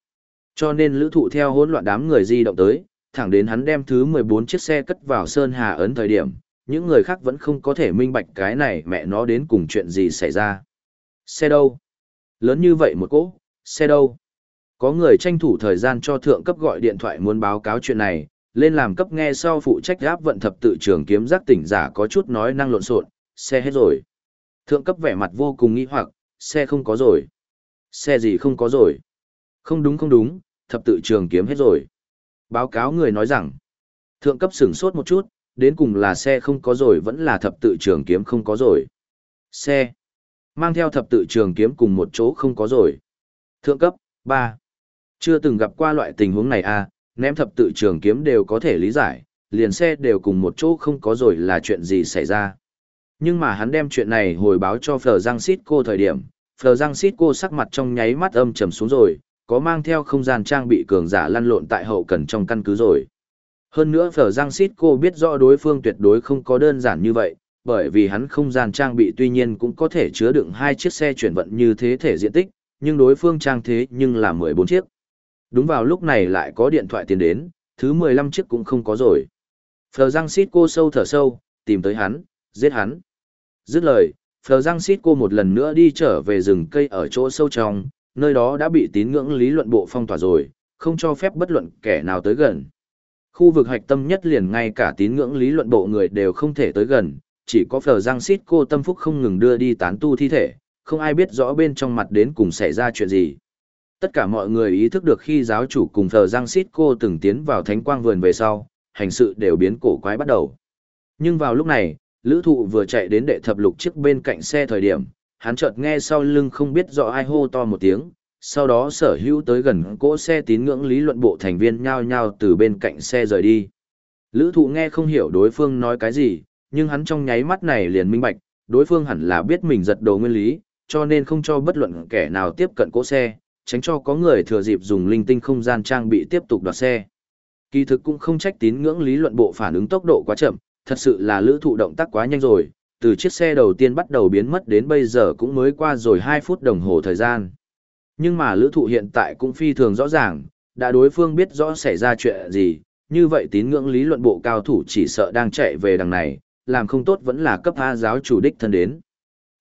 Cho nên lữ thụ theo hỗn loạn đám người di động tới, thẳng đến hắn đem thứ 14 chiếc xe cất vào Sơn Hà ấn thời điểm, những người khác vẫn không có thể minh bạch cái này mẹ nó đến cùng chuyện gì xảy ra. Xe đâu? Lớn như vậy một cỗ, xe đâu? Có người tranh thủ thời gian cho thượng cấp gọi điện thoại muốn báo cáo chuyện này, lên làm cấp nghe sau phụ trách áp vận thập tự trường kiếm giác tỉnh giả có chút nói năng lộn xộn, xe hết rồi. Thượng cấp vẻ mặt vô cùng nghi hoặc, xe không có rồi. Xe gì không có rồi? Không đúng không đúng, thập tự trường kiếm hết rồi. Báo cáo người nói rằng, thượng cấp sửng sốt một chút, đến cùng là xe không có rồi vẫn là thập tự trường kiếm không có rồi. Xe, mang theo thập tự trường kiếm cùng một chỗ không có rồi. Thượng cấp, ba Chưa từng gặp qua loại tình huống này à, ném thập tự trường kiếm đều có thể lý giải, liền xe đều cùng một chỗ không có rồi là chuyện gì xảy ra. Nhưng mà hắn đem chuyện này hồi báo cho Phờ Giang Sít cô thời điểm, Phờ Giang Sít cô sắc mặt trong nháy mắt âm trầm xuống rồi, có mang theo không gian trang bị cường giả lăn lộn tại hậu cần trong căn cứ rồi. Hơn nữa Phở Giang Sít cô biết rõ đối phương tuyệt đối không có đơn giản như vậy, bởi vì hắn không gian trang bị tuy nhiên cũng có thể chứa đựng hai chiếc xe chuyển vận như thế thể diện tích, nhưng đối phương trang thế nhưng là 14 chiếc. Đúng vào lúc này lại có điện thoại tiền đến, thứ 15 chiếc cũng không có rồi. Phờ Giang Sít cô sâu thở sâu, tìm tới hắn, giết hắn. Dứt lời, Phờ Giang Sít cô một lần nữa đi trở về rừng cây ở chỗ sâu trong, nơi đó đã bị tín ngưỡng lý luận bộ phong tỏa rồi, không cho phép bất luận kẻ nào tới gần. Khu vực hạch tâm nhất liền ngay cả tín ngưỡng lý luận bộ người đều không thể tới gần, chỉ có Phờ Giang Sít cô tâm phúc không ngừng đưa đi tán tu thi thể, không ai biết rõ bên trong mặt đến cùng xảy ra chuyện gì. Tất cả mọi người ý thức được khi giáo chủ cùng Phờ Giang Sít cô từng tiến vào thánh quang vườn về sau, hành sự đều biến cổ quái bắt đầu. Nhưng vào lúc này, lữ thụ vừa chạy đến đệ thập lục chiếc bên cạnh xe thời điểm, hắn chợt nghe sau lưng không biết rõ ai hô to một tiếng, sau đó sở hữu tới gần cỗ xe tín ngưỡng lý luận bộ thành viên nhao nhao từ bên cạnh xe rời đi. Lữ thụ nghe không hiểu đối phương nói cái gì, nhưng hắn trong nháy mắt này liền minh bạch, đối phương hẳn là biết mình giật đồ nguyên lý, cho nên không cho bất luận kẻ nào tiếp cận cỗ xe, tránh cho có người thừa dịp dùng linh tinh không gian trang bị tiếp tục đoạt xe. Kỳ thực cũng không trách tín ngưỡng lý luận bộ phản ứng tốc độ quá chậm, thật sự là lữ thụ động tác quá nhanh rồi, từ chiếc xe đầu tiên bắt đầu biến mất đến bây giờ cũng mới qua rồi 2 phút đồng hồ thời gian. Nhưng mà lữ thụ hiện tại cũng phi thường rõ ràng, đã đối phương biết rõ xảy ra chuyện gì, như vậy tín ngưỡng lý luận bộ cao thủ chỉ sợ đang chạy về đằng này, làm không tốt vẫn là cấp A giáo chủ đích thân đến.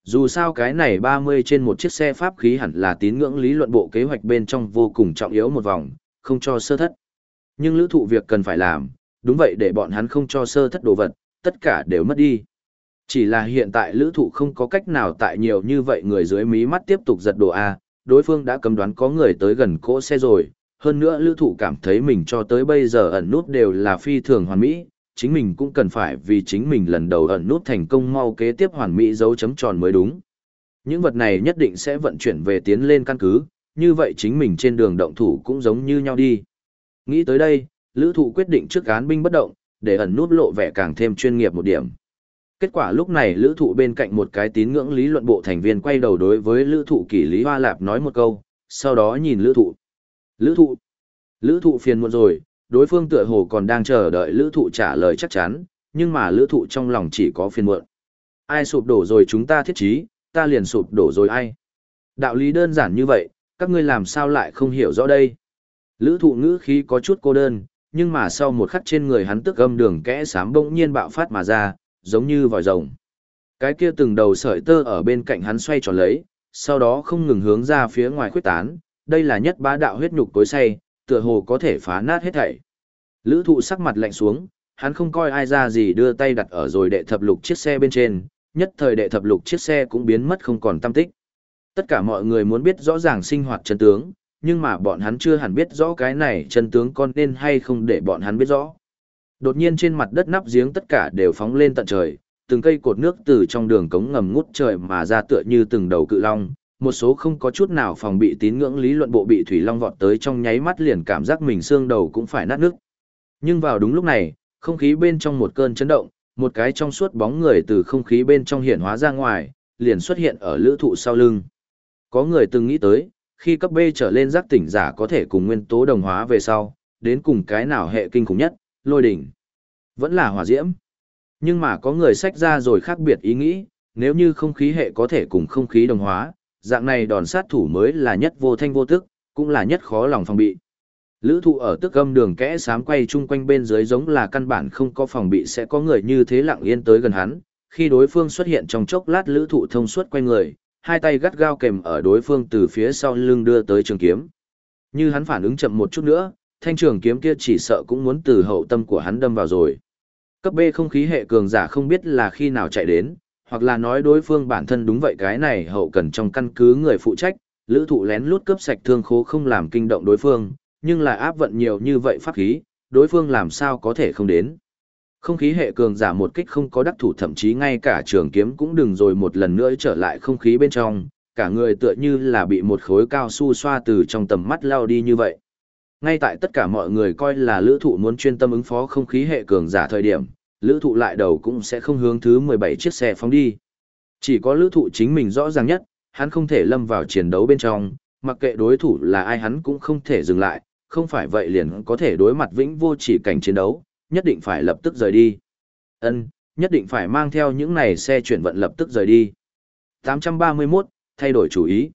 Dù sao cái này 30 trên một chiếc xe pháp khí hẳn là tín ngưỡng lý luận bộ kế hoạch bên trong vô cùng trọng yếu một vòng, không cho sơ thất. Nhưng lữ thụ việc cần phải làm, đúng vậy để bọn hắn không cho sơ thất đồ vật, tất cả đều mất đi. Chỉ là hiện tại lữ thụ không có cách nào tại nhiều như vậy người dưới mí mắt tiếp tục giật đồ A, đối phương đã cấm đoán có người tới gần cỗ xe rồi, hơn nữa lữ thụ cảm thấy mình cho tới bây giờ ẩn nút đều là phi thường hoàn mỹ, chính mình cũng cần phải vì chính mình lần đầu ẩn nút thành công mau kế tiếp hoàn mỹ dấu chấm tròn mới đúng. Những vật này nhất định sẽ vận chuyển về tiến lên căn cứ, như vậy chính mình trên đường động thủ cũng giống như nhau đi. Nghĩ tới đây, lữ thụ quyết định trước án binh bất động, để ẩn nút lộ vẻ càng thêm chuyên nghiệp một điểm. Kết quả lúc này lữ thụ bên cạnh một cái tín ngưỡng lý luận bộ thành viên quay đầu đối với lữ thụ kỷ lý hoa lạp nói một câu, sau đó nhìn lữ thụ. Lữ thụ. Lữ thụ phiền muộn rồi, đối phương tựa hồ còn đang chờ đợi lữ thụ trả lời chắc chắn, nhưng mà lữ thụ trong lòng chỉ có phiền muộn. Ai sụp đổ rồi chúng ta thiết trí, ta liền sụp đổ rồi ai. Đạo lý đơn giản như vậy, các ngươi làm sao lại không hiểu rõ đây. Lữ thụ ngữ khí có chút cô đơn, nhưng mà sau một khắc trên người hắn tức âm đường kẽ sám bỗng nhiên bạo phát mà ra, giống như vòi rồng. Cái kia từng đầu sợi tơ ở bên cạnh hắn xoay tròn lấy, sau đó không ngừng hướng ra phía ngoài khuyết tán, đây là nhất bá đạo huyết nhục tối say, tựa hồ có thể phá nát hết thảy. Lữ thụ sắc mặt lạnh xuống, hắn không coi ai ra gì đưa tay đặt ở rồi đệ thập lục chiếc xe bên trên, nhất thời đệ thập lục chiếc xe cũng biến mất không còn tâm tích. Tất cả mọi người muốn biết rõ ràng sinh hoạt chân tướng, nhưng mà bọn hắn chưa hẳn biết rõ cái này chân tướng con nên hay không để bọn hắn biết rõ. Đột nhiên trên mặt đất nắp giếng tất cả đều phóng lên tận trời, từng cây cột nước từ trong đường cống ngầm ngút trời mà ra tựa như từng đầu cự long, một số không có chút nào phòng bị tín ngưỡng lý luận bộ bị thủy long vọt tới trong nháy mắt liền cảm giác mình xương đầu cũng phải nát nước. Nhưng vào đúng lúc này, không khí bên trong một cơn chấn động, một cái trong suốt bóng người từ không khí bên trong hiện hóa ra ngoài, liền xuất hiện ở lữ thụ sau lưng. Có người từng nghĩ tới, khi cấp B trở lên giác tỉnh giả có thể cùng nguyên tố đồng hóa về sau, đến cùng cái nào hệ kinh khủng nhất, lôi đỉnh. Vẫn là hỏa diễm. Nhưng mà có người sách ra rồi khác biệt ý nghĩ, nếu như không khí hệ có thể cùng không khí đồng hóa, dạng này đòn sát thủ mới là nhất vô thanh vô tức, cũng là nhất khó lòng phòng bị. Lữ thụ ở tức âm đường kẽ sám quay chung quanh bên dưới giống là căn bản không có phòng bị sẽ có người như thế lặng yên tới gần hắn, khi đối phương xuất hiện trong chốc lát lữ thụ thông suốt quay người, hai tay gắt gao kèm ở đối phương từ phía sau lưng đưa tới trường kiếm. Như hắn phản ứng chậm một chút nữa, thanh trường kiếm kia chỉ sợ cũng muốn từ hậu tâm của hắn đâm vào rồi. Cấp B không khí hệ cường giả không biết là khi nào chạy đến, hoặc là nói đối phương bản thân đúng vậy cái này hậu cần trong căn cứ người phụ trách, lữ thụ lén lút cướp sạch thương khố không làm kinh động đối phương, nhưng lại áp vận nhiều như vậy pháp khí, đối phương làm sao có thể không đến. Không khí hệ cường giả một kích không có đắc thủ thậm chí ngay cả trường kiếm cũng đừng rồi một lần nữa trở lại không khí bên trong, cả người tựa như là bị một khối cao su xoa từ trong tầm mắt lao đi như vậy. Ngay tại tất cả mọi người coi là lữ thụ muốn chuyên tâm ứng phó không khí hệ cường giả thời điểm, lữ thụ lại đầu cũng sẽ không hướng thứ 17 chiếc xe phóng đi. Chỉ có lữ thụ chính mình rõ ràng nhất, hắn không thể lâm vào chiến đấu bên trong, mặc kệ đối thủ là ai hắn cũng không thể dừng lại, không phải vậy liền có thể đối mặt vĩnh vô chỉ cảnh chiến đấu, nhất định phải lập tức rời đi. Ân, nhất định phải mang theo những này xe chuyển vận lập tức rời đi. 831, thay đổi chủ ý.